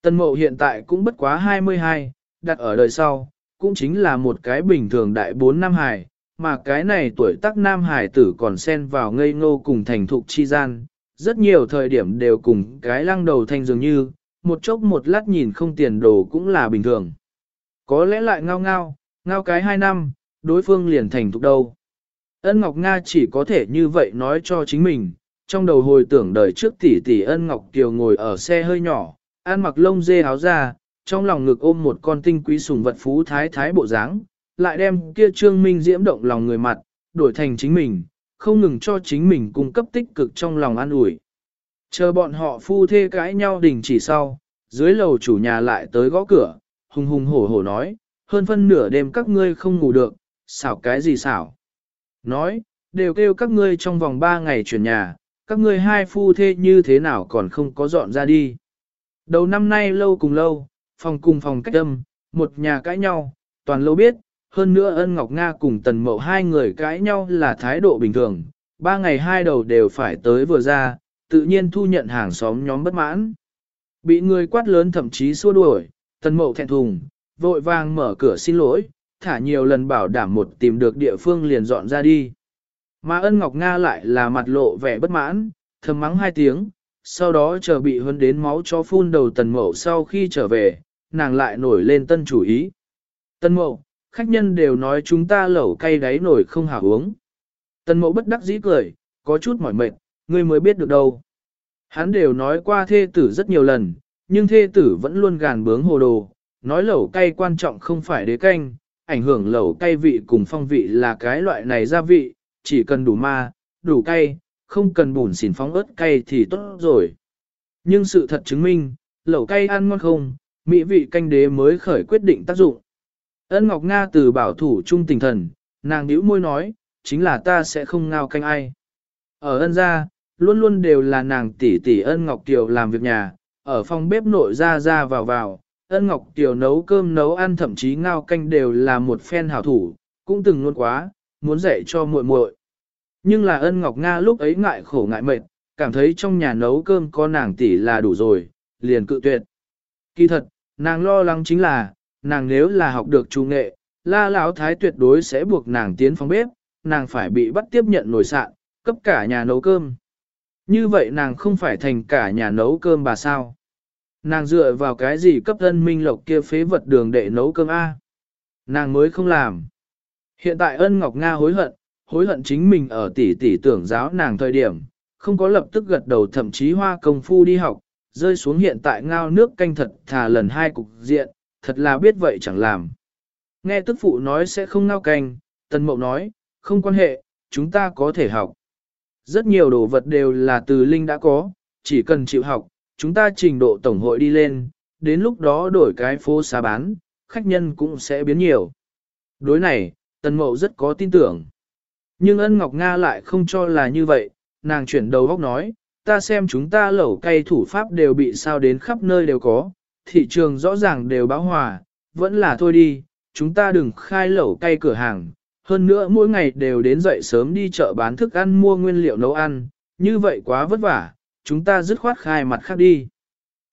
Tân mộ hiện tại cũng bất quá 22, đặt ở đời sau, cũng chính là một cái bình thường đại bốn năm hải, mà cái này tuổi tác nam hải tử còn xen vào ngây ngô cùng thành thục chi gian, rất nhiều thời điểm đều cùng cái lăng đầu thanh dường như, một chốc một lát nhìn không tiền đồ cũng là bình thường. Có lẽ lại ngao ngao, ngao cái hai năm, đối phương liền thành thục đâu. Ân Ngọc Nga chỉ có thể như vậy nói cho chính mình, trong đầu hồi tưởng đời trước tỷ tỷ Ân Ngọc Kiều ngồi ở xe hơi nhỏ, ăn mặc lông dê áo ra, trong lòng ngực ôm một con tinh quý sùng vật phú thái thái bộ dáng, lại đem kia trương minh diễm động lòng người mặt, đổi thành chính mình, không ngừng cho chính mình cung cấp tích cực trong lòng an ủi. Chờ bọn họ phu thê cãi nhau đình chỉ sau, dưới lầu chủ nhà lại tới gõ cửa, hùng hùng hổ hổ nói, hơn phân nửa đêm các ngươi không ngủ được, xảo cái gì xảo. Nói, đều kêu các ngươi trong vòng ba ngày chuyển nhà, các ngươi hai phu thê như thế nào còn không có dọn ra đi. Đầu năm nay lâu cùng lâu, phòng cùng phòng cách âm, một nhà cãi nhau, toàn lâu biết, hơn nữa ân Ngọc Nga cùng tần mậu hai người cãi nhau là thái độ bình thường, ba ngày hai đầu đều phải tới vừa ra, tự nhiên thu nhận hàng xóm nhóm bất mãn. Bị người quát lớn thậm chí xua đuổi, tần mậu thẹn thùng, vội vàng mở cửa xin lỗi, thả nhiều lần bảo đảm một tìm được địa phương liền dọn ra đi. Mà ân Ngọc Nga lại là mặt lộ vẻ bất mãn, thầm mắng hai tiếng, sau đó chờ bị hơn đến máu cho phun đầu tần mậu sau khi trở về, nàng lại nổi lên tân chủ ý. Tần mậu, khách nhân đều nói chúng ta lẩu cay đáy nổi không hảo uống. Tần Mộ bất đắc dĩ cười, có chút mỏi mệt, ngươi mới biết được đâu. Hắn đều nói qua thê tử rất nhiều lần, nhưng thê tử vẫn luôn gàn bướng hồ đồ, nói lẩu cay quan trọng không phải đế canh, ảnh hưởng lẩu cay vị cùng phong vị là cái loại này gia vị, chỉ cần đủ ma, đủ cay, không cần bùn xỉn phóng ớt cay thì tốt rồi. Nhưng sự thật chứng minh, lẩu cay ăn ngon không, mỹ vị canh đế mới khởi quyết định tác dụng. Ân Ngọc Nga từ bảo thủ trung tình thần, nàng nhíu môi nói, chính là ta sẽ không ngao canh ai. Ở ân gia, luôn luôn đều là nàng tỷ tỷ ân Ngọc Kiều làm việc nhà, ở phòng bếp nội ra ra vào vào, ân Ngọc Kiều nấu cơm nấu ăn thậm chí ngao canh đều là một phen hảo thủ, cũng từng luôn quá, muốn dạy cho muội muội. Nhưng là ân Ngọc Nga lúc ấy ngại khổ ngại mệt, cảm thấy trong nhà nấu cơm có nàng tỷ là đủ rồi, liền cự tuyệt. Kỳ thật, nàng lo lắng chính là, nàng nếu là học được trung nghệ, la lão thái tuyệt đối sẽ buộc nàng tiến phòng bếp, nàng phải bị bắt tiếp nhận nồi sạn, cấp cả nhà nấu cơm. Như vậy nàng không phải thành cả nhà nấu cơm bà sao? Nàng dựa vào cái gì cấp thân minh lộc kia phế vật đường để nấu cơm A? Nàng mới không làm. Hiện tại ân Ngọc Nga hối hận, hối hận chính mình ở tỷ tỷ tưởng giáo nàng thời điểm, không có lập tức gật đầu thậm chí hoa công phu đi học, rơi xuống hiện tại ngao nước canh thật thà lần hai cục diện, thật là biết vậy chẳng làm. Nghe tức phụ nói sẽ không ngao canh, tần mậu nói, không quan hệ, chúng ta có thể học. Rất nhiều đồ vật đều là từ linh đã có, chỉ cần chịu học, chúng ta trình độ tổng hội đi lên, đến lúc đó đổi cái phố xá bán, khách nhân cũng sẽ biến nhiều. Đối này, tần mậu rất có tin tưởng. Nhưng ân Ngọc Nga lại không cho là như vậy, nàng chuyển đầu góc nói, ta xem chúng ta lẩu cây thủ pháp đều bị sao đến khắp nơi đều có, thị trường rõ ràng đều báo hòa, vẫn là thôi đi, chúng ta đừng khai lẩu cây cửa hàng, hơn nữa mỗi ngày đều đến dậy sớm đi chợ bán thức ăn mua nguyên liệu nấu ăn, như vậy quá vất vả, chúng ta dứt khoát khai mặt khác đi.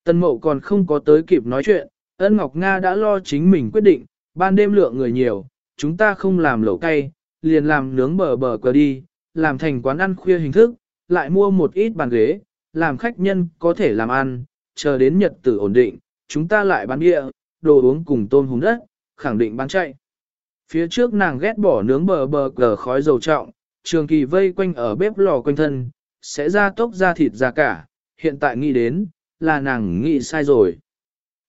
Tân mậu còn không có tới kịp nói chuyện, ân Ngọc Nga đã lo chính mình quyết định, ban đêm lượng người nhiều, chúng ta không làm lẩu cay, liền làm nướng bờ bờ cờ đi, làm thành quán ăn khuya hình thức, lại mua một ít bàn ghế, làm khách nhân có thể làm ăn, chờ đến nhật tử ổn định, chúng ta lại bán địa, đồ uống cùng tôm hùm đất, khẳng định bán chạy. Phía trước nàng ghét bỏ nướng bờ bờ cờ khói dầu trọng, trường kỳ vây quanh ở bếp lò quanh thân, sẽ ra tốc ra thịt ra cả, hiện tại nghĩ đến, là nàng nghĩ sai rồi.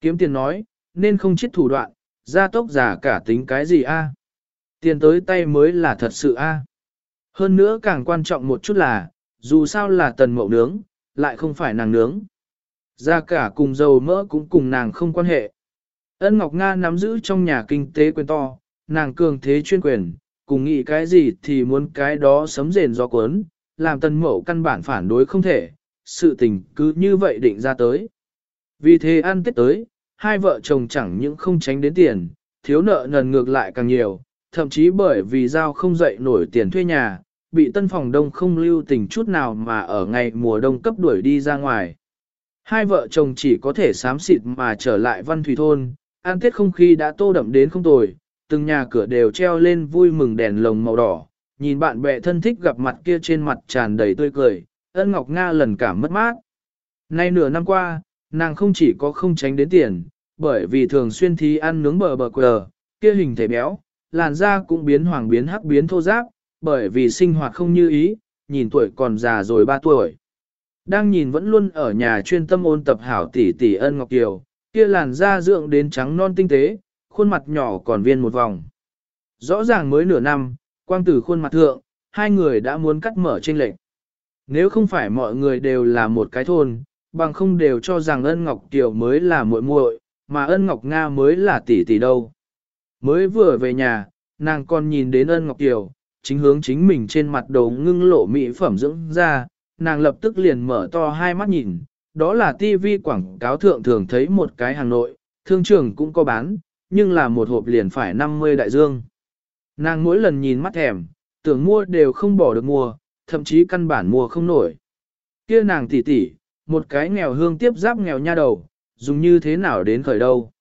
Kiếm tiền nói, nên không chết thủ đoạn, ra tốc giả cả tính cái gì a? Tiền tới tay mới là thật sự a. Hơn nữa càng quan trọng một chút là, dù sao là tần mậu nướng, lại không phải nàng nướng. Ra cả cùng dầu mỡ cũng cùng nàng không quan hệ. Ân Ngọc Nga nắm giữ trong nhà kinh tế quyền to, nàng cường thế chuyên quyền, cùng nghĩ cái gì thì muốn cái đó sấm rền do cuốn, làm tần mậu căn bản phản đối không thể, sự tình cứ như vậy định ra tới. Vì thế ăn tết tới, hai vợ chồng chẳng những không tránh đến tiền, thiếu nợ nần ngược lại càng nhiều, thậm chí bởi vì giao không dậy nổi tiền thuê nhà, bị tân phòng đông không lưu tình chút nào mà ở ngày mùa đông cấp đuổi đi ra ngoài. Hai vợ chồng chỉ có thể sám xịt mà trở lại văn thủy thôn, an tết không khí đã tô đậm đến không tồi, từng nhà cửa đều treo lên vui mừng đèn lồng màu đỏ, nhìn bạn bè thân thích gặp mặt kia trên mặt tràn đầy tươi cười, ân ngọc Nga lần cảm mất mát. Nay nửa năm qua, nàng không chỉ có không tránh đến tiền, bởi vì thường xuyên thí ăn nướng bờ bờ quờ, kia hình thể béo, làn da cũng biến hoàng biến hắc biến thô ráp, bởi vì sinh hoạt không như ý, nhìn tuổi còn già rồi 3 tuổi. Đang nhìn vẫn luôn ở nhà chuyên tâm ôn tập hảo tỷ tỷ ân ngọc kiều, kia làn da dưỡng đến trắng non tinh tế, khuôn mặt nhỏ còn viên một vòng. Rõ ràng mới nửa năm, quang tử khuôn mặt thượng, hai người đã muốn cắt mở trên lệnh. Nếu không phải mọi người đều là một cái thôn, bằng không đều cho rằng ân ngọc kiều mới là muội muội, mà ân ngọc Nga mới là tỷ tỷ đâu. Mới vừa về nhà, nàng còn nhìn đến ân ngọc kiều, chính hướng chính mình trên mặt đầu ngưng lộ mỹ phẩm dưỡng ra, nàng lập tức liền mở to hai mắt nhìn, đó là TV quảng cáo thượng thường thấy một cái hàng nội, thương trường cũng có bán, nhưng là một hộp liền phải 50 đại dương. Nàng mỗi lần nhìn mắt thèm, tưởng mua đều không bỏ được mua, thậm chí căn bản mua không nổi. Kia nàng tỷ tỷ, một cái nghèo hương tiếp giáp nghèo nha đầu, dùng như thế nào đến khởi đâu.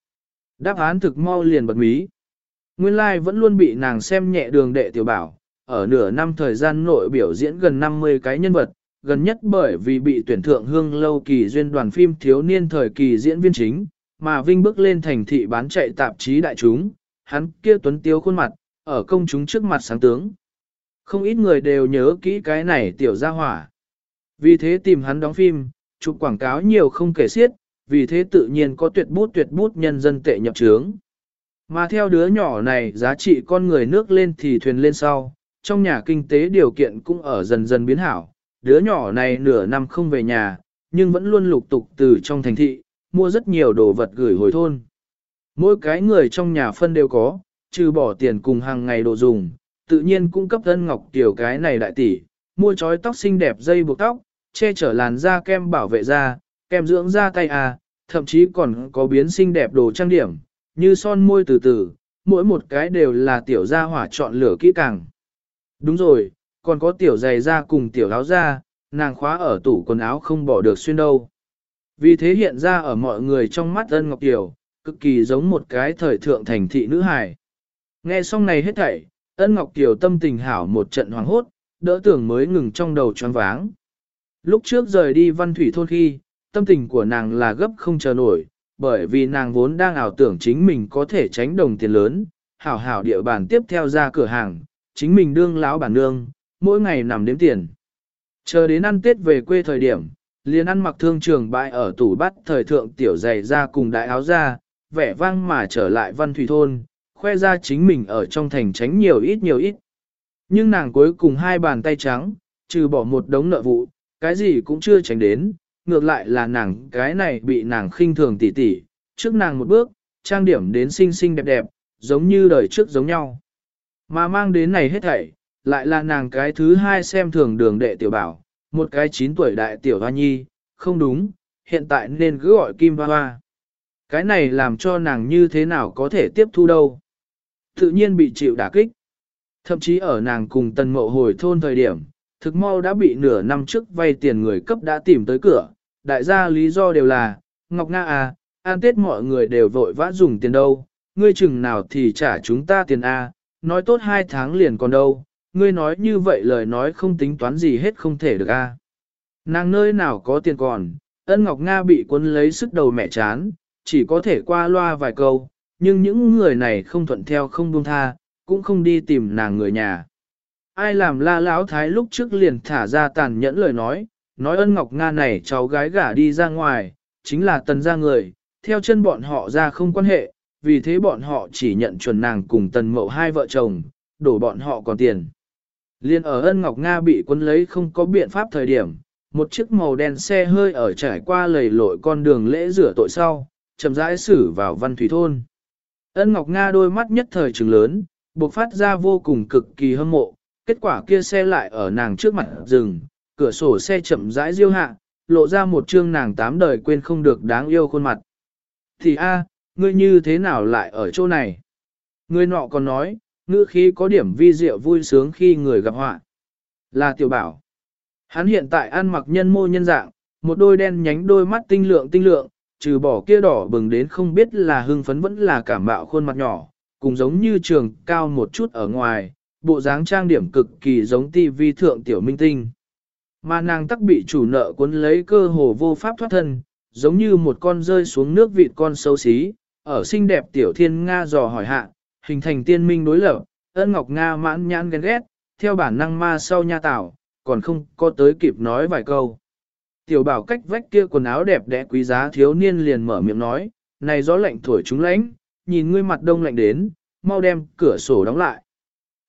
Đáp án thực mau liền bật mí. Nguyên lai like vẫn luôn bị nàng xem nhẹ đường đệ tiểu bảo, ở nửa năm thời gian nội biểu diễn gần 50 cái nhân vật, gần nhất bởi vì bị tuyển thượng hương lâu kỳ duyên đoàn phim thiếu niên thời kỳ diễn viên chính, mà Vinh bước lên thành thị bán chạy tạp chí đại chúng, hắn kia tuấn tiêu khuôn mặt, ở công chúng trước mặt sáng tướng. Không ít người đều nhớ kỹ cái này tiểu gia hỏa. Vì thế tìm hắn đóng phim, chụp quảng cáo nhiều không kể xiết, vì thế tự nhiên có tuyệt bút tuyệt bút nhân dân tệ nhập trướng. Mà theo đứa nhỏ này giá trị con người nước lên thì thuyền lên sau, trong nhà kinh tế điều kiện cũng ở dần dần biến hảo. Đứa nhỏ này nửa năm không về nhà, nhưng vẫn luôn lục tục từ trong thành thị, mua rất nhiều đồ vật gửi hồi thôn. Mỗi cái người trong nhà phân đều có, trừ bỏ tiền cùng hàng ngày đồ dùng, tự nhiên cung cấp thân ngọc tiểu cái này đại tỷ, mua chói tóc xinh đẹp dây buộc tóc, che chở làn da kem bảo vệ da, kem dưỡng da tay à, thậm chí còn có biến xinh đẹp đồ trang điểm, như son môi từ từ, mỗi một cái đều là tiểu gia hỏa chọn lửa kỹ càng. Đúng rồi, còn có tiểu giày da cùng tiểu áo da, nàng khóa ở tủ quần áo không bỏ được xuyên đâu. Vì thế hiện ra ở mọi người trong mắt ân ngọc tiểu, cực kỳ giống một cái thời thượng thành thị nữ hài. Nghe xong này hết thảy, ân ngọc tiểu tâm tình hảo một trận hoảng hốt, đỡ tưởng mới ngừng trong đầu choáng váng. Lúc trước rời đi văn thủy thôn khi, tâm tình của nàng là gấp không chờ nổi, bởi vì nàng vốn đang ảo tưởng chính mình có thể tránh đồng tiền lớn, hảo hảo địa bàn tiếp theo ra cửa hàng, chính mình đương lão bản nương, mỗi ngày nằm đếm tiền. Chờ đến ăn Tết về quê thời điểm, liền ăn mặc thương trường bại ở tủ bắt thời thượng tiểu giày ra cùng đại áo ra, vẻ vang mà trở lại văn thủy thôn, khoe ra chính mình ở trong thành tránh nhiều ít nhiều ít. Nhưng nàng cuối cùng hai bàn tay trắng, trừ bỏ một đống nợ vụ, cái gì cũng chưa tránh đến, ngược lại là nàng cái này bị nàng khinh thường tỉ tỉ, trước nàng một bước, trang điểm đến xinh xinh đẹp đẹp, giống như đời trước giống nhau. Mà mang đến này hết thảy, lại là nàng cái thứ hai xem thường đường đệ tiểu bảo, một cái 9 tuổi đại tiểu hoa nhi, không đúng, hiện tại nên cứ gọi kim hoa hoa. Cái này làm cho nàng như thế nào có thể tiếp thu đâu. Tự nhiên bị chịu đả kích. Thậm chí ở nàng cùng tần mộ hồi thôn thời điểm, thực mau đã bị nửa năm trước vay tiền người cấp đã tìm tới cửa. Đại gia lý do đều là, Ngọc Nga à, an tết mọi người đều vội vã dùng tiền đâu, ngươi chừng nào thì trả chúng ta tiền A, à, nói tốt hai tháng liền còn đâu, ngươi nói như vậy lời nói không tính toán gì hết không thể được a. À? Nàng nơi nào có tiền còn, ân Ngọc Nga bị quân lấy sức đầu mẹ chán, chỉ có thể qua loa vài câu, nhưng những người này không thuận theo không buông tha, cũng không đi tìm nàng người nhà. Ai làm la lão thái lúc trước liền thả ra tàn nhẫn lời nói, nói ân Ngọc Nga này cháu gái gả đi ra ngoài, chính là tần gia người, theo chân bọn họ ra không quan hệ, vì thế bọn họ chỉ nhận chuẩn nàng cùng tần mậu hai vợ chồng, đổ bọn họ còn tiền. Liên ở ân Ngọc Nga bị quân lấy không có biện pháp thời điểm, một chiếc màu đen xe hơi ở trải qua lầy lội con đường lễ rửa tội sau, chậm rãi xử vào văn thủy thôn. Ân Ngọc Nga đôi mắt nhất thời trừng lớn, bộc phát ra vô cùng cực kỳ hâm mộ, kết quả kia xe lại ở nàng trước mặt rừng, cửa sổ xe chậm rãi diêu hạ, lộ ra một chương nàng tám đời quên không được đáng yêu khuôn mặt. Thì a, ngươi như thế nào lại ở chỗ này? Người nọ còn nói, ngữ khí có điểm vi diệu vui sướng khi người gặp họa. Là tiểu bảo. Hắn hiện tại ăn mặc nhân mô nhân dạng, một đôi đen nhánh đôi mắt tinh lượng tinh lượng, trừ bỏ kia đỏ bừng đến không biết là hưng phấn vẫn là cảm bạo khuôn mặt nhỏ, cùng giống như trường cao một chút ở ngoài, bộ dáng trang điểm cực kỳ giống tivi thượng tiểu minh tinh. Mà nàng tắc bị chủ nợ cuốn lấy cơ hồ vô pháp thoát thân, giống như một con rơi xuống nước vịt con xấu xí, ở xinh đẹp tiểu thiên Nga dò hỏi hạ, hình thành tiên minh đối lập, ân ngọc Nga mãn nhãn ghen ghét, theo bản năng ma sau nha tảo, còn không có tới kịp nói vài câu. Tiểu bảo cách vách kia quần áo đẹp đẽ quý giá thiếu niên liền mở miệng nói, này gió lạnh thổi chúng lãnh, nhìn ngươi mặt đông lạnh đến, mau đem cửa sổ đóng lại.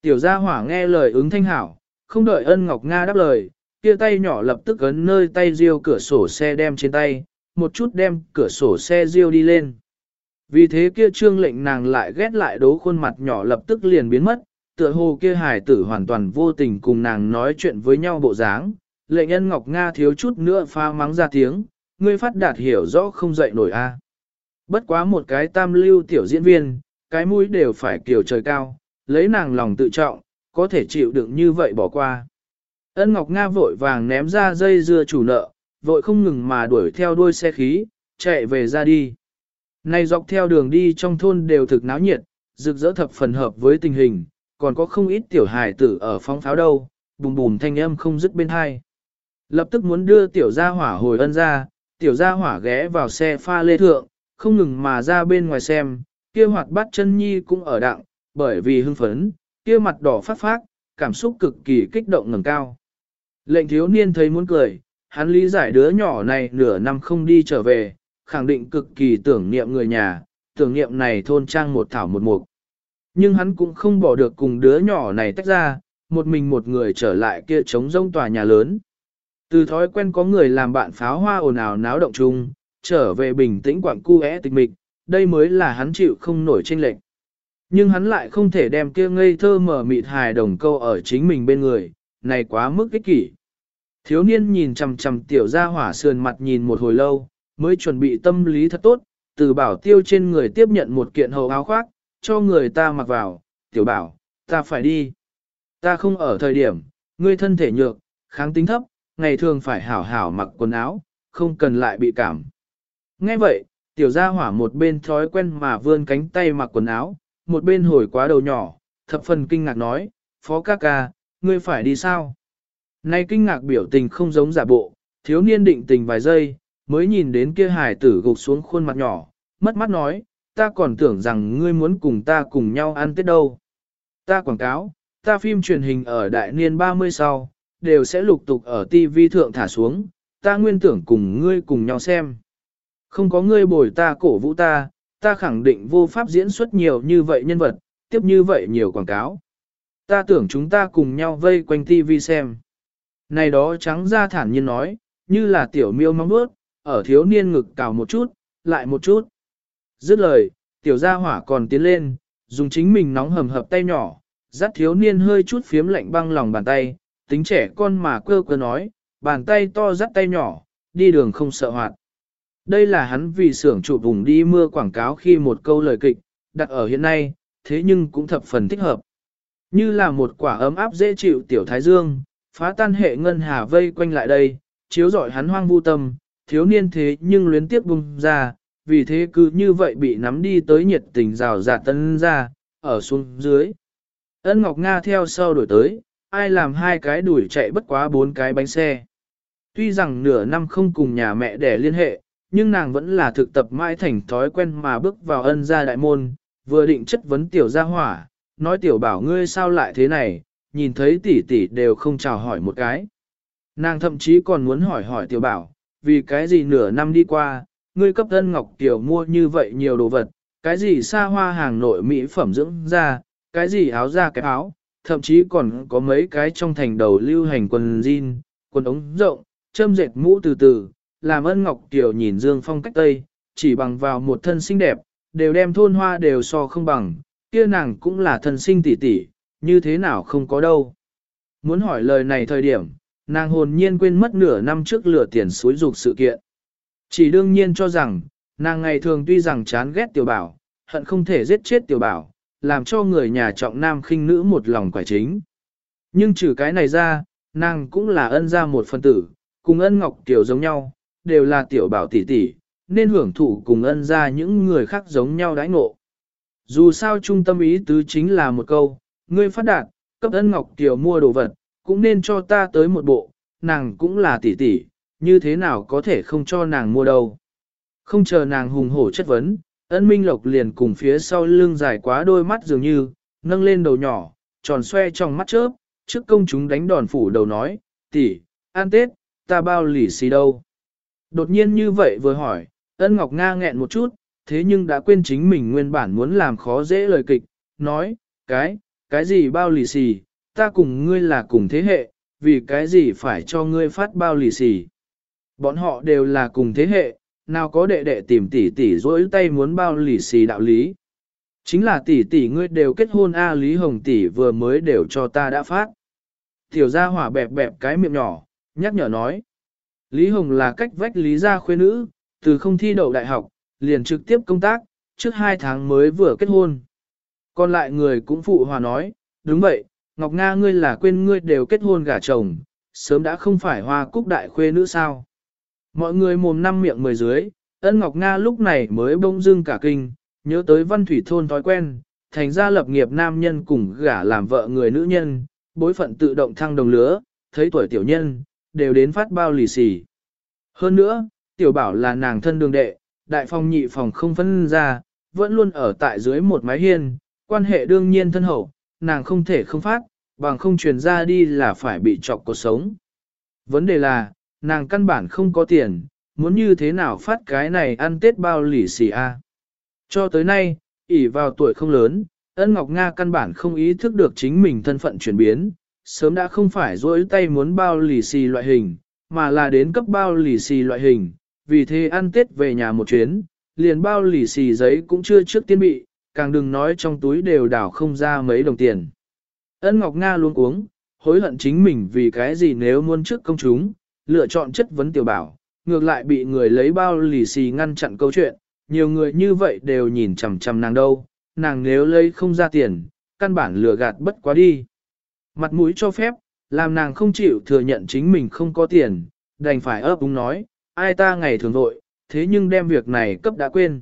Tiểu gia hỏa nghe lời ứng thanh hảo, không đợi ân ngọc Nga đáp lời, kia tay nhỏ lập tức ấn nơi tay riêu cửa sổ xe đem trên tay, một chút đem cửa sổ xe riêu đi lên. Vì thế kia trương lệnh nàng lại ghét lại đố khuôn mặt nhỏ lập tức liền biến mất, tựa hồ kia hài tử hoàn toàn vô tình cùng nàng nói chuyện với nhau bộ dáng. Lệnh nhân Ngọc Nga thiếu chút nữa pha mắng ra tiếng, ngươi phát đạt hiểu rõ không dậy nổi a. Bất quá một cái tam lưu tiểu diễn viên, cái mũi đều phải kiều trời cao, lấy nàng lòng tự trọng, có thể chịu đựng như vậy bỏ qua. Ân Ngọc Nga vội vàng ném ra dây dưa chủ nợ, vội không ngừng mà đuổi theo đuôi xe khí, chạy về ra đi. Này dọc theo đường đi trong thôn đều thực náo nhiệt, rực rỡ thập phần hợp với tình hình, còn có không ít tiểu hài tử ở phóng pháo đâu, bùm bùm thanh âm không dứt bên hai. Lập tức muốn đưa tiểu gia hỏa hồi ân ra, tiểu gia hỏa ghé vào xe pha lê thượng, không ngừng mà ra bên ngoài xem, kia hoạt bát chân nhi cũng ở đặng, bởi vì hưng phấn, kia mặt đỏ phát phát, cảm xúc cực kỳ kích động ngẩng cao. Lệnh thiếu niên thấy muốn cười, hắn lý giải đứa nhỏ này nửa năm không đi trở về, khẳng định cực kỳ tưởng niệm người nhà, tưởng niệm này thôn trang một thảo một mục. Nhưng hắn cũng không bỏ được cùng đứa nhỏ này tách ra, một mình một người trở lại kia trống rông tòa nhà lớn. Từ thói quen có người làm bạn pháo hoa ồn ào náo động chung, trở về bình tĩnh quảng cu é tịch mịch, đây mới là hắn chịu không nổi tranh lệch. Nhưng hắn lại không thể đem kia ngây thơ mở mịt hài đồng câu ở chính mình bên người, này quá mức ích kỷ. Thiếu niên nhìn chằm chằm tiểu ra hỏa sườn mặt nhìn một hồi lâu, mới chuẩn bị tâm lý thật tốt, từ bảo tiêu trên người tiếp nhận một kiện hầu áo khoác, cho người ta mặc vào, tiểu bảo, ta phải đi. Ta không ở thời điểm, ngươi thân thể nhược, kháng tính thấp, ngày thường phải hảo hảo mặc quần áo, không cần lại bị cảm. Nghe vậy, tiểu gia hỏa một bên thói quen mà vươn cánh tay mặc quần áo, một bên hồi quá đầu nhỏ, thập phần kinh ngạc nói, phó ca ca, ngươi phải đi sao? Nay kinh ngạc biểu tình không giống giả bộ, thiếu niên định tình vài giây, mới nhìn đến kia hài tử gục xuống khuôn mặt nhỏ, mất mắt nói, ta còn tưởng rằng ngươi muốn cùng ta cùng nhau ăn tết đâu. Ta quảng cáo, ta phim truyền hình ở đại niên 30 sau, đều sẽ lục tục ở TV thượng thả xuống, ta nguyên tưởng cùng ngươi cùng nhau xem. Không có ngươi bồi ta cổ vũ ta, ta khẳng định vô pháp diễn xuất nhiều như vậy nhân vật, tiếp như vậy nhiều quảng cáo. Ta tưởng chúng ta cùng nhau vây quanh TV xem. Này đó trắng ra thản nhiên nói, như là tiểu miêu mong bước, ở thiếu niên ngực cào một chút, lại một chút. Dứt lời, tiểu gia hỏa còn tiến lên, dùng chính mình nóng hầm hập tay nhỏ, dắt thiếu niên hơi chút phiếm lạnh băng lòng bàn tay, tính trẻ con mà quơ quơ nói, bàn tay to dắt tay nhỏ, đi đường không sợ hoạt. Đây là hắn vì xưởng chụp vùng đi mưa quảng cáo khi một câu lời kịch, đặt ở hiện nay, thế nhưng cũng thập phần thích hợp. Như là một quả ấm áp dễ chịu tiểu thái dương, phá tan hệ ngân hà vây quanh lại đây, chiếu rọi hắn hoang vu tâm, thiếu niên thế nhưng luyến tiếp bung ra, vì thế cứ như vậy bị nắm đi tới nhiệt tình rào rạt tân ra, ở xuống dưới. Ân Ngọc Nga theo sau đổi tới, ai làm hai cái đuổi chạy bất quá bốn cái bánh xe. Tuy rằng nửa năm không cùng nhà mẹ để liên hệ, nhưng nàng vẫn là thực tập mãi thành thói quen mà bước vào ân gia đại môn, vừa định chất vấn tiểu gia hỏa, nói tiểu bảo ngươi sao lại thế này, nhìn thấy tỷ tỷ đều không chào hỏi một cái. Nàng thậm chí còn muốn hỏi hỏi tiểu bảo, vì cái gì nửa năm đi qua, ngươi cấp thân ngọc tiểu mua như vậy nhiều đồ vật, cái gì xa hoa hàng nội mỹ phẩm dưỡng da, cái gì áo da cái áo, thậm chí còn có mấy cái trong thành đầu lưu hành quần jean, quần ống rộng, châm dệt mũ từ từ, làm ân ngọc tiểu nhìn dương phong cách tây, chỉ bằng vào một thân xinh đẹp, đều đem thôn hoa đều so không bằng, kia nàng cũng là thân sinh tỷ tỷ, như thế nào không có đâu. Muốn hỏi lời này thời điểm, nàng hồn nhiên quên mất nửa năm trước lửa tiền suối dục sự kiện. Chỉ đương nhiên cho rằng, nàng ngày thường tuy rằng chán ghét tiểu bảo, hận không thể giết chết tiểu bảo, làm cho người nhà trọng nam khinh nữ một lòng quả chính. Nhưng trừ cái này ra, nàng cũng là ân ra một phân tử, cùng ân ngọc tiểu giống nhau, đều là tiểu bảo tỷ tỷ, nên hưởng thụ cùng ân ra những người khác giống nhau đãi ngộ. Dù sao trung tâm ý tứ chính là một câu, ngươi phát đạt, cấp ân ngọc tiểu mua đồ vật, cũng nên cho ta tới một bộ, nàng cũng là tỷ tỷ, như thế nào có thể không cho nàng mua đâu. Không chờ nàng hùng hổ chất vấn, ân minh lộc liền cùng phía sau lưng dài quá đôi mắt dường như, nâng lên đầu nhỏ, tròn xoe trong mắt chớp, trước công chúng đánh đòn phủ đầu nói, tỷ, an tết, ta bao lì xì đâu. Đột nhiên như vậy vừa hỏi, ân ngọc nga nghẹn một chút, thế nhưng đã quên chính mình nguyên bản muốn làm khó dễ lời kịch, nói, cái, cái gì bao lì xì, ta cùng ngươi là cùng thế hệ, vì cái gì phải cho ngươi phát bao lì xì. Bọn họ đều là cùng thế hệ, nào có đệ đệ tìm tỷ tỷ dỗi tay muốn bao lì xì đạo lý. Chính là tỷ tỷ ngươi đều kết hôn A Lý Hồng tỷ vừa mới đều cho ta đã phát. Tiểu gia hỏa bẹp bẹp cái miệng nhỏ, nhắc nhở nói. Lý Hồng là cách vách Lý gia khuê nữ, từ không thi đậu đại học, liền trực tiếp công tác, trước hai tháng mới vừa kết hôn. Còn lại người cũng phụ hòa nói, đúng vậy, Ngọc Nga ngươi là quên ngươi đều kết hôn gả chồng, sớm đã không phải hoa cúc đại khuê nữ sao. Mọi người mồm năm miệng mười dưới, ân Ngọc Nga lúc này mới bông dưng cả kinh, nhớ tới văn thủy thôn thói quen, thành ra lập nghiệp nam nhân cùng gả làm vợ người nữ nhân, bối phận tự động thăng đồng lứa, thấy tuổi tiểu nhân, đều đến phát bao lì xì. Hơn nữa, tiểu bảo là nàng thân đường đệ, đại phòng nhị phòng không phân ra, vẫn luôn ở tại dưới một mái hiên, quan hệ đương nhiên thân hậu, nàng không thể không phát, bằng không truyền ra đi là phải bị chọc cuộc sống. Vấn đề là, nàng căn bản không có tiền, muốn như thế nào phát cái này ăn tết bao lì xì a. Cho tới nay, ỷ vào tuổi không lớn, ân Ngọc Nga căn bản không ý thức được chính mình thân phận chuyển biến, sớm đã không phải dỗi tay muốn bao lì xì loại hình, mà là đến cấp bao lì xì loại hình, vì thế ăn tết về nhà một chuyến, liền bao lì xì giấy cũng chưa trước tiên bị, càng đừng nói trong túi đều đảo không ra mấy đồng tiền. Ân Ngọc Nga luôn uống, hối hận chính mình vì cái gì nếu muốn trước công chúng, lựa chọn chất vấn tiểu bảo, ngược lại bị người lấy bao lì xì ngăn chặn câu chuyện, nhiều người như vậy đều nhìn chằm chằm nàng đâu, nàng nếu lấy không ra tiền, căn bản lừa gạt bất quá đi. Mặt mũi cho phép, làm nàng không chịu thừa nhận chính mình không có tiền, đành phải ấp úng nói, ai ta ngày thường vội, thế nhưng đem việc này cấp đã quên.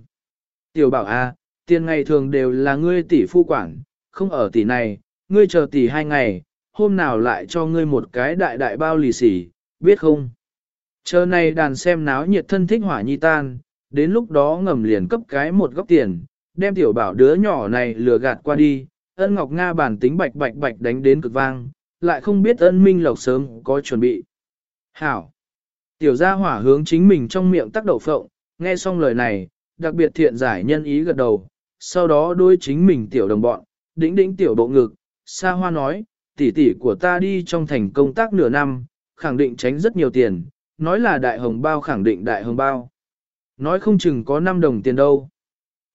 Tiểu bảo a, à, tiền ngày thường đều là ngươi tỷ phu quản, không ở tỷ này, ngươi chờ tỷ hai ngày, hôm nào lại cho ngươi một cái đại đại bao lì xì, biết không? Chờ này đàn xem náo nhiệt thân thích hỏa nhi tan, đến lúc đó ngầm liền cấp cái một góc tiền, đem tiểu bảo đứa nhỏ này lừa gạt qua đi, ân ngọc Nga bản tính bạch bạch bạch đánh đến cực vang, lại không biết ân minh lộc sớm có chuẩn bị. Hảo! Tiểu gia hỏa hướng chính mình trong miệng tắc đậu phộng, nghe xong lời này, đặc biệt thiện giải nhân ý gật đầu, sau đó đôi chính mình tiểu đồng bọn, đĩnh đĩnh tiểu bộ ngực, xa hoa nói, tỷ tỷ của ta đi trong thành công tác nửa năm, khẳng định tránh rất nhiều tiền, nói là đại hồng bao khẳng định đại hồng bao. Nói không chừng có 5 đồng tiền đâu.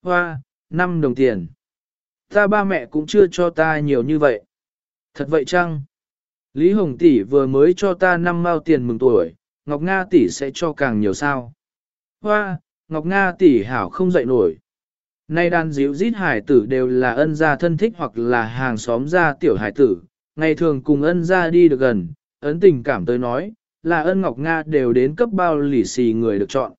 Hoa, 5 đồng tiền. Ta ba mẹ cũng chưa cho ta nhiều như vậy. Thật vậy chăng? Lý Hồng tỷ vừa mới cho ta 5 mao tiền mừng tuổi, Ngọc Nga tỷ sẽ cho càng nhiều sao. Hoa, Ngọc Nga tỷ hảo không dậy nổi. Nay đàn díu dít hải tử đều là ân gia thân thích hoặc là hàng xóm gia tiểu hải tử, ngày thường cùng ân gia đi được gần, ấn tình cảm tới nói, là ân Ngọc Nga đều đến cấp bao lỉ xì người được chọn.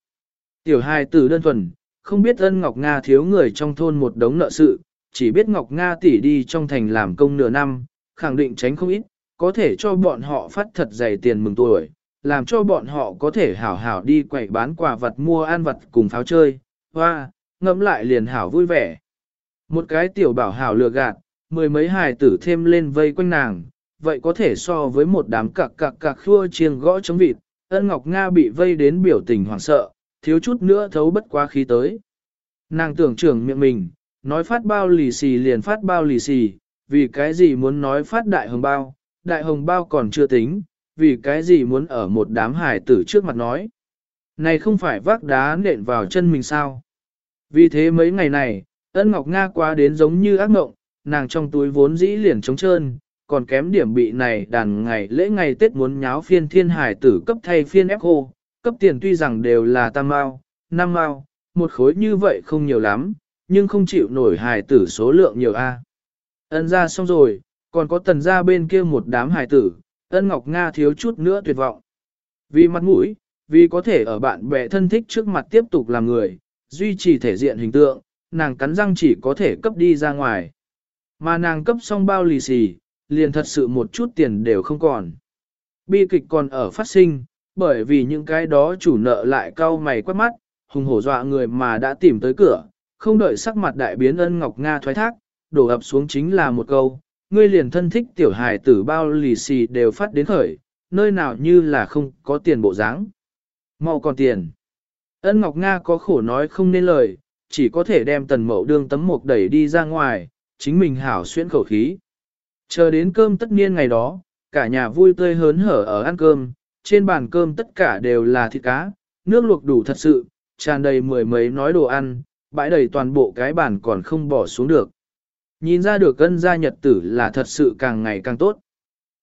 Tiểu hải tử đơn thuần, không biết ân Ngọc Nga thiếu người trong thôn một đống nợ sự, chỉ biết Ngọc Nga tỷ đi trong thành làm công nửa năm, khẳng định tránh không ít, có thể cho bọn họ phát thật dày tiền mừng tuổi, làm cho bọn họ có thể hảo hảo đi quậy bán quà vật mua ăn vật cùng pháo chơi, hoa, ngẫm lại liền hảo vui vẻ. Một cái tiểu bảo hảo lừa gạt, mười mấy hài tử thêm lên vây quanh nàng, vậy có thể so với một đám cặc cặc cặc khua chiêng gõ chống vịt, ân ngọc Nga bị vây đến biểu tình hoảng sợ, thiếu chút nữa thấu bất quá khí tới. Nàng tưởng trưởng miệng mình, nói phát bao lì xì liền phát bao lì xì, vì cái gì muốn nói phát đại hồng bao, đại hồng bao còn chưa tính, vì cái gì muốn ở một đám hải tử trước mặt nói. Này không phải vác đá nện vào chân mình sao? Vì thế mấy ngày này, ân ngọc Nga quá đến giống như ác mộng, nàng trong túi vốn dĩ liền trống trơn, còn kém điểm bị này đàn ngày lễ ngày Tết muốn nháo phiên thiên hải tử cấp thay phiên ép khô, cấp tiền tuy rằng đều là tam mao, năm mao, một khối như vậy không nhiều lắm, nhưng không chịu nổi hải tử số lượng nhiều a. Ân ra xong rồi, còn có tần ra bên kia một đám hải tử, ân ngọc Nga thiếu chút nữa tuyệt vọng. Vì mặt mũi, vì có thể ở bạn bè thân thích trước mặt tiếp tục làm người, duy trì thể diện hình tượng, nàng cắn răng chỉ có thể cấp đi ra ngoài. Mà nàng cấp xong bao lì xì, liền thật sự một chút tiền đều không còn. Bi kịch còn ở phát sinh, bởi vì những cái đó chủ nợ lại cau mày quát mắt, hùng hổ dọa người mà đã tìm tới cửa, không đợi sắc mặt đại biến ân Ngọc Nga thoái thác, đổ ập xuống chính là một câu, ngươi liền thân thích tiểu hài tử bao lì xì đều phát đến khởi, nơi nào như là không có tiền bộ dáng. Mau còn tiền. Ân Ngọc Nga có khổ nói không nên lời, chỉ có thể đem tần mậu đương tấm mộc đẩy đi ra ngoài, chính mình hảo xuyên khẩu khí. Chờ đến cơm tất niên ngày đó, cả nhà vui tươi hớn hở ở ăn cơm, trên bàn cơm tất cả đều là thịt cá, nước luộc đủ thật sự, tràn đầy mười mấy nói đồ ăn, bãi đầy toàn bộ cái bàn còn không bỏ xuống được. Nhìn ra được ân gia nhật tử là thật sự càng ngày càng tốt.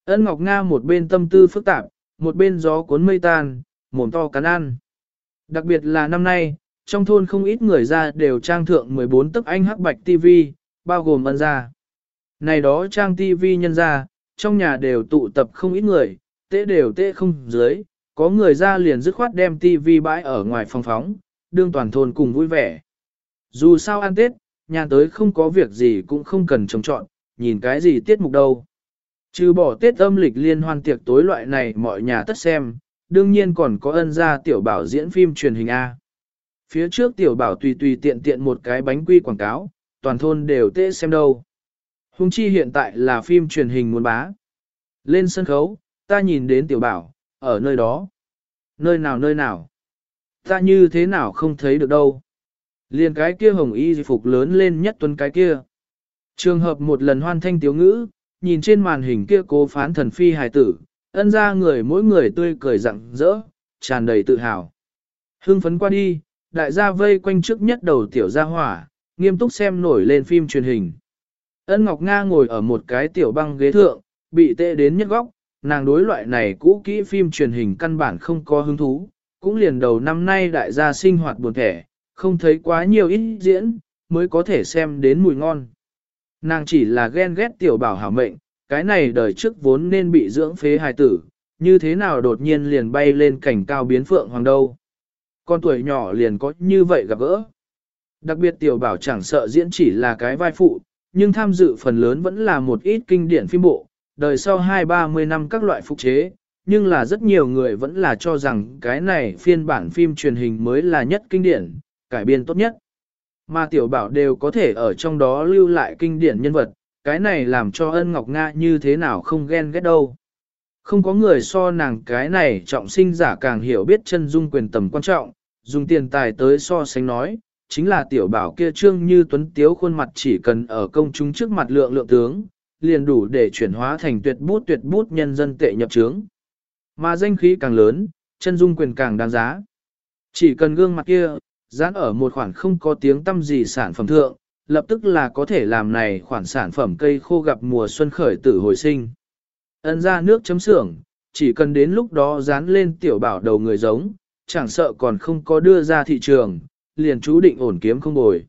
Ân Ngọc Nga một bên tâm tư phức tạp, một bên gió cuốn mây tan, mồm to cắn ăn. Đặc biệt là năm nay, trong thôn không ít người ra đều trang thượng 14 tấc anh hắc bạch TV, bao gồm ân gia. Này đó trang TV nhân ra, trong nhà đều tụ tập không ít người, tế đều tế không dưới, có người ra liền dứt khoát đem TV bãi ở ngoài phòng phóng, đương toàn thôn cùng vui vẻ. Dù sao ăn Tết, nhà tới không có việc gì cũng không cần trông trọn, nhìn cái gì tiết mục đâu. Trừ bỏ Tết âm lịch liên hoan tiệc tối loại này mọi nhà tất xem, đương nhiên còn có ân gia tiểu bảo diễn phim truyền hình A. Phía trước tiểu bảo tùy tùy tiện tiện một cái bánh quy quảng cáo, toàn thôn đều tê xem đâu. Hùng chi hiện tại là phim truyền hình muốn bá. Lên sân khấu, ta nhìn đến tiểu bảo, ở nơi đó. Nơi nào nơi nào. Ta như thế nào không thấy được đâu. Liền cái kia hồng y phục lớn lên nhất tuần cái kia. Trường hợp một lần hoan thanh tiếu ngữ, nhìn trên màn hình kia cố phán thần phi hài tử, ân ra người mỗi người tươi cười rặng rỡ, tràn đầy tự hào. Hưng phấn qua đi, đại gia vây quanh trước nhất đầu tiểu gia hỏa, nghiêm túc xem nổi lên phim truyền hình. Ân Ngọc Nga ngồi ở một cái tiểu băng ghế thượng, bị tệ đến nhất góc, nàng đối loại này cũ kỹ phim truyền hình căn bản không có hứng thú, cũng liền đầu năm nay đại gia sinh hoạt buồn thẻ, không thấy quá nhiều ít diễn, mới có thể xem đến mùi ngon. Nàng chỉ là ghen ghét tiểu bảo hảo mệnh, cái này đời trước vốn nên bị dưỡng phế hài tử, như thế nào đột nhiên liền bay lên cảnh cao biến phượng hoàng đâu. Con tuổi nhỏ liền có như vậy gặp gỡ. Đặc biệt tiểu bảo chẳng sợ diễn chỉ là cái vai phụ, nhưng tham dự phần lớn vẫn là một ít kinh điển phim bộ, đời sau hai ba mươi năm các loại phục chế, nhưng là rất nhiều người vẫn là cho rằng cái này phiên bản phim truyền hình mới là nhất kinh điển, cải biên tốt nhất. Mà tiểu bảo đều có thể ở trong đó lưu lại kinh điển nhân vật, cái này làm cho ân ngọc Nga như thế nào không ghen ghét đâu. Không có người so nàng cái này trọng sinh giả càng hiểu biết chân dung quyền tầm quan trọng, dùng tiền tài tới so sánh nói, chính là tiểu bảo kia trương như tuấn tiếu khuôn mặt chỉ cần ở công chúng trước mặt lượng lượng tướng, liền đủ để chuyển hóa thành tuyệt bút tuyệt bút nhân dân tệ nhập trướng. Mà danh khí càng lớn, chân dung quyền càng đáng giá. Chỉ cần gương mặt kia, dán ở một khoản không có tiếng tâm gì sản phẩm thượng, lập tức là có thể làm này khoản sản phẩm cây khô gặp mùa xuân khởi tử hồi sinh. Ấn ra nước chấm sưởng, chỉ cần đến lúc đó dán lên tiểu bảo đầu người giống, chẳng sợ còn không có đưa ra thị trường, liền chú định ổn kiếm không bồi.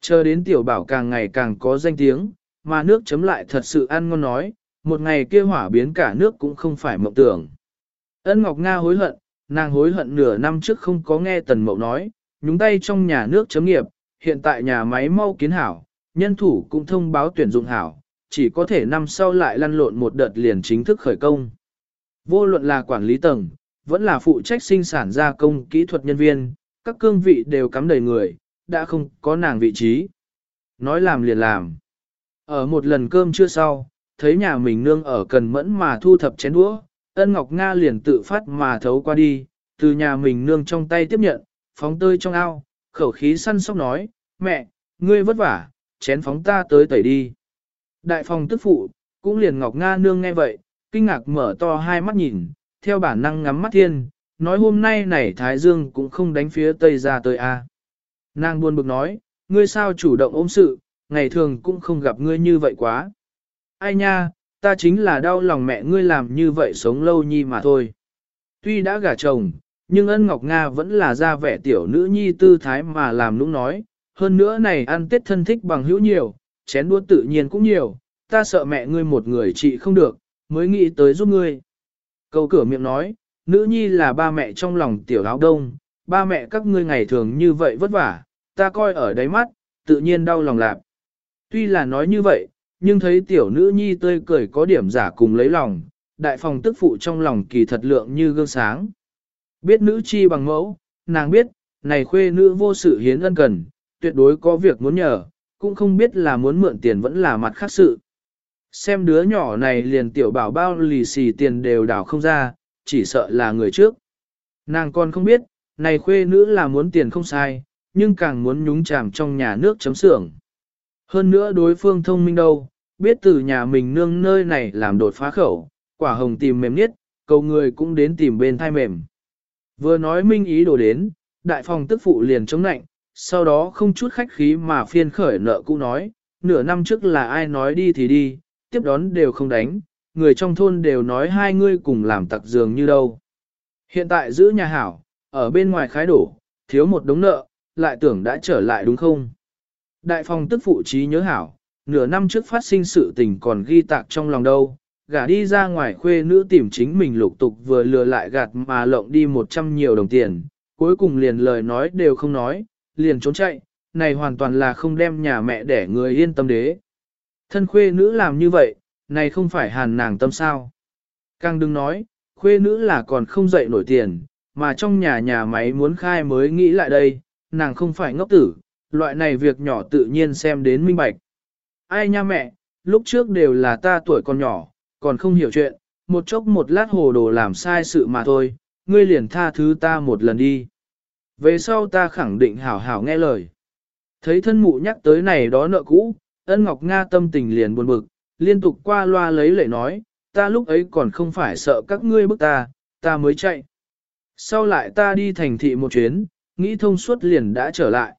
Chờ đến tiểu bảo càng ngày càng có danh tiếng, mà nước chấm lại thật sự ăn ngon nói, một ngày kia hỏa biến cả nước cũng không phải mộng tưởng. Ân Ngọc Nga hối hận, nàng hối hận nửa năm trước không có nghe tần mậu nói, nhúng tay trong nhà nước chấm nghiệp, hiện tại nhà máy mau kiến hảo, nhân thủ cũng thông báo tuyển dụng hảo, chỉ có thể năm sau lại lăn lộn một đợt liền chính thức khởi công. Vô luận là quản lý tầng, vẫn là phụ trách sinh sản gia công kỹ thuật nhân viên, các cương vị đều cắm đầy người, đã không có nàng vị trí. Nói làm liền làm. Ở một lần cơm chưa sau, thấy nhà mình nương ở cần mẫn mà thu thập chén đũa, ân ngọc Nga liền tự phát mà thấu qua đi, từ nhà mình nương trong tay tiếp nhận, phóng tơi trong ao, khẩu khí săn sóc nói, mẹ, ngươi vất vả, chén phóng ta tới tẩy đi. Đại phòng tức phụ, cũng liền ngọc Nga nương nghe vậy, kinh ngạc mở to hai mắt nhìn, theo bản năng ngắm mắt thiên, nói hôm nay này Thái Dương cũng không đánh phía Tây ra tới a. Nàng buồn bực nói, ngươi sao chủ động ôm sự, ngày thường cũng không gặp ngươi như vậy quá. Ai nha, ta chính là đau lòng mẹ ngươi làm như vậy sống lâu nhi mà thôi. Tuy đã gả chồng, nhưng ân Ngọc Nga vẫn là ra vẻ tiểu nữ nhi tư thái mà làm nũng nói, hơn nữa này ăn tết thân thích bằng hữu nhiều, chén đua tự nhiên cũng nhiều, ta sợ mẹ ngươi một người chị không được, mới nghĩ tới giúp ngươi. Câu cửa miệng nói, nữ nhi là ba mẹ trong lòng tiểu áo đông, ba mẹ các ngươi ngày thường như vậy vất vả, ta coi ở đáy mắt, tự nhiên đau lòng lạc. Tuy là nói như vậy, nhưng thấy tiểu nữ nhi tươi cười có điểm giả cùng lấy lòng, đại phòng tức phụ trong lòng kỳ thật lượng như gương sáng. Biết nữ chi bằng mẫu, nàng biết, này khuê nữ vô sự hiến ân cần, tuyệt đối có việc muốn nhờ, cũng không biết là muốn mượn tiền vẫn là mặt khác sự. Xem đứa nhỏ này liền tiểu bảo bao lì xì tiền đều đảo không ra, chỉ sợ là người trước. Nàng còn không biết, này khuê nữ là muốn tiền không sai, nhưng càng muốn nhúng chàm trong nhà nước chấm xưởng. Hơn nữa đối phương thông minh đâu, biết từ nhà mình nương nơi này làm đột phá khẩu, quả hồng tìm mềm nhất, cầu người cũng đến tìm bên thai mềm. Vừa nói minh ý đồ đến, đại phòng tức phụ liền chống nạnh, sau đó không chút khách khí mà phiên khởi nợ cũ nói, nửa năm trước là ai nói đi thì đi, tiếp đón đều không đánh, người trong thôn đều nói hai ngươi cùng làm tặc giường như đâu. Hiện tại giữ nhà hảo, ở bên ngoài khái đổ, thiếu một đống nợ, lại tưởng đã trở lại đúng không? Đại phòng tức phụ trí nhớ hảo, nửa năm trước phát sinh sự tình còn ghi tạc trong lòng đâu, gả đi ra ngoài khuê nữ tìm chính mình lục tục vừa lừa lại gạt mà lộng đi một trăm nhiều đồng tiền, cuối cùng liền lời nói đều không nói, liền trốn chạy, này hoàn toàn là không đem nhà mẹ để người yên tâm đế. Thân khuê nữ làm như vậy, này không phải hàn nàng tâm sao. Càng đừng nói, khuê nữ là còn không dậy nổi tiền, mà trong nhà nhà máy muốn khai mới nghĩ lại đây, nàng không phải ngốc tử, loại này việc nhỏ tự nhiên xem đến minh bạch. Ai nha mẹ, lúc trước đều là ta tuổi còn nhỏ, còn không hiểu chuyện, một chốc một lát hồ đồ làm sai sự mà thôi, ngươi liền tha thứ ta một lần đi. Về sau ta khẳng định hảo hảo nghe lời. Thấy thân mụ nhắc tới này đó nợ cũ, ân ngọc Nga tâm tình liền buồn bực, liên tục qua loa lấy lệ nói, ta lúc ấy còn không phải sợ các ngươi bức ta, ta mới chạy. Sau lại ta đi thành thị một chuyến, nghĩ thông suốt liền đã trở lại.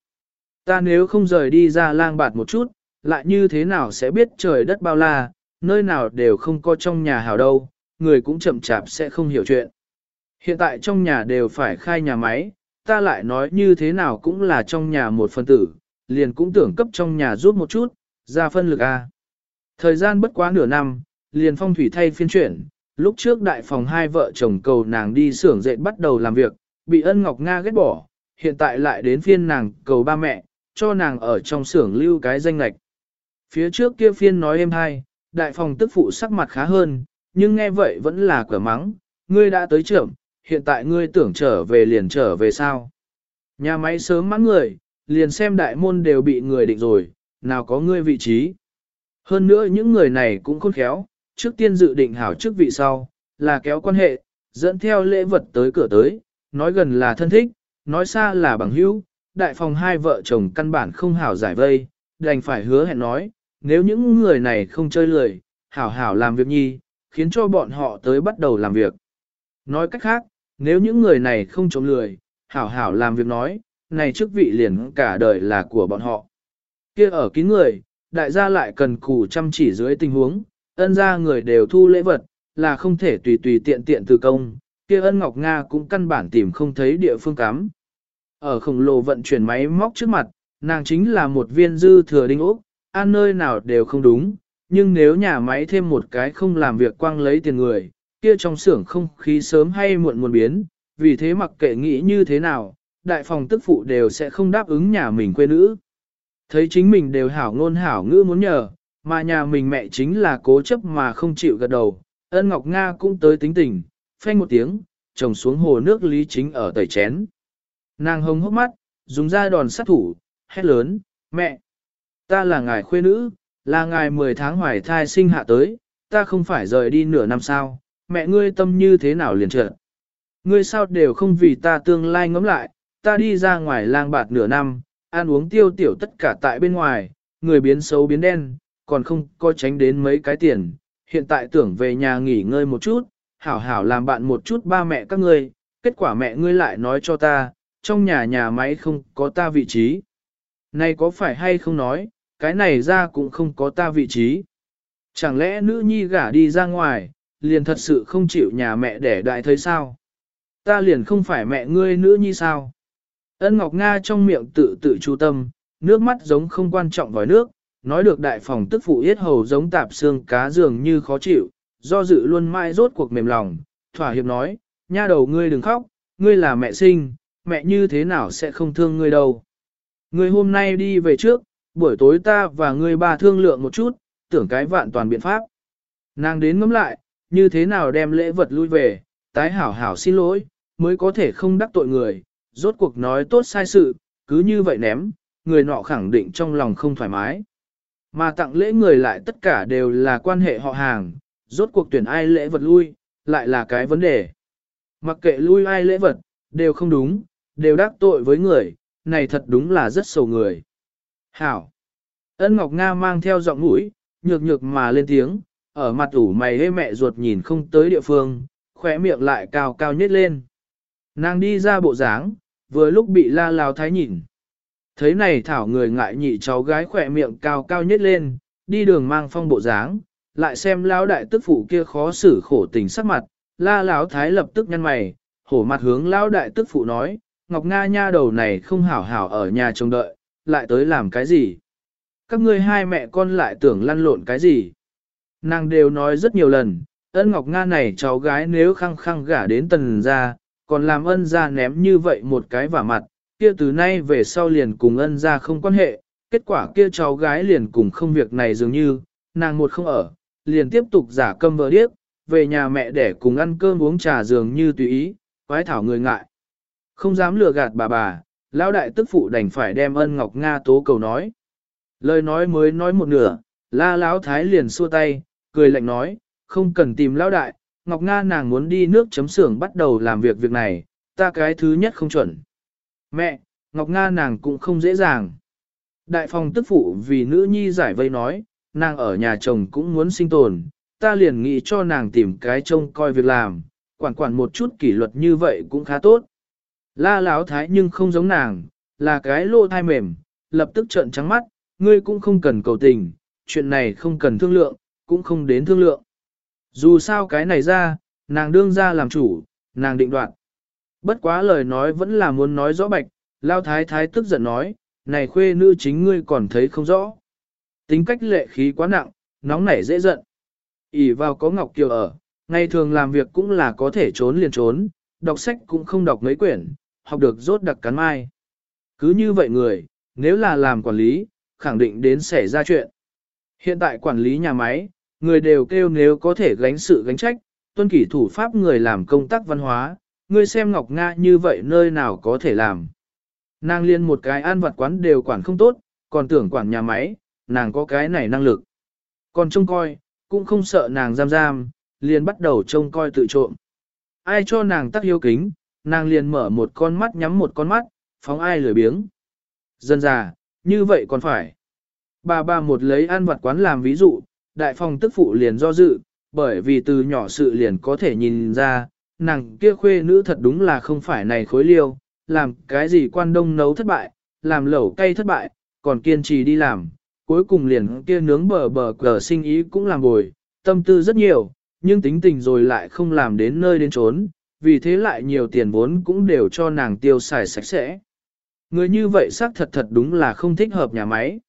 Ta nếu không rời đi ra lang bạt một chút, lại như thế nào sẽ biết trời đất bao la, nơi nào đều không có trong nhà hào đâu, người cũng chậm chạp sẽ không hiểu chuyện. Hiện tại trong nhà đều phải khai nhà máy, ta lại nói như thế nào cũng là trong nhà một phân tử, liền cũng tưởng cấp trong nhà rút một chút, ra phân lực A. Thời gian bất quá nửa năm, liền phong thủy thay phiên chuyển, lúc trước đại phòng hai vợ chồng cầu nàng đi xưởng dệt bắt đầu làm việc, bị ân ngọc Nga ghét bỏ, hiện tại lại đến phiên nàng cầu ba mẹ, cho nàng ở trong xưởng lưu cái danh lạch. Phía trước kia phiên nói êm hai đại phòng tức phụ sắc mặt khá hơn, nhưng nghe vậy vẫn là cửa mắng, ngươi đã tới trưởng, hiện tại ngươi tưởng trở về liền trở về sao. Nhà máy sớm mắng người, liền xem đại môn đều bị người định rồi, nào có ngươi vị trí. Hơn nữa những người này cũng khôn khéo, trước tiên dự định hảo trước vị sau, là kéo quan hệ, dẫn theo lễ vật tới cửa tới, nói gần là thân thích, nói xa là bằng hữu, đại phòng hai vợ chồng căn bản không hảo giải vây, đành phải hứa hẹn nói, nếu những người này không chơi lười, hảo hảo làm việc nhi, khiến cho bọn họ tới bắt đầu làm việc. Nói cách khác, nếu những người này không chống lười, hảo hảo làm việc nói, này chức vị liền cả đời là của bọn họ. Kia ở kín người, đại gia lại cần cù chăm chỉ dưới tình huống, ân gia người đều thu lễ vật, là không thể tùy tùy tiện tiện từ công, kia ân Ngọc Nga cũng căn bản tìm không thấy địa phương cắm. Ở khổng lồ vận chuyển máy móc trước mặt, nàng chính là một viên dư thừa đinh ốc, an nơi nào đều không đúng, nhưng nếu nhà máy thêm một cái không làm việc quang lấy tiền người, kia trong xưởng không khí sớm hay muộn muộn biến, vì thế mặc kệ nghĩ như thế nào, đại phòng tức phụ đều sẽ không đáp ứng nhà mình quê nữ. Thấy chính mình đều hảo ngôn hảo ngữ muốn nhờ, mà nhà mình mẹ chính là cố chấp mà không chịu gật đầu, ân Ngọc Nga cũng tới tính tình, phanh một tiếng, trồng xuống hồ nước lý chính ở tẩy chén. Nàng hồng hốc mắt, dùng ra đòn sát thủ, hét lớn, mẹ, ta là ngài khuê nữ, là ngài 10 tháng hoài thai sinh hạ tới, ta không phải rời đi nửa năm sao, mẹ ngươi tâm như thế nào liền trợ. Ngươi sao đều không vì ta tương lai ngẫm lại, ta đi ra ngoài lang bạt nửa năm, ăn uống tiêu tiểu tất cả tại bên ngoài, người biến xấu biến đen, còn không có tránh đến mấy cái tiền, hiện tại tưởng về nhà nghỉ ngơi một chút, hảo hảo làm bạn một chút ba mẹ các ngươi, kết quả mẹ ngươi lại nói cho ta, trong nhà nhà máy không có ta vị trí. Này có phải hay không nói, cái này ra cũng không có ta vị trí. Chẳng lẽ nữ nhi gả đi ra ngoài, liền thật sự không chịu nhà mẹ để đại thấy sao? Ta liền không phải mẹ ngươi nữ nhi sao? Ân Ngọc Nga trong miệng tự tự chu tâm, nước mắt giống không quan trọng vòi nước, nói được đại phòng tức phụ yết hầu giống tạp xương cá dường như khó chịu, do dự luôn mãi rốt cuộc mềm lòng, thỏa hiệp nói, nha đầu ngươi đừng khóc, ngươi là mẹ sinh, mẹ như thế nào sẽ không thương ngươi đâu. Ngươi hôm nay đi về trước, buổi tối ta và ngươi ba thương lượng một chút, tưởng cái vạn toàn biện pháp. Nàng đến ngắm lại, như thế nào đem lễ vật lui về, tái hảo hảo xin lỗi, mới có thể không đắc tội người, rốt cuộc nói tốt sai sự, cứ như vậy ném, người nọ khẳng định trong lòng không thoải mái. Mà tặng lễ người lại tất cả đều là quan hệ họ hàng, rốt cuộc tuyển ai lễ vật lui, lại là cái vấn đề. Mặc kệ lui ai lễ vật, đều không đúng, đều đắc tội với người, này thật đúng là rất sầu người. Hảo! Ân Ngọc Nga mang theo giọng mũi, nhược nhược mà lên tiếng, ở mặt ủ mày hê mẹ ruột nhìn không tới địa phương, khỏe miệng lại cao cao nhất lên. Nàng đi ra bộ dáng, vừa lúc bị la lao thái nhìn. Thấy này thảo người ngại nhị cháu gái khỏe miệng cao cao nhất lên, đi đường mang phong bộ dáng, lại xem lão đại tức phụ kia khó xử khổ tình sắc mặt, la lão thái lập tức nhăn mày, hổ mặt hướng lão đại tức phụ nói, Ngọc Nga nha đầu này không hảo hảo ở nhà trông đợi, lại tới làm cái gì? Các ngươi hai mẹ con lại tưởng lăn lộn cái gì? Nàng đều nói rất nhiều lần, ân Ngọc Nga này cháu gái nếu khăng khăng gả đến tần ra, còn làm ân ra ném như vậy một cái vả mặt, kia từ nay về sau liền cùng ân ra không quan hệ, kết quả kia cháu gái liền cùng không việc này dường như, nàng một không ở, liền tiếp tục giả câm vợ điếc, về nhà mẹ để cùng ăn cơm uống trà dường như tùy ý, quái thảo người ngại. Không dám lừa gạt bà bà, lão đại tức phụ đành phải đem ân Ngọc Nga tố cầu nói. Lời nói mới nói một nửa, la lão thái liền xua tay, cười lạnh nói, không cần tìm lão đại, Ngọc Nga nàng muốn đi nước chấm xưởng bắt đầu làm việc việc này, ta cái thứ nhất không chuẩn. Mẹ, Ngọc Nga nàng cũng không dễ dàng. Đại phòng tức phụ vì nữ nhi giải vây nói, nàng ở nhà chồng cũng muốn sinh tồn, ta liền nghĩ cho nàng tìm cái trông coi việc làm, quản quản một chút kỷ luật như vậy cũng khá tốt. La láo thái nhưng không giống nàng, là cái lô thai mềm, lập tức trợn trắng mắt, ngươi cũng không cần cầu tình, chuyện này không cần thương lượng, cũng không đến thương lượng. Dù sao cái này ra, nàng đương ra làm chủ, nàng định đoạt. Bất quá lời nói vẫn là muốn nói rõ bạch, lao thái thái tức giận nói, này khuê nữ chính ngươi còn thấy không rõ. Tính cách lệ khí quá nặng, nóng nảy dễ giận. ỉ vào có Ngọc Kiều ở, ngày thường làm việc cũng là có thể trốn liền trốn, đọc sách cũng không đọc mấy quyển, học được rốt đặc cắn mai. Cứ như vậy người, nếu là làm quản lý, khẳng định đến xảy ra chuyện. Hiện tại quản lý nhà máy, người đều kêu nếu có thể gánh sự gánh trách, tuân kỷ thủ pháp người làm công tác văn hóa, người xem Ngọc Nga như vậy nơi nào có thể làm. Nàng liên một cái an vật quán đều quản không tốt, còn tưởng quản nhà máy, nàng có cái này năng lực. Còn trông coi, cũng không sợ nàng giam giam, liền bắt đầu trông coi tự trộm. Ai cho nàng tắc hiếu kính, nàng liền mở một con mắt nhắm một con mắt, phóng ai lười biếng. Dân già, như vậy còn phải. Bà bà một lấy ăn vặt quán làm ví dụ, đại phòng tức phụ liền do dự, bởi vì từ nhỏ sự liền có thể nhìn ra, nàng kia khuê nữ thật đúng là không phải này khối liêu, làm cái gì quan đông nấu thất bại, làm lẩu cay thất bại, còn kiên trì đi làm, cuối cùng liền kia nướng bờ bờ cờ sinh ý cũng làm bồi, tâm tư rất nhiều, nhưng tính tình rồi lại không làm đến nơi đến trốn, vì thế lại nhiều tiền vốn cũng đều cho nàng tiêu xài sạch sẽ. Người như vậy xác thật thật đúng là không thích hợp nhà máy.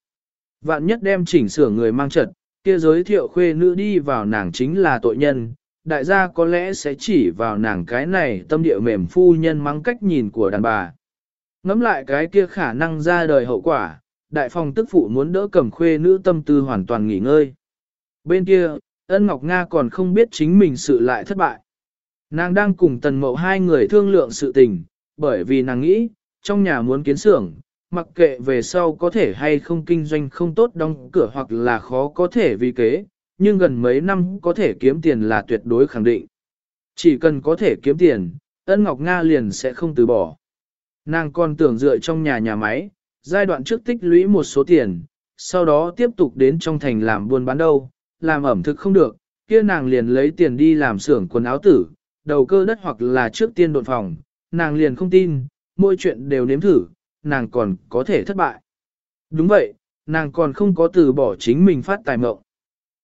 Vạn nhất đem chỉnh sửa người mang trật, kia giới thiệu khuê nữ đi vào nàng chính là tội nhân, đại gia có lẽ sẽ chỉ vào nàng cái này tâm địa mềm phu nhân mắng cách nhìn của đàn bà. Ngắm lại cái kia khả năng ra đời hậu quả, đại phòng tức phụ muốn đỡ cầm khuê nữ tâm tư hoàn toàn nghỉ ngơi. Bên kia, ân Ngọc Nga còn không biết chính mình sự lại thất bại. Nàng đang cùng tần mậu hai người thương lượng sự tình, bởi vì nàng nghĩ, trong nhà muốn kiến xưởng, mặc kệ về sau có thể hay không kinh doanh không tốt đóng cửa hoặc là khó có thể vì kế, nhưng gần mấy năm có thể kiếm tiền là tuyệt đối khẳng định. Chỉ cần có thể kiếm tiền, ân Ngọc Nga liền sẽ không từ bỏ. Nàng còn tưởng dựa trong nhà nhà máy, giai đoạn trước tích lũy một số tiền, sau đó tiếp tục đến trong thành làm buôn bán đâu, làm ẩm thực không được, kia nàng liền lấy tiền đi làm xưởng quần áo tử, đầu cơ đất hoặc là trước tiên đột phòng, nàng liền không tin, mỗi chuyện đều nếm thử, nàng còn có thể thất bại. Đúng vậy, nàng còn không có từ bỏ chính mình phát tài mộng.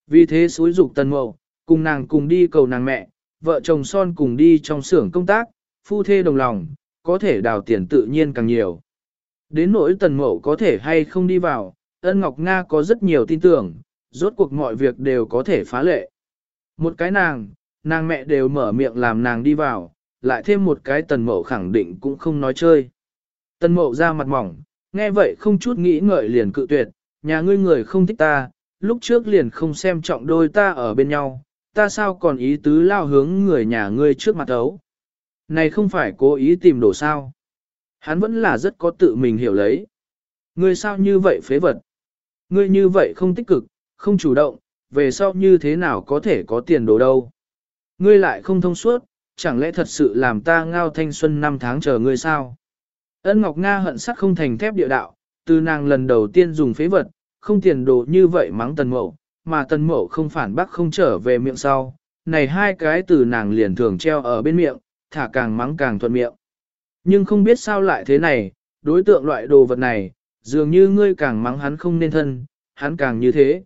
Vì thế suối dục tần mậu, cùng nàng cùng đi cầu nàng mẹ, vợ chồng son cùng đi trong xưởng công tác, phu thê đồng lòng, có thể đào tiền tự nhiên càng nhiều. Đến nỗi tần mậu có thể hay không đi vào, ân Ngọc Nga có rất nhiều tin tưởng, rốt cuộc mọi việc đều có thể phá lệ. Một cái nàng, nàng mẹ đều mở miệng làm nàng đi vào, lại thêm một cái tần mậu khẳng định cũng không nói chơi. Tần mậu ra mặt mỏng, nghe vậy không chút nghĩ ngợi liền cự tuyệt, nhà ngươi người không thích ta, lúc trước liền không xem trọng đôi ta ở bên nhau, ta sao còn ý tứ lao hướng người nhà ngươi trước mặt ấu. Này không phải cố ý tìm đổ sao. Hắn vẫn là rất có tự mình hiểu lấy. Ngươi sao như vậy phế vật? Ngươi như vậy không tích cực, không chủ động, về sau như thế nào có thể có tiền đồ đâu? Ngươi lại không thông suốt, chẳng lẽ thật sự làm ta ngao thanh xuân năm tháng chờ ngươi sao? Ân Ngọc Nga hận sắt không thành thép địa đạo, từ nàng lần đầu tiên dùng phế vật, không tiền đồ như vậy mắng tần mậu, mà tần mậu không phản bác không trở về miệng sau. Này hai cái từ nàng liền thường treo ở bên miệng, thả càng mắng càng thuận miệng. Nhưng không biết sao lại thế này, đối tượng loại đồ vật này, dường như ngươi càng mắng hắn không nên thân, hắn càng như thế.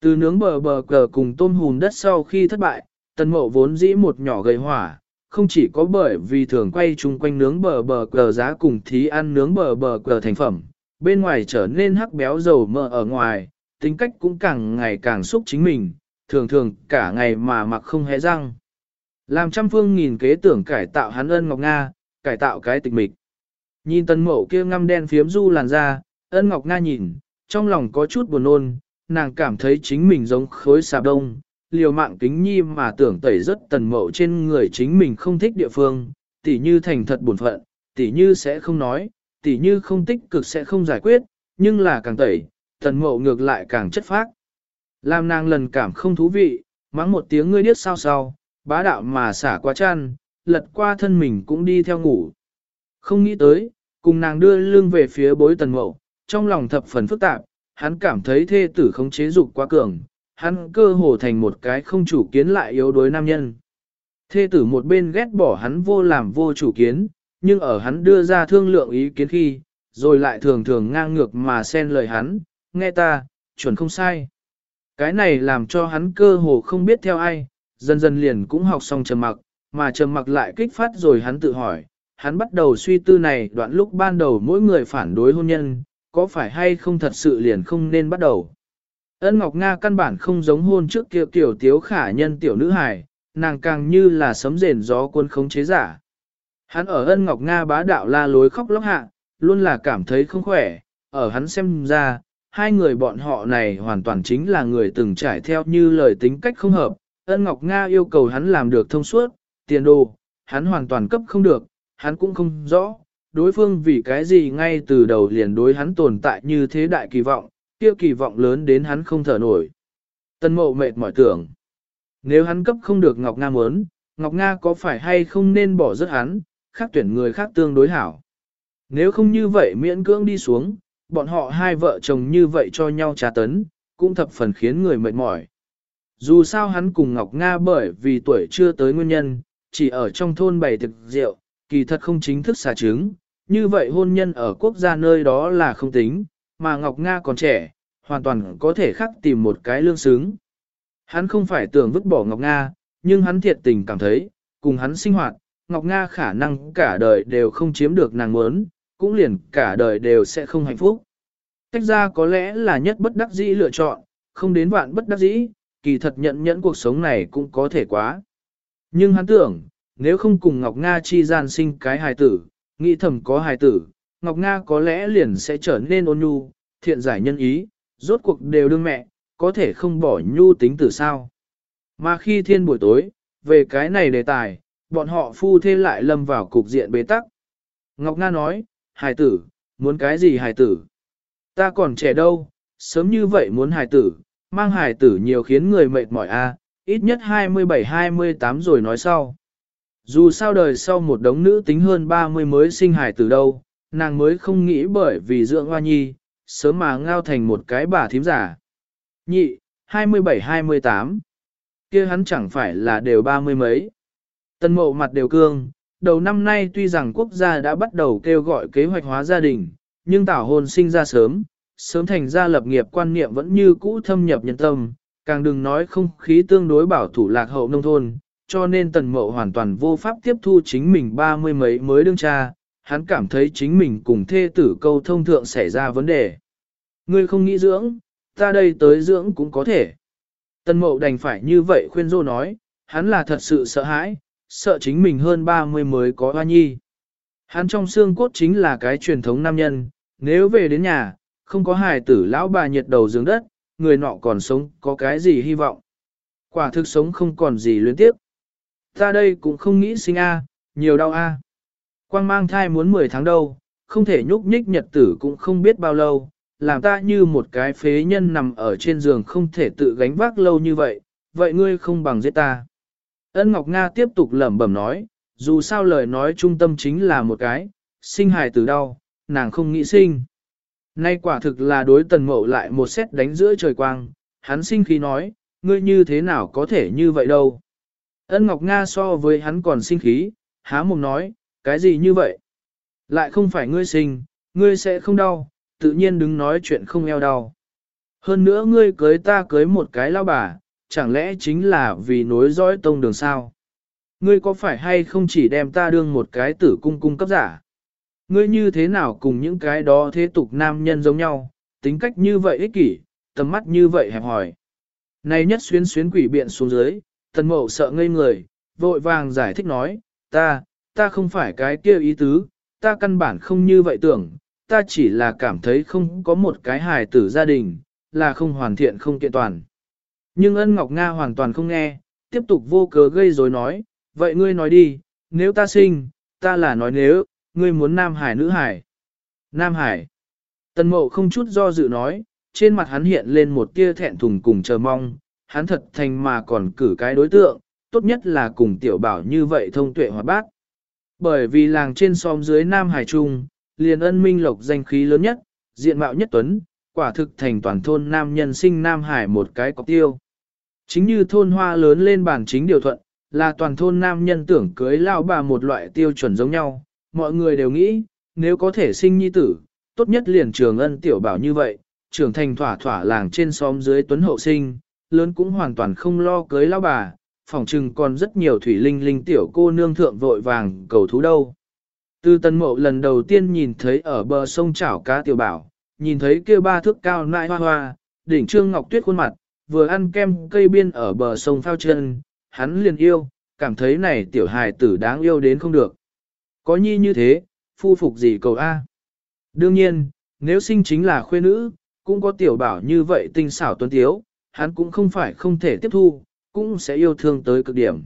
Từ nướng bờ bờ cờ cùng tôm hùn đất sau khi thất bại, tần Mộ vốn dĩ một nhỏ gầy hỏa, không chỉ có bởi vì thường quay chung quanh nướng bờ bờ cờ giá cùng thí ăn nướng bờ bờ cờ thành phẩm, bên ngoài trở nên hắc béo dầu mỡ ở ngoài, tính cách cũng càng ngày càng xúc chính mình, thường thường cả ngày mà mặc không hé răng. Làm trăm phương nghìn kế tưởng cải tạo hắn ân ngọc Nga, cải tạo cái tịch mịch. Nhìn tần Mộ kia ngăm đen phiếm du làn ra, ân ngọc Nga nhìn, trong lòng có chút buồn nôn, nàng cảm thấy chính mình giống khối xà đông, liều mạng kính nhi mà tưởng tẩy rất tần mậu trên người chính mình không thích địa phương, tỉ như thành thật buồn phận, tỉ như sẽ không nói, tỉ như không tích cực sẽ không giải quyết, nhưng là càng tẩy, tần mậu ngược lại càng chất phác. Làm nàng lần cảm không thú vị, mắng một tiếng ngươi điếc sao sao, bá đạo mà xả quá chăn, lật qua thân mình cũng đi theo ngủ. Không nghĩ tới, cùng nàng đưa lưng về phía bối tần mậu, trong lòng thập phần phức tạp, hắn cảm thấy thê tử không chế dục quá cường, hắn cơ hồ thành một cái không chủ kiến lại yếu đuối nam nhân. Thê tử một bên ghét bỏ hắn vô làm vô chủ kiến, nhưng ở hắn đưa ra thương lượng ý kiến khi, rồi lại thường thường ngang ngược mà xen lời hắn, nghe ta, chuẩn không sai. Cái này làm cho hắn cơ hồ không biết theo ai, dần dần liền cũng học xong trầm mặc, mà trầm mặc lại kích phát rồi hắn tự hỏi, hắn bắt đầu suy tư này đoạn lúc ban đầu mỗi người phản đối hôn nhân, có phải hay không thật sự liền không nên bắt đầu. Ân Ngọc Nga căn bản không giống hôn trước kia tiểu tiếu khả nhân tiểu nữ hài, nàng càng như là sấm rền gió quân khống chế giả. Hắn ở ân Ngọc Nga bá đạo la lối khóc lóc hạ, luôn là cảm thấy không khỏe, ở hắn xem ra, hai người bọn họ này hoàn toàn chính là người từng trải theo như lời tính cách không hợp. Ân Ngọc Nga yêu cầu hắn làm được thông suốt, tiền đồ, hắn hoàn toàn cấp không được, hắn cũng không rõ, đối phương vì cái gì ngay từ đầu liền đối hắn tồn tại như thế đại kỳ vọng, kia kỳ vọng lớn đến hắn không thở nổi. Tân mộ mệt mỏi tưởng. Nếu hắn cấp không được Ngọc Nga muốn, Ngọc Nga có phải hay không nên bỏ rớt hắn, khác tuyển người khác tương đối hảo. Nếu không như vậy miễn cưỡng đi xuống, bọn họ hai vợ chồng như vậy cho nhau trà tấn, cũng thập phần khiến người mệt mỏi. Dù sao hắn cùng Ngọc Nga bởi vì tuổi chưa tới nguyên nhân, chỉ ở trong thôn bày thực rượu, kỳ thật không chính thức xả trứng, như vậy hôn nhân ở quốc gia nơi đó là không tính, mà Ngọc Nga còn trẻ, hoàn toàn có thể khắc tìm một cái lương xứng. Hắn không phải tưởng vứt bỏ Ngọc Nga, nhưng hắn thiệt tình cảm thấy, cùng hắn sinh hoạt, Ngọc Nga khả năng cả đời đều không chiếm được nàng muốn, cũng liền cả đời đều sẽ không hạnh phúc. Cách ra có lẽ là nhất bất đắc dĩ lựa chọn, không đến vạn bất đắc dĩ, kỳ thật nhận nhẫn cuộc sống này cũng có thể quá. Nhưng hắn tưởng, nếu không cùng Ngọc Nga chi gian sinh cái hài tử, nghĩ thầm có hài tử, Ngọc Nga có lẽ liền sẽ trở nên ôn nhu, thiện giải nhân ý, rốt cuộc đều đương mẹ, có thể không bỏ nhu tính từ sao. Mà khi thiên buổi tối, về cái này đề tài, bọn họ phu thê lại lâm vào cục diện bế tắc. Ngọc Nga nói, hài tử, muốn cái gì hài tử? Ta còn trẻ đâu, sớm như vậy muốn hài tử, mang hài tử nhiều khiến người mệt mỏi a, ít nhất 27-28 rồi nói sau. Dù sao đời sau một đống nữ tính hơn 30 mới sinh hài tử đâu, nàng mới không nghĩ bởi vì dưỡng hoa nhi, sớm mà ngao thành một cái bà thím giả. Nhị, 27-28, kia hắn chẳng phải là đều ba mươi mấy. Tân mộ mặt đều cương, đầu năm nay tuy rằng quốc gia đã bắt đầu kêu gọi kế hoạch hóa gia đình, nhưng tảo hôn sinh ra sớm, sớm thành ra lập nghiệp quan niệm vẫn như cũ thâm nhập nhân tâm, càng đừng nói không khí tương đối bảo thủ lạc hậu nông thôn, cho nên tần mộ hoàn toàn vô pháp tiếp thu chính mình ba mươi mấy mới đương cha, hắn cảm thấy chính mình cùng thê tử câu thông thượng xảy ra vấn đề. Ngươi không nghĩ dưỡng, ta đây tới dưỡng cũng có thể. tân mộ đành phải như vậy khuyên dô nói, hắn là thật sự sợ hãi, sợ chính mình hơn 30 mới có hoa nhi. Hắn trong xương cốt chính là cái truyền thống nam nhân, nếu về đến nhà, không có hài tử lão bà nhiệt đầu giường đất, người nọ còn sống có cái gì hy vọng. Quả thực sống không còn gì luyến tiếp. Ta đây cũng không nghĩ sinh a, nhiều đau a. Quang mang thai muốn 10 tháng đâu, không thể nhúc nhích nhật tử cũng không biết bao lâu, làm ta như một cái phế nhân nằm ở trên giường không thể tự gánh vác lâu như vậy, vậy ngươi không bằng giết ta. Ân Ngọc Nga tiếp tục lẩm bẩm nói, dù sao lời nói trung tâm chính là một cái, sinh hài từ đau, nàng không nghĩ sinh. Nay quả thực là đối tần mậu lại một xét đánh giữa trời quang, hắn sinh khí nói, ngươi như thế nào có thể như vậy đâu. Ân Ngọc Nga so với hắn còn sinh khí, há mồm nói, cái gì như vậy? Lại không phải ngươi sinh, ngươi sẽ không đau, tự nhiên đứng nói chuyện không eo đau. Hơn nữa ngươi cưới ta cưới một cái lao bà, chẳng lẽ chính là vì nối dõi tông đường sao? Ngươi có phải hay không chỉ đem ta đương một cái tử cung cung cấp giả? Ngươi như thế nào cùng những cái đó thế tục nam nhân giống nhau, tính cách như vậy ích kỷ, tầm mắt như vậy hẹp hỏi. Này nhất xuyến xuyến quỷ biện xuống dưới, tần mậu sợ ngây người, vội vàng giải thích nói, ta, ta không phải cái kia ý tứ, ta căn bản không như vậy tưởng, ta chỉ là cảm thấy không có một cái hài tử gia đình, là không hoàn thiện không kiện toàn. Nhưng ân Ngọc Nga hoàn toàn không nghe, tiếp tục vô cớ gây rối nói, vậy ngươi nói đi, nếu ta sinh, ta là nói nếu, ngươi muốn nam hải nữ hải. Nam hải. Tần mộ không chút do dự nói, trên mặt hắn hiện lên một tia thẹn thùng cùng chờ mong, hắn thật thành mà còn cử cái đối tượng, tốt nhất là cùng tiểu bảo như vậy thông tuệ hoạt bát. Bởi vì làng trên xóm dưới Nam Hải Trung, liền ân minh lộc danh khí lớn nhất, diện mạo nhất tuấn, quả thực thành toàn thôn nam nhân sinh Nam Hải một cái cọc tiêu. Chính như thôn hoa lớn lên bản chính điều thuận, là toàn thôn nam nhân tưởng cưới lao bà một loại tiêu chuẩn giống nhau, mọi người đều nghĩ, nếu có thể sinh nhi tử, tốt nhất liền trường ân tiểu bảo như vậy, trưởng thành thỏa thỏa làng trên xóm dưới tuấn hậu sinh, lớn cũng hoàn toàn không lo cưới lao bà, phòng trừng còn rất nhiều thủy linh linh tiểu cô nương thượng vội vàng cầu thú đâu. Từ tân mộ lần đầu tiên nhìn thấy ở bờ sông chảo cá tiểu bảo, nhìn thấy kia ba thước cao nại hoa hoa, đỉnh trương ngọc tuyết khuôn mặt, vừa ăn kem cây biên ở bờ sông phao chân, hắn liền yêu, cảm thấy này tiểu hài tử đáng yêu đến không được. Có nhi như thế, phu phục gì cầu A. Đương nhiên, nếu sinh chính là khuê nữ, cũng có tiểu bảo như vậy tinh xảo tuấn tiếu, hắn cũng không phải không thể tiếp thu, cũng sẽ yêu thương tới cực điểm.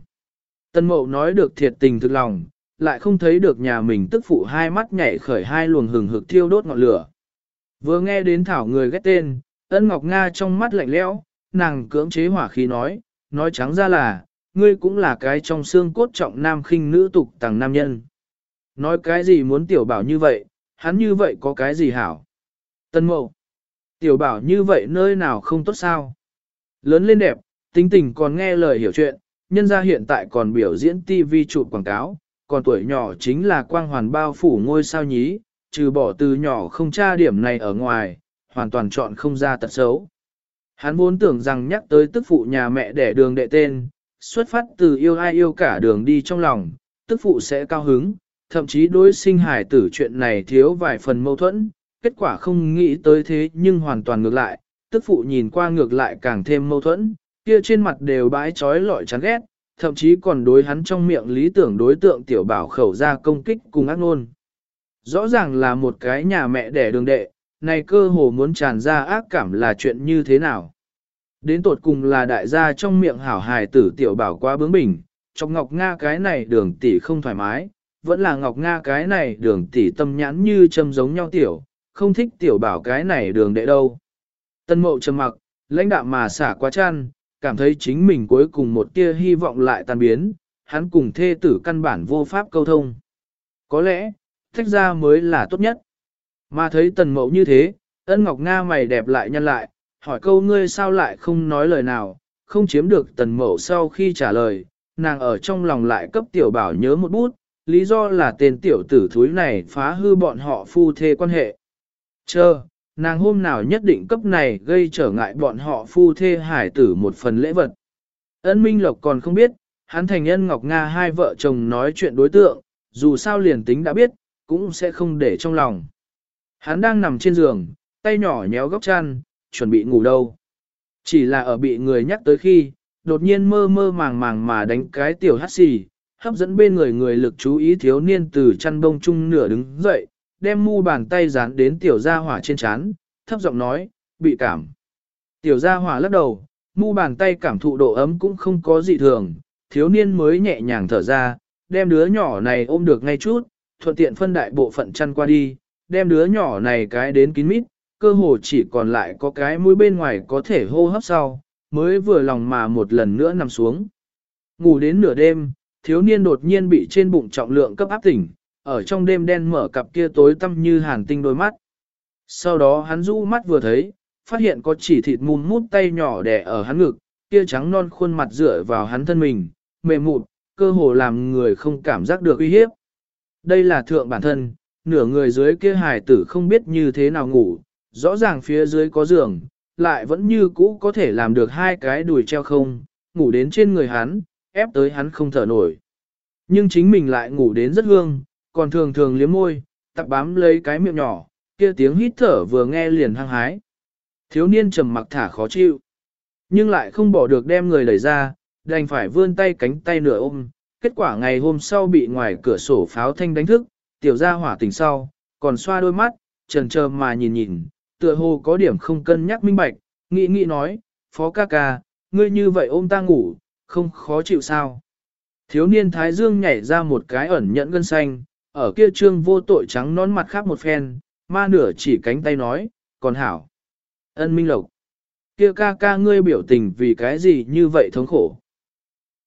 Tân mậu nói được thiệt tình thực lòng, lại không thấy được nhà mình tức phụ hai mắt nhảy khởi hai luồng hừng hực thiêu đốt ngọn lửa. Vừa nghe đến thảo người ghét tên, ân ngọc Nga trong mắt lạnh lẽo, nàng cưỡng chế hỏa khí nói, nói trắng ra là, ngươi cũng là cái trong xương cốt trọng nam khinh nữ tục tàng nam nhân. Nói cái gì muốn tiểu bảo như vậy, hắn như vậy có cái gì hảo. Tân mậu, tiểu bảo như vậy nơi nào không tốt sao. Lớn lên đẹp, tính tình còn nghe lời hiểu chuyện, nhân ra hiện tại còn biểu diễn TV chụp quảng cáo, còn tuổi nhỏ chính là quang hoàn bao phủ ngôi sao nhí, trừ bỏ từ nhỏ không tra điểm này ở ngoài, hoàn toàn chọn không ra tật xấu. Hắn vốn tưởng rằng nhắc tới tức phụ nhà mẹ đẻ đường đệ tên, xuất phát từ yêu ai yêu cả đường đi trong lòng, tức phụ sẽ cao hứng, thậm chí đối sinh hải tử chuyện này thiếu vài phần mâu thuẫn, kết quả không nghĩ tới thế nhưng hoàn toàn ngược lại, tức phụ nhìn qua ngược lại càng thêm mâu thuẫn, kia trên mặt đều bãi trói lọi chán ghét, thậm chí còn đối hắn trong miệng lý tưởng đối tượng tiểu bảo khẩu ra công kích cùng ác nôn. Rõ ràng là một cái nhà mẹ đẻ đường đệ, này cơ hồ muốn tràn ra ác cảm là chuyện như thế nào. Đến tột cùng là đại gia trong miệng hảo hài tử tiểu bảo quá bướng bỉnh, trong Ngọc Nga cái này đường tỷ không thoải mái, vẫn là Ngọc Nga cái này đường tỷ tâm nhãn như châm giống nhau tiểu, không thích tiểu bảo cái này đường đệ đâu. Tân mộ trầm mặc, lãnh đạm mà xả quá chăn, cảm thấy chính mình cuối cùng một tia hy vọng lại tan biến, hắn cùng thê tử căn bản vô pháp câu thông. Có lẽ, thách ra mới là tốt nhất. Mà thấy tần mẫu như thế, ân ngọc Nga mày đẹp lại nhăn lại, hỏi câu ngươi sao lại không nói lời nào, không chiếm được tần mẫu sau khi trả lời, nàng ở trong lòng lại cấp tiểu bảo nhớ một bút, lý do là tên tiểu tử thúi này phá hư bọn họ phu thê quan hệ. Chờ, nàng hôm nào nhất định cấp này gây trở ngại bọn họ phu thê hải tử một phần lễ vật. Ân Minh Lộc còn không biết, hắn thành nhân Ngọc Nga hai vợ chồng nói chuyện đối tượng, dù sao liền tính đã biết, cũng sẽ không để trong lòng. Hắn đang nằm trên giường, tay nhỏ nhéo góc chăn, chuẩn bị ngủ đâu. Chỉ là ở bị người nhắc tới khi, đột nhiên mơ mơ màng màng mà đánh cái tiểu hát xì, hấp dẫn bên người người lực chú ý thiếu niên từ chăn bông chung nửa đứng dậy, đem mu bàn tay dán đến tiểu gia hỏa trên chán, thấp giọng nói, bị cảm. Tiểu gia hỏa lắc đầu, mu bàn tay cảm thụ độ ấm cũng không có gì thường, thiếu niên mới nhẹ nhàng thở ra, đem đứa nhỏ này ôm được ngay chút, thuận tiện phân đại bộ phận chăn qua đi, đem đứa nhỏ này cái đến kín mít, cơ hồ chỉ còn lại có cái mũi bên ngoài có thể hô hấp sau, mới vừa lòng mà một lần nữa nằm xuống. Ngủ đến nửa đêm, thiếu niên đột nhiên bị trên bụng trọng lượng cấp áp tỉnh, ở trong đêm đen mở cặp kia tối tăm như hàn tinh đôi mắt. Sau đó hắn rũ mắt vừa thấy, phát hiện có chỉ thịt mùm mút tay nhỏ đè ở hắn ngực, kia trắng non khuôn mặt dựa vào hắn thân mình, mềm mụt, cơ hồ làm người không cảm giác được uy hiếp. Đây là thượng bản thân, nửa người dưới kia hài tử không biết như thế nào ngủ, rõ ràng phía dưới có giường, lại vẫn như cũ có thể làm được hai cái đùi treo không, ngủ đến trên người hắn, ép tới hắn không thở nổi. Nhưng chính mình lại ngủ đến rất hương, còn thường thường liếm môi, tập bám lấy cái miệng nhỏ, kia tiếng hít thở vừa nghe liền hăng hái. Thiếu niên trầm mặc thả khó chịu, nhưng lại không bỏ được đem người đẩy ra, đành phải vươn tay cánh tay nửa ôm. Kết quả ngày hôm sau bị ngoài cửa sổ pháo thanh đánh thức, tiểu gia hỏa tỉnh sau, còn xoa đôi mắt, trần trờ mà nhìn nhìn, tựa hồ có điểm không cân nhắc minh bạch, nghĩ nghĩ nói, phó ca ca, ngươi như vậy ôm ta ngủ, không khó chịu sao. Thiếu niên thái dương nhảy ra một cái ẩn nhẫn gân xanh, ở kia trương vô tội trắng nón mặt khác một phen, ma nửa chỉ cánh tay nói, còn hảo. Ân minh lộc. Kia ca ca ngươi biểu tình vì cái gì như vậy thống khổ.